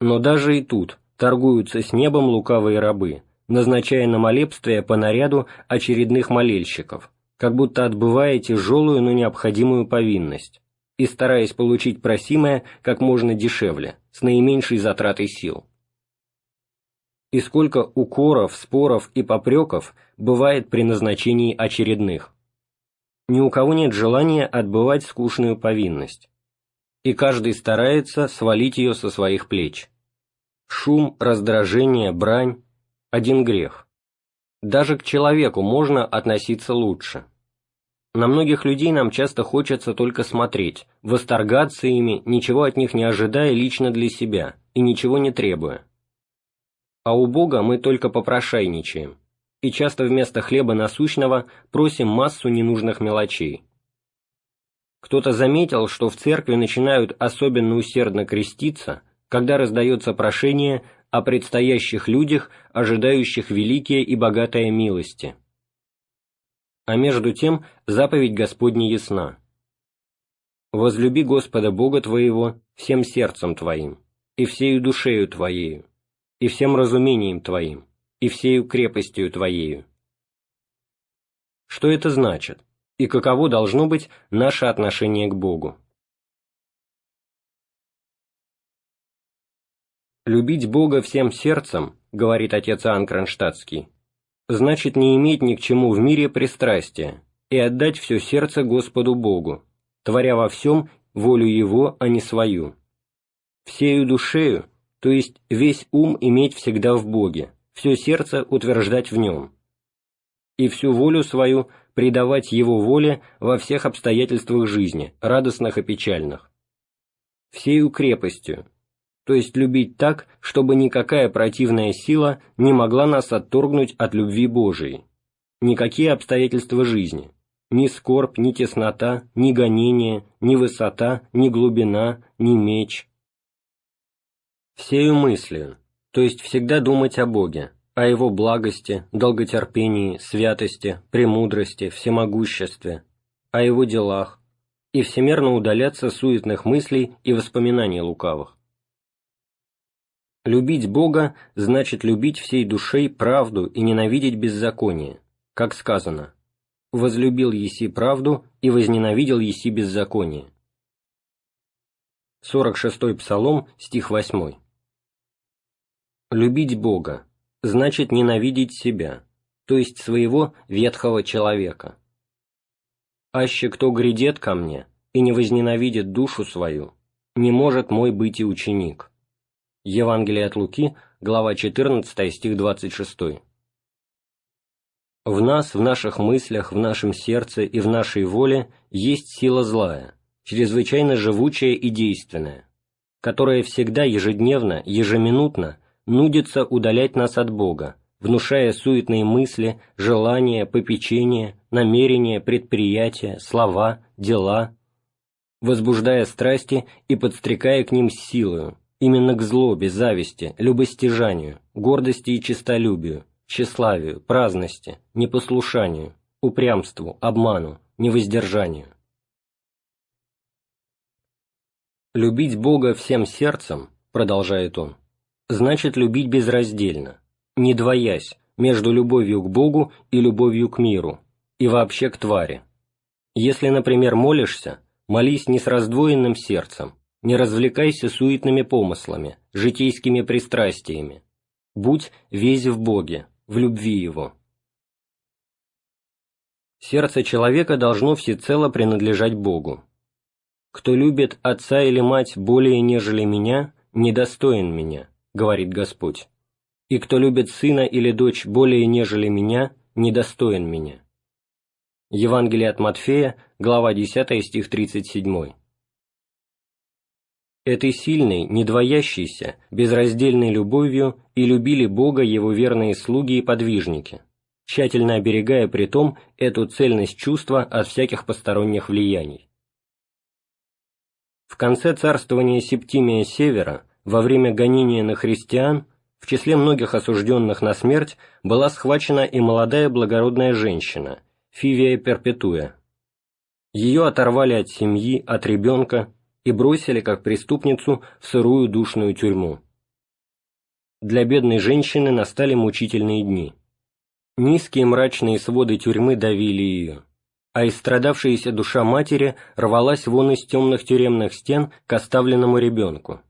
Speaker 1: Но даже и тут торгуются с небом лукавые рабы, назначая на молебствие по наряду очередных молельщиков, как будто отбывая тяжелую, но необходимую повинность, и стараясь получить просимое как можно дешевле, с наименьшей затратой сил и сколько укоров, споров и попреков бывает при назначении очередных. Ни у кого нет желания отбывать скучную повинность, и каждый старается свалить ее со своих плеч. Шум, раздражение, брань – один грех. Даже к человеку можно относиться лучше. На многих людей нам часто хочется только смотреть, восторгаться ими, ничего от них не ожидая лично для себя и ничего не требуя а у Бога мы только попрошайничаем, и часто вместо хлеба насущного просим массу ненужных мелочей. Кто-то заметил, что в церкви начинают особенно усердно креститься, когда раздается прошение о предстоящих людях, ожидающих великие и богатые милости. А между тем заповедь Господня ясна. «Возлюби Господа Бога твоего всем сердцем твоим и всею душею твоею, и всем разумением Твоим, и всею крепостью Твоею. Что это значит, и каково должно быть наше отношение к Богу? «Любить Бога всем сердцем, — говорит отец Иоанн Кронштадтский, — значит не иметь ни к чему в мире пристрастия и отдать все сердце Господу Богу, творя во всем волю Его, а не свою. Всею душею то есть весь ум иметь всегда в Боге, все сердце утверждать в Нем, и всю волю свою предавать Его воле во всех обстоятельствах жизни, радостных и печальных. Всею крепостью, то есть любить так, чтобы никакая противная сила не могла нас отторгнуть от любви Божией, никакие обстоятельства жизни, ни скорбь, ни теснота, ни гонение, ни высота, ни глубина, ни меч. Всею мыслью, то есть всегда думать о Боге, о Его благости, долготерпении, святости, премудрости, всемогуществе, о Его делах, и всемерно удаляться суетных мыслей и воспоминаний лукавых. Любить Бога значит любить всей душой правду и ненавидеть беззаконие, как сказано «возлюбил еси правду и возненавидел еси беззаконие». 46-й Псалом, стих 8. Любить Бога значит ненавидеть себя, то есть своего ветхого человека. «Аще кто грядет ко мне и не возненавидит душу свою, не может мой быть и ученик». Евангелие от Луки, глава 14, стих 26. В нас, в наших мыслях, в нашем сердце и в нашей воле есть сила злая, чрезвычайно живучая и действенная, которая всегда ежедневно, ежеминутно нудится удалять нас от Бога, внушая суетные мысли, желания, попечения, намерения, предприятия, слова, дела, возбуждая страсти и подстрекая к ним силою, именно к злобе, зависти, любостяжанию, гордости и честолюбию, тщеславию, праздности, непослушанию, упрямству, обману, невоздержанию. «Любить Бога всем сердцем», — продолжает он, — «значит любить безраздельно, не двоясь между любовью к Богу и любовью к миру, и вообще к твари. Если, например, молишься, молись не с раздвоенным сердцем, не развлекайся суетными помыслами, житейскими пристрастиями. Будь весь в Боге, в любви Его. Сердце человека должно всецело принадлежать Богу. «Кто любит отца или мать более, нежели меня, недостоин меня», — говорит Господь. «И кто любит сына или дочь более, нежели меня, недостоин меня». Евангелие от Матфея, глава 10, стих 37 этой сильной, недвоящейся, безраздельной любовью и любили Бога его верные слуги и подвижники, тщательно оберегая при том эту цельность чувства от всяких посторонних влияний. В конце царствования Септимия Севера, во время гонения на христиан, в числе многих осужденных на смерть была схвачена и молодая благородная женщина, Фивия Перпетуя. Ее оторвали от семьи, от ребенка, и бросили как преступницу в сырую душную тюрьму. Для бедной женщины настали мучительные дни. Низкие мрачные своды тюрьмы давили ее, а истрадавшаяся душа матери рвалась вон из темных тюремных стен к оставленному ребенку.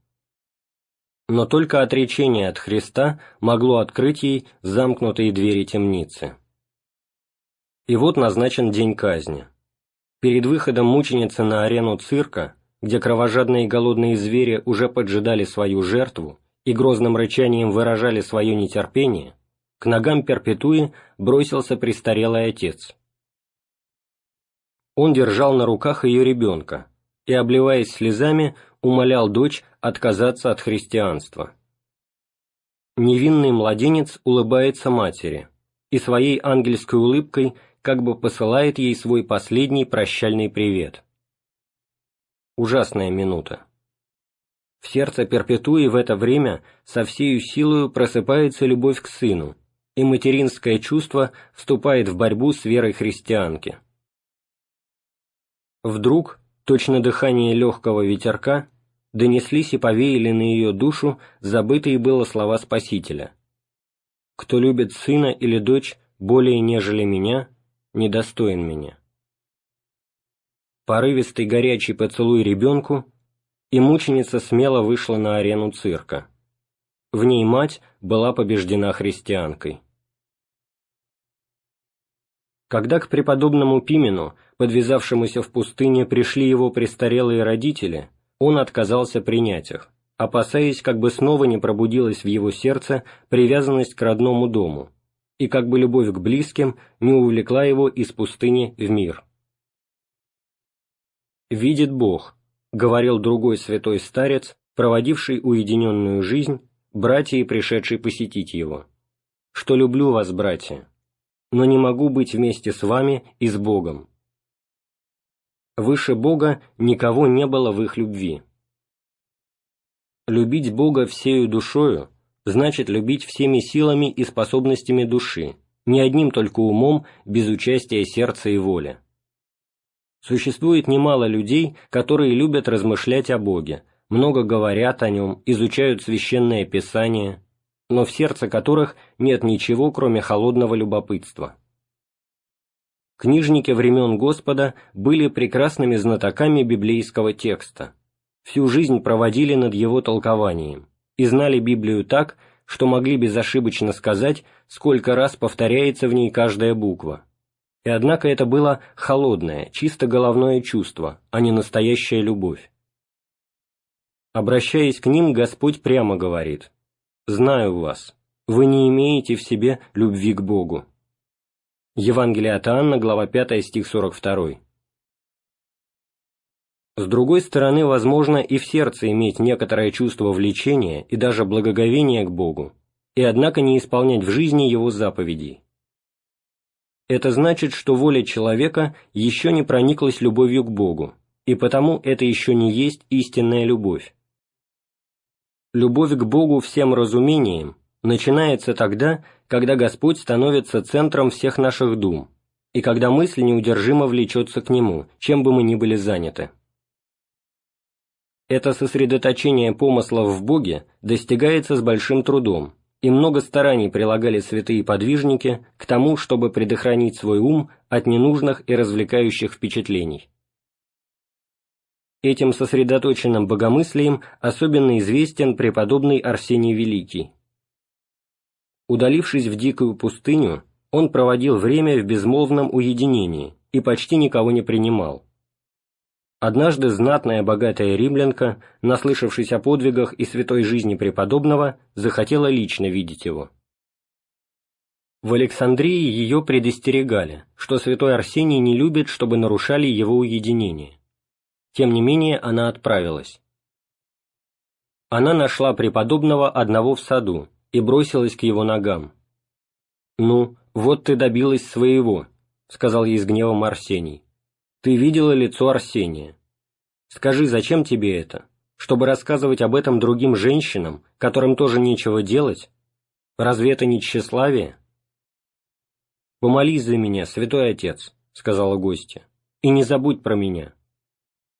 Speaker 1: Но только отречение от Христа могло открыть ей замкнутые двери темницы. И вот назначен день казни. Перед выходом мученицы на арену цирка где кровожадные голодные звери уже поджидали свою жертву и грозным рычанием выражали свое нетерпение, к ногам Перпетуи бросился престарелый отец. Он держал на руках ее ребенка и, обливаясь слезами, умолял дочь отказаться от христианства. Невинный младенец улыбается матери и своей ангельской улыбкой как бы посылает ей свой последний прощальный привет ужасная минута. В сердце Перпетуи в это время со всею силою просыпается любовь к сыну, и материнское чувство вступает в борьбу с верой христианки. Вдруг, точно дыхание легкого ветерка, донеслись и повеяли на ее душу забытые было слова Спасителя. «Кто любит сына или дочь более, нежели меня, недостоин меня» порывистый горячий поцелуй ребенку, и мученица смело вышла на арену цирка. В ней мать была побеждена христианкой. Когда к преподобному Пимену, подвязавшемуся в пустыне, пришли его престарелые родители, он отказался принять их, опасаясь, как бы снова не пробудилась в его сердце привязанность к родному дому, и как бы любовь к близким не увлекла его из пустыни в мир. «Видит Бог», — говорил другой святой старец, проводивший уединенную жизнь, братья и пришедший посетить его, «что люблю вас, братья, но не могу быть вместе с вами и с Богом. Выше Бога никого не было в их любви. Любить Бога всею душою значит любить всеми силами и способностями души, не одним только умом, без участия сердца и воли. Существует немало людей, которые любят размышлять о Боге, много говорят о Нем, изучают священное Писание, но в сердце которых нет ничего, кроме холодного любопытства. Книжники времен Господа были прекрасными знатоками библейского текста, всю жизнь проводили над его толкованием и знали Библию так, что могли безошибочно сказать, сколько раз повторяется в ней каждая буква. И однако это было холодное, чисто головное чувство, а не настоящая любовь. Обращаясь к ним, Господь прямо говорит «Знаю вас, вы не имеете в себе любви к Богу». Евангелие от Анна, глава 5, стих 42. С другой стороны, возможно и в сердце иметь некоторое чувство влечения и даже благоговения к Богу, и однако не исполнять в жизни Его заповедей. Это значит, что воля человека еще не прониклась любовью к Богу, и потому это еще не есть истинная любовь. Любовь к Богу всем разумением начинается тогда, когда Господь становится центром всех наших дум, и когда мысль неудержимо влечется к Нему, чем бы мы ни были заняты. Это сосредоточение помыслов в Боге достигается с большим трудом, и много стараний прилагали святые подвижники к тому, чтобы предохранить свой ум от ненужных и развлекающих впечатлений. Этим сосредоточенным богомыслием особенно известен преподобный Арсений Великий. Удалившись в дикую пустыню, он проводил время в безмолвном уединении и почти никого не принимал Однажды знатная богатая римлянка, наслышавшись о подвигах и святой жизни преподобного, захотела лично видеть его. В Александрии ее предостерегали, что святой Арсений не любит, чтобы нарушали его уединение. Тем не менее она отправилась. Она нашла преподобного одного в саду и бросилась к его ногам. «Ну, вот ты добилась своего», — сказал ей с гневом Арсений. Ты видела лицо Арсения. Скажи, зачем тебе это? Чтобы рассказывать об этом другим женщинам, которым тоже нечего делать? Разве это не тщеславие? «Помолись за меня, святой отец», — сказала гостья, — «и не забудь про меня».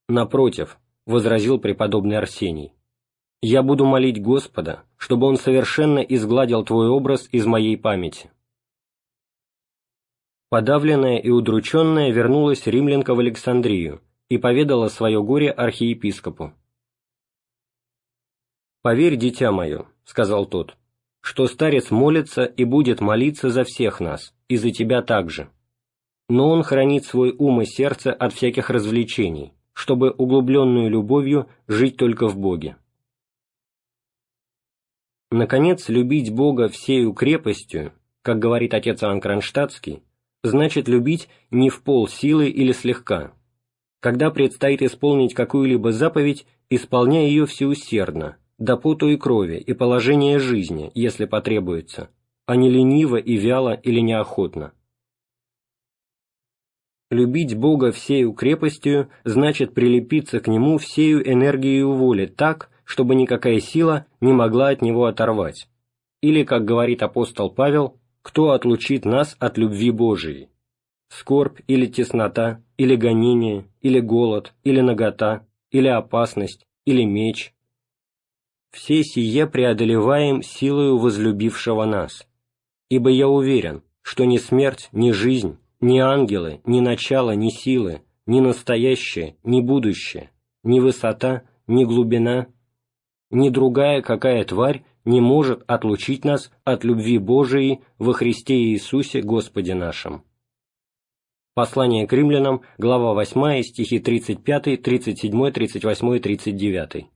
Speaker 1: «Напротив», — возразил преподобный Арсений, — «я буду молить Господа, чтобы он совершенно изгладил твой образ из моей памяти». Подавленная и удрученная вернулась римлянка в Александрию и поведала свое горе архиепископу. «Поверь, дитя мое», — сказал тот, — «что старец молится и будет молиться за всех нас, и за тебя также. Но он хранит свой ум и сердце от всяких развлечений, чтобы углубленную любовью жить только в Боге». Наконец, любить Бога всею крепостью, как говорит отец Иоанн Кронштадтский, значит любить не в пол силы или слегка. Когда предстоит исполнить какую-либо заповедь, исполняй ее всеусердно, до поту и крови и положения жизни, если потребуется, а не лениво и вяло или неохотно. Любить Бога всею крепостью значит прилепиться к Нему всею энергией воли так, чтобы никакая сила не могла от Него оторвать. Или, как говорит апостол Павел, кто отлучит нас от любви Божией? Скорбь или теснота, или гонение, или голод, или нагота, или опасность, или меч. Все сие преодолеваем силою возлюбившего нас. Ибо я уверен, что ни смерть, ни жизнь, ни ангелы, ни начало, ни силы, ни настоящее, ни будущее, ни высота, ни глубина, ни другая какая тварь не может отлучить нас от любви Божией во Христе Иисусе Господе нашим. Послание к римлянам, глава 8, стихи 35, 37, 38, 39.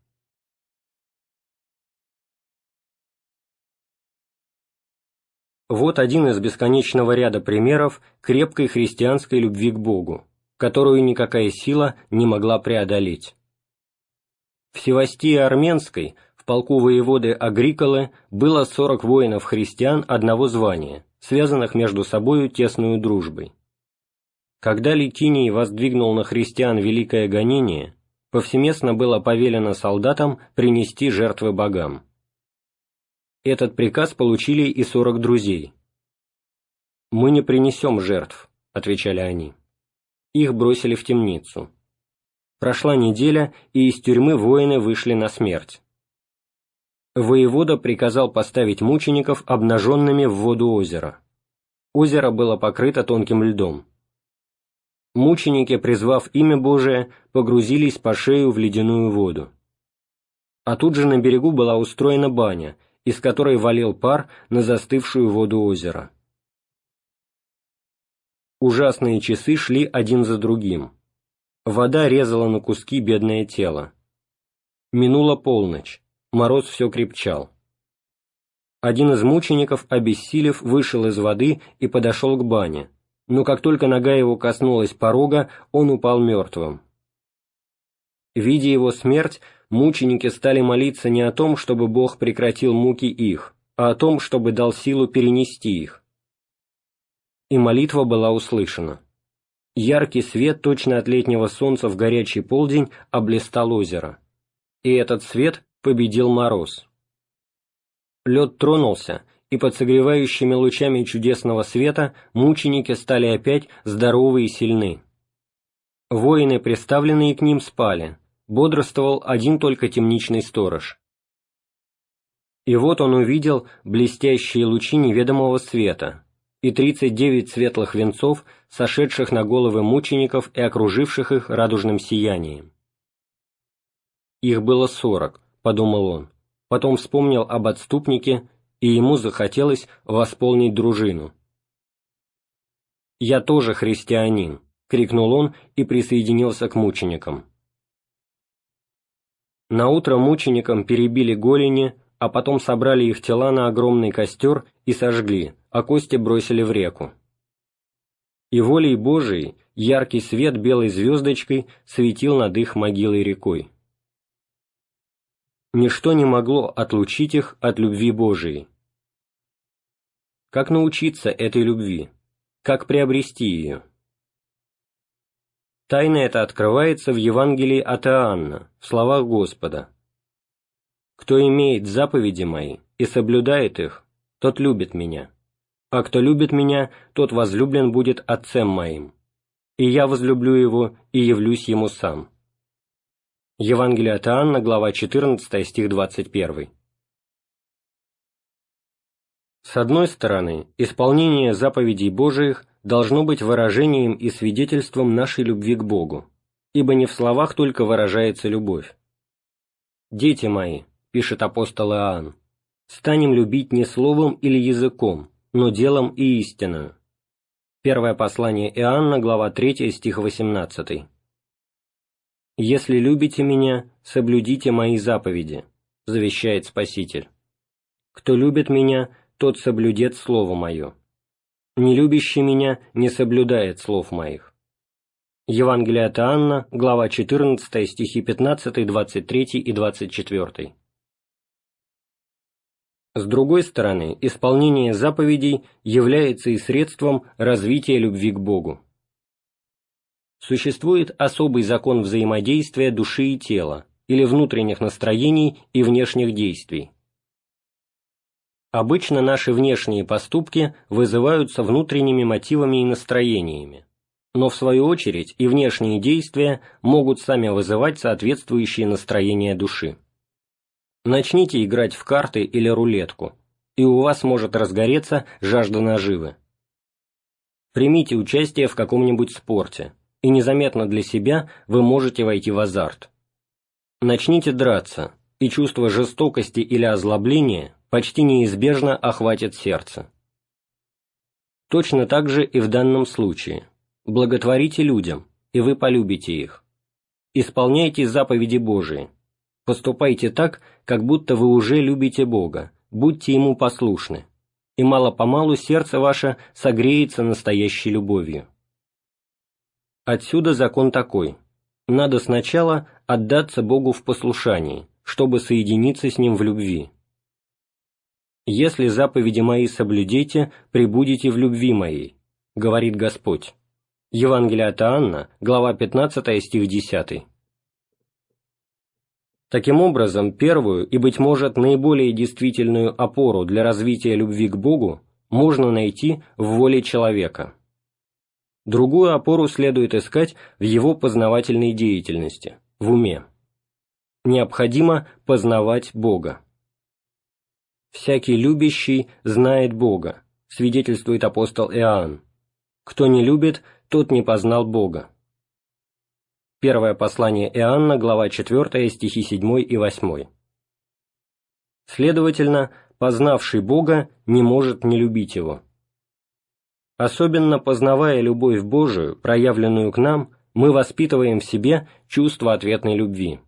Speaker 1: Вот один из бесконечного ряда примеров крепкой христианской любви к Богу, которую никакая сила не могла преодолеть. В Севастии Арменской полку воеводы Агриколы, было сорок воинов-христиан одного звания, связанных между собою тесную дружбой. Когда Ликиний воздвигнул на христиан великое гонение, повсеместно было повелено солдатам принести жертвы богам. Этот приказ получили и сорок друзей. «Мы не принесем жертв», — отвечали они. Их бросили в темницу. Прошла неделя, и из тюрьмы воины вышли на смерть. Воевода приказал поставить мучеников обнаженными в воду озера. Озеро было покрыто тонким льдом. Мученики, призвав имя Божие, погрузились по шею в ледяную воду. А тут же на берегу была устроена баня, из которой валил пар на застывшую воду озера. Ужасные часы шли один за другим. Вода резала на куски бедное тело. Минула полночь, мороз все крепчал. Один из мучеников, обессилев, вышел из воды и подошел к бане, но как только нога его коснулась порога, он упал мертвым. Видя его смерть, мученики стали молиться не о том, чтобы Бог прекратил муки их, а о том, чтобы дал силу перенести их. И молитва была услышана. Яркий свет точно от летнего солнца в горячий полдень облистал озеро. И этот свет победил мороз. Лед тронулся, и под согревающими лучами чудесного света мученики стали опять здоровы и сильны. Воины, представленные к ним, спали, бодрствовал один только темничный сторож. И вот он увидел блестящие лучи неведомого света и тридцать девять светлых венцов, сошедших на головы мучеников и окруживших их радужным сиянием. «Их было сорок», — подумал он, потом вспомнил об отступнике, и ему захотелось восполнить дружину. «Я тоже христианин», — крикнул он и присоединился к мученикам. Наутро мученикам перебили голени, а потом собрали их тела на огромный костер и сожгли, а кости бросили в реку. И волей Божией яркий свет белой звездочкой светил над их могилой рекой. Ничто не могло отлучить их от любви Божией. Как научиться этой любви? Как приобрести ее? Тайна эта открывается в Евангелии от Иоанна, в словах Господа. «Кто имеет заповеди мои и соблюдает их, тот любит меня, а кто любит меня, тот возлюблен будет Отцем моим, и я возлюблю его и явлюсь ему сам». Евангелие от Иоанна, глава 14, стих 21. С одной стороны, исполнение заповедей Божиих – должно быть выражением и свидетельством нашей любви к Богу, ибо не в словах только выражается любовь. «Дети мои», — пишет апостол Иоанн, — «станем любить не словом или языком, но делом и истинную». Первое послание Иоанна, глава 3, стих 18. «Если любите меня, соблюдите мои заповеди», — завещает Спаситель. «Кто любит меня, тот соблюдет слово мое» не любящий меня не соблюдает слов моих». Евангелие от Анна, глава 14, стихи 15, 23 и 24. С другой стороны, исполнение заповедей является и средством развития любви к Богу. Существует особый закон взаимодействия души и тела, или внутренних настроений и внешних действий, Обычно наши внешние поступки вызываются внутренними мотивами и настроениями, но в свою очередь и внешние действия могут сами вызывать соответствующие настроения души. Начните играть в карты или рулетку, и у вас может разгореться жажда наживы. Примите участие в каком-нибудь спорте, и незаметно для себя вы можете войти в азарт. Начните драться, и чувство жестокости или озлобления почти неизбежно охватит сердце. Точно так же и в данном случае. Благотворите людям, и вы полюбите их. Исполняйте заповеди Божии. Поступайте так, как будто вы уже любите Бога, будьте Ему послушны. и мало-помалу сердце ваше согреется настоящей любовью. Отсюда закон такой. Надо сначала отдаться Богу в послушании, чтобы соединиться с Ним в любви. «Если заповеди мои соблюдете, прибудете в любви моей», — говорит Господь. Евангелие от Иоанна, глава 15, стих 10. Таким образом, первую и, быть может, наиболее действительную опору для развития любви к Богу можно найти в воле человека. Другую опору следует искать в его познавательной деятельности, в уме. Необходимо познавать Бога. «Всякий любящий знает Бога», свидетельствует апостол Иоанн. «Кто не любит, тот не познал Бога». Первое послание Иоанна, глава 4, стихи 7 и 8. Следовательно, познавший Бога не может не любить Его. Особенно познавая любовь Божию, проявленную к нам, мы воспитываем в себе чувство ответной любви.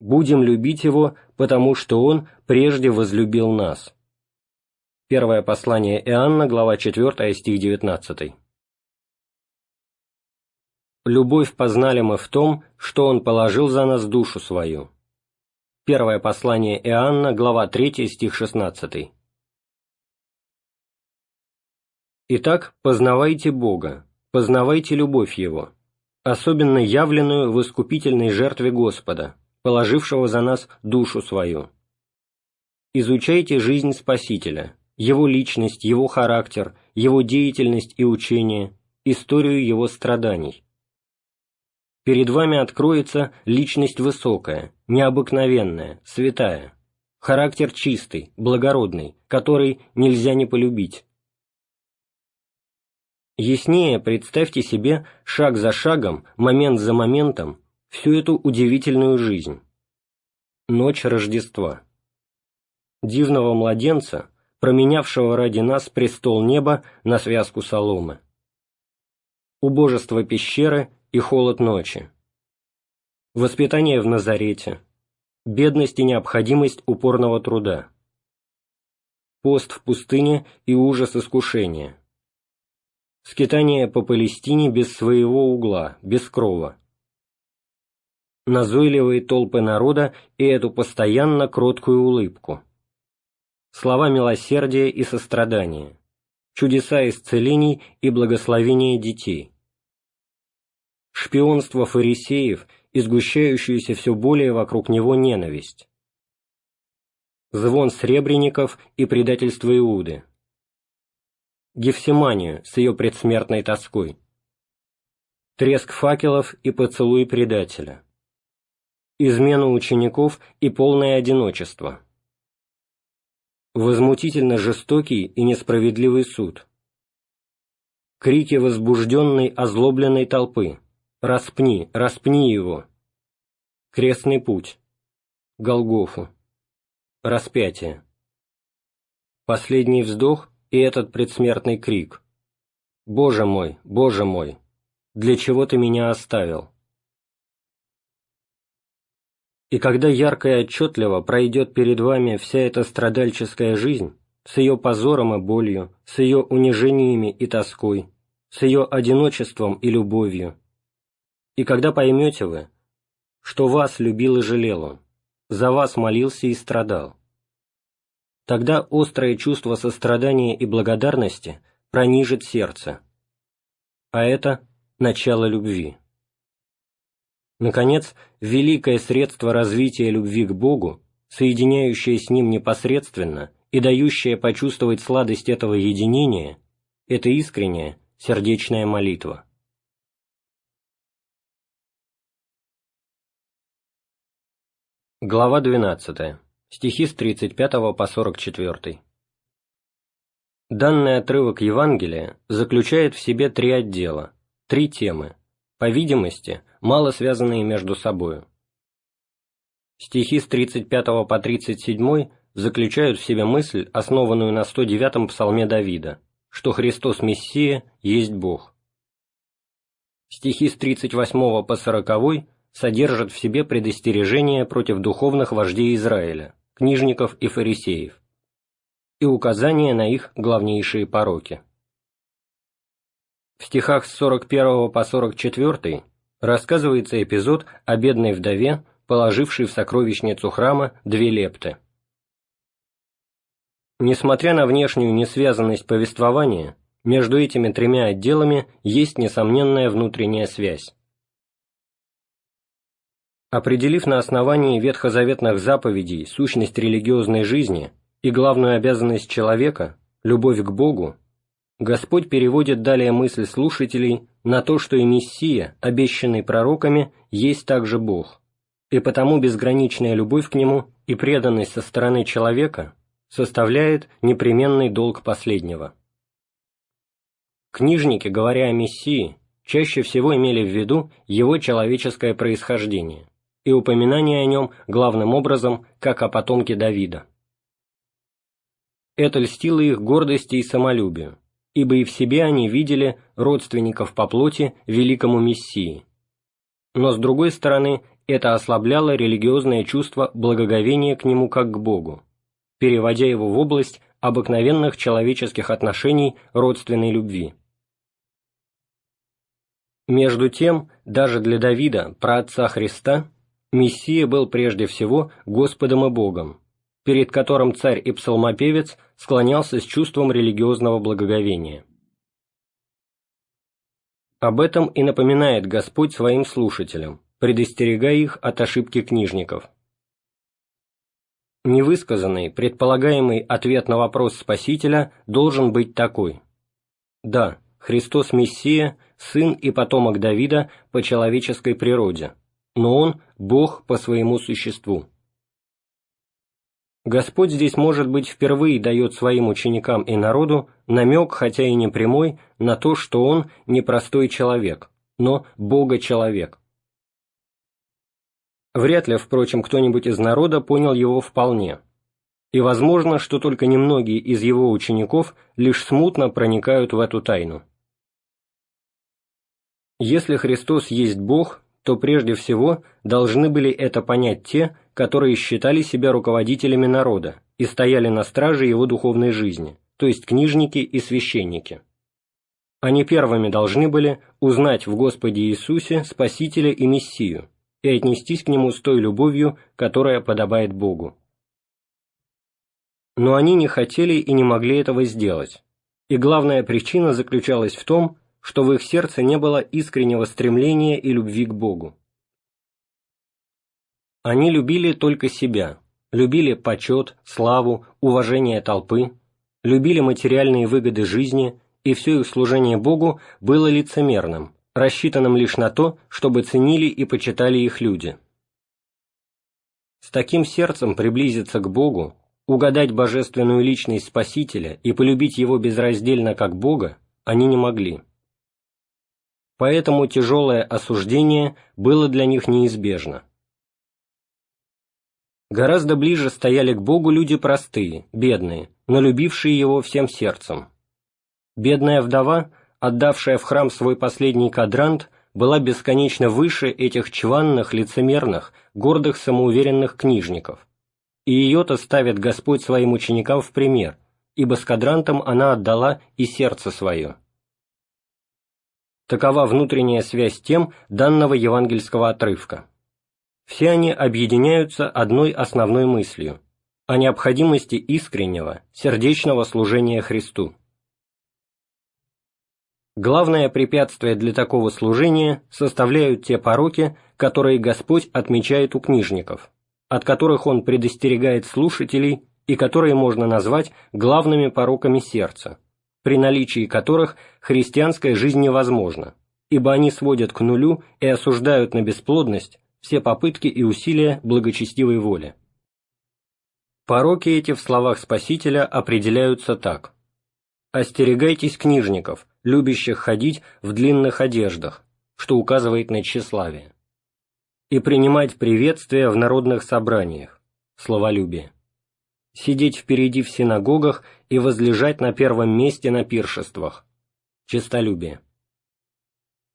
Speaker 1: Будем любить Его, потому что Он прежде возлюбил нас. Первое послание Иоанна, глава 4, стих 19. Любовь познали мы в том, что Он положил за нас душу свою. Первое послание Иоанна, глава 3, стих 16. Итак, познавайте Бога, познавайте любовь Его, особенно явленную в искупительной жертве Господа, положившего за нас душу свою. Изучайте жизнь Спасителя, Его личность, Его характер, Его деятельность и учение, историю Его страданий перед вами откроется личность высокая, необыкновенная, святая, характер чистый, благородный, который нельзя не полюбить. Яснее представьте себе шаг за шагом, момент за моментом, всю эту удивительную жизнь. Ночь Рождества. Дивного младенца, променявшего ради нас престол неба на связку соломы. Убожество пещеры и холод ночи. Воспитание в Назарете. Бедность и необходимость упорного труда. Пост в пустыне и ужас искушения. Скитание по Палестине без своего угла, без крова. Назойливые толпы народа и эту постоянно кроткую улыбку. Слова милосердия и сострадания. Чудеса исцелений и благословения детей шпионство фарисеев и сгущающуюся все более вокруг него ненависть, звон сребреников и предательство Иуды, Гефсиманию с ее предсмертной тоской, треск факелов и поцелуй предателя, измену учеников и полное одиночество, возмутительно жестокий и несправедливый суд, крики возбужденной озлобленной толпы, Распни, распни его. Крестный путь. Голгофу. Распятие. Последний вздох и этот предсмертный крик. «Боже мой, Боже мой, для чего ты меня оставил?» И когда ярко и отчетливо пройдет перед вами вся эта страдальческая жизнь, с ее позором и болью, с ее унижениями и тоской, с ее одиночеством и любовью, и когда поймете вы, что вас любил и жалел он, за вас молился и страдал, тогда острое чувство сострадания и благодарности пронижит сердце, а это начало любви. Наконец, великое средство развития любви к Богу, соединяющее с Ним непосредственно и дающее почувствовать сладость этого единения, это искренняя, сердечная молитва. Глава 12. Стихи с 35 по 44. Данный отрывок Евангелия заключает в себе три отдела, три темы, по видимости, мало связанные между собою. Стихи с 35 по 37 заключают в себе мысль, основанную на 109-м псалме Давида, что Христос Мессия есть Бог. Стихи с 38 по 40 содержат в себе предостережение против духовных вождей Израиля, книжников и фарисеев. и указание на их главнейшие пороки. В стихах с 41 по 44 рассказывается эпизод о бедной вдове, положившей в сокровищницу храма две лепты. Несмотря на внешнюю несвязанность повествования, между этими тремя отделами есть несомненная внутренняя связь. Определив на основании ветхозаветных заповедей сущность религиозной жизни и главную обязанность человека – любовь к Богу, Господь переводит далее мысль слушателей на то, что и Мессия, обещанный пророками, есть также Бог, и потому безграничная любовь к Нему и преданность со стороны человека составляет непременный долг последнего. Книжники, говоря о Мессии, чаще всего имели в виду его человеческое происхождение и упоминание о нем главным образом как о потомке Давида. Это льстило их гордости и самолюбию, ибо и в себе они видели родственников по плоти великому Мессии. Но с другой стороны, это ослабляло религиозное чувство благоговения к нему как к Богу, переводя его в область обыкновенных человеческих отношений родственной любви. Между тем, даже для Давида, праотца Христа, Мессия был прежде всего Господом и Богом, перед которым царь и псалмопевец склонялся с чувством религиозного благоговения. Об этом и напоминает Господь своим слушателям, предостерегая их от ошибки книжников. Невысказанный, предполагаемый ответ на вопрос Спасителя должен быть такой. Да, Христос Мессия, сын и потомок Давида по человеческой природе, но Он – Бог по своему существу. Господь здесь, может быть, впервые дает своим ученикам и народу намек, хотя и не прямой, на то, что он не простой человек, но Бога-человек. Вряд ли, впрочем, кто-нибудь из народа понял его вполне. И возможно, что только немногие из его учеников лишь смутно проникают в эту тайну. Если Христос есть Бог, то прежде всего должны были это понять те, которые считали себя руководителями народа и стояли на страже его духовной жизни, то есть книжники и священники. Они первыми должны были узнать в Господе Иисусе Спасителя и Мессию и отнестись к Нему с той любовью, которая подобает Богу. Но они не хотели и не могли этого сделать, и главная причина заключалась в том, что в их сердце не было искреннего стремления и любви к Богу. Они любили только себя, любили почет, славу, уважение толпы, любили материальные выгоды жизни, и все их служение Богу было лицемерным, рассчитанным лишь на то, чтобы ценили и почитали их люди. С таким сердцем приблизиться к Богу, угадать божественную личность Спасителя и полюбить Его безраздельно как Бога они не могли поэтому тяжелое осуждение было для них неизбежно. Гораздо ближе стояли к Богу люди простые, бедные, но любившие Его всем сердцем. Бедная вдова, отдавшая в храм свой последний кадрант, была бесконечно выше этих чванных, лицемерных, гордых, самоуверенных книжников. И ее-то ставит Господь своим ученикам в пример, ибо с кадрантом она отдала и сердце свое. Такова внутренняя связь тем данного евангельского отрывка. Все они объединяются одной основной мыслью – о необходимости искреннего, сердечного служения Христу. Главное препятствие для такого служения составляют те пороки, которые Господь отмечает у книжников, от которых Он предостерегает слушателей и которые можно назвать главными пороками сердца – при наличии которых христианская жизнь невозможна, ибо они сводят к нулю и осуждают на бесплодность все попытки и усилия благочестивой воли. Пороки эти в словах Спасителя определяются так. «Остерегайтесь книжников, любящих ходить в длинных одеждах», что указывает на тщеславие, и принимать приветствия в народных собраниях, словолюбие сидеть впереди в синагогах и возлежать на первом месте на пиршествах. Честолюбие.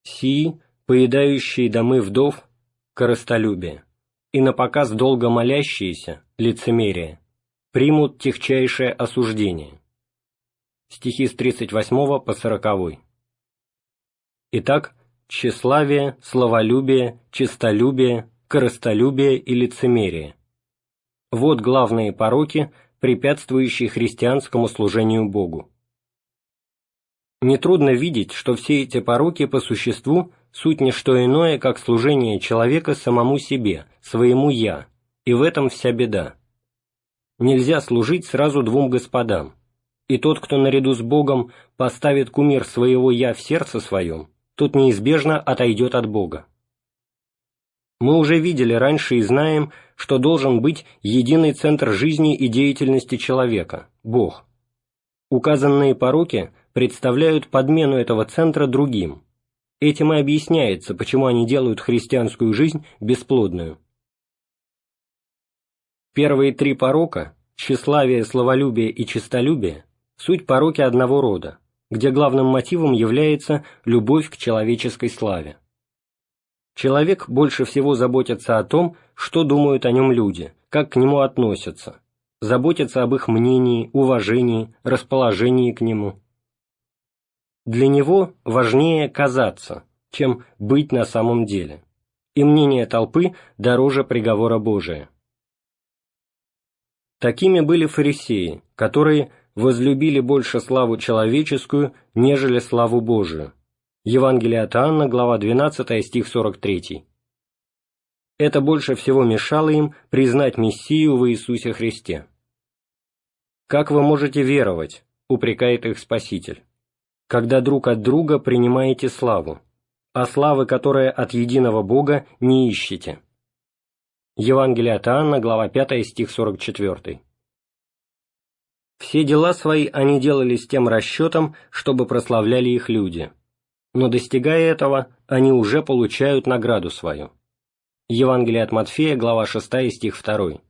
Speaker 1: Си, поедающие домы вдов, корыстолюбие, и на показ долго молящиеся, лицемерие, примут техчайшее осуждение. Стихи с 38 по 40. Итак, тщеславие, словолюбие, честолюбие, корыстолюбие и лицемерие. Вот главные пороки, препятствующие христианскому служению Богу. Нетрудно видеть, что все эти пороки по существу суть не что иное, как служение человека самому себе, своему «я», и в этом вся беда. Нельзя служить сразу двум господам, и тот, кто наряду с Богом поставит кумир своего «я» в сердце своем, тот неизбежно отойдет от Бога. Мы уже видели раньше и знаем, что должен быть единый центр жизни и деятельности человека – Бог. Указанные пороки представляют подмену этого центра другим. Этим и объясняется, почему они делают христианскую жизнь бесплодную. Первые три порока – тщеславие, словолюбие и честолюбие – суть пороки одного рода, где главным мотивом является любовь к человеческой славе. Человек больше всего заботится о том, что думают о нем люди, как к нему относятся, заботится об их мнении, уважении, расположении к нему. Для него важнее казаться, чем быть на самом деле, и мнение толпы дороже приговора Божия. Такими были фарисеи, которые возлюбили больше славу человеческую, нежели славу Божию, Евангелие от Анна, глава 12, стих 43. Это больше всего мешало им признать Мессию в Иисусе Христе. «Как вы можете веровать?» – упрекает их Спаситель. «Когда друг от друга принимаете славу, а славы, которая от единого Бога, не ищете». Евангелие от Анна, глава 5, стих 44. Все дела свои они делали с тем расчетом, чтобы прославляли их люди – но достигая этого, они уже получают награду свою. Евангелие от Матфея, глава 6, стих 2.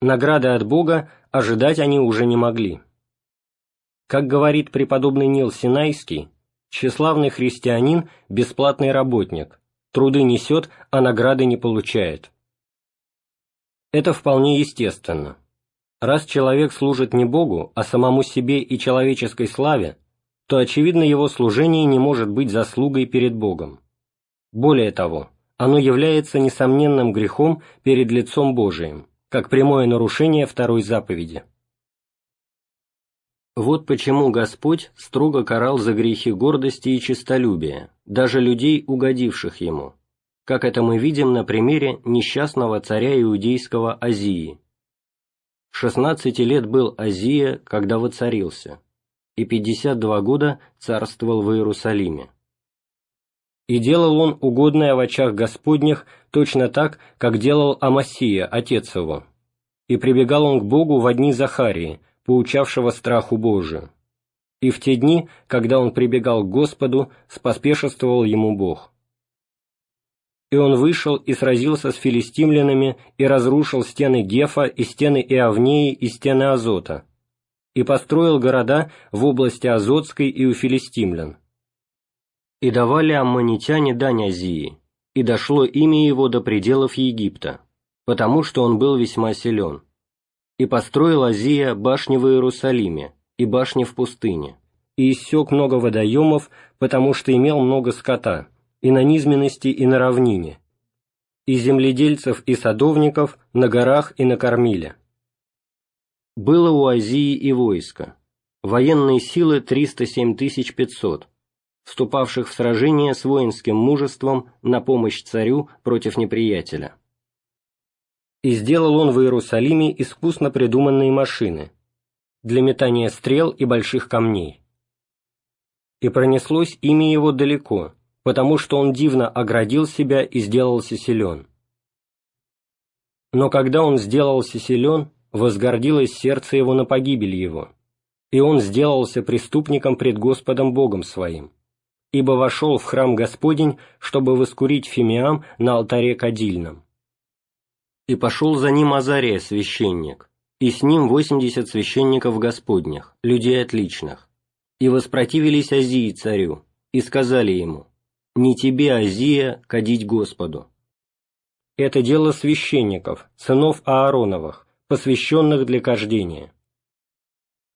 Speaker 1: Награды от Бога ожидать они уже не могли. Как говорит преподобный Нил Синайский, тщеславный христианин – бесплатный работник, труды несет, а награды не получает. Это вполне естественно. Раз человек служит не Богу, а самому себе и человеческой славе, то, очевидно, его служение не может быть заслугой перед Богом. Более того, оно является несомненным грехом перед лицом Божиим, как прямое нарушение второй заповеди. Вот почему Господь строго карал за грехи гордости и честолюбия, даже людей, угодивших Ему, как это мы видим на примере несчастного царя иудейского Азии. Шестнадцати лет был Азия, когда воцарился, и пятьдесят два года царствовал в Иерусалиме. И делал он угодное в очах Господних точно так, как делал Амасия, отец его. И прибегал он к Богу в дни Захарии, поучавшего страху Божию. И в те дни, когда он прибегал к Господу, споспешествовал ему Бог. И он вышел и сразился с филистимлянами и разрушил стены Гефа и стены Иавнеи и стены Азота, и построил города в области Азотской и у филистимлян. И давали аммонитяне дань Азии, и дошло имя его до пределов Египта, потому что он был весьма силен. И построил Азия башни в Иерусалиме и башни в пустыне, и иссек много водоемов, потому что имел много скота, и на низменности, и на равнине, и земледельцев и садовников на горах и на кормиле было у Азии и войско, военные силы 307 500, вступавших в сражение с воинским мужеством на помощь царю против неприятеля. И сделал он в Иерусалиме искусно придуманные машины для метания стрел и больших камней. И пронеслось имя его далеко, потому что он дивно оградил себя и сделался силен. Но когда он сделался силен, возгордилось сердце его на погибель его, и он сделался преступником пред Господом Богом своим, ибо вошел в храм Господень, чтобы воскурить фимиам на алтаре кадильном. И пошел за ним Азария, священник, и с ним восемьдесят священников Господних, людей отличных, и воспротивились Азии царю, и сказали ему, «Не тебе, Азия, кадить Господу». Это дело священников, сынов Аароновых, посвященных для кождения.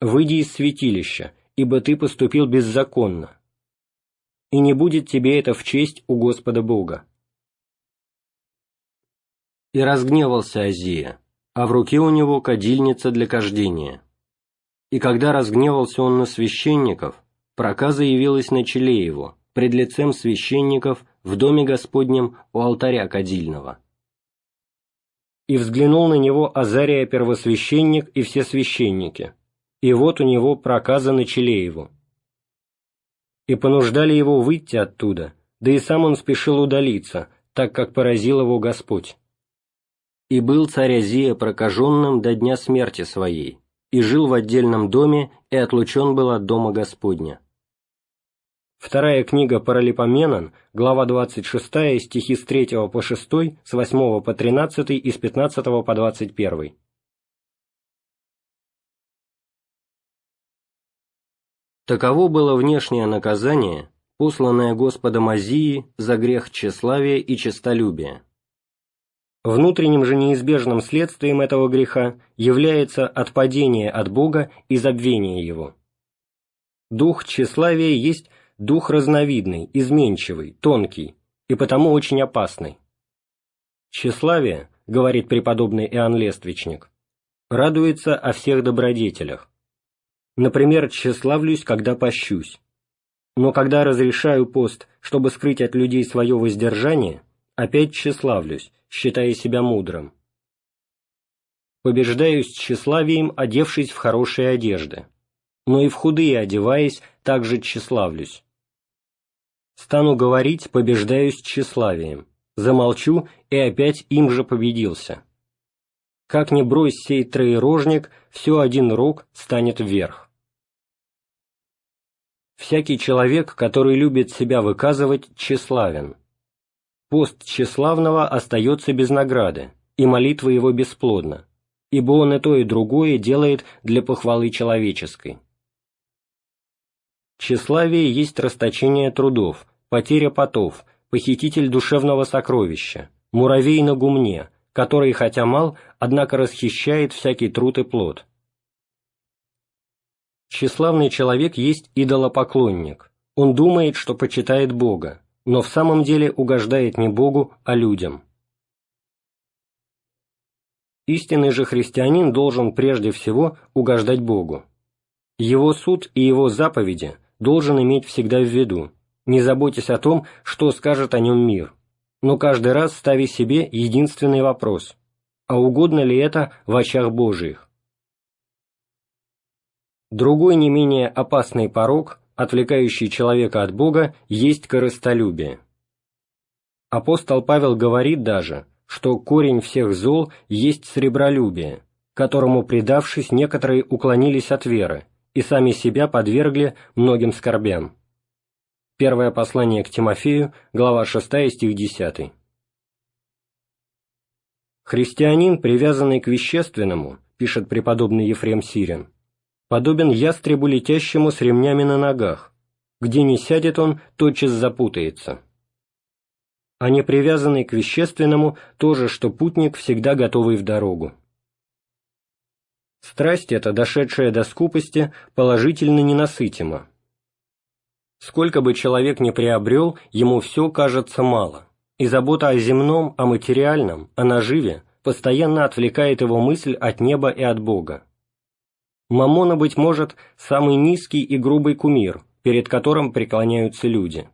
Speaker 1: Выйди из святилища, ибо ты поступил беззаконно, и не будет тебе это в честь у Господа Бога. И разгневался Азия, а в руке у него кадильница для кождения. И когда разгневался он на священников, проказа явилась на челе его, пред лицем священников в доме Господнем у алтаря кадильного. И взглянул на него Азария первосвященник и все священники, и вот у него проказа на его. И понуждали его выйти оттуда, да и сам он спешил удалиться, так как поразил его Господь. И был царь Азия прокаженным до дня смерти своей, и жил в отдельном доме, и отлучен был от дома Господня. Вторая книга Паралипоменон, глава 26, стихи с 3 по 6, с 8 по 13 и с 15 по 21. Таково было внешнее наказание, посланное Господом Азии за грех тщеславия и честолюбия. Внутренним же неизбежным следствием этого греха является отпадение от Бога и забвение Его. Дух тщеславия есть дух разновидный, изменчивый, тонкий и потому очень опасный. Тщеславие, говорит преподобный Иоанн Лествичник, радуется о всех добродетелях. Например, тщеславлюсь, когда пощусь. Но когда разрешаю пост, чтобы скрыть от людей свое воздержание, опять тщеславлюсь, считая себя мудрым. Побеждаюсь тщеславием, одевшись в хорошие одежды, но и в худые одеваясь, также тщеславлюсь. Стану говорить, побеждаюсь тщеславием, замолчу и опять им же победился. Как ни брось сей троерожник, все один рог станет вверх. Всякий человек, который любит себя выказывать, тщеславен, Пост тщеславного остается без награды, и молитва его бесплодна, ибо он и то, и другое делает для похвалы человеческой. Тщеславие есть расточение трудов, потеря потов, похититель душевного сокровища, муравей на гумне, который, хотя мал, однако расхищает всякий труд и плод. Тщеславный человек есть идолопоклонник, он думает, что почитает Бога, но в самом деле угождает не Богу, а людям. Истинный же христианин должен прежде всего угождать Богу. Его суд и его заповеди должен иметь всегда в виду, не заботясь о том, что скажет о нем мир, но каждый раз ставя себе единственный вопрос – а угодно ли это в очах Божиих? Другой не менее опасный порог отвлекающий человека от Бога, есть корыстолюбие. Апостол Павел говорит даже, что корень всех зол есть сребролюбие, которому, предавшись, некоторые уклонились от веры и сами себя подвергли многим скорбям. Первое послание к Тимофею, глава 6, стих 10. «Христианин, привязанный к вещественному, — пишет преподобный Ефрем Сирин, подобен ястребу, летящему с ремнями на ногах. Где не сядет он, тотчас запутается. А не привязанный к вещественному, тоже, что путник, всегда готовый в дорогу. Страсть эта, дошедшая до скупости, положительно ненасытима. Сколько бы человек ни приобрел, ему все кажется мало, и забота о земном, о материальном, о наживе постоянно отвлекает его мысль от неба и от Бога. Мамона, быть может, самый низкий и грубый кумир, перед которым преклоняются люди.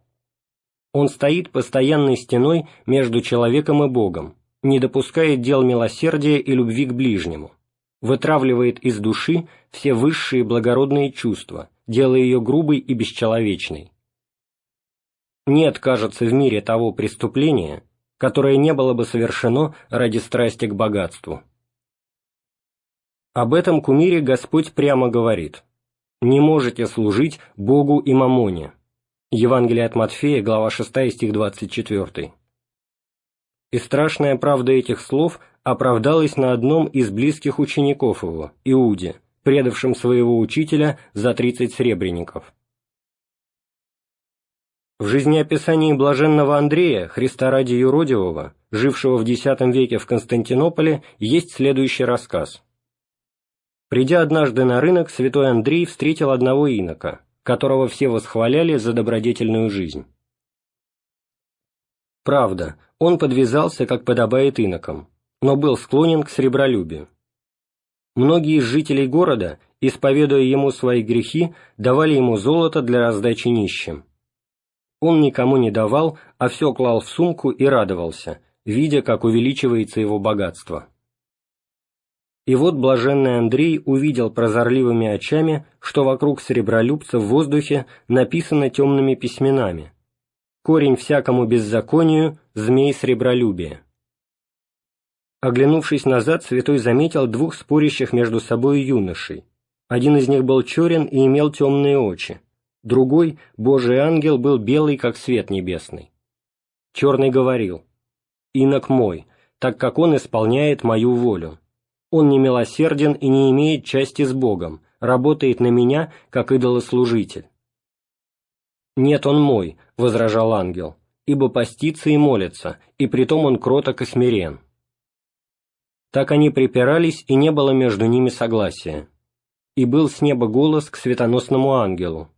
Speaker 1: Он стоит постоянной стеной между человеком и Богом, не допускает дел милосердия и любви к ближнему, вытравливает из души все высшие благородные чувства, делая ее грубой и бесчеловечной. Нет, кажется, в мире того преступления, которое не было бы совершено ради страсти к богатству. Об этом кумире Господь прямо говорит «Не можете служить Богу и Мамоне». Евангелие от Матфея, глава 6, стих 24. И страшная правда этих слов оправдалась на одном из близких учеников его, Иуде, предавшем своего учителя за тридцать сребреников. В жизнеописании блаженного Андрея, Христа ради юродивого, жившего в X веке в Константинополе, есть следующий рассказ – Придя однажды на рынок, святой Андрей встретил одного инока, которого все восхваляли за добродетельную жизнь. Правда, он подвязался, как подобает инокам, но был склонен к сребролюбию. Многие из жителей города, исповедуя ему свои грехи, давали ему золото для раздачи нищим. Он никому не давал, а все клал в сумку и радовался, видя, как увеличивается его богатство. И вот блаженный Андрей увидел прозорливыми очами, что вокруг серебролюбца в воздухе написано темными письменами. «Корень всякому беззаконию – змей сребролюбия». Оглянувшись назад, святой заметил двух спорящих между собой юношей. Один из них был черен и имел темные очи, другой, Божий ангел, был белый, как свет небесный. Черный говорил, «Инок мой, так как он исполняет мою волю. Он не милосерден и не имеет части с Богом, работает на меня, как идолослужитель». «Нет, он мой», — возражал ангел, «ибо постится и молится, и притом он кроток и смирен». Так они припирались, и не было между ними согласия. И был с неба голос к светоносному ангелу.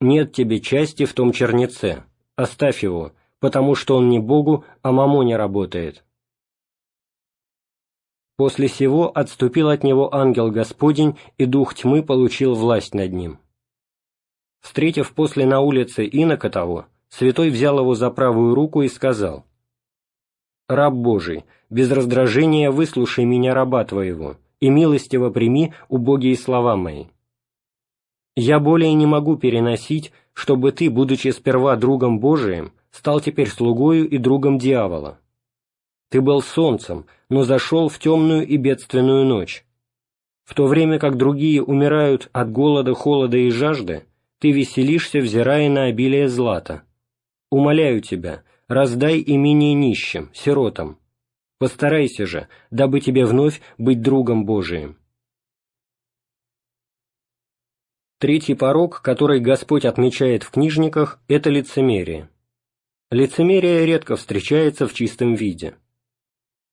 Speaker 1: «Нет тебе части в том чернеце, оставь его, потому что он не Богу, а мамоне работает». После сего отступил от него ангел Господень, и дух тьмы получил власть над ним. Встретив после на улице инока того, святой взял его за правую руку и сказал, «Раб Божий, без раздражения выслушай меня, раба твоего, и милостиво прими убогие слова мои. Я более не могу переносить, чтобы ты, будучи сперва другом Божиим, стал теперь слугою и другом дьявола. Ты был солнцем, но зашел в темную и бедственную ночь. В то время как другие умирают от голода, холода и жажды, ты веселишься, взирая на обилие злата. Умоляю тебя, раздай имение нищим, сиротам, Постарайся же, дабы тебе вновь быть другом Божиим. Третий порог, который Господь отмечает в книжниках, это лицемерие. Лицемерие редко встречается в чистом виде.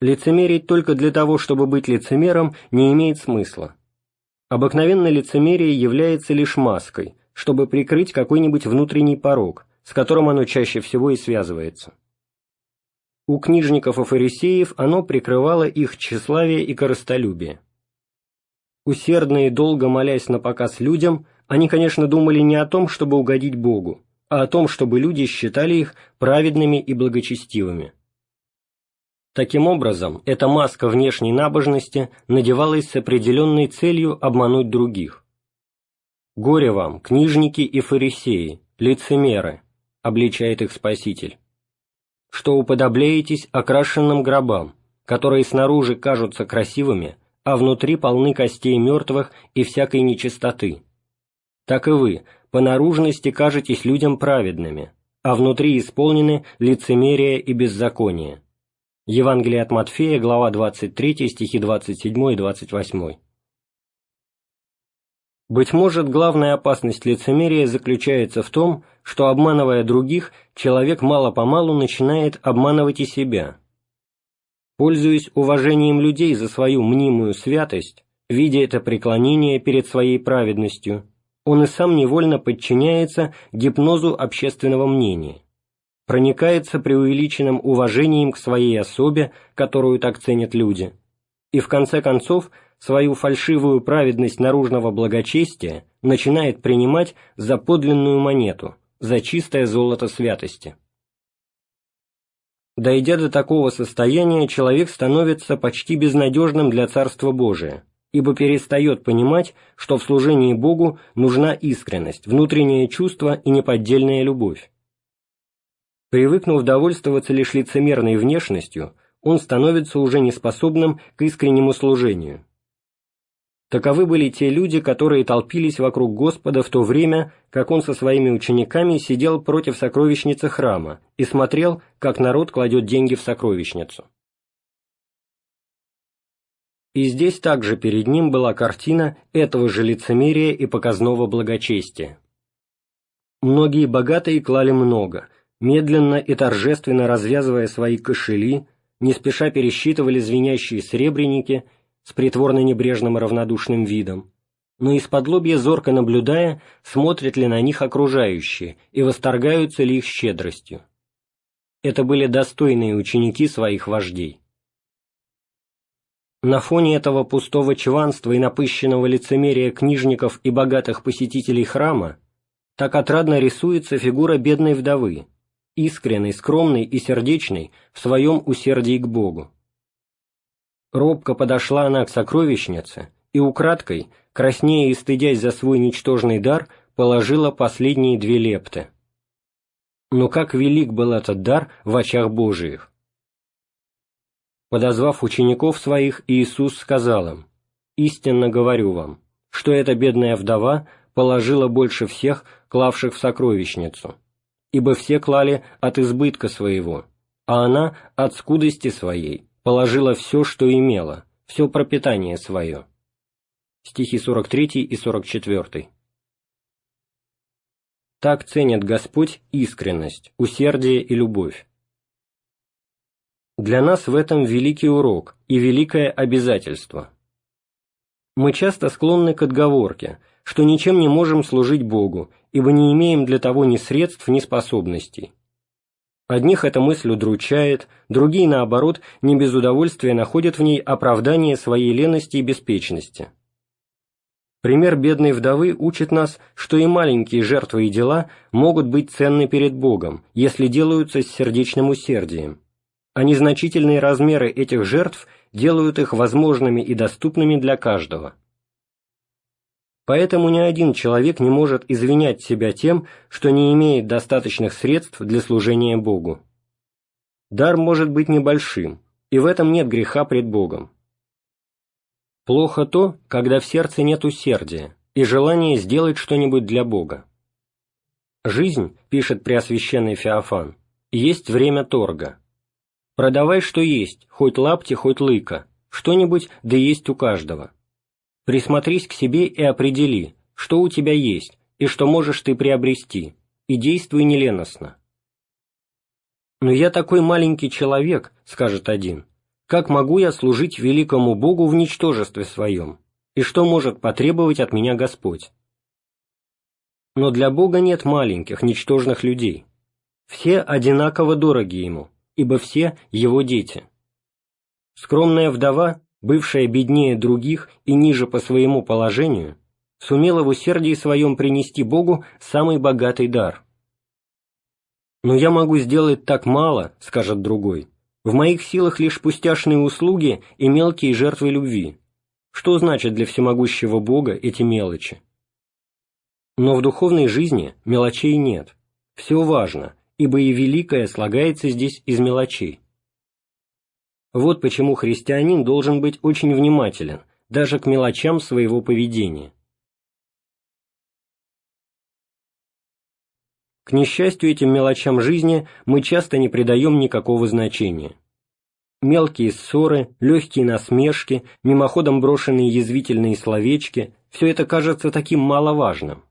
Speaker 1: Лицемерить только для того, чтобы быть лицемером, не имеет смысла. Обыкновенно лицемерие является лишь маской, чтобы прикрыть какой-нибудь внутренний порог, с которым оно чаще всего и связывается. У книжников и фарисеев оно прикрывало их тщеславие и корыстолюбие. Усердно и долго молясь на показ людям, они, конечно, думали не о том, чтобы угодить Богу, а о том, чтобы люди считали их праведными и благочестивыми. Таким образом, эта маска внешней набожности надевалась с определенной целью обмануть других. «Горе вам, книжники и фарисеи, лицемеры», — обличает их Спаситель что уподобляетесь окрашенным гробам, которые снаружи кажутся красивыми, а внутри полны костей мертвых и всякой нечистоты. Так и вы, по наружности кажетесь людям праведными, а внутри исполнены лицемерие и беззаконие. Евангелие от Матфея, глава 23, стихи 27 и 28. Быть может, главная опасность лицемерия заключается в том, что, обманывая других, человек мало-помалу начинает обманывать и себя. Пользуясь уважением людей за свою мнимую святость, видя это преклонение перед своей праведностью, он и сам невольно подчиняется гипнозу общественного мнения, проникается преувеличенным уважением к своей особе, которую так ценят люди, и в конце концов свою фальшивую праведность наружного благочестия начинает принимать за подлинную монету, за чистое золото святости. Дойдя до такого состояния, человек становится почти безнадежным для Царства Божия, ибо перестает понимать, что в служении Богу нужна искренность, внутреннее чувство и неподдельная любовь. Привыкнув довольствоваться лишь лицемерной внешностью, он становится уже неспособным к искреннему служению. Таковы были те люди, которые толпились вокруг Господа в то время, как он со своими учениками сидел против сокровищницы храма и смотрел, как народ кладет деньги в сокровищницу. И здесь также перед ним была картина этого же лицемерия и показного благочестия. Многие богатые клали много, медленно и торжественно развязывая свои кошели, не спеша пересчитывали звенящие сребреники с притворно-небрежным равнодушным видом, но из-под лобья зорко наблюдая, смотрят ли на них окружающие и восторгаются ли их щедростью. Это были достойные ученики своих вождей. На фоне этого пустого чванства и напыщенного лицемерия книжников и богатых посетителей храма так отрадно рисуется фигура бедной вдовы, искренней, скромной и сердечной в своем усердии к Богу. Робко подошла она к сокровищнице и украдкой, краснея и стыдясь за свой ничтожный дар, положила последние две лепты. Но как велик был этот дар в очах Божиих! Подозвав учеников своих, Иисус сказал им, «Истинно говорю вам, что эта бедная вдова положила больше всех, клавших в сокровищницу, ибо все клали от избытка своего, а она от скудости своей положила все, что имела, все пропитание свое». Стихи 43 и 44. Так ценит Господь искренность, усердие и любовь. Для нас в этом великий урок и великое обязательство. Мы часто склонны к отговорке, что ничем не можем служить Богу, ибо не имеем для того ни средств, ни способностей. Одних эта мысль удручает, другие, наоборот, не без удовольствия находят в ней оправдание своей лености и беспечности. Пример бедной вдовы учит нас, что и маленькие жертвы и дела могут быть ценны перед Богом, если делаются с сердечным усердием а незначительные размеры этих жертв делают их возможными и доступными для каждого. Поэтому ни один человек не может извинять себя тем, что не имеет достаточных средств для служения Богу. Дар может быть небольшим, и в этом нет греха пред Богом. Плохо то, когда в сердце нет усердия и желания сделать что-нибудь для Бога. Жизнь, пишет Преосвященный Феофан, есть время торга – Продавай, что есть, хоть лапти, хоть лыка, что-нибудь да есть у каждого. Присмотрись к себе и определи, что у тебя есть и что можешь ты приобрести, и действуй неленостно. «Но я такой маленький человек», — скажет один, — «как могу я служить великому Богу в ничтожестве своем, и что может потребовать от меня Господь?» Но для Бога нет маленьких, ничтожных людей. Все одинаково дороги Ему, ибо все его дети. Скромная вдова, бывшая беднее других и ниже по своему положению, сумела в усердии своем принести Богу самый богатый дар. «Но я могу сделать так мало», — скажет другой, — «в моих силах лишь пустяшные услуги и мелкие жертвы любви. Что значит для всемогущего Бога эти мелочи?» Но в духовной жизни мелочей нет. Все важно, ибо и великое слагается здесь из мелочей. Вот почему христианин должен быть очень внимателен даже к мелочам своего поведения. К несчастью, этим мелочам жизни мы часто не придаем никакого значения. Мелкие ссоры, легкие насмешки, мимоходом брошенные язвительные словечки – все это кажется таким маловажным.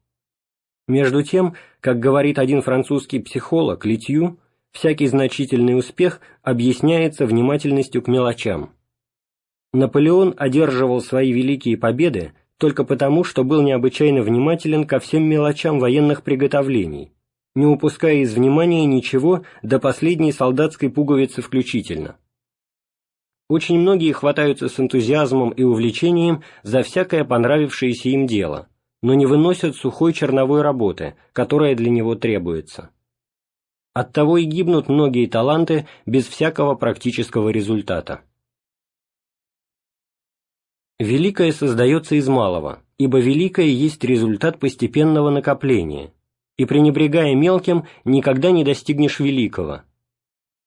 Speaker 1: Между тем, как говорит один французский психолог Литью, всякий значительный успех объясняется внимательностью к мелочам. Наполеон одерживал свои великие победы только потому, что был необычайно внимателен ко всем мелочам военных приготовлений, не упуская из внимания ничего до последней солдатской пуговицы включительно. Очень многие хватаются с энтузиазмом и увлечением за всякое понравившееся им дело – но не выносят сухой черновой работы, которая для него требуется. Оттого и гибнут многие таланты без всякого практического результата. Великое создается из малого, ибо великое есть результат постепенного накопления, и пренебрегая мелким, никогда не достигнешь великого.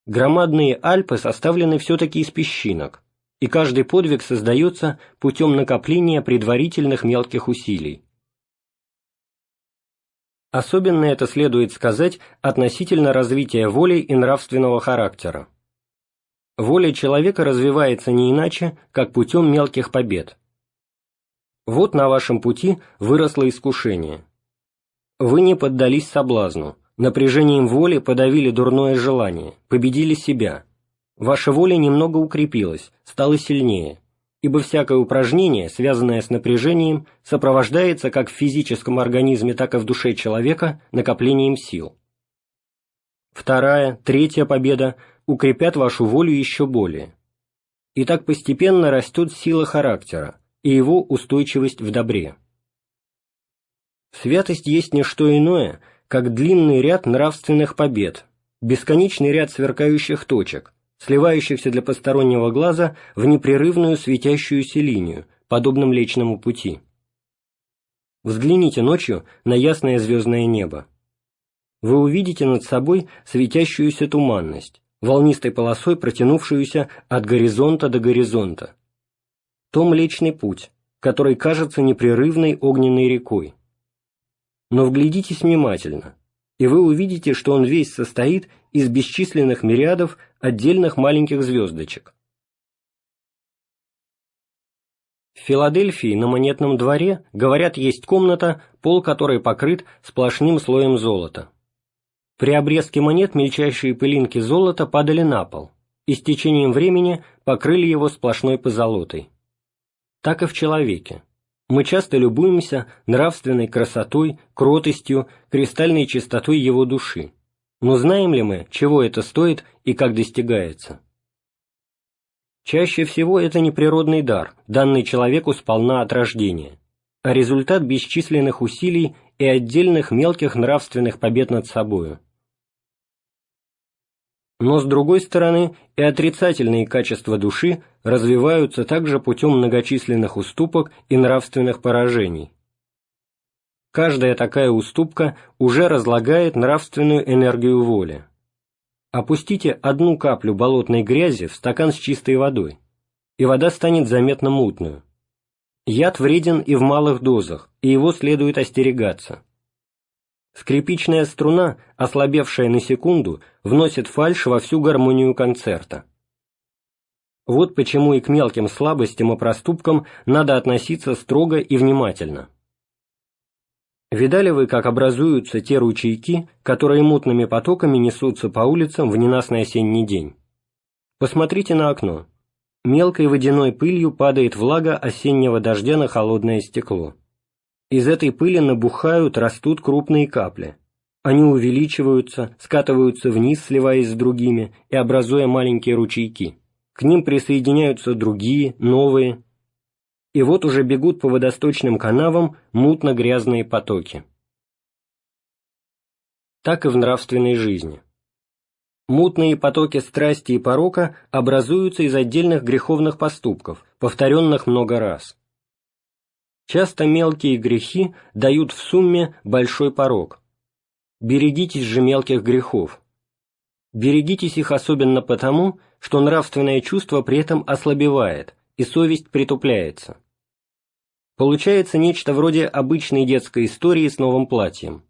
Speaker 1: Громадные Альпы составлены все-таки из песчинок, и каждый подвиг создается путем накопления предварительных мелких усилий. Особенно это следует сказать относительно развития воли и нравственного характера. Воля человека развивается не иначе, как путем мелких побед. Вот на вашем пути выросло искушение. Вы не поддались соблазну, напряжением воли подавили дурное желание, победили себя. Ваша воля немного укрепилась, стала сильнее, ибо всякое упражнение, связанное с напряжением, сопровождается как в физическом организме, так и в душе человека накоплением сил. Вторая, третья победа укрепят вашу волю еще более. И так постепенно растет сила характера и его устойчивость в добре. Святость есть не что иное, как длинный ряд нравственных побед, бесконечный ряд сверкающих точек, сливающихся для постороннего глаза в непрерывную светящуюся линию, подобно Млечному пути. Взгляните ночью на ясное звездное небо. Вы увидите над собой светящуюся туманность, волнистой полосой протянувшуюся от горизонта до горизонта. То Млечный путь, который кажется непрерывной огненной рекой. Но вглядитесь внимательно, и вы увидите, что он весь состоит из бесчисленных мириадов отдельных маленьких звездочек. В Филадельфии на монетном дворе, говорят, есть комната, пол которой покрыт сплошным слоем золота. При обрезке монет мельчайшие пылинки золота падали на пол, и с течением времени покрыли его сплошной позолотой. Так и в человеке. Мы часто любуемся нравственной красотой, кротостью, кристальной чистотой его души. Но знаем ли мы, чего это стоит и как достигается? Чаще всего это не природный дар, данный человеку сполна от рождения, а результат бесчисленных усилий и отдельных мелких нравственных побед над собою. Но, с другой стороны, и отрицательные качества души развиваются также путем многочисленных уступок и нравственных поражений. Каждая такая уступка уже разлагает нравственную энергию воли. Опустите одну каплю болотной грязи в стакан с чистой водой, и вода станет заметно мутную. Яд вреден и в малых дозах, и его следует остерегаться. Скрипичная струна, ослабевшая на секунду, вносит фальшь во всю гармонию концерта. Вот почему и к мелким слабостям и проступкам надо относиться строго и внимательно. Видали вы, как образуются те ручейки, которые мутными потоками несутся по улицам в ненастный осенний день? Посмотрите на окно. Мелкой водяной пылью падает влага осеннего дождя на холодное стекло. Из этой пыли набухают, растут крупные капли. Они увеличиваются, скатываются вниз, сливаясь с другими и образуя маленькие ручейки. К ним присоединяются другие, новые. И вот уже бегут по водосточным канавам мутно-грязные потоки. Так и в нравственной жизни. Мутные потоки страсти и порока образуются из отдельных греховных поступков, повторенных много раз. Часто мелкие грехи дают в сумме большой порог. Берегитесь же мелких грехов. Берегитесь их особенно потому, что нравственное чувство при этом ослабевает, и совесть притупляется. Получается нечто вроде обычной детской истории с новым платьем.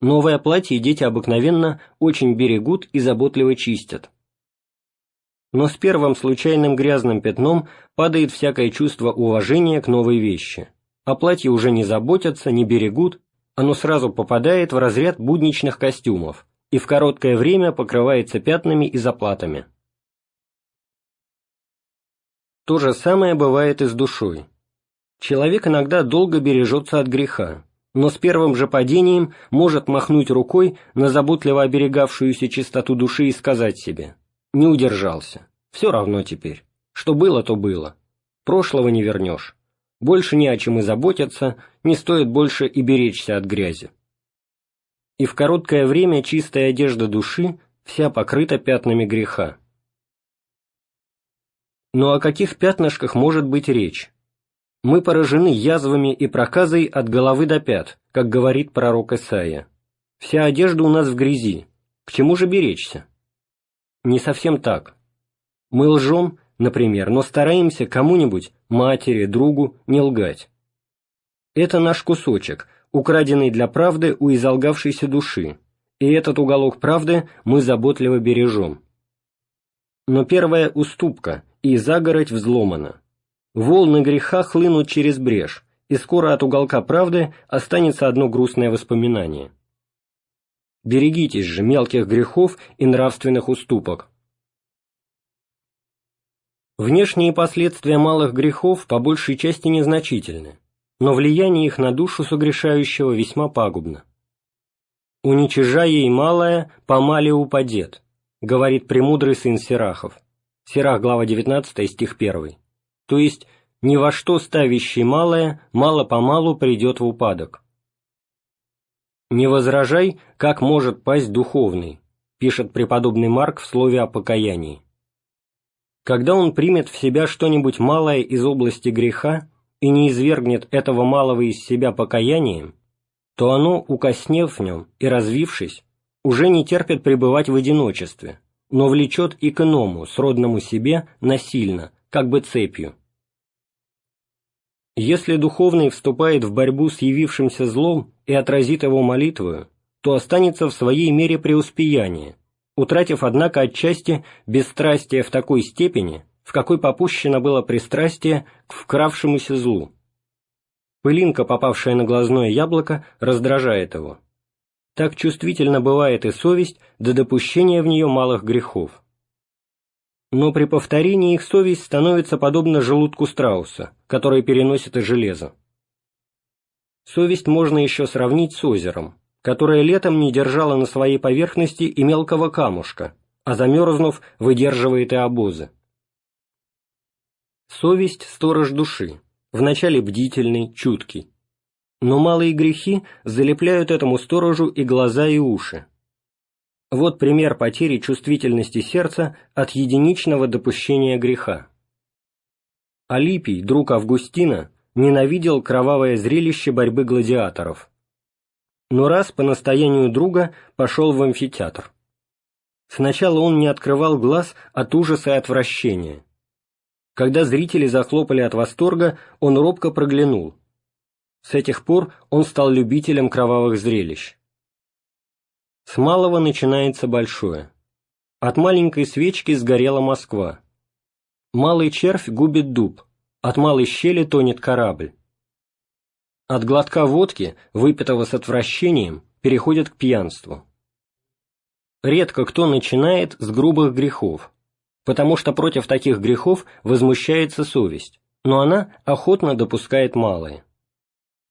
Speaker 1: Новое платье дети обыкновенно очень берегут и заботливо чистят но с первым случайным грязным пятном падает всякое чувство уважения к новой вещи. О платье уже не заботятся, не берегут, оно сразу попадает в разряд будничных костюмов и в короткое время покрывается пятнами и заплатами. То же самое бывает и с душой. Человек иногда долго бережется от греха, но с первым же падением может махнуть рукой на заботливо оберегавшуюся чистоту души и сказать себе не удержался. Все равно теперь. Что было, то было. Прошлого не вернешь. Больше не о чем и заботиться, не стоит больше и беречься от грязи. И в короткое время чистая одежда души вся покрыта пятнами греха. Но о каких пятнышках может быть речь? Мы поражены язвами и проказой от головы до пят, как говорит пророк Исаия. Вся одежда у нас в грязи. К чему же беречься? Не совсем так. Мы лжем, например, но стараемся кому-нибудь, матери, другу, не лгать. Это наш кусочек, украденный для правды у изолгавшейся души, и этот уголок правды мы заботливо бережем. Но первая уступка, и загородь взломана. Волны греха хлынут через брешь, и скоро от уголка правды останется одно грустное воспоминание. Берегитесь же мелких грехов и нравственных уступок. Внешние последствия малых грехов по большей части незначительны, но влияние их на душу согрешающего весьма пагубно. «Уничижая и малое, помале упадет», говорит премудрый сын Сирахов. Сирах, глава 19, стих 1. То есть, ни во что ставящий малое, мало-помалу придет в упадок. «Не возражай, как может пасть духовный», пишет преподобный Марк в слове о покаянии. Когда он примет в себя что-нибудь малое из области греха и не извергнет этого малого из себя покаянием, то оно, укоснев в нем и развившись, уже не терпит пребывать в одиночестве, но влечет и к иному, сродному себе, насильно, как бы цепью. Если духовный вступает в борьбу с явившимся злом и отразит его молитвою, то останется в своей мере преуспеяние, утратив, однако, отчасти бесстрастие в такой степени, в какой попущено было пристрастие к вкравшемуся злу. Пылинка, попавшая на глазное яблоко, раздражает его. Так чувствительно бывает и совесть до допущения в нее малых грехов. Но при повторении их совесть становится подобна желудку страуса, который переносит и железо. Совесть можно еще сравнить с озером, которое летом не держало на своей поверхности и мелкого камушка, а замерзнув, выдерживает и обозы. Совесть – сторож души, вначале бдительный, чуткий. Но малые грехи залепляют этому сторожу и глаза, и уши. Вот пример потери чувствительности сердца от единичного допущения греха. Алипий, друг Августина, ненавидел кровавое зрелище борьбы гладиаторов – но раз по настоянию друга пошел в амфитеатр. Сначала он не открывал глаз от ужаса и отвращения. Когда зрители захлопали от восторга, он робко проглянул. С этих пор он стал любителем кровавых зрелищ. С малого начинается большое. От маленькой свечки сгорела Москва. Малый червь губит дуб, от малой щели тонет корабль. От глотка водки, выпитого с отвращением, переходит к пьянству. Редко кто начинает с грубых грехов, потому что против таких грехов возмущается совесть, но она охотно допускает малые.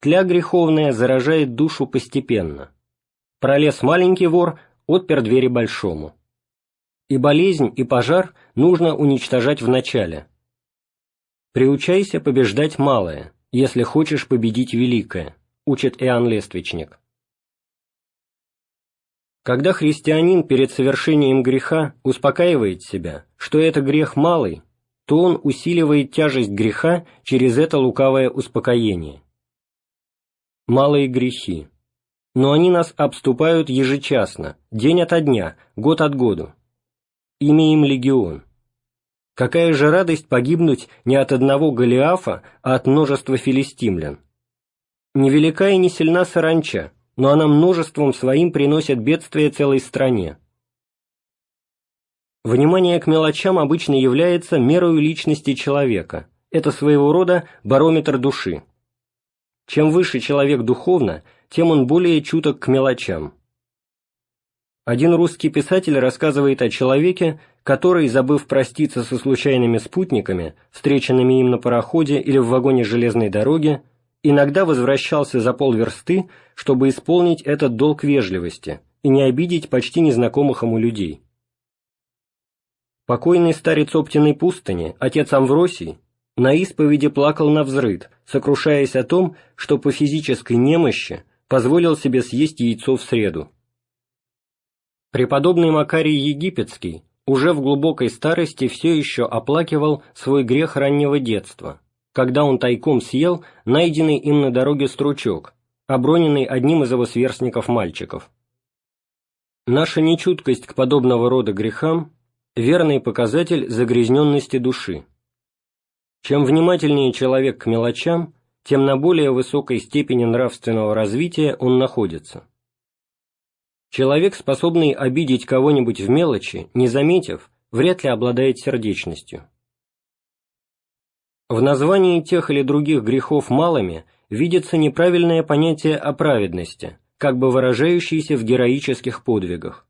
Speaker 1: Тля греховная заражает душу постепенно. Пролез маленький вор, отпер двери большому. И болезнь, и пожар нужно уничтожать вначале. Приучайся побеждать малое, если хочешь победить великое, учит Иоанн Лествичник. Когда христианин перед совершением греха успокаивает себя, что это грех малый, то он усиливает тяжесть греха через это лукавое успокоение. Малые грехи. Но они нас обступают ежечасно, день ото дня, год от году. Имя им легион. Какая же радость погибнуть не от одного Голиафа, а от множества филистимлян? Невелика и не сильна саранча, но она множеством своим приносит бедствие целой стране. Внимание к мелочам обычно является мерою личности человека, это своего рода барометр души. Чем выше человек духовно, тем он более чуток к мелочам. Один русский писатель рассказывает о человеке, который, забыв проститься со случайными спутниками, встреченными им на пароходе или в вагоне железной дороги, иногда возвращался за полверсты, чтобы исполнить этот долг вежливости и не обидеть почти незнакомых ему людей. Покойный старец Оптиной пустыни, отец Амвросий, на исповеди плакал на взрыд, сокрушаясь о том, что по физической немощи позволил себе съесть яйцо в среду. Преподобный Макарий Египетский уже в глубокой старости все еще оплакивал свой грех раннего детства, когда он тайком съел найденный им на дороге стручок, оброненный одним из его сверстников мальчиков. Наша нечуткость к подобного рода грехам – верный показатель загрязненности души. Чем внимательнее человек к мелочам, тем на более высокой степени нравственного развития он находится. Человек, способный обидеть кого-нибудь в мелочи, не заметив, вряд ли обладает сердечностью. В названии тех или других грехов малыми видится неправильное понятие о праведности, как бы выражающееся в героических подвигах.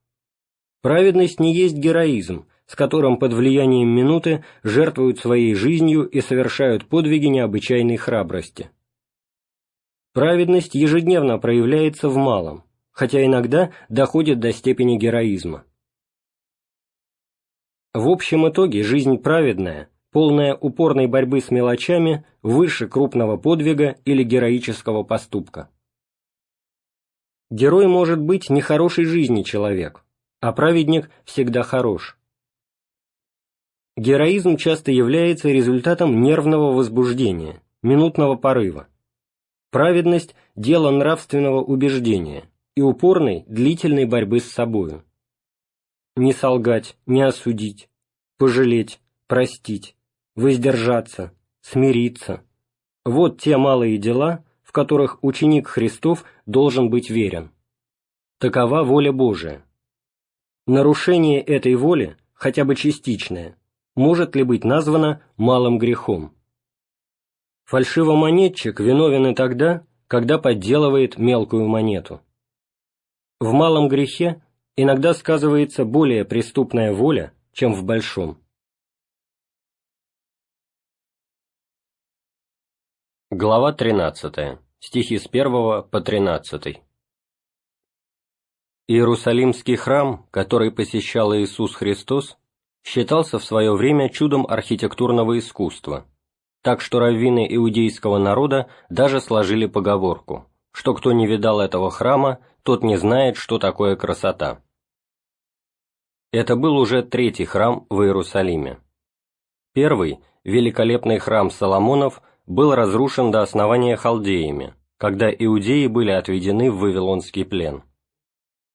Speaker 1: Праведность не есть героизм, с которым под влиянием минуты жертвуют своей жизнью и совершают подвиги необычайной храбрости. Праведность ежедневно проявляется в малом, хотя иногда доходит до степени героизма. В общем итоге жизнь праведная, полная упорной борьбы с мелочами, выше крупного подвига или героического поступка. Герой может быть нехорошей жизни человек, а праведник всегда хорош. Героизм часто является результатом нервного возбуждения, минутного порыва. Праведность – дело нравственного убеждения и упорной, длительной борьбы с собою. Не солгать, не осудить, пожалеть, простить, воздержаться, смириться – вот те малые дела, в которых ученик Христов должен быть верен. Такова воля Божия. Нарушение этой воли, хотя бы частичное, может ли быть названо малым грехом? Фальшивомонетчик виновен и тогда, когда подделывает мелкую монету. В малом грехе иногда сказывается более преступная воля, чем в большом. Глава 13. Стихи с 1 по 13. Иерусалимский храм, который посещал Иисус Христос, считался в свое время чудом архитектурного искусства, так что раввины иудейского народа даже сложили поговорку, что кто не видал этого храма, тот не знает, что такое красота. Это был уже третий храм в Иерусалиме. Первый, великолепный храм Соломонов, был разрушен до основания халдеями, когда иудеи были отведены в Вавилонский плен.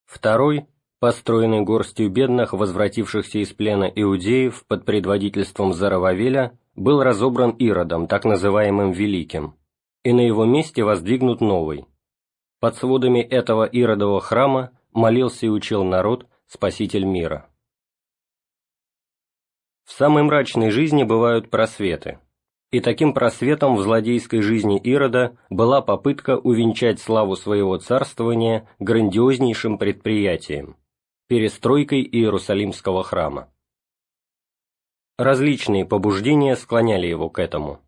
Speaker 1: Второй, построенный горстью бедных, возвратившихся из плена иудеев под предводительством Зарававеля, был разобран Иродом, так называемым Великим, и на его месте воздвигнут новый. Под сводами этого Иродового храма молился и учил народ Спаситель мира. В самой мрачной жизни бывают просветы, и таким просветом в злодейской жизни Ирода была попытка увенчать славу своего царствования грандиознейшим предприятием – перестройкой Иерусалимского храма. Различные побуждения склоняли его к этому.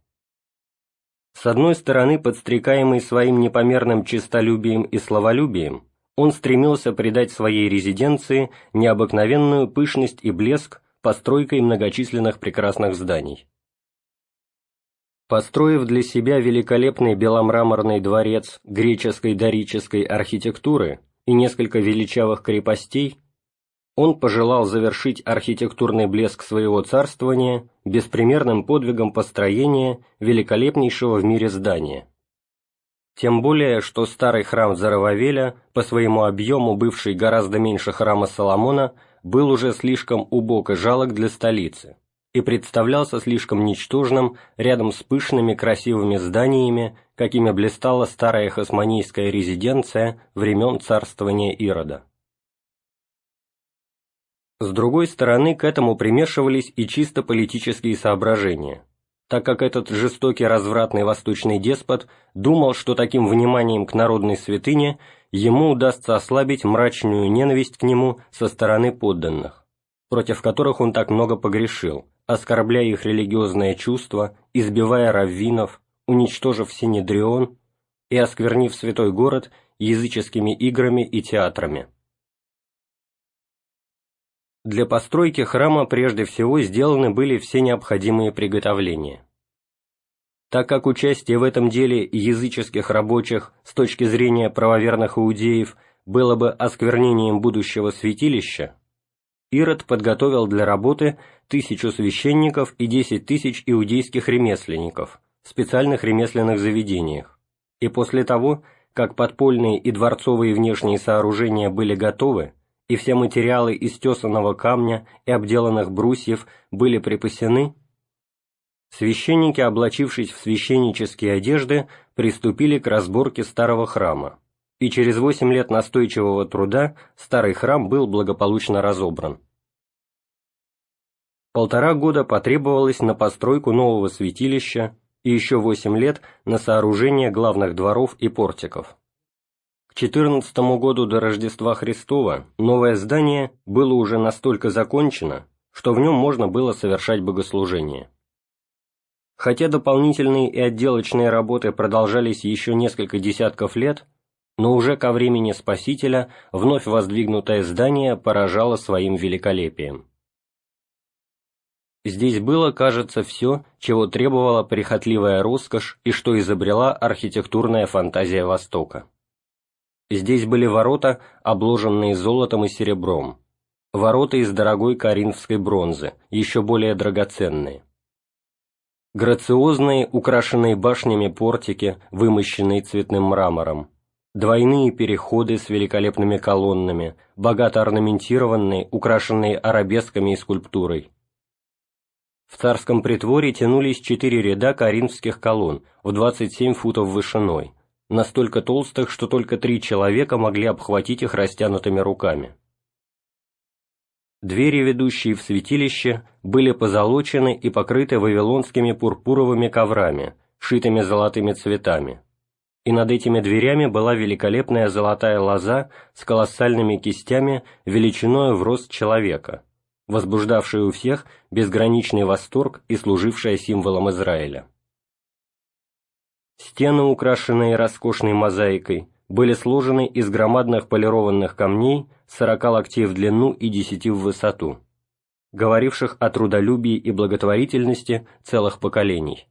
Speaker 1: С одной стороны, подстрекаемый своим непомерным честолюбием и словолюбием, он стремился придать своей резиденции необыкновенную пышность и блеск постройкой многочисленных прекрасных зданий. Построив для себя великолепный беломраморный дворец греческой дорической архитектуры и несколько величавых крепостей, он пожелал завершить архитектурный блеск своего царствования беспримерным подвигом построения великолепнейшего в мире здания. Тем более, что старый храм Зарававеля, по своему объему бывший гораздо меньше храма Соломона, был уже слишком убог и жалок для столицы и представлялся слишком ничтожным рядом с пышными красивыми зданиями, какими блистала старая хасманийская резиденция времен царствования Ирода. С другой стороны, к этому примешивались и чисто политические соображения, так как этот жестокий развратный восточный деспот думал, что таким вниманием к народной святыне ему удастся ослабить мрачную ненависть к нему со стороны подданных, против которых он так много погрешил, оскорбляя их религиозное чувство, избивая раввинов, уничтожив Синедрион и осквернив святой город языческими играми и театрами. Для постройки храма прежде всего сделаны были все необходимые приготовления. Так как участие в этом деле языческих рабочих с точки зрения правоверных иудеев было бы осквернением будущего святилища, Ирод подготовил для работы тысячу священников и десять тысяч иудейских ремесленников в специальных ремесленных заведениях, и после того, как подпольные и дворцовые внешние сооружения были готовы, и все материалы из тесаного камня и обделанных брусьев были припасены, священники, облачившись в священнические одежды, приступили к разборке старого храма, и через восемь лет настойчивого труда старый храм был благополучно разобран. Полтора года потребовалось на постройку нового святилища и еще восемь лет на сооружение главных дворов и портиков. К четырнадцатому году до Рождества Христова новое здание было уже настолько закончено, что в нем можно было совершать богослужение. Хотя дополнительные и отделочные работы продолжались еще несколько десятков лет, но уже ко времени Спасителя вновь воздвигнутое здание поражало своим великолепием. Здесь было, кажется, все, чего требовала прихотливая роскошь и что изобрела архитектурная фантазия Востока. Здесь были ворота, обложенные золотом и серебром, ворота из дорогой коринфской бронзы, еще более драгоценные. Грациозные, украшенные башнями портики, вымощенные цветным мрамором, двойные переходы с великолепными колоннами, богато орнаментированные, украшенные арабесками и скульптурой. В царском притворе тянулись четыре ряда коринфских колонн в 27 футов вышиной, настолько толстых, что только три человека могли обхватить их растянутыми руками. Двери, ведущие в святилище, были позолочены и покрыты вавилонскими пурпуровыми коврами, шитыми золотыми цветами. И над этими дверями была великолепная золотая лоза с колоссальными кистями величиной в рост человека, возбуждавшая у всех безграничный восторг и служившая символом Израиля. Стены, украшенные роскошной мозаикой, были сложены из громадных полированных камней сорока локтей в длину и десяти в высоту, говоривших о трудолюбии и благотворительности целых поколений.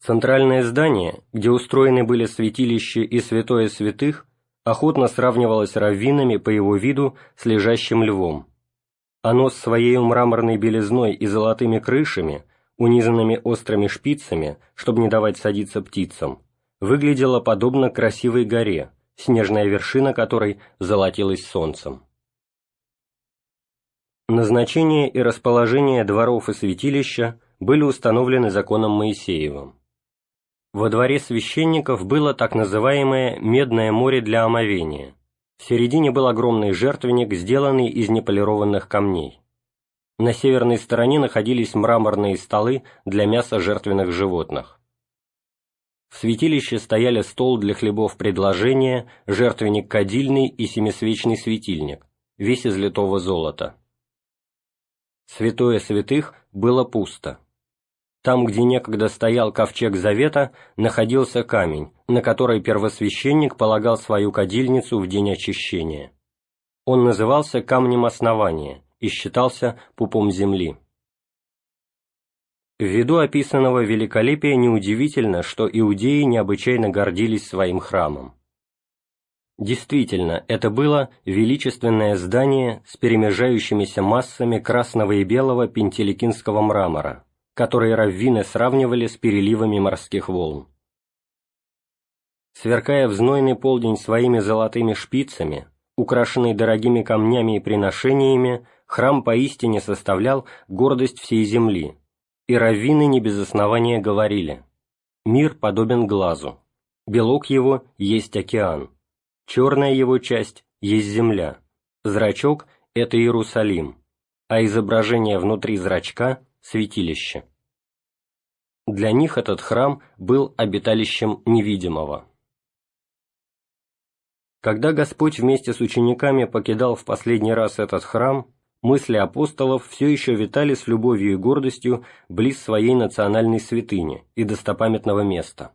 Speaker 1: Центральное здание, где устроены были святилище и святое святых, охотно сравнивалось раввинами по его виду с лежащим львом. Оно с своей мраморной белизной и золотыми крышами, унизанными острыми шпицами, чтобы не давать садиться птицам, выглядела подобно красивой горе, снежная вершина которой золотилась солнцем. Назначение и расположение дворов и святилища были установлены законом Моисеевым. Во дворе священников было так называемое «медное море для омовения». В середине был огромный жертвенник, сделанный из неполированных камней. На северной стороне находились мраморные столы для мяса жертвенных животных. В святилище стояли стол для хлебов предложения, жертвенник кадильный и семисвечный светильник, весь из литого золота. Святое святых было пусто. Там, где некогда стоял ковчег завета, находился камень, на который первосвященник полагал свою кадильницу в день очищения. Он назывался камнем основания и считался пупом земли. Ввиду описанного великолепия неудивительно, что иудеи необычайно гордились своим храмом. Действительно, это было величественное здание с перемежающимися массами красного и белого пентеликинского мрамора, которые раввины сравнивали с переливами морских волн. Сверкая в знойный полдень своими золотыми шпицами, украшенный дорогими камнями и приношениями, храм поистине составлял гордость всей земли, и раввины не без основания говорили «Мир подобен глазу, белок его есть океан, черная его часть есть земля, зрачок – это Иерусалим, а изображение внутри зрачка – святилище». Для них этот храм был обиталищем невидимого. Когда Господь вместе с учениками покидал в последний раз этот храм, мысли апостолов все еще витали с любовью и гордостью близ своей национальной святыни и достопамятного места.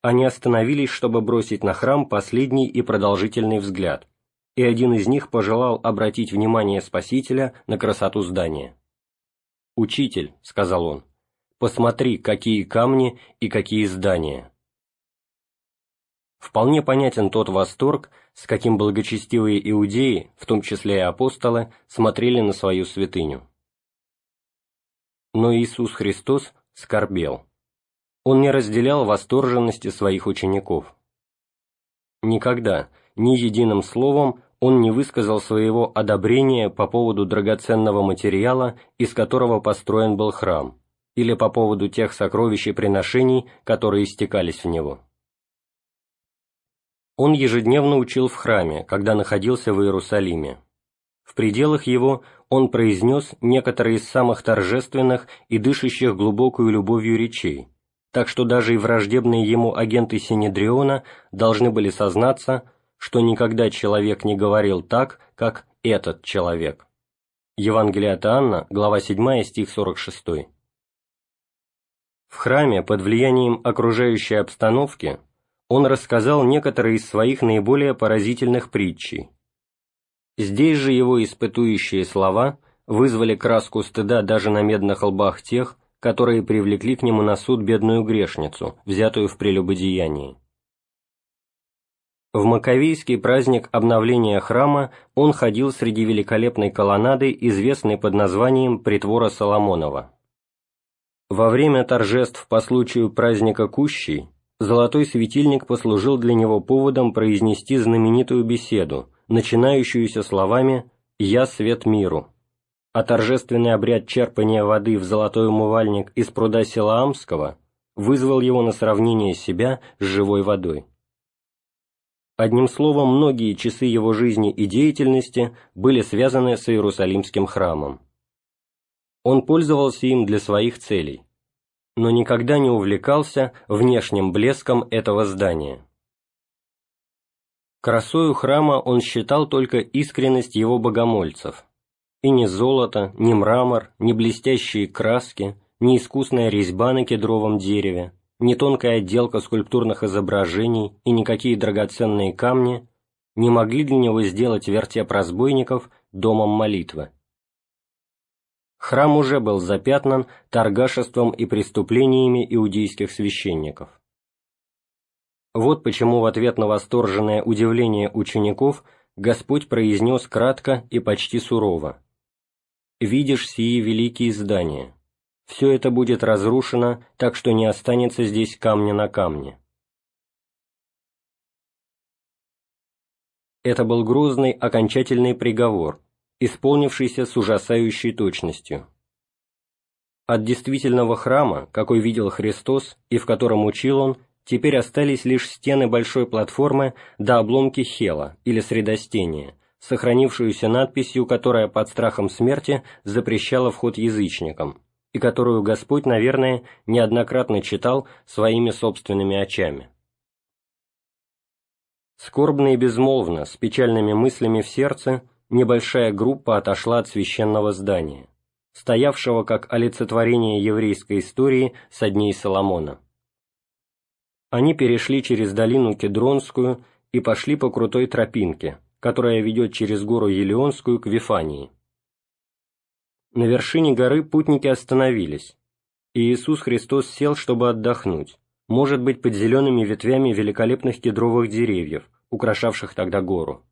Speaker 1: Они остановились, чтобы бросить на храм последний и продолжительный взгляд, и один из них пожелал обратить внимание Спасителя на красоту здания. «Учитель», — сказал он, — «посмотри, какие камни и какие здания». Вполне понятен тот восторг, с каким благочестивые иудеи, в том числе и апостолы, смотрели на свою святыню. Но Иисус Христос скорбел. Он не разделял восторженности своих учеников. Никогда, ни единым словом, он не высказал своего одобрения по поводу драгоценного материала, из которого построен был храм, или по поводу тех сокровищ и приношений, которые истекались в него. Он ежедневно учил в храме, когда находился в Иерусалиме. В пределах его он произнес некоторые из самых торжественных и дышащих глубокую любовью речей, так что даже и враждебные ему агенты Синедриона должны были сознаться, что никогда человек не говорил так, как этот человек. Евангелие от Анна, глава 7, стих 46. В храме под влиянием окружающей обстановки он рассказал некоторые из своих наиболее поразительных притчей. Здесь же его испытующие слова вызвали краску стыда даже на медных лбах тех, которые привлекли к нему на суд бедную грешницу, взятую в прелюбодеянии. В Маковейский праздник обновления храма он ходил среди великолепной колоннады, известной под названием «Притвора Соломонова». Во время торжеств по случаю праздника Кущей золотой светильник послужил для него поводом произнести знаменитую беседу, начинающуюся словами «Я свет миру», а торжественный обряд черпания воды в золотой умывальник из пруда Силаамского вызвал его на сравнение себя с живой водой. Одним словом, многие часы его жизни и деятельности были связаны с Иерусалимским храмом. Он пользовался им для своих целей, но никогда не увлекался внешним блеском этого здания. Красою храма он считал только искренность его богомольцев, и ни золото, ни мрамор, ни блестящие краски, ни искусная резьба на кедровом дереве, ни тонкая отделка скульптурных изображений и никакие драгоценные камни не могли для него сделать вертеп разбойников домом молитвы. Храм уже был запятнан торгашеством и преступлениями иудейских священников. Вот почему в ответ на восторженное удивление учеников Господь произнес кратко и почти сурово «Видишь сии великие здания, все это будет разрушено, так что не останется здесь камня на камне. Это был грозный окончательный приговор, исполнившийся с ужасающей точностью. От действительного храма, какой видел Христос и в котором учил Он, теперь остались лишь стены большой платформы до обломки Хела или Средостения, сохранившуюся надписью, которая под страхом смерти запрещала вход язычникам, и которую Господь, наверное, неоднократно читал своими собственными очами. Скорбно и безмолвно, с печальными мыслями в сердце, небольшая группа отошла от священного здания, стоявшего как олицетворение еврейской истории со дней Соломона. Они перешли через долину Кедронскую и пошли по крутой тропинке, которая ведет через гору Елеонскую к Вифании. На вершине горы путники остановились, и Иисус Христос сел, чтобы отдохнуть, может быть, под зелеными ветвями великолепных кедровых деревьев, украшавших тогда гору.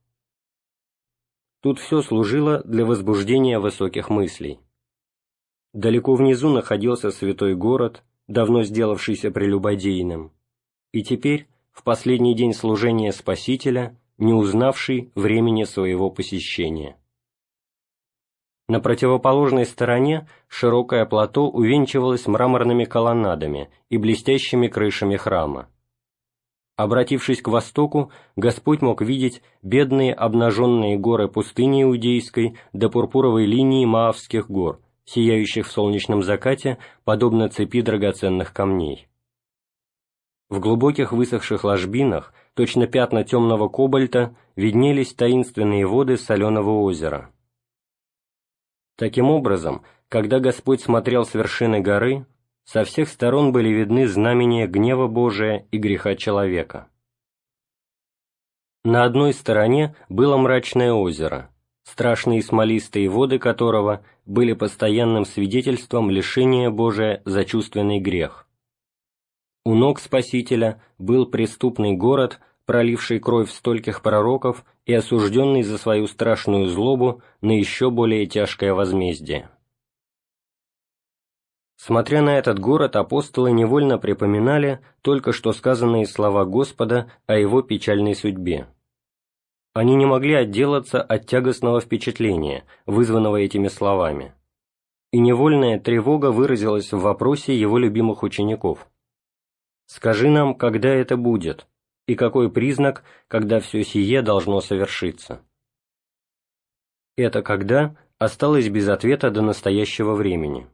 Speaker 1: Тут все служило для возбуждения высоких мыслей. Далеко внизу находился святой город, давно сделавшийся прелюбодейным, и теперь, в последний день служения Спасителя, не узнавший времени своего посещения. На противоположной стороне широкое плато увенчивалось мраморными колоннадами и блестящими крышами храма. Обратившись к востоку, Господь мог видеть бедные обнаженные горы пустыни Иудейской до пурпуровой линии Маавских гор, сияющих в солнечном закате, подобно цепи драгоценных камней. В глубоких высохших ложбинах, точно пятна темного кобальта, виднелись таинственные воды соленого озера. Таким образом, когда Господь смотрел с вершины горы, со всех сторон были видны знамения гнева Божия и греха человека. На одной стороне было мрачное озеро, страшные смолистые воды которого были постоянным свидетельством лишения Божия за чувственный грех. У ног Спасителя был преступный город, проливший кровь стольких пророков и осужденный за свою страшную злобу на еще более тяжкое возмездие. Смотря на этот город, апостолы невольно припоминали только что сказанные слова Господа о его печальной судьбе. Они не могли отделаться от тягостного впечатления, вызванного этими словами. И невольная тревога выразилась в вопросе его любимых учеников. «Скажи нам, когда это будет, и какой признак, когда все сие должно совершиться. Это когда осталось без ответа до настоящего времени.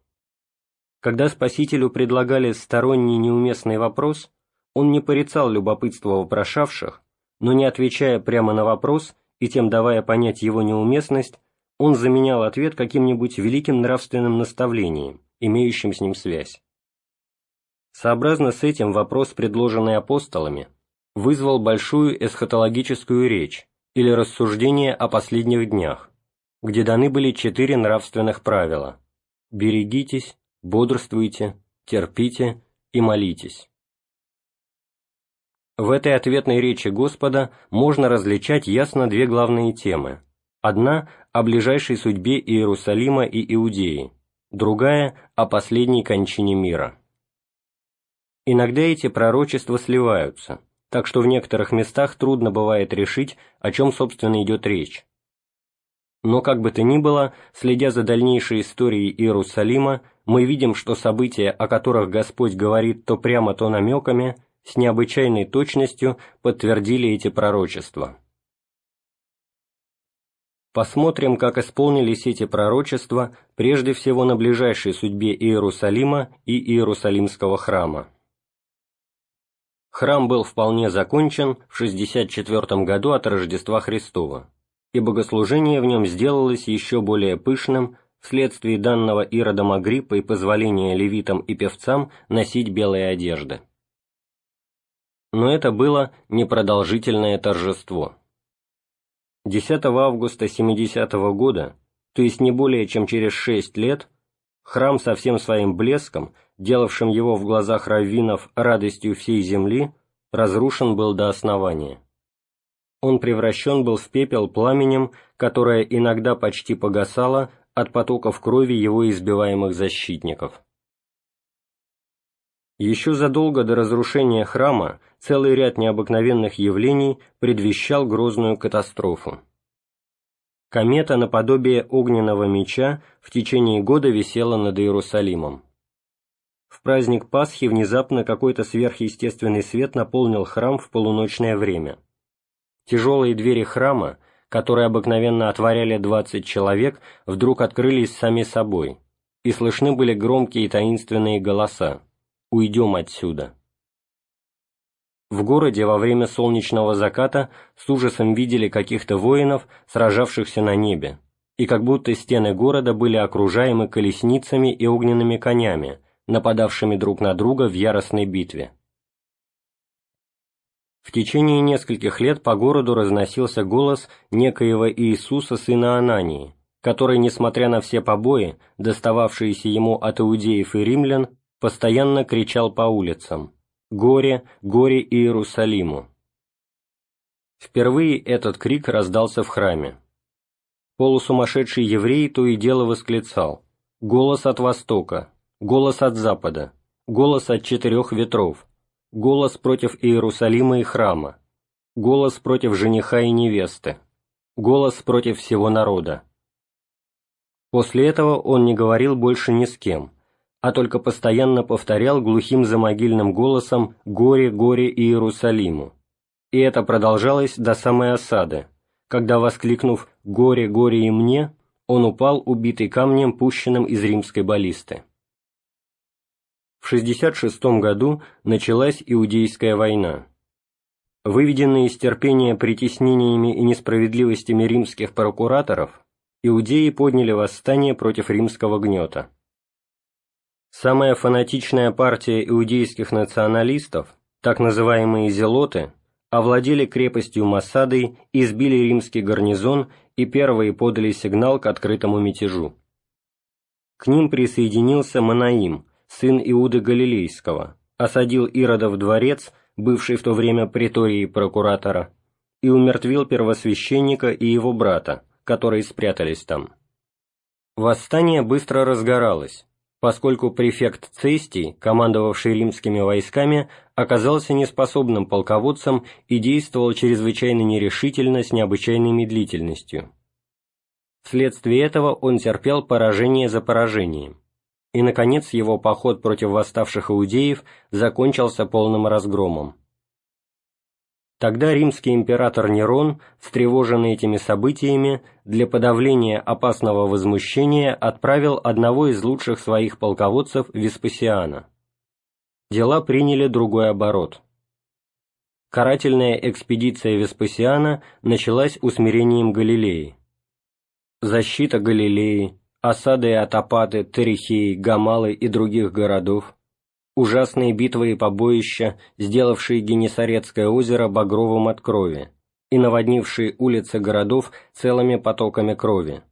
Speaker 1: Когда Спасителю предлагали сторонний неуместный вопрос, он не порицал любопытство вопрошавших, но не отвечая прямо на вопрос, и тем давая понять его неуместность, он заменял ответ каким-нибудь великим нравственным наставлением, имеющим с ним связь. Сообразно с этим вопрос, предложенный апостолами, вызвал большую эсхатологическую речь или рассуждение о последних днях, где даны были четыре нравственных правила «берегитесь», «бодрствуйте», «терпите» и «молитесь». В этой ответной речи Господа можно различать ясно две главные темы. Одна – о ближайшей судьбе Иерусалима и Иудеи, другая – о последней кончине мира. Иногда эти пророчества сливаются, так что в некоторых местах трудно бывает решить, о чем, собственно, идет речь. Но как бы то ни было, следя за дальнейшей историей Иерусалима, мы видим, что события, о которых Господь говорит то прямо, то намеками – с необычайной точностью подтвердили эти пророчества. Посмотрим, как исполнились эти пророчества прежде всего на ближайшей судьбе Иерусалима и Иерусалимского храма. Храм был вполне закончен в 64 году от Рождества Христова, и богослужение в нем сделалось еще более пышным вследствие данного Иродом Агриппа и позволения левитам и певцам носить белые одежды но это было непродолжительное торжество. 10 августа 70 -го года, то есть не более чем через шесть лет, храм со всем своим блеском, делавшим его в глазах раввинов радостью всей земли, разрушен был до основания. Он превращен был в пепел пламенем, которое иногда почти погасало от потоков крови его избиваемых защитников. Еще задолго до разрушения храма целый ряд необыкновенных явлений предвещал грозную катастрофу. Комета наподобие огненного меча в течение года висела над Иерусалимом. В праздник Пасхи внезапно какой-то сверхъестественный свет наполнил храм в полуночное время. Тяжелые двери храма, которые обыкновенно отворяли двадцать человек, вдруг открылись сами собой, и слышны были громкие таинственные голоса уйдем отсюда. В городе во время солнечного заката с ужасом видели каких-то воинов, сражавшихся на небе, и как будто стены города были окружаемы колесницами и огненными конями, нападавшими друг на друга в яростной битве. В течение нескольких лет по городу разносился голос некоего Иисуса, сына Анании, который, несмотря на все побои, достававшиеся ему от иудеев и римлян, постоянно кричал по улицам «Горе, горе Иерусалиму!». Впервые этот крик раздался в храме. Полусумасшедший еврей то и дело восклицал «Голос от востока! Голос от запада! Голос от четырех ветров! Голос против Иерусалима и храма! Голос против жениха и невесты! Голос против всего народа!» После этого он не говорил больше ни с кем – а только постоянно повторял глухим замогильным голосом «Горе, горе Иерусалиму». И это продолжалось до самой осады, когда, воскликнув «Горе, горе и мне», он упал убитый камнем, пущенным из римской баллисты. В 66 году началась Иудейская война. Выведенные из терпения притеснениями и несправедливостями римских прокураторов, иудеи подняли восстание против римского гнета. Самая фанатичная партия иудейских националистов, так называемые зелоты, овладели крепостью Масадой, избили римский гарнизон и первые подали сигнал к открытому мятежу. К ним присоединился Манаим, сын Иуды Галилейского, осадил Иродов дворец, бывший в то время приторией прокуратора, и умертвил первосвященника и его брата, которые спрятались там. Восстание быстро разгоралось, поскольку префект Цестий, командовавший римскими войсками, оказался неспособным полководцем и действовал чрезвычайно нерешительно с необычайной медлительностью. Вследствие этого он терпел поражение за поражением, и, наконец, его поход против восставших иудеев закончился полным разгромом. Тогда римский император Нерон, встревоженный этими событиями, для подавления опасного возмущения отправил одного из лучших своих полководцев Веспасиана. Дела приняли другой оборот. Карательная экспедиция Веспасиана началась усмирением Галилеи. Защита Галилеи, осады и атапаты Терихеи, Гамалы и других городов, ужасные битвы и побоища, сделавшие Генесарецкое озеро багровым от крови и наводнившие улицы городов целыми потоками крови.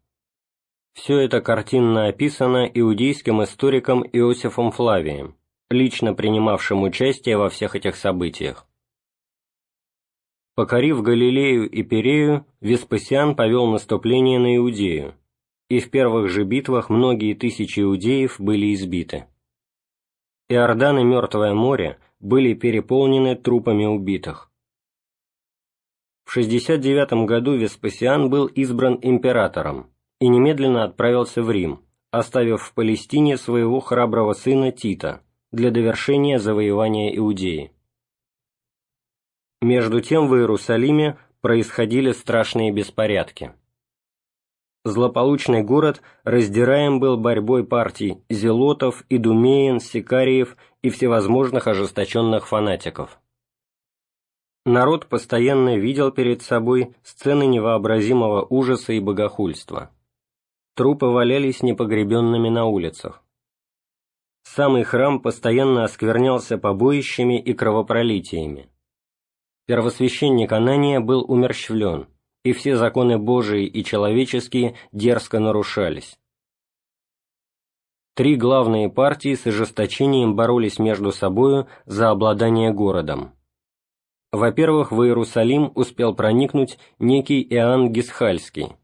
Speaker 1: Все это картинно описано иудейским историком Иосифом Флавием, лично принимавшим участие во всех этих событиях. Покорив Галилею и Перею, Веспасиан повел наступление на Иудею, и в первых же битвах многие тысячи иудеев были избиты. Иордан и Мертвое море были переполнены трупами убитых. В 69 году Веспасиан был избран императором и немедленно отправился в Рим, оставив в Палестине своего храброго сына Тита для довершения завоевания Иудеи. Между тем в Иерусалиме происходили страшные беспорядки. Злополучный город раздираем был борьбой партий зелотов, идумеен, сикариев и всевозможных ожесточенных фанатиков. Народ постоянно видел перед собой сцены невообразимого ужаса и богохульства. Трупы валялись непогребенными на улицах. Самый храм постоянно осквернялся побоищами и кровопролитиями. Первосвященник Анания был умерщвлен – и все законы Божии и человеческие дерзко нарушались. Три главные партии с ожесточением боролись между собою за обладание городом. Во-первых, в Иерусалим успел проникнуть некий Иоанн Гисхальский,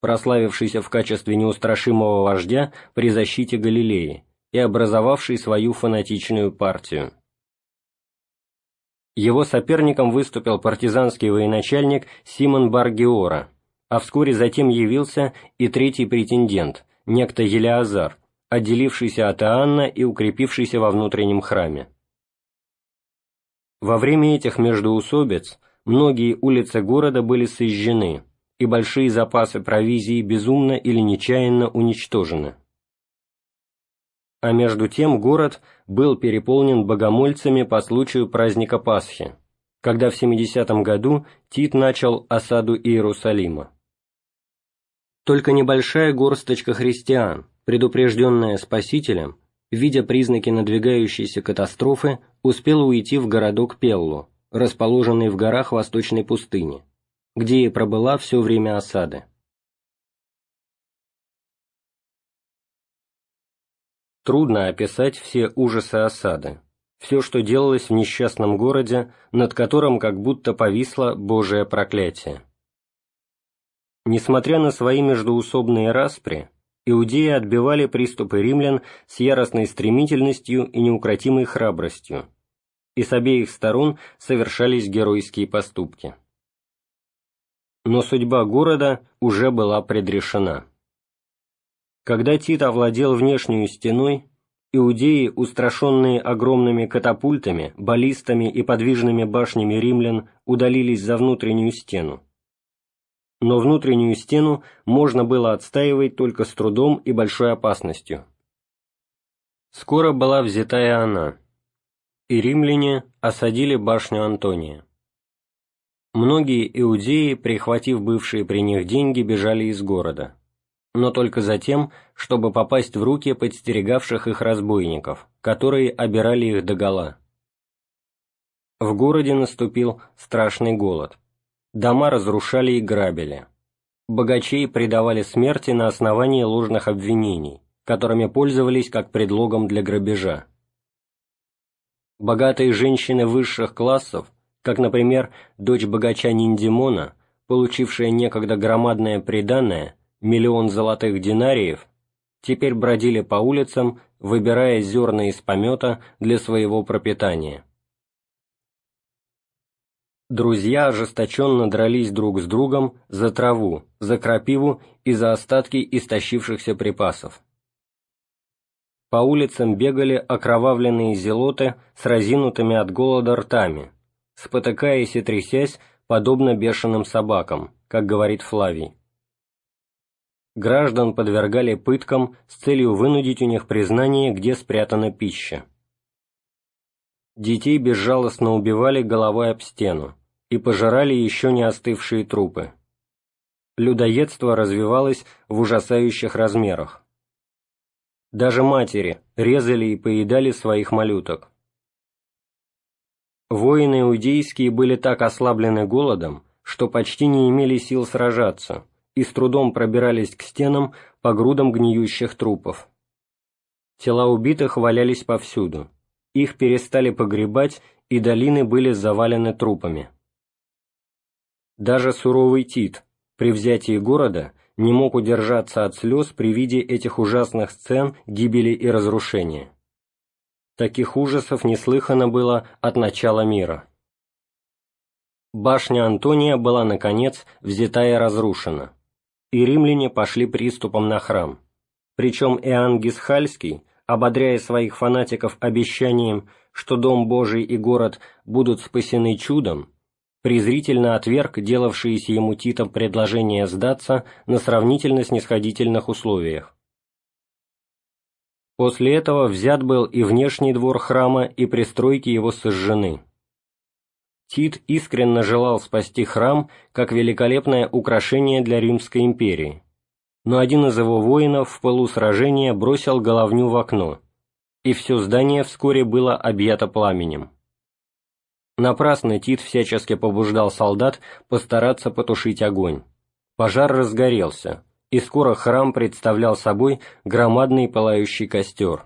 Speaker 1: прославившийся в качестве неустрашимого вождя при защите Галилеи и образовавший свою фанатичную партию. Его соперником выступил партизанский военачальник Симон Баргиора, а вскоре затем явился и третий претендент, некто Елеазар, отделившийся от Иоанна и укрепившийся во внутреннем храме. Во время этих междоусобиц многие улицы города были сожжены, и большие запасы провизии безумно или нечаянно уничтожены а между тем город был переполнен богомольцами по случаю праздника Пасхи, когда в 70 году Тит начал осаду Иерусалима. Только небольшая горсточка христиан, предупрежденная Спасителем, видя признаки надвигающейся катастрофы, успела уйти в городок Пеллу, расположенный в горах Восточной пустыни, где и пробыла все время осады. Трудно описать все ужасы осады, все, что делалось в несчастном городе, над которым как будто повисло Божие проклятие. Несмотря на свои междоусобные распри, иудеи отбивали приступы римлян с яростной стремительностью и неукротимой храбростью, и с обеих сторон совершались геройские поступки. Но судьба города уже была предрешена. Когда Тит овладел внешнюю стеной, иудеи, устрашенные огромными катапультами, баллистами и подвижными башнями римлян, удалились за внутреннюю стену. Но внутреннюю стену можно было отстаивать только с трудом и большой опасностью. Скоро была взята и она, и римляне осадили башню Антония. Многие иудеи, прихватив бывшие при них деньги, бежали из города но только за тем, чтобы попасть в руки подстерегавших их разбойников, которые обирали их догола. В городе наступил страшный голод. Дома разрушали и грабили. Богачей предавали смерти на основании ложных обвинений, которыми пользовались как предлогом для грабежа. Богатые женщины высших классов, как, например, дочь богача Ниндимона, получившая некогда громадное преданное, миллион золотых динариев, теперь бродили по улицам, выбирая зерна из помета для своего пропитания. Друзья ожесточенно дрались друг с другом за траву, за крапиву и за остатки истощившихся припасов. По улицам бегали окровавленные зелоты с разинутыми от голода ртами, спотыкаясь и трясясь, подобно бешеным собакам, как говорит Флавий граждан подвергали пыткам с целью вынудить у них признание, где спрятана пища. детей безжалостно убивали головой об стену и пожирали еще не остывшие трупы. Людоедство развивалось в ужасающих размерах. Даже матери резали и поедали своих малюток. Воины иудейские были так ослаблены голодом, что почти не имели сил сражаться и с трудом пробирались к стенам по грудам гниющих трупов. Тела убитых валялись повсюду, их перестали погребать, и долины были завалены трупами. Даже суровый Тит при взятии города не мог удержаться от слез при виде этих ужасных сцен гибели и разрушения. Таких ужасов неслыхано было от начала мира. Башня Антония была, наконец, взята и разрушена, и римляне пошли приступом на храм. Причем Иоанн Гисхальский, ободряя своих фанатиков обещанием, что Дом Божий и город будут спасены чудом, презрительно отверг делавшиеся ему Титом предложение сдаться на сравнительно снисходительных условиях. После этого взят был и внешний двор храма, и пристройки его сожжены. Тит искренне желал спасти храм как великолепное украшение для Римской империи, но один из его воинов в полу сражения бросил головню в окно, и все здание вскоре было объято пламенем. Напрасно Тит всячески побуждал солдат постараться потушить огонь. Пожар разгорелся, и скоро храм представлял собой громадный пылающий костер.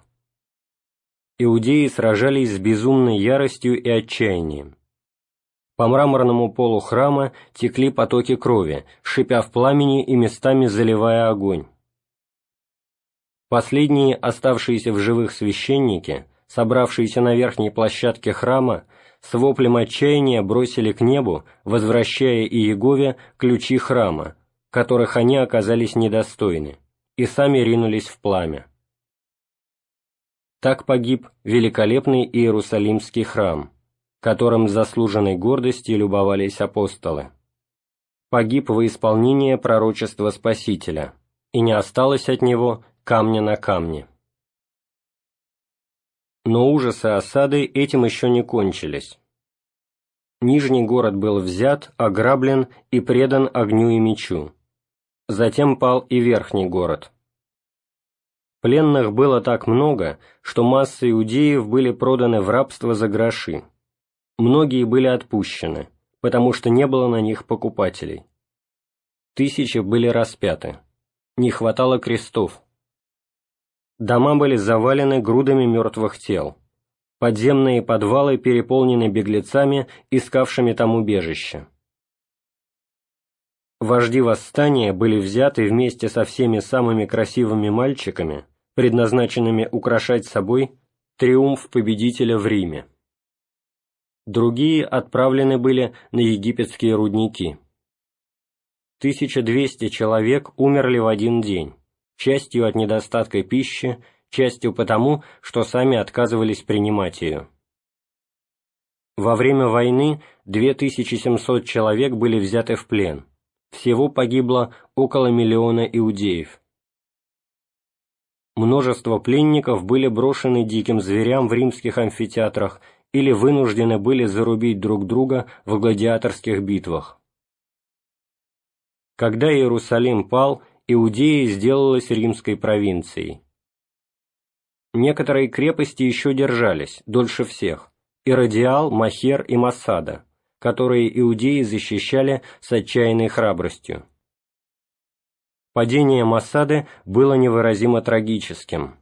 Speaker 1: Иудеи сражались с безумной яростью и отчаянием. По мраморному полу храма текли потоки крови, шипя в пламени и местами заливая огонь. Последние оставшиеся в живых священники, собравшиеся на верхней площадке храма, с воплем отчаяния бросили к небу, возвращая Иегове ключи храма, которых они оказались недостойны, и сами ринулись в пламя. Так погиб великолепный Иерусалимский храм, которым заслуженной гордостью любовались апостолы. Погиб во исполнение пророчества Спасителя, и не осталось от него камня на камне. Но ужасы осады этим еще не кончились. Нижний город был взят, ограблен и предан огню и мечу, Затем пал и верхний город. Пленных было так много, что массы иудеев были проданы в рабство за гроши. Многие были отпущены, потому что не было на них покупателей. Тысячи были распяты. Не хватало крестов. Дома были завалены грудами мертвых тел. Подземные подвалы переполнены беглецами, искавшими там убежище. Вожди восстания были взяты вместе со всеми самыми красивыми мальчиками, предназначенными украшать собой триумф победителя в Риме. Другие отправлены были на египетские рудники. 1200 человек умерли в один день, частью от недостатка пищи, частью потому, что сами отказывались принимать ее. Во время войны 2700 человек были взяты в плен – всего погибло около миллиона иудеев. Множество пленников были брошены диким зверям в римских амфитеатрах или вынуждены были зарубить друг друга в гладиаторских битвах. Когда Иерусалим пал, Иудея сделалась римской провинцией. Некоторые крепости еще держались, дольше всех – Иродиал, Махер и Масада – которые иудеи защищали с отчаянной храбростью. Падение Массады было невыразимо трагическим.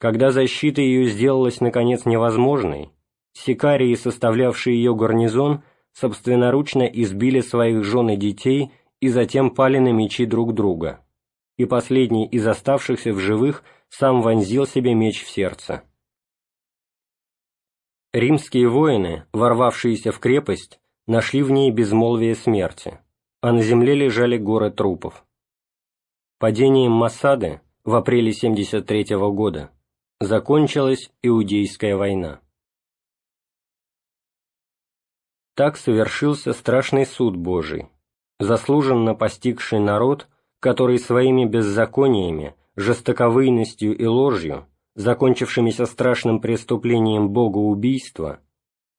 Speaker 1: Когда защита ее сделалась наконец невозможной, сикарии, составлявшие ее гарнизон, собственноручно избили своих жен и детей и затем пали на мечи друг друга, и последний из оставшихся в живых сам вонзил себе меч в сердце. Римские воины, ворвавшиеся в крепость, нашли в ней безмолвие смерти, а на земле лежали горы трупов. Падением Массады в апреле 73 -го года закончилась Иудейская война. Так совершился страшный суд Божий, заслуженно постигший народ, который своими беззакониями, жестоковыйностью и ложью закончившимися страшным преступлением богоубийства,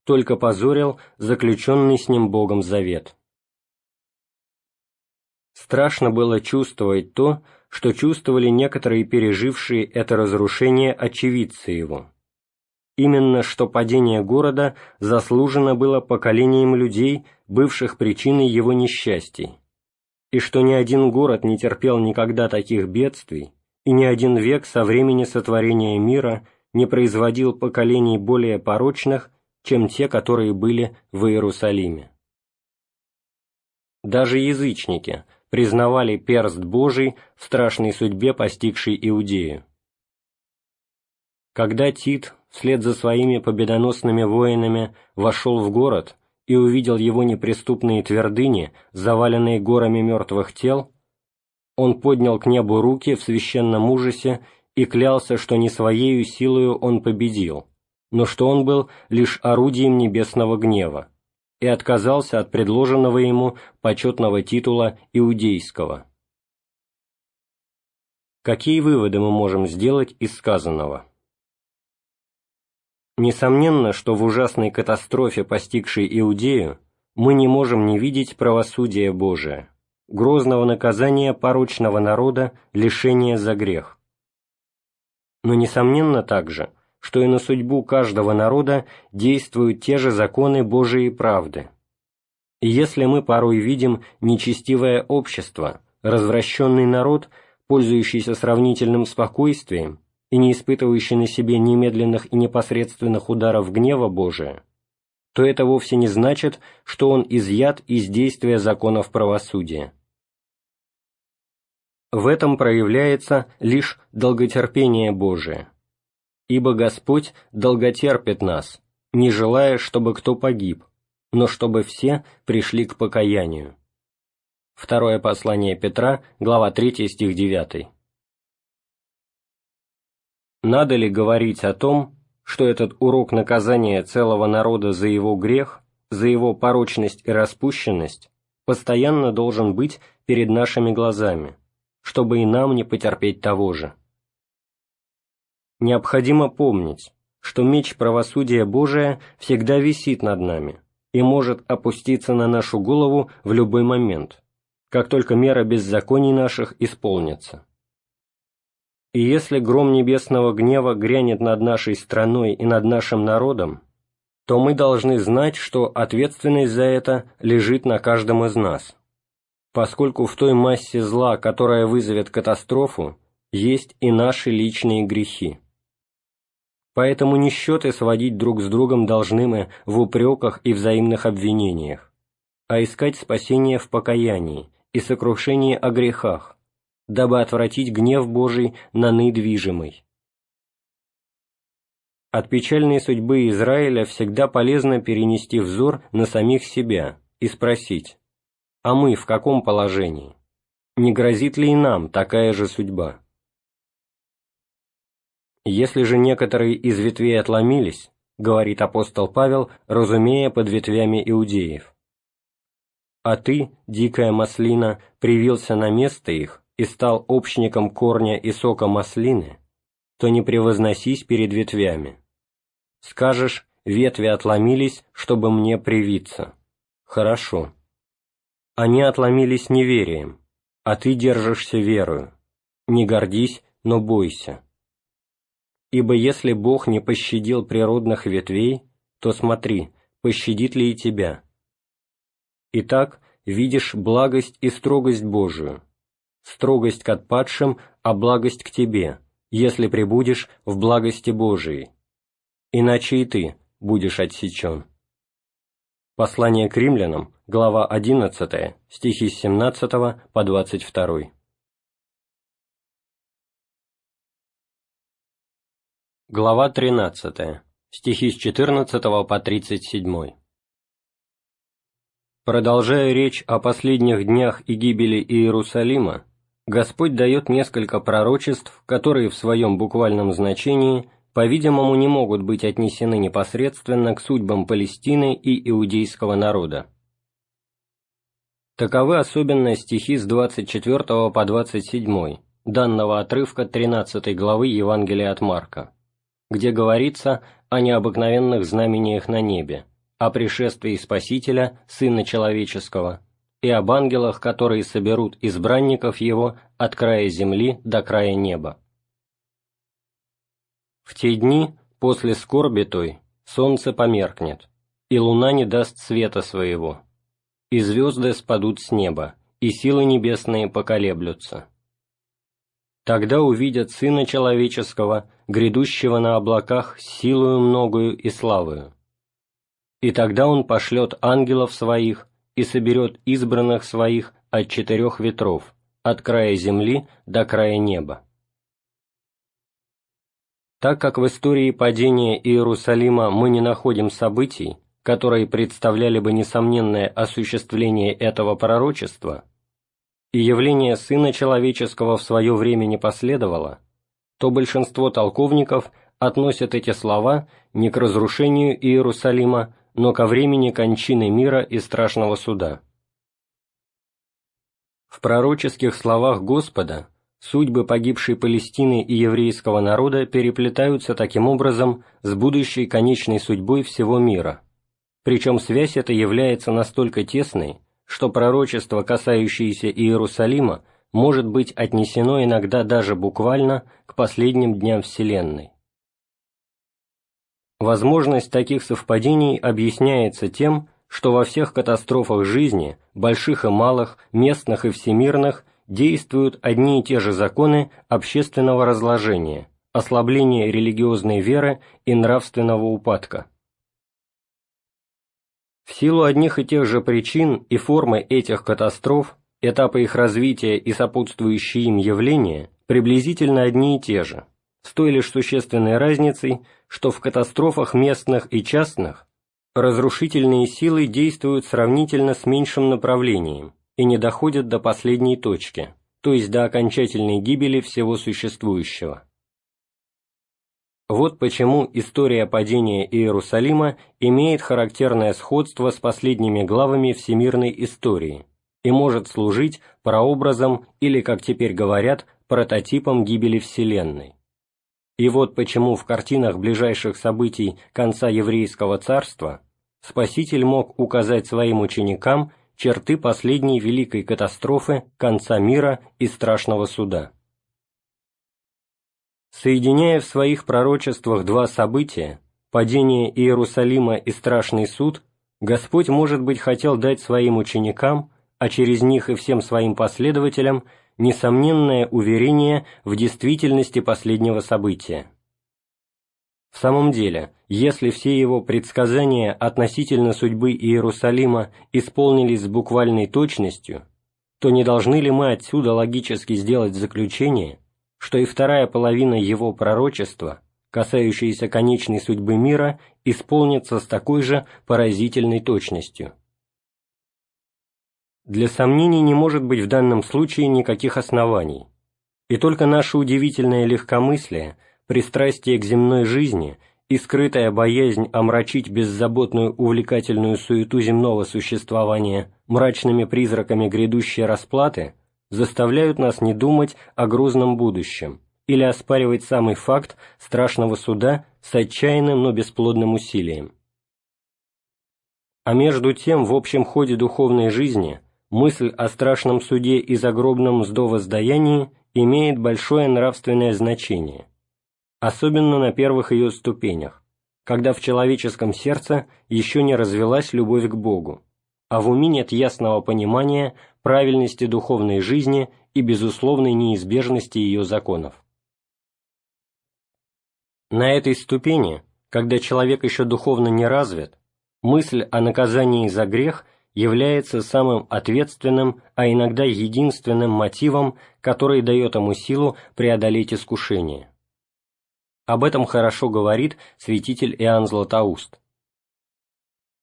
Speaker 1: только позорил заключенный с ним Богом завет. Страшно было чувствовать то, что чувствовали некоторые пережившие это разрушение очевидцы его. Именно что падение города заслужено было поколением людей, бывших причиной его несчастий, и что ни один город не терпел никогда таких бедствий, и ни один век со времени сотворения мира не производил поколений более порочных, чем те, которые были в Иерусалиме. Даже язычники признавали перст Божий в страшной судьбе, постигшей Иудею. Когда Тит вслед за своими победоносными воинами вошел в город и увидел его неприступные твердыни, заваленные горами мертвых тел, он поднял к небу руки в священном ужасе и клялся, что не своею силою он победил, но что он был лишь орудием небесного гнева, и отказался от предложенного ему почетного титула иудейского. Какие выводы мы можем сделать из сказанного? Несомненно, что в ужасной катастрофе, постигшей Иудею, мы не можем не видеть правосудия Божия, грозного наказания порочного народа, лишения за грех. Но несомненно также, что и на судьбу каждого народа действуют те же законы Божией правды. И если мы порой видим нечестивое общество, развращенный народ, пользующийся сравнительным спокойствием, и не испытывающий на себе немедленных и непосредственных ударов гнева Божия, то это вовсе не значит, что он изъят из действия законов правосудия. В этом проявляется лишь долготерпение Божие, ибо Господь долготерпит нас, не желая, чтобы кто погиб, но чтобы все пришли к покаянию. Второе послание Петра, глава 3, стих 9. Надо ли говорить о том, что этот урок наказания целого народа за его грех, за его порочность и распущенность, постоянно должен быть перед нашими глазами, чтобы и нам не потерпеть того же? Необходимо помнить, что меч правосудия Божия всегда висит над нами и может опуститься на нашу голову в любой момент, как только мера беззаконий наших исполнится. И если гром небесного гнева грянет над нашей страной и над нашим народом, то мы должны знать, что ответственность за это лежит на каждом из нас, поскольку в той массе зла, которая вызовет катастрофу, есть и наши личные грехи. Поэтому не счеты сводить друг с другом должны мы в упреках и взаимных обвинениях, а искать спасение в покаянии и сокрушении о грехах, дабы отвратить гнев Божий на недвижимый. От печальной судьбы Израиля всегда полезно перенести взор на самих себя и спросить, а мы в каком положении? Не грозит ли и нам такая же судьба? Если же некоторые из ветвей отломились, говорит апостол Павел, разумея под ветвями иудеев, а ты, дикая маслина, привился на место их, и стал общником корня и сока маслины, то не превозносись перед ветвями. Скажешь, ветви отломились, чтобы мне привиться. Хорошо. Они отломились неверием, а ты держишься верою. Не гордись, но бойся. Ибо если Бог не пощадил природных ветвей, то смотри, пощадит ли и тебя. Итак, видишь благость и строгость Божию, строгость к отпадшим, а благость к тебе, если пребудешь в благости Божией. Иначе и ты будешь отсечен. Послание к римлянам, глава 11, стихи с 17 по 22. Глава 13, стихи с 14 по 37. Продолжая речь о последних днях и гибели Иерусалима, Господь дает несколько пророчеств, которые в своем буквальном значении, по-видимому, не могут быть отнесены непосредственно к судьбам Палестины и иудейского народа. Таковы особенно стихи с 24 по 27, данного отрывка 13 главы Евангелия от Марка, где говорится о необыкновенных знамениях на небе, о пришествии Спасителя, Сына Человеческого, и об ангелах, которые соберут избранников Его от края земли до края неба. В те дни, после скорби той, солнце померкнет, и луна не даст света своего, и звезды спадут с неба, и силы небесные поколеблются. Тогда увидят Сына Человеческого, грядущего на облаках силою многою и славою. И тогда Он пошлет ангелов Своих и соберет избранных Своих от четырех ветров, от края земли до края неба. Так как в истории падения Иерусалима мы не находим событий, которые представляли бы несомненное осуществление этого пророчества, и явление Сына Человеческого в свое время не последовало, то большинство толковников относят эти слова не к разрушению Иерусалима, но ко времени кончины мира и страшного суда. В пророческих словах Господа Судьбы погибшей Палестины и еврейского народа переплетаются таким образом с будущей конечной судьбой всего мира. Причем связь эта является настолько тесной, что пророчество, касающееся Иерусалима, может быть отнесено иногда даже буквально к последним дням Вселенной. Возможность таких совпадений объясняется тем, что во всех катастрофах жизни, больших и малых, местных и всемирных, действуют одни и те же законы общественного разложения, ослабления религиозной веры и нравственного упадка. В силу одних и тех же причин и формы этих катастроф, этапы их развития и сопутствующие им явления приблизительно одни и те же, с той лишь существенной разницей, что в катастрофах местных и частных разрушительные силы действуют сравнительно с меньшим направлением, и не доходят до последней точки, то есть до окончательной гибели всего существующего. Вот почему история падения Иерусалима имеет характерное сходство с последними главами всемирной истории и может служить прообразом или, как теперь говорят, прототипом гибели Вселенной. И вот почему в картинах ближайших событий конца еврейского царства Спаситель мог указать своим ученикам черты последней великой катастрофы, конца мира и страшного суда. Соединяя в своих пророчествах два события, падение Иерусалима и страшный суд, Господь, может быть, хотел дать своим ученикам, а через них и всем своим последователям, несомненное уверение в действительности последнего события. В самом деле, если все его предсказания относительно судьбы Иерусалима исполнились с буквальной точностью, то не должны ли мы отсюда логически сделать заключение, что и вторая половина его пророчества, касающаяся конечной судьбы мира, исполнится с такой же поразительной точностью? Для сомнений не может быть в данном случае никаких оснований, и только наше удивительное легкомыслие – пристрастие к земной жизни и скрытая боязнь омрачить беззаботную увлекательную суету земного существования мрачными призраками грядущей расплаты заставляют нас не думать о грозном будущем или оспаривать самый факт страшного суда с отчаянным, но бесплодным усилием. А между тем, в общем ходе духовной жизни, мысль о страшном суде и загробном сдовоздаянии имеет большое нравственное значение, особенно на первых ее ступенях, когда в человеческом сердце еще не развелась любовь к Богу, а в уме нет ясного понимания правильности духовной жизни и безусловной неизбежности ее законов. На этой ступени, когда человек еще духовно не развит, мысль о наказании за грех является самым ответственным, а иногда единственным мотивом, который дает ему силу преодолеть искушение. Об этом хорошо говорит святитель Иоанн Златоуст.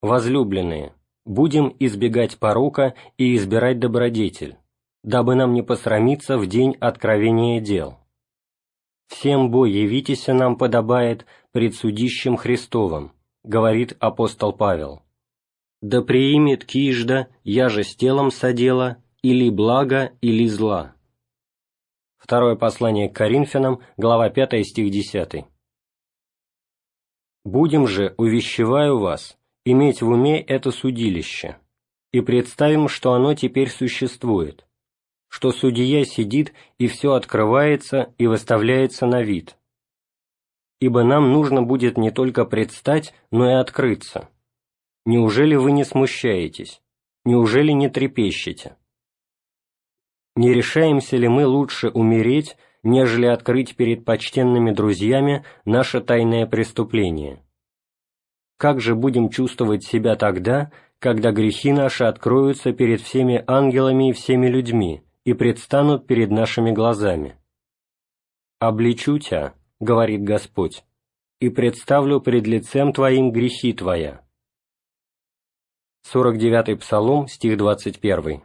Speaker 1: «Возлюбленные, будем избегать порока и избирать добродетель, дабы нам не посрамиться в день откровения дел. Всем бой явитеся нам подобает пред судищем Христовым», говорит апостол Павел. «Да приимет кижда, я же с телом содела, или благо, или зла». Второе послание к Коринфянам, глава 5, стих 10. «Будем же, увещеваю вас, иметь в уме это судилище, и представим, что оно теперь существует, что судья сидит и все открывается и выставляется на вид. Ибо нам нужно будет не только предстать, но и открыться. Неужели вы не смущаетесь? Неужели не трепещете? Не решаемся ли мы лучше умереть, нежели открыть перед почтенными друзьями наше тайное преступление? Как же будем чувствовать себя тогда, когда грехи наши откроются перед всеми ангелами и всеми людьми и предстанут перед нашими глазами? «Обличу тебя, — говорит Господь, — и представлю пред лицем Твоим грехи Твоя». 49-й Псалом, стих 21.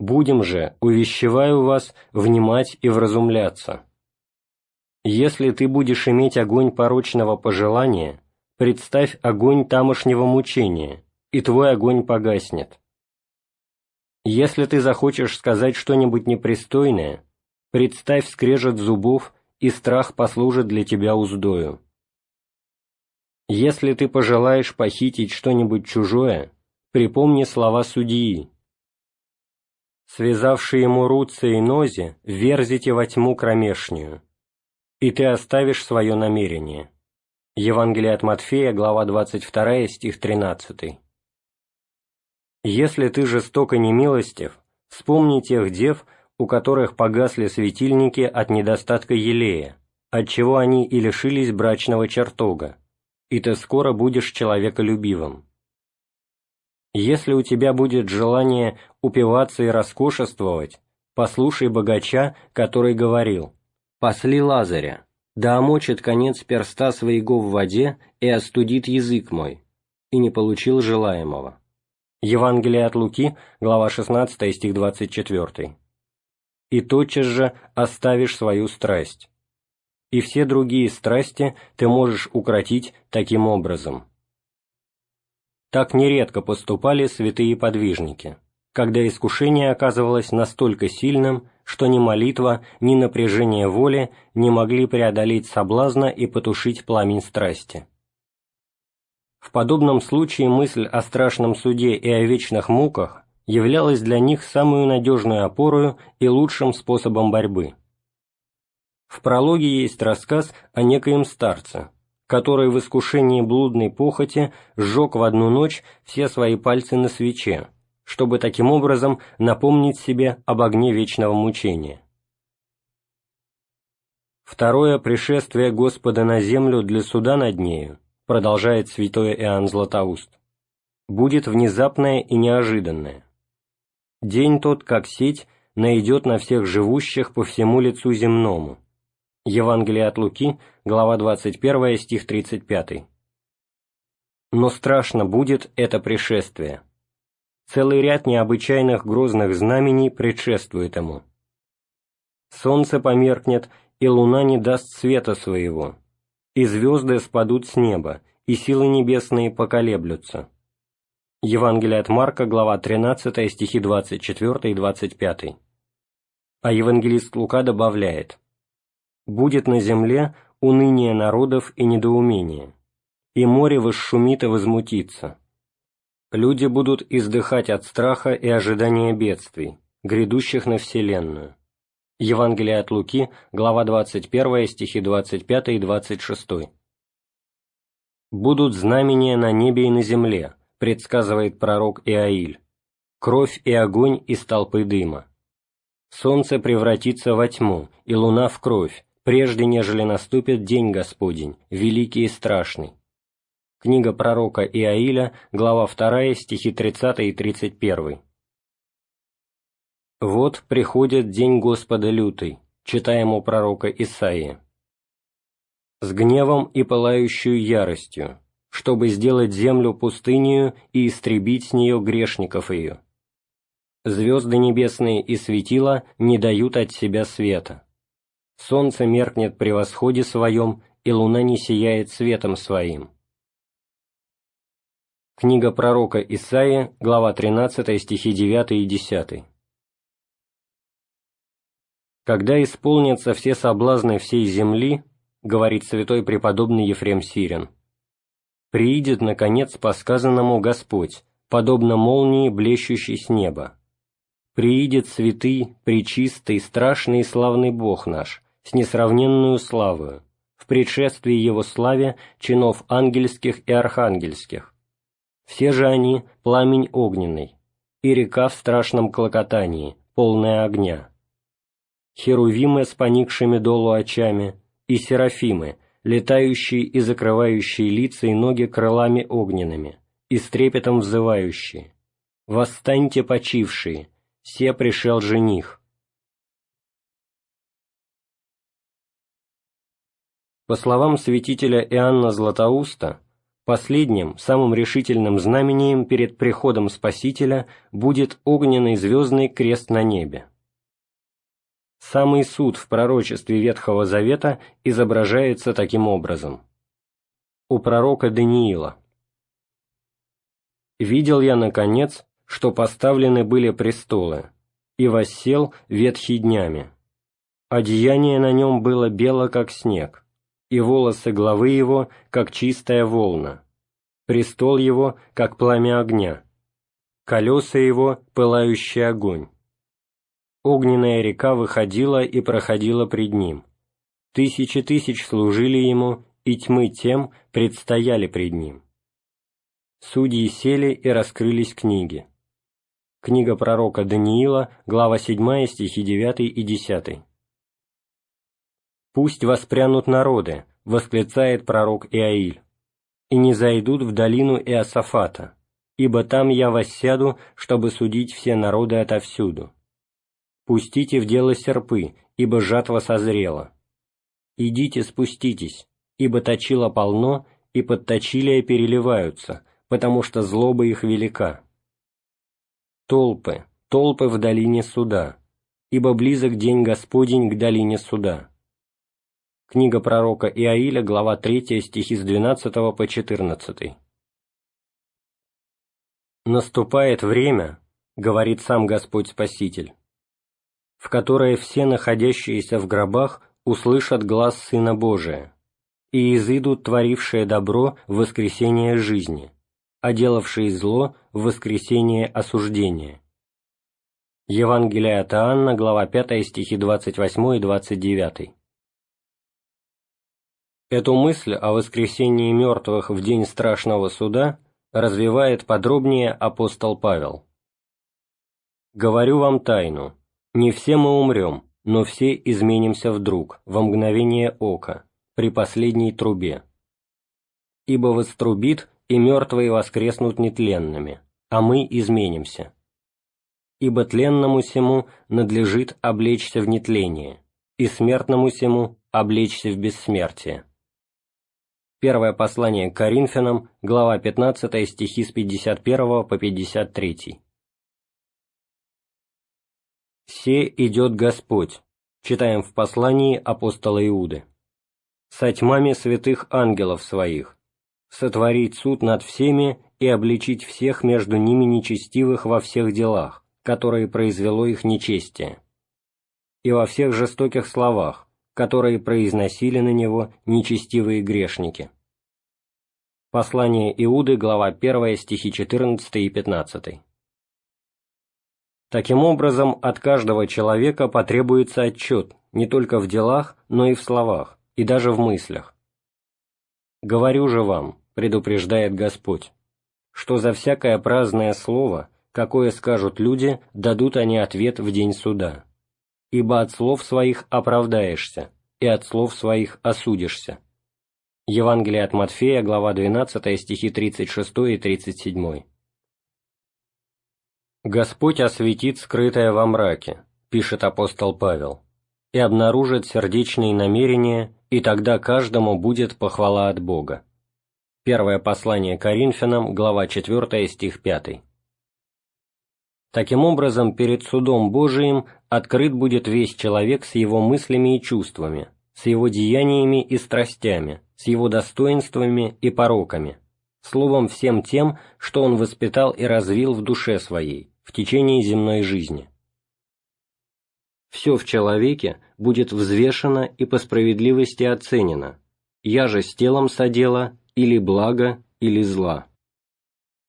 Speaker 1: Будем же, увещеваю вас, внимать и вразумляться. Если ты будешь иметь огонь порочного пожелания, представь огонь тамошнего мучения, и твой огонь погаснет. Если ты захочешь сказать что-нибудь непристойное, представь скрежет зубов, и страх послужит для тебя уздою. Если ты пожелаешь похитить что-нибудь чужое, припомни слова судьи, связавшие ему руцы и нози, верзите во тьму кромешнюю, и ты оставишь свое намерение». Евангелие от Матфея, глава 22, стих 13. «Если ты жестоко немилостив, вспомни тех дев, у которых погасли светильники от недостатка елея, отчего они и лишились брачного чертога, и ты скоро будешь человеколюбивым. Если у тебя будет желание упиваться и роскошествовать, послушай богача, который говорил «Пасли Лазаря, да омочит конец перста своего в воде и остудит язык мой», и не получил желаемого. Евангелие от Луки, глава 16, стих 24. «И тотчас же оставишь свою страсть, и все другие страсти ты можешь укротить таким образом». Так нередко поступали святые подвижники, когда искушение оказывалось настолько сильным, что ни молитва, ни напряжение воли не могли преодолеть соблазна и потушить пламень страсти. В подобном случае мысль о страшном суде и о вечных муках являлась для них самую надежную опорою и лучшим способом борьбы. В прологе есть рассказ о некоем старце, который в искушении блудной похоти сжег в одну ночь все свои пальцы на свече, чтобы таким образом напомнить себе об огне вечного мучения. Второе пришествие Господа на землю для суда над нею, продолжает святой Иоанн Златоуст, будет внезапное и неожиданное. День тот, как сеть, найдет на всех живущих по всему лицу земному, Евангелие от Луки, глава 21, стих 35. Но страшно будет это пришествие. Целый ряд необычайных грозных знамений предшествует ему. Солнце померкнет, и луна не даст света своего, и звезды спадут с неба, и силы небесные поколеблются. Евангелие от Марка, глава 13, стихи 24 и 25. А евангелист Лука добавляет – будет на земле уныние народов и недоумение, и море восшумит и возмутится. Люди будут издыхать от страха и ожидания бедствий, грядущих на Вселенную. Евангелие от Луки, глава 21, стихи 25 и 26. «Будут знамения на небе и на земле», предсказывает пророк Иаиль, «кровь и огонь из толпы дыма. Солнце превратится во тьму, и луна в кровь, прежде нежели наступит день Господень, великий и страшный». Книга пророка Иаиля, глава 2, стихи 30 и 31. «Вот приходит день Господа лютый», читаем у пророка Исаии, «с гневом и пылающую яростью, чтобы сделать землю пустынью и истребить с нее грешников ее. Звезды небесные и светила не дают от себя света солнце меркнет при восходе своем, и луна не сияет светом своим. Книга пророка Исаия, глава 13, стихи 9 и 10. Когда исполнятся все соблазны всей земли, говорит святой преподобный Ефрем Сирин, приидет, наконец, по сказанному Господь, подобно молнии, блещущей с неба. Приидет святый, пречистый, страшный и славный Бог наш, с несравненную славою, в предшествии Его славе чинов ангельских и архангельских. Все же они — пламень огненный, и река в страшном клокотании, полная огня. Херувимы с поникшими долу очами и серафимы, летающие и закрывающие лица и ноги крылами огненными, и с трепетом взывающие. «Восстаньте, почившие, се пришел жених». По словам святителя Иоанна Златоуста, последним, самым решительным знамением перед приходом Спасителя будет огненный звездный крест на небе. Самый суд в пророчестве Ветхого Завета изображается таким образом. У пророка Даниила. «Видел я, наконец, что поставлены были престолы, и воссел ветхий днями. Одеяние на нем было бело, как снег, и волосы главы его, как чистая волна, престол его, как пламя огня, колеса его, пылающий огонь огненная река выходила и проходила пред ним. Тысячи тысяч служили ему, и тьмы тем предстояли пред ним. Судьи сели и раскрылись книги. Книга пророка Даниила, глава 7, стихи 9 и 10. «Пусть воспрянут народы», — восклицает пророк Иаиль, «и не зайдут в долину Иосафата, ибо там я воссяду, чтобы судить все народы отовсюду» Пустите в дело серпы, ибо жатва созрела. Идите, спуститесь, ибо точила полно, и подточилия переливаются, потому что злоба их велика. Толпы, толпы в долине суда, ибо близок день Господень к долине суда. Книга пророка Иаиля, глава 3, стихи с 12 по 14. «Наступает время, — говорит сам Господь Спаситель, в которое все находящиеся в гробах услышат глаз Сына Божия, и изыдут творившие добро в воскресение жизни, а делавшие зло в воскресение осуждения. Евангелие от Иоанна, глава 5, стихи 28 и 29. Эту мысль о воскресении мертвых в день страшного суда развивает подробнее апостол Павел. «Говорю вам тайну, не все мы умрем, но все изменимся вдруг, во мгновение ока, при последней трубе. Ибо вострубит, и мертвые воскреснут нетленными, а мы изменимся. Ибо тленному сему надлежит облечься в нетление, и смертному сему облечься в бессмертие. Первое послание к Коринфянам, глава 15, стихи с 51 по 53. «Се идет Господь», читаем в послании апостола Иуды, «со тьмами святых ангелов своих, сотворить суд над всеми и обличить всех между ними нечестивых во всех делах, которые произвело их нечестие, и во всех жестоких словах, которые произносили на него нечестивые грешники». Послание Иуды, глава 1, стихи 14 и 15. Таким образом, от каждого человека потребуется отчет не только в делах, но и в словах, и даже в мыслях. «Говорю же вам», — предупреждает Господь, «что за всякое праздное слово, какое скажут люди, дадут они ответ в день суда. Ибо от слов своих оправдаешься, и от слов своих осудишься». Евангелие от Матфея, глава 12, стихи 36 и 37. «Господь осветит скрытое во мраке», — пишет апостол Павел, «и обнаружит сердечные намерения, и тогда каждому будет похвала от Бога». Первое послание Коринфянам, глава 4, стих 5. Таким образом, перед судом Божиим открыт будет весь человек с его мыслями и чувствами, с его деяниями и страстями, с его достоинствами и пороками, словом всем тем, что он воспитал и развил в душе своей, в течение земной жизни. Все в человеке будет взвешено и по справедливости оценено, я же с телом содела или благо, или зла.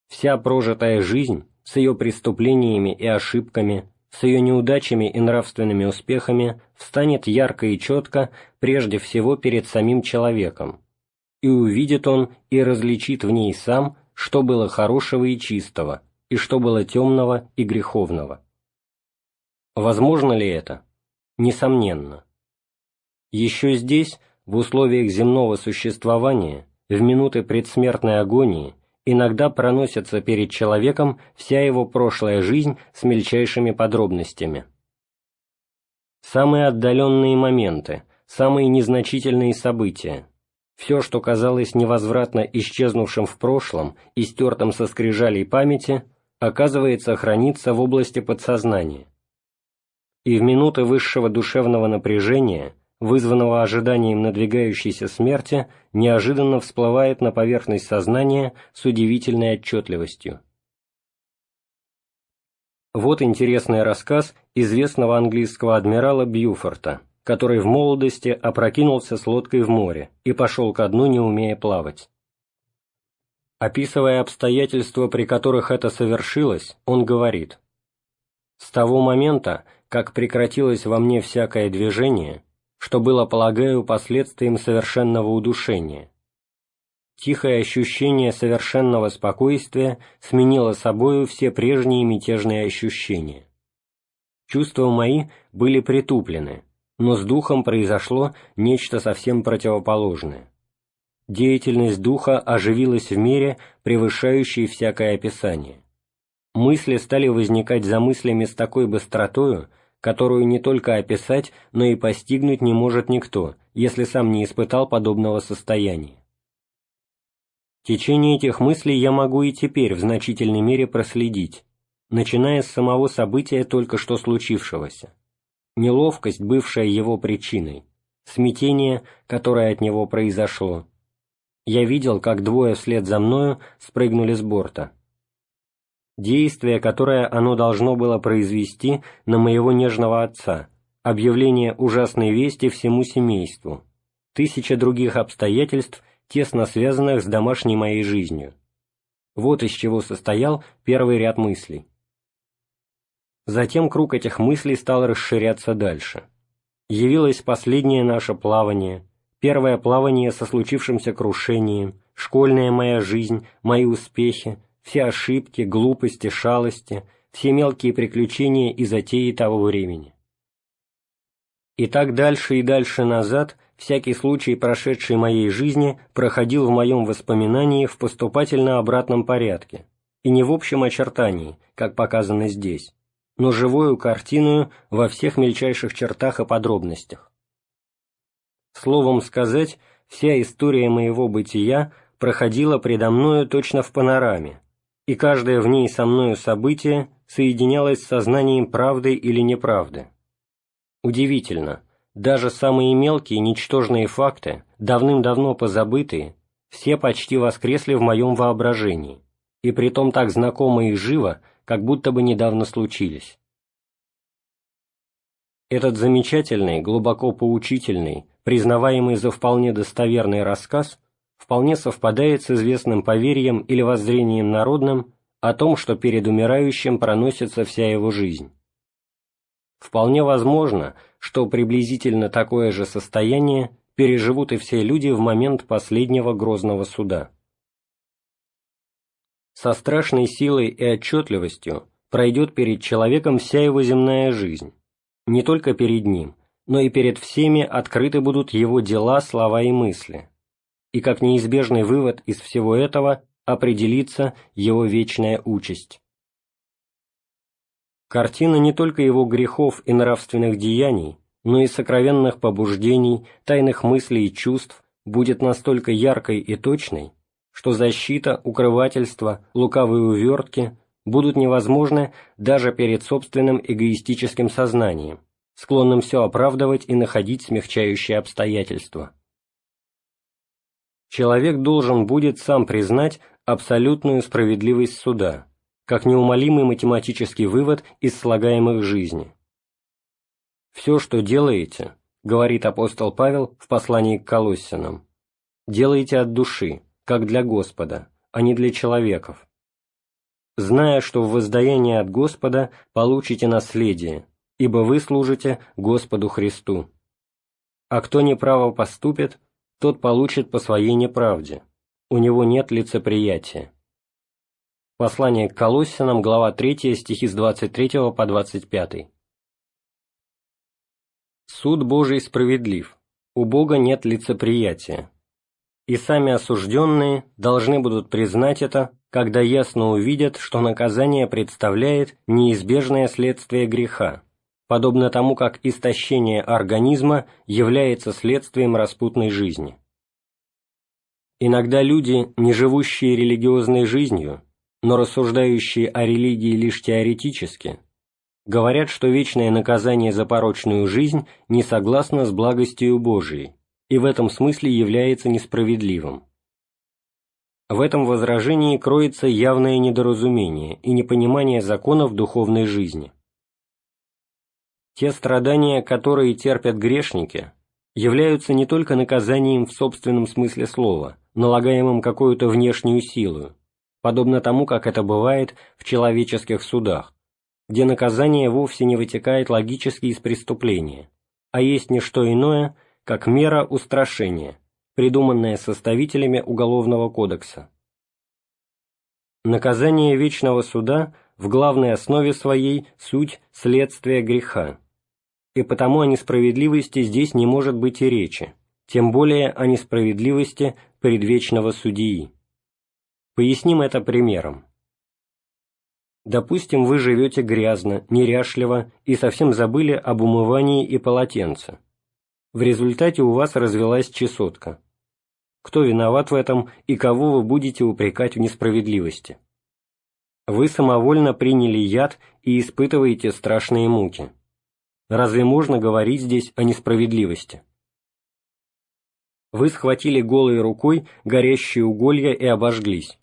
Speaker 1: Вся прожитая жизнь с ее преступлениями и ошибками, с ее неудачами и нравственными успехами встанет ярко и четко прежде всего перед самим человеком, и увидит он и различит в ней сам, что было хорошего и чистого, и что было темного и греховного. Возможно ли это? Несомненно. Еще здесь, в условиях земного существования, в минуты предсмертной агонии, иногда проносится перед человеком вся его прошлая жизнь с мельчайшими подробностями. Самые отдаленные моменты, самые незначительные события, все, что казалось невозвратно исчезнувшим в прошлом и стертым со скрижалей памяти, оказывается хранится в области подсознания. И в минуты высшего душевного напряжения вызванного ожиданием надвигающейся смерти, неожиданно всплывает на поверхность сознания с удивительной отчетливостью. Вот интересный рассказ известного английского адмирала Бьюфорта, который в молодости опрокинулся с лодкой в море и пошел ко дну, не умея плавать. Описывая обстоятельства, при которых это совершилось, он говорит, «С того момента, как прекратилось во мне всякое движение, что было, полагаю, последствием совершенного удушения. Тихое ощущение совершенного спокойствия сменило собою все прежние мятежные ощущения. Чувства мои были притуплены, но с духом произошло нечто совсем противоположное. Деятельность духа оживилась в мире, превышающей всякое описание. Мысли стали возникать за мыслями с такой быстротою, которую не только описать, но и постигнуть не может никто, если сам не испытал подобного состояния. Течение этих мыслей я могу и теперь в значительной мере проследить, начиная с самого события только что случившегося. Неловкость, бывшая его причиной, смятение, которое от него произошло. Я видел, как двое вслед за мною спрыгнули с борта действие, которое оно должно было произвести на моего нежного отца, объявление ужасной вести всему семейству, тысяча других обстоятельств, тесно связанных с домашней моей жизнью. Вот из чего состоял первый ряд мыслей. Затем круг этих мыслей стал расширяться дальше. Явилось последнее наше плавание, первое плавание со случившимся крушением, школьная моя жизнь, мои успехи, все ошибки, глупости, шалости, все мелкие приключения и затеи того времени. И так дальше и дальше назад всякий случай прошедшей моей жизни проходил в моем воспоминании в поступательно обратном порядке, и не в общем очертании, как показано здесь, но живую картину во всех мельчайших чертах и подробностях. Словом сказать, вся история моего бытия проходила предо мною точно в панораме, и каждое в ней со мною событие соединялось с сознанием правды или неправды. Удивительно, даже самые мелкие ничтожные факты, давным-давно позабытые, все почти воскресли в моем воображении, и притом так знакомо и живо, как будто бы недавно случились. Этот замечательный, глубоко поучительный, признаваемый за вполне достоверный рассказ – вполне совпадает с известным поверьем или воззрением народным о том, что перед умирающим проносится вся его жизнь. Вполне возможно, что приблизительно такое же состояние переживут и все люди в момент последнего грозного суда. Со страшной силой и отчетливостью пройдет перед человеком вся его земная жизнь, не только перед ним, но и перед всеми открыты будут его дела, слова и мысли, и как неизбежный вывод из всего этого определится его вечная участь. Картина не только его грехов и нравственных деяний, но и сокровенных побуждений, тайных мыслей и чувств будет настолько яркой и точной, что защита, укрывательство, лукавые увертки будут невозможны даже перед собственным эгоистическим сознанием, склонным все оправдывать и находить смягчающие обстоятельства человек должен будет сам признать абсолютную справедливость суда, как неумолимый математический вывод из слагаемых жизни. «Все, что делаете, — говорит апостол Павел в послании к Колоссянам, — делайте от души, как для Господа, а не для человеков, зная, что в воздаянии от Господа получите наследие, ибо вы служите Господу Христу. А кто неправо поступит, тот получит по своей неправде, у него нет лицеприятия. Послание к Колоссянам, глава 3, стихи с 23 по 25. Суд Божий справедлив, у Бога нет лицеприятия. И сами осужденные должны будут признать это, когда ясно увидят, что наказание представляет неизбежное следствие греха, подобно тому, как истощение организма является следствием распутной жизни. Иногда люди, не живущие религиозной жизнью, но рассуждающие о религии лишь теоретически, говорят, что вечное наказание за порочную жизнь не согласно с благостью Божией и в этом смысле является несправедливым. В этом возражении кроется явное недоразумение и непонимание законов духовной жизни. Те страдания, которые терпят грешники, являются не только наказанием в собственном смысле слова, налагаемым какую-то внешнюю силу, подобно тому, как это бывает в человеческих судах, где наказание вовсе не вытекает логически из преступления, а есть не что иное, как мера устрашения, придуманная составителями Уголовного кодекса. Наказание вечного суда в главной основе своей суть следствия греха, и потому о несправедливости здесь не может быть и речи, тем более о несправедливости предвечного судьи. Поясним это примером. Допустим, вы живете грязно, неряшливо и совсем забыли об умывании и полотенце. В результате у вас развелась чесотка. Кто виноват в этом и кого вы будете упрекать в несправедливости? Вы самовольно приняли яд и испытываете страшные муки. Разве можно говорить здесь о несправедливости? Вы схватили голой рукой горящие уголья и обожглись.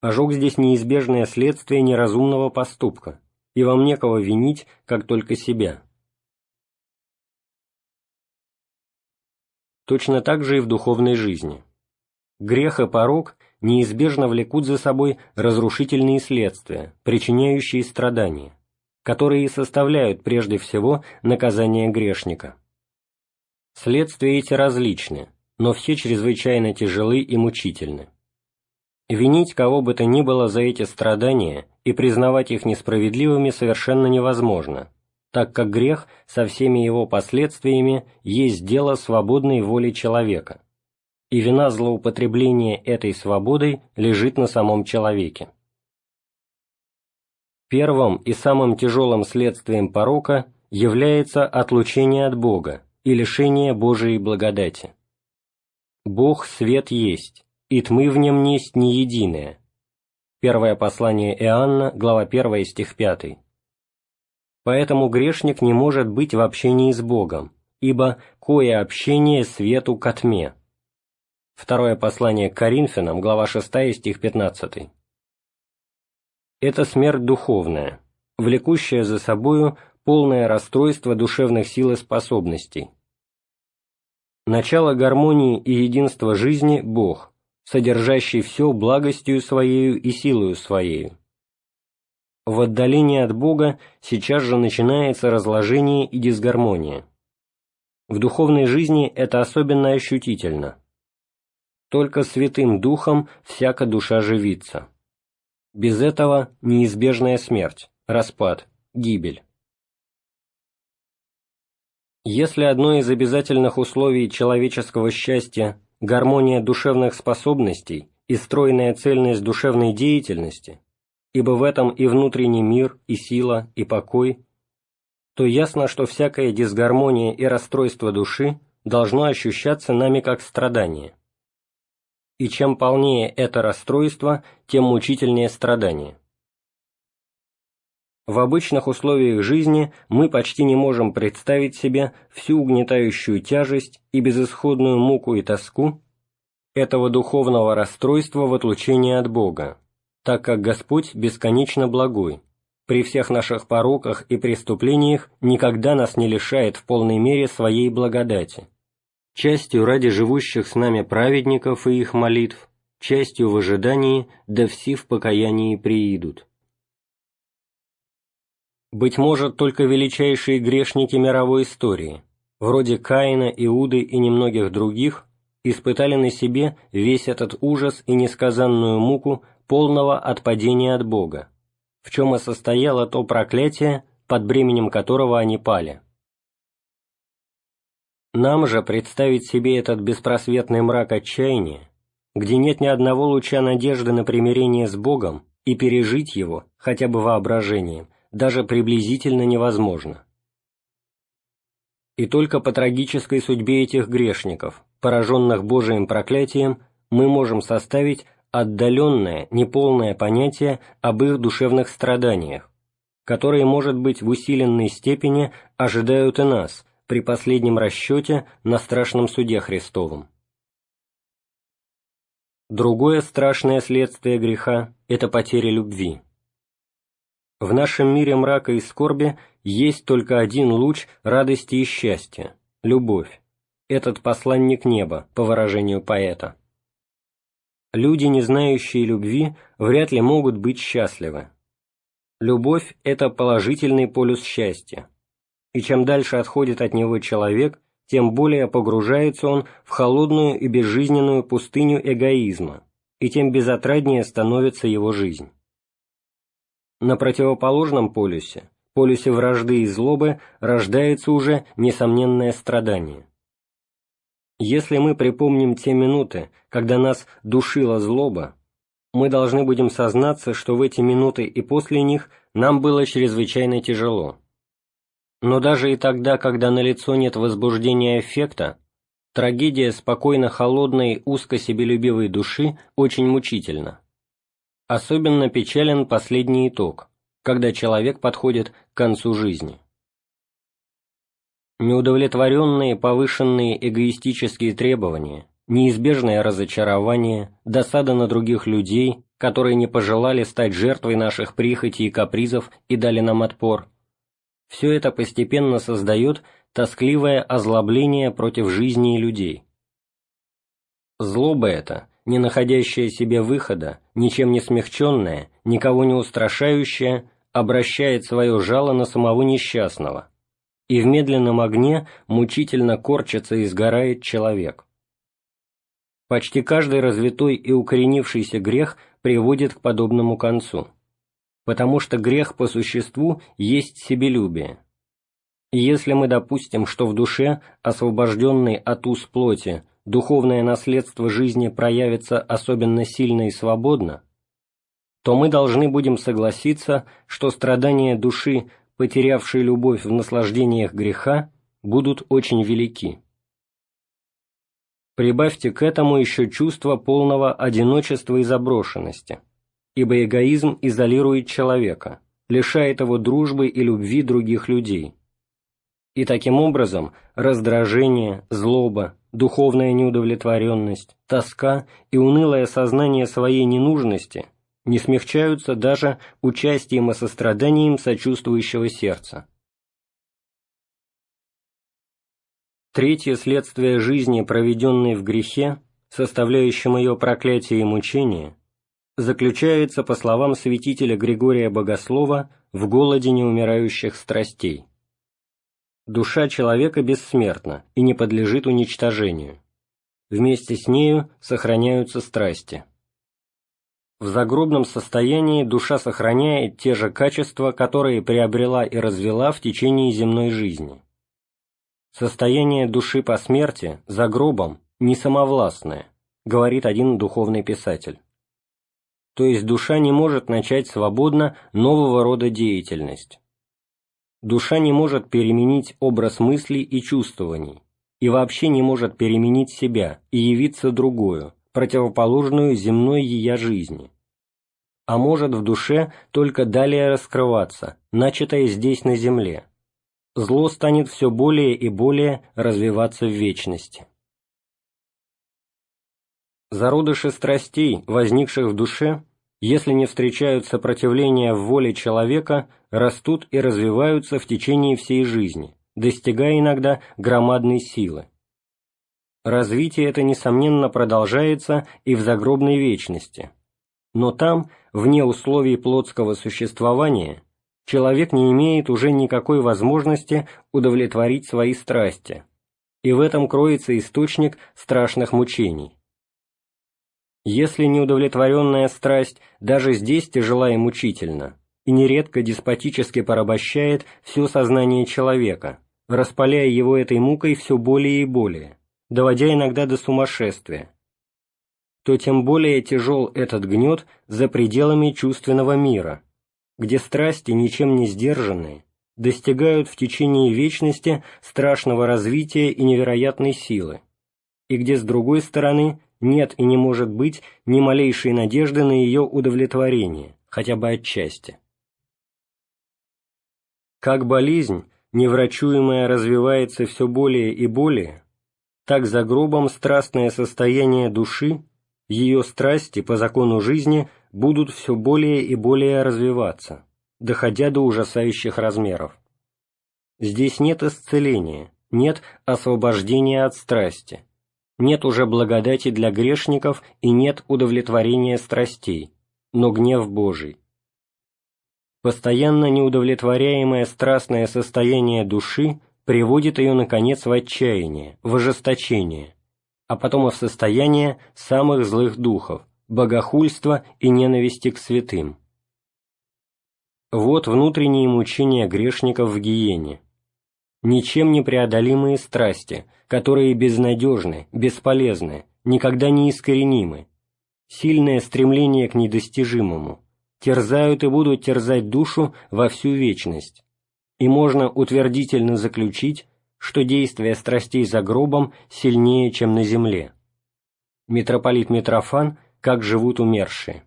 Speaker 1: Ожог здесь неизбежное следствие неразумного поступка, и вам некого винить, как только себя. Точно так же и в духовной жизни. Грех и порок неизбежно влекут за собой разрушительные следствия, причиняющие страдания, которые и составляют прежде всего наказание грешника. Следствия эти различны, но все чрезвычайно тяжелы и мучительны. Винить кого бы то ни было за эти страдания и признавать их несправедливыми совершенно невозможно, так как грех со всеми его последствиями есть дело свободной воли человека, и вина злоупотребления этой свободой лежит на самом человеке. Первым и самым тяжелым следствием порока является отлучение от Бога и лишение Божией благодати. Бог свет есть, и тьмы в нем несть не единое. Первое послание Иоанна, глава 1, стих 5. Поэтому грешник не может быть в общении с Богом, ибо кое общение свету ко тьме. Второе послание к Коринфянам, глава 6, стих 15. Это смерть духовная, влекущая за собою полное расстройство душевных сил и способностей. Начало гармонии и единства жизни – Бог, содержащий все благостью Своею и силою Своею. В отдалении от Бога сейчас же начинается разложение и дисгармония. В духовной жизни это особенно ощутительно. Только Святым Духом всяка душа живится. Без этого неизбежная смерть, распад, гибель. Если одно из обязательных условий человеческого счастья гармония душевных способностей и стройная цельность душевной деятельности, ибо в этом и внутренний мир, и сила, и покой, то ясно, что всякая дисгармония и расстройство души должно ощущаться нами как страдание. И чем полнее это расстройство, тем мучительнее страдание. В обычных условиях жизни мы почти не можем представить себе всю угнетающую тяжесть и безысходную муку и тоску этого духовного расстройства в отлучении от Бога, так как Господь бесконечно благой, при всех наших пороках и преступлениях никогда нас не лишает в полной мере своей благодати, частью ради живущих с нами праведников и их молитв, частью в ожидании, да все в покаянии приидут. Быть может, только величайшие грешники мировой истории, вроде Каина, Иуды и немногих других, испытали на себе весь этот ужас и несказанную муку полного отпадения от Бога, в чем и состояло то проклятие, под бременем которого они пали. Нам же представить себе этот беспросветный мрак отчаяния, где нет ни одного луча надежды на примирение с Богом, и пережить его, хотя бы воображением, даже приблизительно невозможно. И только по трагической судьбе этих грешников, пораженных Божиим проклятием, мы можем составить отдаленное, неполное понятие об их душевных страданиях, которые, может быть, в усиленной степени ожидают и нас при последнем расчете на страшном суде Христовом. Другое страшное следствие греха – это потеря любви. В нашем мире мрака и скорби есть только один луч радости и счастья – любовь. Этот посланник неба, по выражению поэта. Люди, не знающие любви, вряд ли могут быть счастливы. Любовь – это положительный полюс счастья. И чем дальше отходит от него человек, тем более погружается он в холодную и безжизненную пустыню эгоизма, и тем безотраднее становится его жизнь. На противоположном полюсе, полюсе вражды и злобы, рождается уже несомненное страдание. Если мы припомним те минуты, когда нас душила злоба, мы должны будем сознаться, что в эти минуты и после них нам было чрезвычайно тяжело. Но даже и тогда, когда на лицо нет возбуждения эффекта, трагедия спокойно холодной, узко себелюбивой души очень мучительна. Особенно печален последний итог, когда человек подходит к концу жизни. Неудовлетворенные повышенные эгоистические требования, неизбежное разочарование, досада на других людей, которые не пожелали стать жертвой наших прихотей и капризов и дали нам отпор – все это постепенно создает тоскливое озлобление против жизни и людей. Злоба это, не находящая себе выхода, ничем не смягченная, никого не устрашающая, обращает свое жало на самого несчастного, и в медленном огне мучительно корчится и сгорает человек. Почти каждый развитой и укоренившийся грех приводит к подобному концу потому что грех по существу есть себелюбие. И если мы допустим, что в душе, освобожденной от уз плоти, духовное наследство жизни проявится особенно сильно и свободно, то мы должны будем согласиться, что страдания души, потерявшей любовь в наслаждениях греха, будут очень велики. Прибавьте к этому еще чувство полного одиночества и заброшенности – ибо эгоизм изолирует человека, лишает его дружбы и любви других людей. И таким образом раздражение, злоба, духовная неудовлетворенность, тоска и унылое сознание своей ненужности не смягчаются даже участием и состраданием сочувствующего сердца. Третье следствие жизни, проведенной в грехе, составляющем ее проклятие и мучение – заключается, по словам святителя Григория Богослова, в голоде неумирающих страстей. Душа человека бессмертна и не подлежит уничтожению. Вместе с нею сохраняются страсти. В загробном состоянии душа сохраняет те же качества, которые приобрела и развела в течение земной жизни. Состояние души по смерти, за гробом, не самовластное, говорит один духовный писатель то есть душа не может начать свободно нового рода деятельность. Душа не может переменить образ мыслей и чувствований, и вообще не может переменить себя и явиться другую, противоположную земной ее жизни. А может в душе только далее раскрываться, начатое здесь на земле. Зло станет все более и более развиваться в вечности. Зародыши страстей, возникших в душе, если не встречают сопротивления в воле человека, растут и развиваются в течение всей жизни, достигая иногда громадной силы. Развитие это, несомненно, продолжается и в загробной вечности. Но там, вне условий плотского существования, человек не имеет уже никакой возможности удовлетворить свои страсти, и в этом кроется источник страшных мучений. Если неудовлетворенная страсть даже здесь тяжела и мучительна, и нередко деспотически порабощает все сознание человека, распаляя его этой мукой все более и более, доводя иногда до сумасшествия, то тем более тяжел этот гнет за пределами чувственного мира, где страсти, ничем не сдержанные, достигают в течение вечности страшного развития и невероятной силы, и где, с другой стороны, нет и не может быть ни малейшей надежды на ее удовлетворение, хотя бы отчасти. Как болезнь, неврачуемая развивается все более и более, так за гробом страстное состояние души, ее страсти по закону жизни будут все более и более развиваться, доходя до ужасающих размеров. Здесь нет исцеления, нет освобождения от страсти, нет уже благодати для грешников и нет удовлетворения страстей, но гнев Божий. Постоянно неудовлетворяемое страстное состояние души приводит ее, наконец, в отчаяние, в ожесточение, а потом и в состояние самых злых духов, богохульства и ненависти к святым. Вот внутренние мучения грешников в гиене. Ничем не преодолимые страсти, которые безнадежны, бесполезны, никогда не искоренимы, сильное стремление к недостижимому, терзают и будут терзать душу во всю вечность, и можно утвердительно заключить, что действие страстей за гробом сильнее, чем на земле. Митрополит Митрофан «Как живут умершие».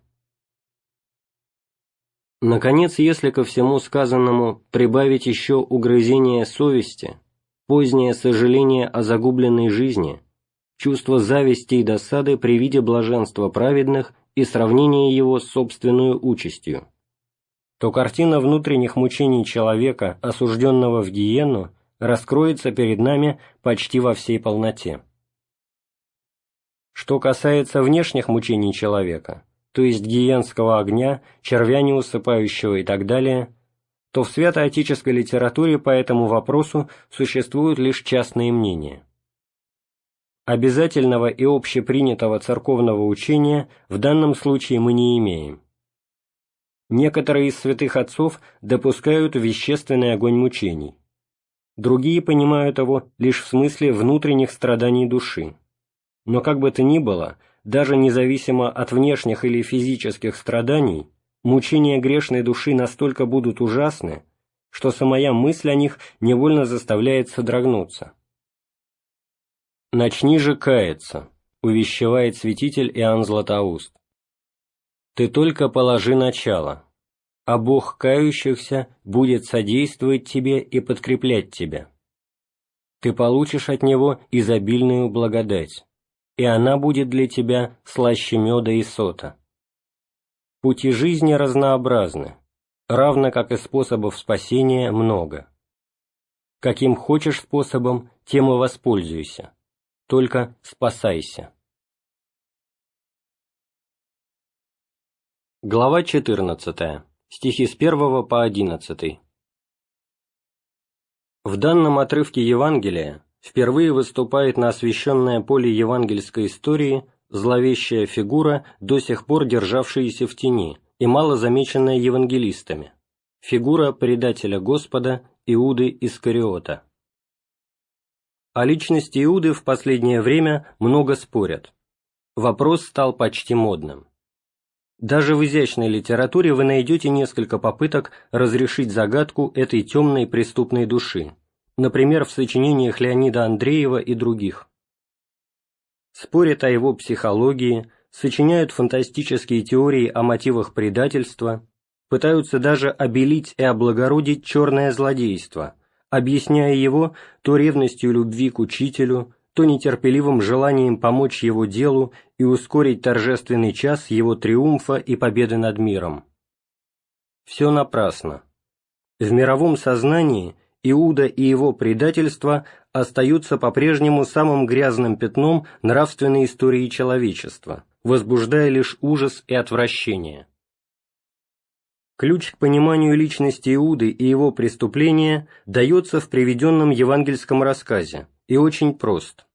Speaker 1: Наконец, если ко всему сказанному прибавить еще угрызение совести, позднее сожаление о загубленной жизни, чувство зависти и досады при виде блаженства праведных и сравнение его с собственной участью, то картина внутренних мучений человека, осужденного в гиену, раскроется перед нами почти во всей полноте. Что касается внешних мучений человека, то есть гиенского огня, червя неусыпающего и так далее, то в святоотеческой литературе по этому вопросу существуют лишь частные мнения. Обязательного и общепринятого церковного учения в данном случае мы не имеем. Некоторые из святых отцов допускают вещественный огонь мучений. Другие понимают его лишь в смысле внутренних страданий души. Но как бы то ни было, даже независимо от внешних или физических страданий, мучения грешной души настолько будут ужасны, что самая мысль о них невольно заставляет содрогнуться. «Начни же каяться», — увещевает святитель Иоанн Златоуст. «Ты только положи начало, а Бог кающихся будет содействовать тебе и подкреплять тебя. Ты получишь от Него изобильную благодать, и она будет для тебя слаще меда и сота. Пути жизни разнообразны, равно как и способов спасения много. Каким хочешь способом, тем и воспользуйся, только спасайся. Глава 14. Стихи с 1 по 11. В данном отрывке Евангелия впервые выступает на освященное поле евангельской истории зловещая фигура, до сих пор державшаяся в тени и мало замеченная евангелистами, фигура предателя Господа Иуды Искариота. О личности Иуды в последнее время много спорят. Вопрос стал почти модным. Даже в изящной литературе вы найдете несколько попыток разрешить загадку этой темной преступной души, например, в сочинениях Леонида Андреева и других. Спорят о его психологии, сочиняют фантастические теории о мотивах предательства, пытаются даже обелить и облагородить черное злодейство, объясняя его то ревностью любви к учителю, то нетерпеливым желанием помочь его делу и ускорить торжественный час его триумфа и победы над миром. Все напрасно. В мировом сознании Иуда и его предательство остаются по-прежнему самым грязным пятном нравственной истории человечества, возбуждая лишь ужас и отвращение. Ключ к пониманию личности Иуды и его преступления дается в приведенном евангельском рассказе и очень прост.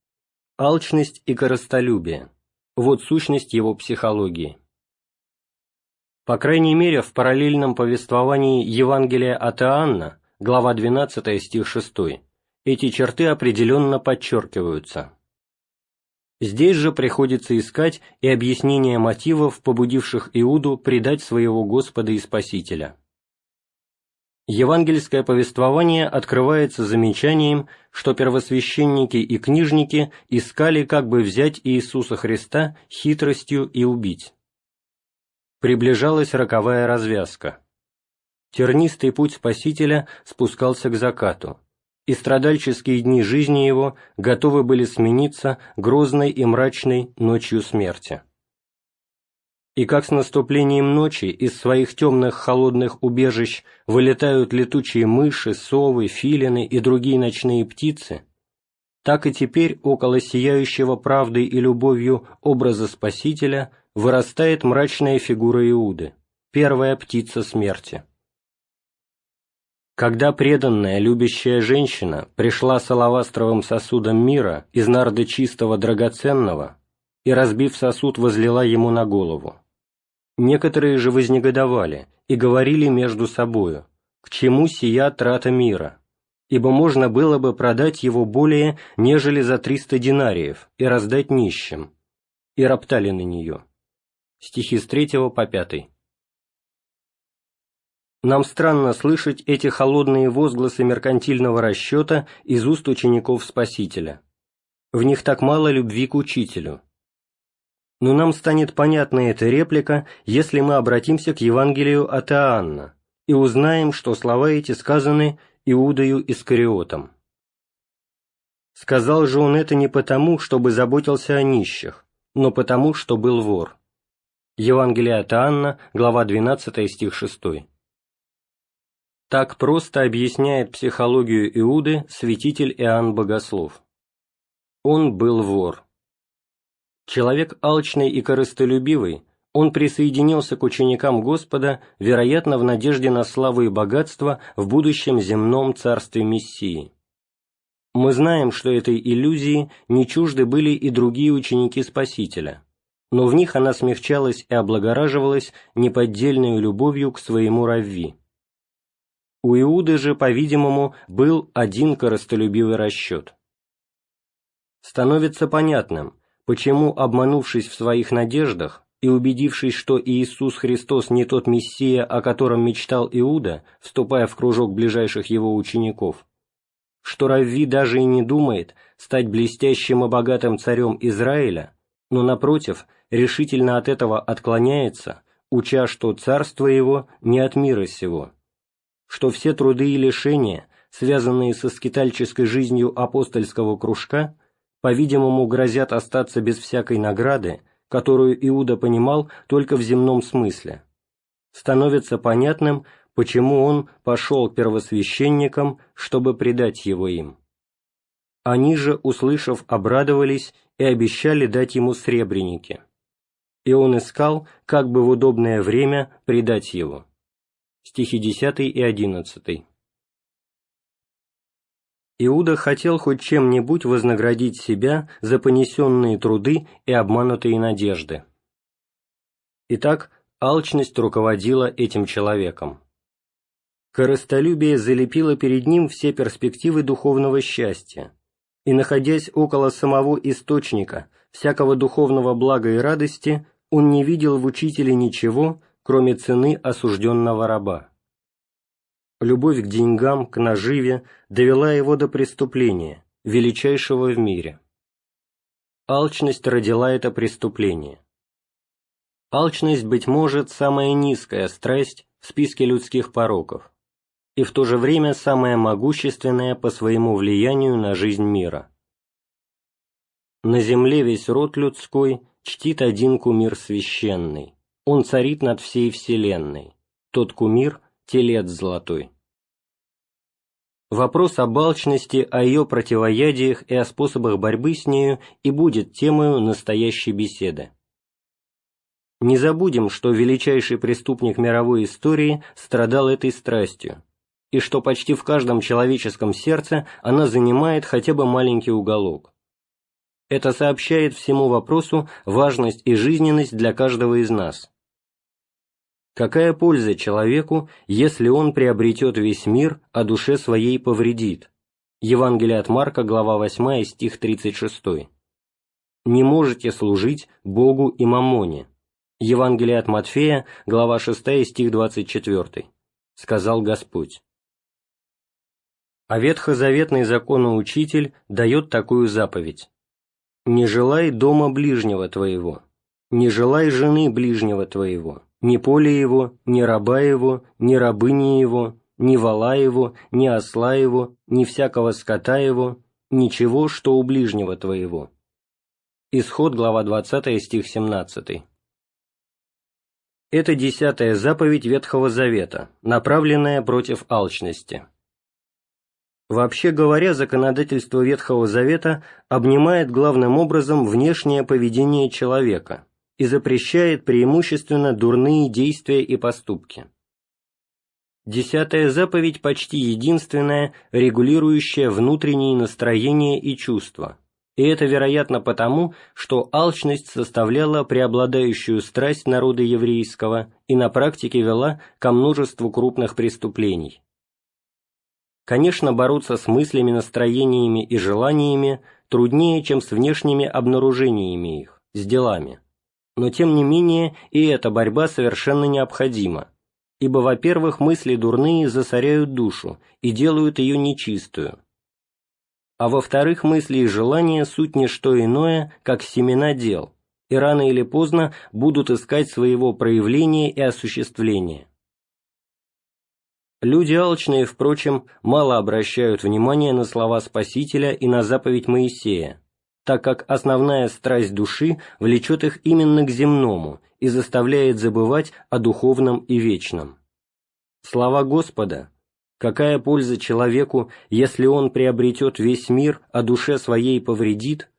Speaker 1: Алчность и коростолюбие – вот сущность его психологии. По крайней мере, в параллельном повествовании Евангелия от Иоанна, глава 12, стих 6, эти черты определенно подчеркиваются. Здесь же приходится искать и объяснение мотивов, побудивших Иуду предать своего Господа и Спасителя. Евангельское повествование открывается замечанием, что первосвященники и книжники искали как бы взять Иисуса Христа хитростью и убить. Приближалась роковая развязка. Тернистый путь Спасителя спускался к закату, и страдальческие дни жизни его готовы были смениться грозной и мрачной ночью смерти и как с наступлением ночи из своих темных холодных убежищ вылетают летучие мыши, совы, филины и другие ночные птицы, так и теперь около сияющего правдой и любовью образа Спасителя вырастает мрачная фигура Иуды, первая птица смерти. Когда преданная, любящая женщина пришла с алавастровым сосудом мира из нарды чистого драгоценного и, разбив сосуд, возлила ему на голову, Некоторые же вознегодовали и говорили между собою, к чему сия трата мира, ибо можно было бы продать его более, нежели за триста динариев, и раздать нищим, и роптали на нее. Стихи с третьего по пятый. Нам странно слышать эти холодные возгласы меркантильного расчета из уст учеников Спасителя. В них так мало любви к учителю, но нам станет понятна эта реплика, если мы обратимся к Евангелию от Иоанна и узнаем, что слова эти сказаны Иудою Искариотом. Сказал же он это не потому, чтобы заботился о нищих, но потому, что был вор. Евангелие от Иоанна, глава 12, стих 6. Так просто объясняет психологию Иуды святитель Иоанн Богослов. Он был вор. Человек алчный и корыстолюбивый, он присоединился к ученикам Господа, вероятно, в надежде на славу и богатство в будущем земном царстве Мессии. Мы знаем, что этой иллюзии не чужды были и другие ученики Спасителя, но в них она смягчалась и облагораживалась неподдельной любовью к своему Равви. У Иуды же, по-видимому, был один корыстолюбивый расчет. Становится понятным, почему, обманувшись в своих надеждах и убедившись, что Иисус Христос не тот Мессия, о котором мечтал Иуда, вступая в кружок ближайших его учеников, что Равви даже и не думает стать блестящим и богатым царем Израиля, но, напротив, решительно от этого отклоняется, уча, что царство его не от мира сего, что все труды и лишения, связанные со скитальческой жизнью апостольского кружка, по-видимому, грозят остаться без всякой награды, которую Иуда понимал только в земном смысле. Становится понятным, почему он пошел к первосвященникам, чтобы предать его им. Они же, услышав, обрадовались и обещали дать ему сребреники. И он искал, как бы в удобное время предать его. Стихи 10 и 11. Иуда хотел хоть чем-нибудь вознаградить себя за понесенные труды и обманутые надежды. Итак, алчность руководила этим человеком. Корыстолюбие залепило перед ним все перспективы духовного счастья, и, находясь около самого источника всякого духовного блага и радости, он не видел в учителе ничего, кроме цены осужденного раба любовь к деньгам, к наживе довела его до преступления, величайшего в мире. Алчность родила это преступление. Алчность, быть может, самая низкая страсть в списке людских пороков, и в то же время самая могущественная по своему влиянию на жизнь мира. На земле весь род людской чтит один кумир священный. Он царит над всей вселенной. Тот кумир – телец золотой. Вопрос об алчности, о ее противоядиях и о способах борьбы с нею и будет темой настоящей беседы. Не забудем, что величайший преступник мировой истории страдал этой страстью, и что почти в каждом человеческом сердце она занимает хотя бы маленький уголок. Это сообщает всему вопросу важность и жизненность для каждого из нас. Какая польза человеку, если он приобретет весь мир, а душе своей повредит? Евангелие от Марка, глава 8, стих 36. «Не можете служить Богу и Мамоне». Евангелие от Матфея, глава 6, стих 24. Сказал Господь. А ветхозаветный законоучитель дает такую заповедь. «Не желай дома ближнего твоего, не желай жены ближнего твоего, ни поле его, ни раба его, ни рабыни его, ни вала его, ни осла его, ни всякого скота его, ничего, что у ближнего твоего». Исход, глава 20, стих 17. Это десятая заповедь Ветхого Завета, направленная против алчности. Вообще говоря, законодательство Ветхого Завета обнимает главным образом внешнее поведение человека и запрещает преимущественно дурные действия и поступки. Десятая заповедь почти единственная, регулирующая внутренние настроения и чувства, и это, вероятно, потому, что алчность составляла преобладающую страсть народа еврейского и на практике вела ко множеству крупных преступлений. Конечно, бороться с мыслями, настроениями и желаниями труднее, чем с внешними обнаружениями их, с делами. Но тем не менее и эта борьба совершенно необходима, ибо, во-первых, мысли дурные засоряют душу и делают ее нечистую, а во-вторых, мысли и желания – суть не что иное, как семена дел, и рано или поздно будут искать своего проявления и осуществления. Люди алчные, впрочем, мало обращают внимание на слова Спасителя и на заповедь Моисея, так как основная страсть души влечет их именно к земному и заставляет забывать о духовном и вечном. Слова Господа Какая польза человеку, если он приобретет весь мир, а душе своей повредит,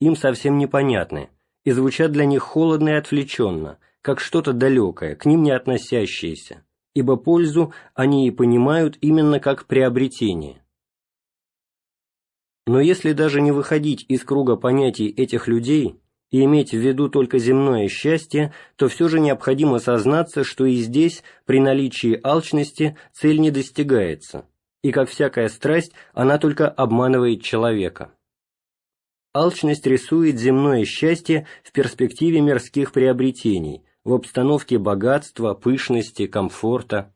Speaker 1: им совсем непонятны и звучат для них холодно и отвлеченно, как что-то далекое, к ним не относящееся, ибо пользу они и понимают именно как приобретение. Но если даже не выходить из круга понятий этих людей и иметь в виду только земное счастье, то все же необходимо сознаться, что и здесь, при наличии алчности, цель не достигается, и, как всякая страсть, она только обманывает человека. Алчность рисует земное счастье в перспективе мирских приобретений, в обстановке богатства, пышности, комфорта.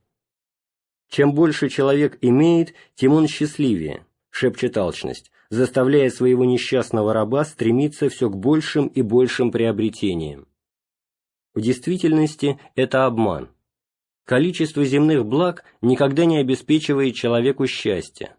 Speaker 1: Чем больше человек имеет, тем он счастливее, шепчет алчность, заставляя своего несчастного раба стремиться все к большим и большим приобретениям. В действительности это обман. Количество земных благ никогда не обеспечивает человеку счастья,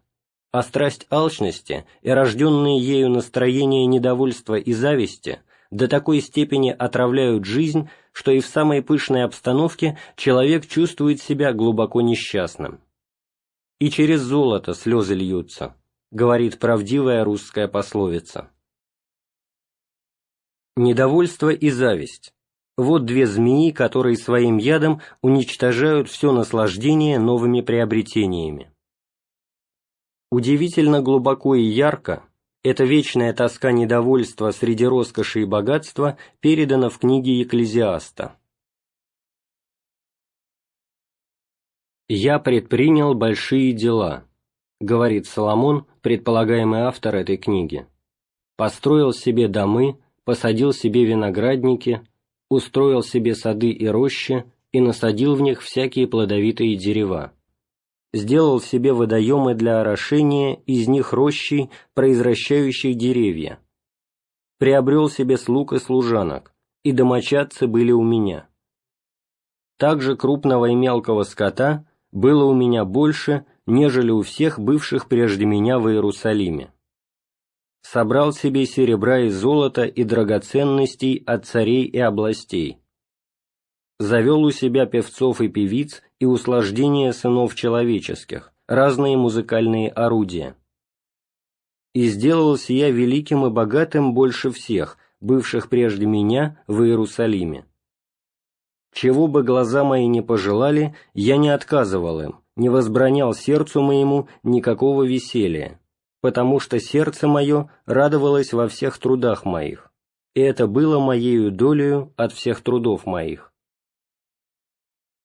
Speaker 1: а страсть алчности и рожденные ею настроения недовольства и зависти до такой степени отравляют жизнь, что и в самой пышной обстановке человек чувствует себя глубоко несчастным. И через золото слезы льются, говорит правдивая русская пословица. Недовольство и зависть – вот две змеи, которые своим ядом уничтожают все наслаждение новыми приобретениями. Удивительно глубоко и ярко эта вечная тоска недовольства среди роскоши и богатства передана в книге Екклезиаста. «Я предпринял большие дела», говорит Соломон, предполагаемый автор этой книги, построил себе домы, посадил себе виноградники, устроил себе сады и рощи и насадил в них всякие плодовитые дерева. Сделал себе водоемы для орошения, из них рощи, произвращающих деревья. Приобрел себе слуг и служанок, и домочадцы были у меня. Также крупного и мелкого скота было у меня больше, нежели у всех бывших прежде меня в Иерусалиме. собрал себе серебра и золота и драгоценностей от царей и областей, завел у себя певцов и певиц и услаждение сынов человеческих, разные музыкальные орудия. И сделался я великим и богатым больше всех, бывших прежде меня в Иерусалиме. Чего бы глаза мои не пожелали, я не отказывал им, не возбранял сердцу моему никакого веселья, потому что сердце мое радовалось во всех трудах моих, и это было моею долею от всех трудов моих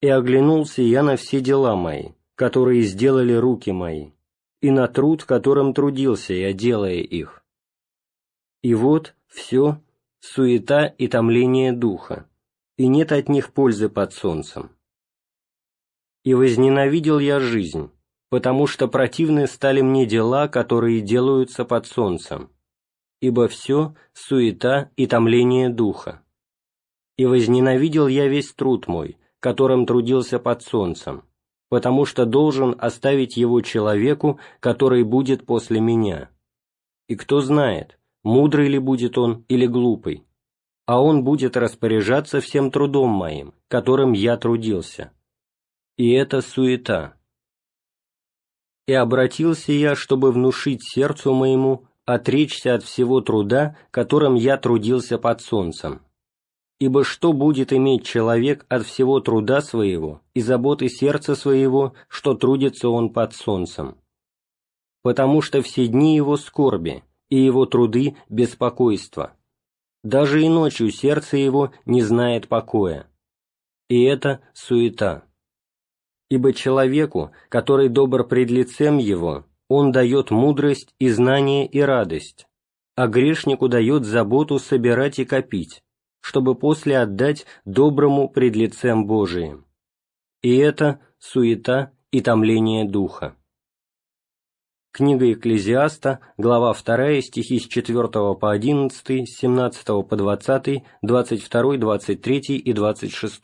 Speaker 1: и оглянулся я на все дела мои, которые сделали руки мои, и на труд, которым трудился я, делая их. И вот все суета и томление духа, и нет от них пользы под солнцем. И возненавидел я жизнь, потому что противны стали мне дела, которые делаются под солнцем, ибо все суета и томление духа. И возненавидел я весь труд мой, которым трудился под солнцем, потому что должен оставить его человеку, который будет после меня. И кто знает, мудрый ли будет он или глупый, а он будет распоряжаться всем трудом моим, которым я трудился. И это суета. И обратился я, чтобы внушить сердцу моему отречься от всего труда, которым я трудился под солнцем, Ибо что будет иметь человек от всего труда своего и заботы сердца своего, что трудится он под солнцем? Потому что все дни его скорби, и его труды – беспокойство. Даже и ночью сердце его не знает покоя. И это суета. Ибо человеку, который добр пред лицем его, он дает мудрость и знание и радость, а грешнику дает заботу собирать и копить, чтобы после отдать доброму пред лицем Божиим. И это суета и томление духа. Книга Экклезиаста, глава 2, стихи с 4 по 11, с 17 по 20, 22, 23 и 26.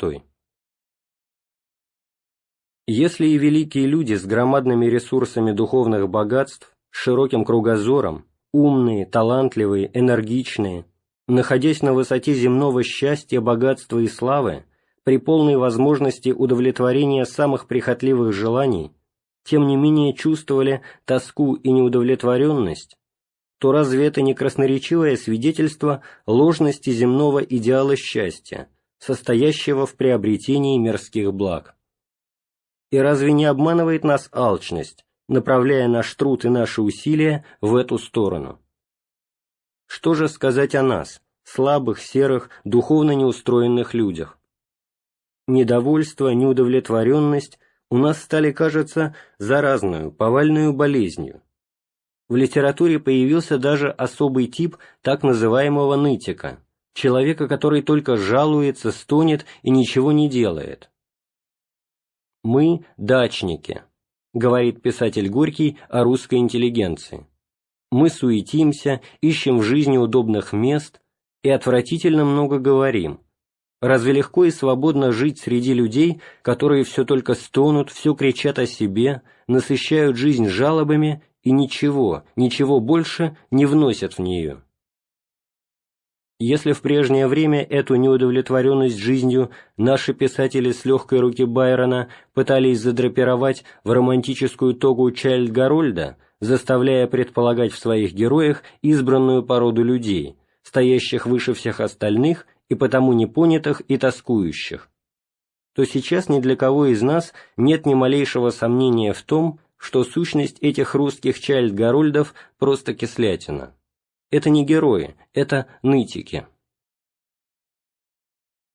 Speaker 1: Если и великие люди с громадными ресурсами духовных богатств, широким кругозором, умные, талантливые, энергичные, находясь на высоте земного счастья, богатства и славы, при полной возможности удовлетворения самых прихотливых желаний, тем не менее чувствовали тоску и неудовлетворенность, то разве это не красноречивое свидетельство ложности земного идеала счастья, состоящего в приобретении мирских благ? И разве не обманывает нас алчность, направляя наш труд и наши усилия в эту сторону? Что же сказать о нас, слабых, серых, духовно неустроенных людях? Недовольство, неудовлетворенность у нас стали, кажется, заразную, повальную болезнью. В литературе появился даже особый тип так называемого нытика, человека, который только жалуется, стонет и ничего не делает. «Мы – дачники», – говорит писатель Горький о русской интеллигенции мы суетимся, ищем в жизни удобных мест и отвратительно много говорим. Разве легко и свободно жить среди людей, которые все только стонут, все кричат о себе, насыщают жизнь жалобами и ничего, ничего больше не вносят в нее? Если в прежнее время эту неудовлетворенность жизнью наши писатели с легкой руки Байрона пытались задрапировать в романтическую тогу Чайльд Гарольда – заставляя предполагать в своих героях избранную породу людей, стоящих выше всех остальных и потому непонятых и тоскующих, то сейчас ни для кого из нас нет ни малейшего сомнения в том, что сущность этих русских чайльд-гарольдов просто кислятина. Это не герои, это нытики.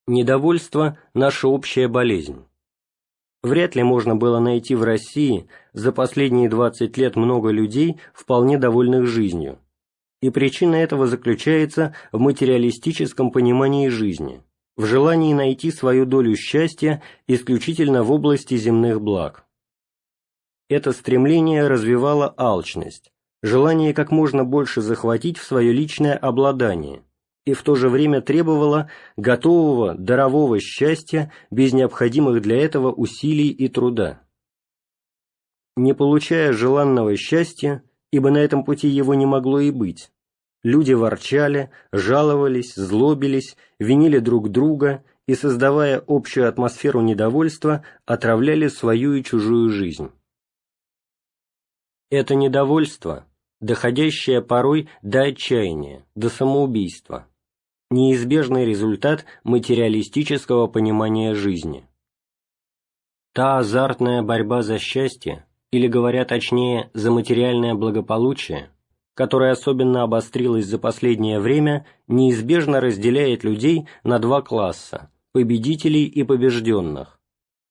Speaker 1: Недовольство – наша общая болезнь. Вряд ли можно было найти в России за последние 20 лет много людей, вполне довольных жизнью. И причина этого заключается в материалистическом понимании жизни, в желании найти свою долю счастья исключительно в области земных благ. Это стремление развивало алчность, желание как можно больше захватить в свое личное обладание, и в то же время требовала готового дарового счастья без необходимых для этого усилий и труда. Не получая желанного счастья, ибо на этом пути его не могло и быть, Люди ворчали, жаловались, злобились, винили друг друга и, создавая общую атмосферу недовольства, отравляли свою и чужую жизнь. Это недовольство, доходящее порой до отчаяния, до самоубийства, неизбежный результат материалистического понимания жизни. Та азартная борьба за счастье, или говоря точнее, за материальное благополучие, которая особенно обострилась за последнее время, неизбежно разделяет людей на два класса – победителей и побежденных.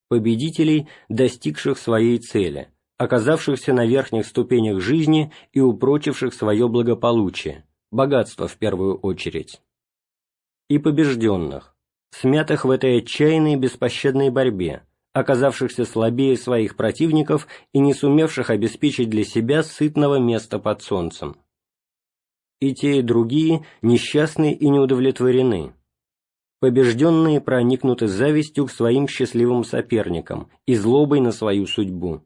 Speaker 1: Победителей, достигших своей цели, оказавшихся на верхних ступенях жизни и упрочивших свое благополучие, богатство в первую очередь. И побежденных, смятых в этой отчаянной беспощадной борьбе, оказавшихся слабее своих противников и не сумевших обеспечить для себя сытного места под солнцем. И те, и другие несчастны и неудовлетворены. Побежденные проникнуты завистью к своим счастливым соперникам и злобой на свою судьбу.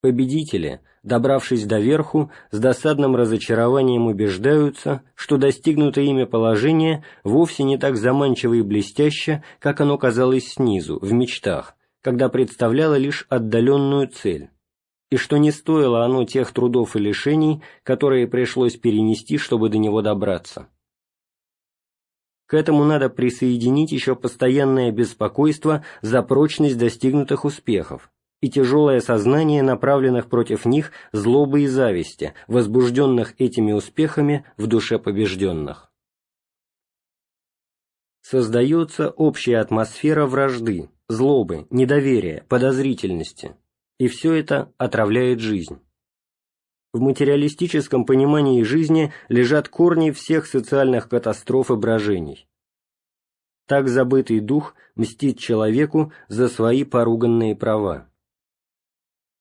Speaker 1: Победители, добравшись до верху, с досадным разочарованием убеждаются, что достигнутое ими положение вовсе не так заманчиво и блестяще, как оно казалось снизу, в мечтах, когда представляло лишь отдаленную цель, и что не стоило оно тех трудов и лишений, которые пришлось перенести, чтобы до него добраться. К этому надо присоединить еще постоянное беспокойство за прочность достигнутых успехов и тяжелое сознание направленных против них злобы и зависти, возбужденных этими успехами в душе побежденных. Создается общая атмосфера вражды, злобы, недоверия, подозрительности, и все это отравляет жизнь. В материалистическом понимании жизни лежат корни всех социальных катастроф и брожений. Так забытый дух мстит человеку за свои поруганные права.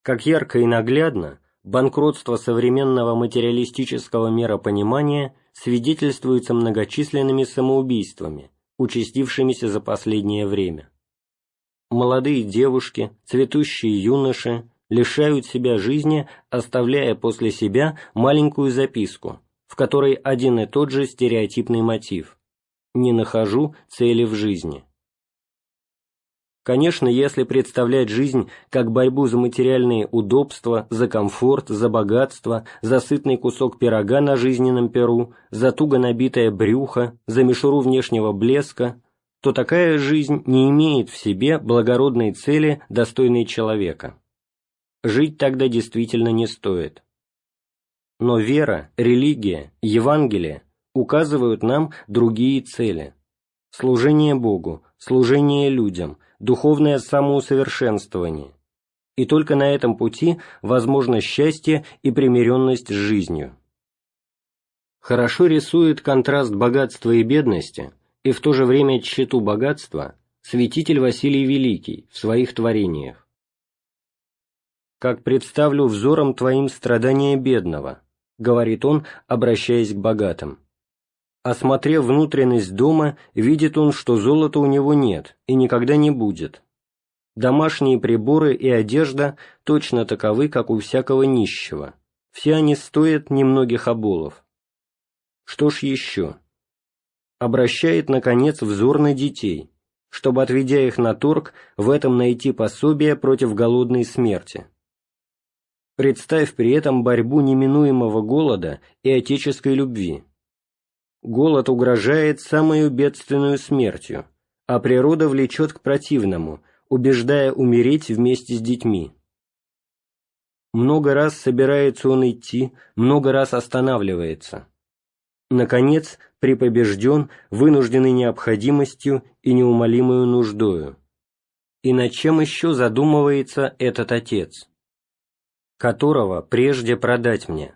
Speaker 1: Как ярко и наглядно, банкротство современного материалистического миропонимания свидетельствуется многочисленными самоубийствами, участившимися за последнее время молодые девушки, цветущие юноши лишают себя жизни, оставляя после себя маленькую записку, в которой один и тот же стереотипный мотив «не нахожу цели в жизни». Конечно, если представлять жизнь как борьбу за материальные удобства, за комфорт, за богатство, за сытный кусок пирога на жизненном перу, за туго набитое брюхо, за мишуру внешнего блеска, то такая жизнь не имеет в себе благородной цели, достойной человека. Жить тогда действительно не стоит. Но вера, религия, Евангелие указывают нам другие цели. Служение Богу, служение людям, духовное самоусовершенствование. И только на этом пути возможно счастье и примиренность с жизнью. Хорошо рисует контраст богатства и бедности и в то же время тщету богатства святитель Василий Великий в своих творениях. «Как представлю взором твоим страдания бедного», — говорит он, обращаясь к богатым. Осмотрев внутренность дома, видит он, что золота у него нет и никогда не будет. Домашние приборы и одежда точно таковы, как у всякого нищего. Все они стоят немногих оболов. Что ж еще? обращает, наконец, взор на детей, чтобы, отведя их на торг, в этом найти пособие против голодной смерти. Представь при этом борьбу неминуемого голода и отеческой любви. Голод угрожает самую бедственную смертью, а природа влечет к противному, убеждая умереть вместе с детьми. Много раз собирается он идти, много раз останавливается. Наконец, припобежден, вынужденный необходимостью и неумолимую нуждою. И над чем еще задумывается этот отец? Которого прежде продать мне?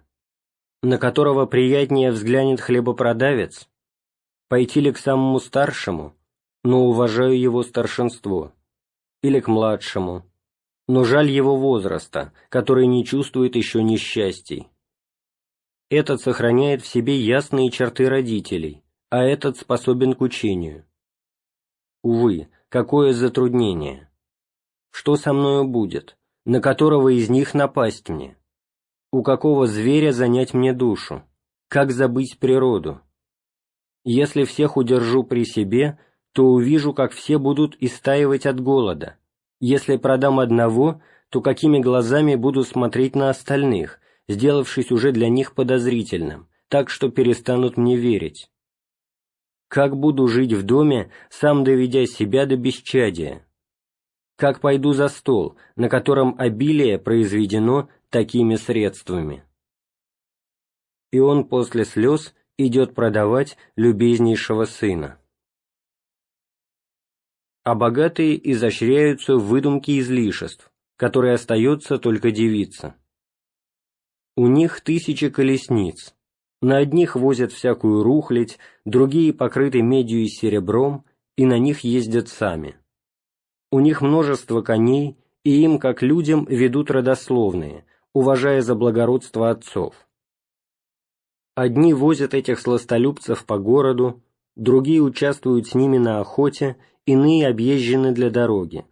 Speaker 1: На которого приятнее взглянет хлебопродавец? Пойти ли к самому старшему, но уважаю его старшинство? Или к младшему, но жаль его возраста, который не чувствует еще несчастий? Этот сохраняет в себе ясные черты родителей, а этот способен к учению. Увы, какое затруднение! Что со мною будет? На которого из них напасть мне? У какого зверя занять мне душу? Как забыть природу? Если всех удержу при себе, то увижу, как все будут истаивать от голода. Если продам одного, то какими глазами буду смотреть на остальных, сделавшись уже для них подозрительным, так что перестанут мне верить. Как буду жить в доме, сам доведя себя до бесчадия? Как пойду за стол, на котором обилие произведено такими средствами? И он после слез идет продавать любезнейшего сына. А богатые изощряются в выдумке излишеств, которые остается только девица. У них тысячи колесниц, на одних возят всякую рухлядь, другие покрыты медью и серебром, и на них ездят сами. У них множество коней, и им, как людям, ведут родословные, уважая за благородство отцов. Одни возят этих сластолюбцев по городу, другие участвуют с ними на охоте, иные объезжены для дороги.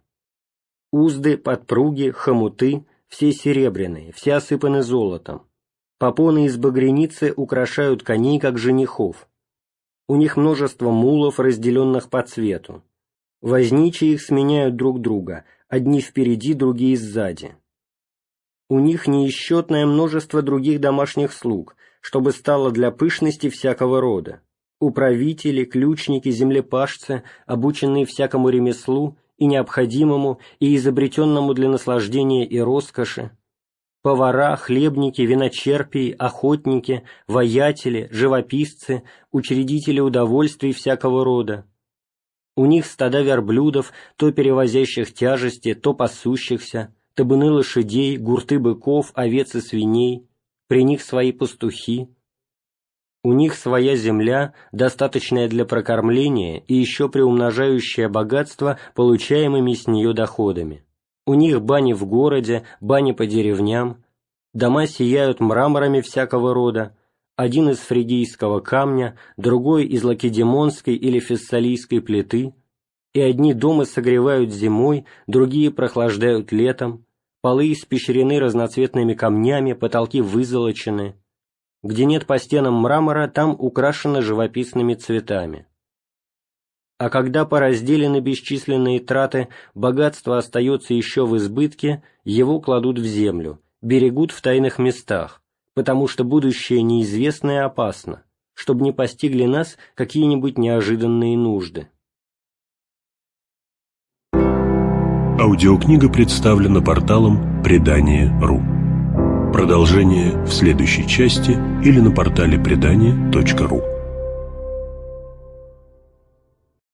Speaker 1: Узды, подпруги, хомуты – все серебряные, все осыпаны золотом. Попоны из багряницы украшают коней, как женихов. У них множество мулов, разделенных по цвету. Возничие их сменяют друг друга, одни впереди, другие сзади. У них неисчетное множество других домашних слуг, чтобы стало для пышности всякого рода. Управители, ключники, землепашцы, обученные всякому ремеслу и необходимому, и изобретенному для наслаждения и роскоши, повара, хлебники, виночерпии, охотники, воятели, живописцы, учредители удовольствий всякого рода. У них стада верблюдов, то перевозящих тяжести, то пасущихся, табуны лошадей, гурты быков, овец и свиней, при них свои пастухи. У них своя земля, достаточная для прокормления и еще приумножающая богатство получаемыми с нее доходами. У них бани в городе, бани по деревням, дома сияют мраморами всякого рода, один из фригийского камня, другой из лакедемонской или фессалийской плиты, и одни дома согревают зимой, другие прохлаждают летом, полы испещрены разноцветными камнями, потолки вызолочены. Где нет по стенам мрамора, там украшено живописными цветами. А когда поразделены бесчисленные траты, богатство остается еще в избытке, его кладут в землю, берегут в тайных местах, потому что будущее неизвестно и опасно, чтобы не постигли нас какие-нибудь неожиданные нужды.
Speaker 2: Аудиокнига представлена порталом Предание.ру. Продолжение в следующей части или на портале Предание.ру.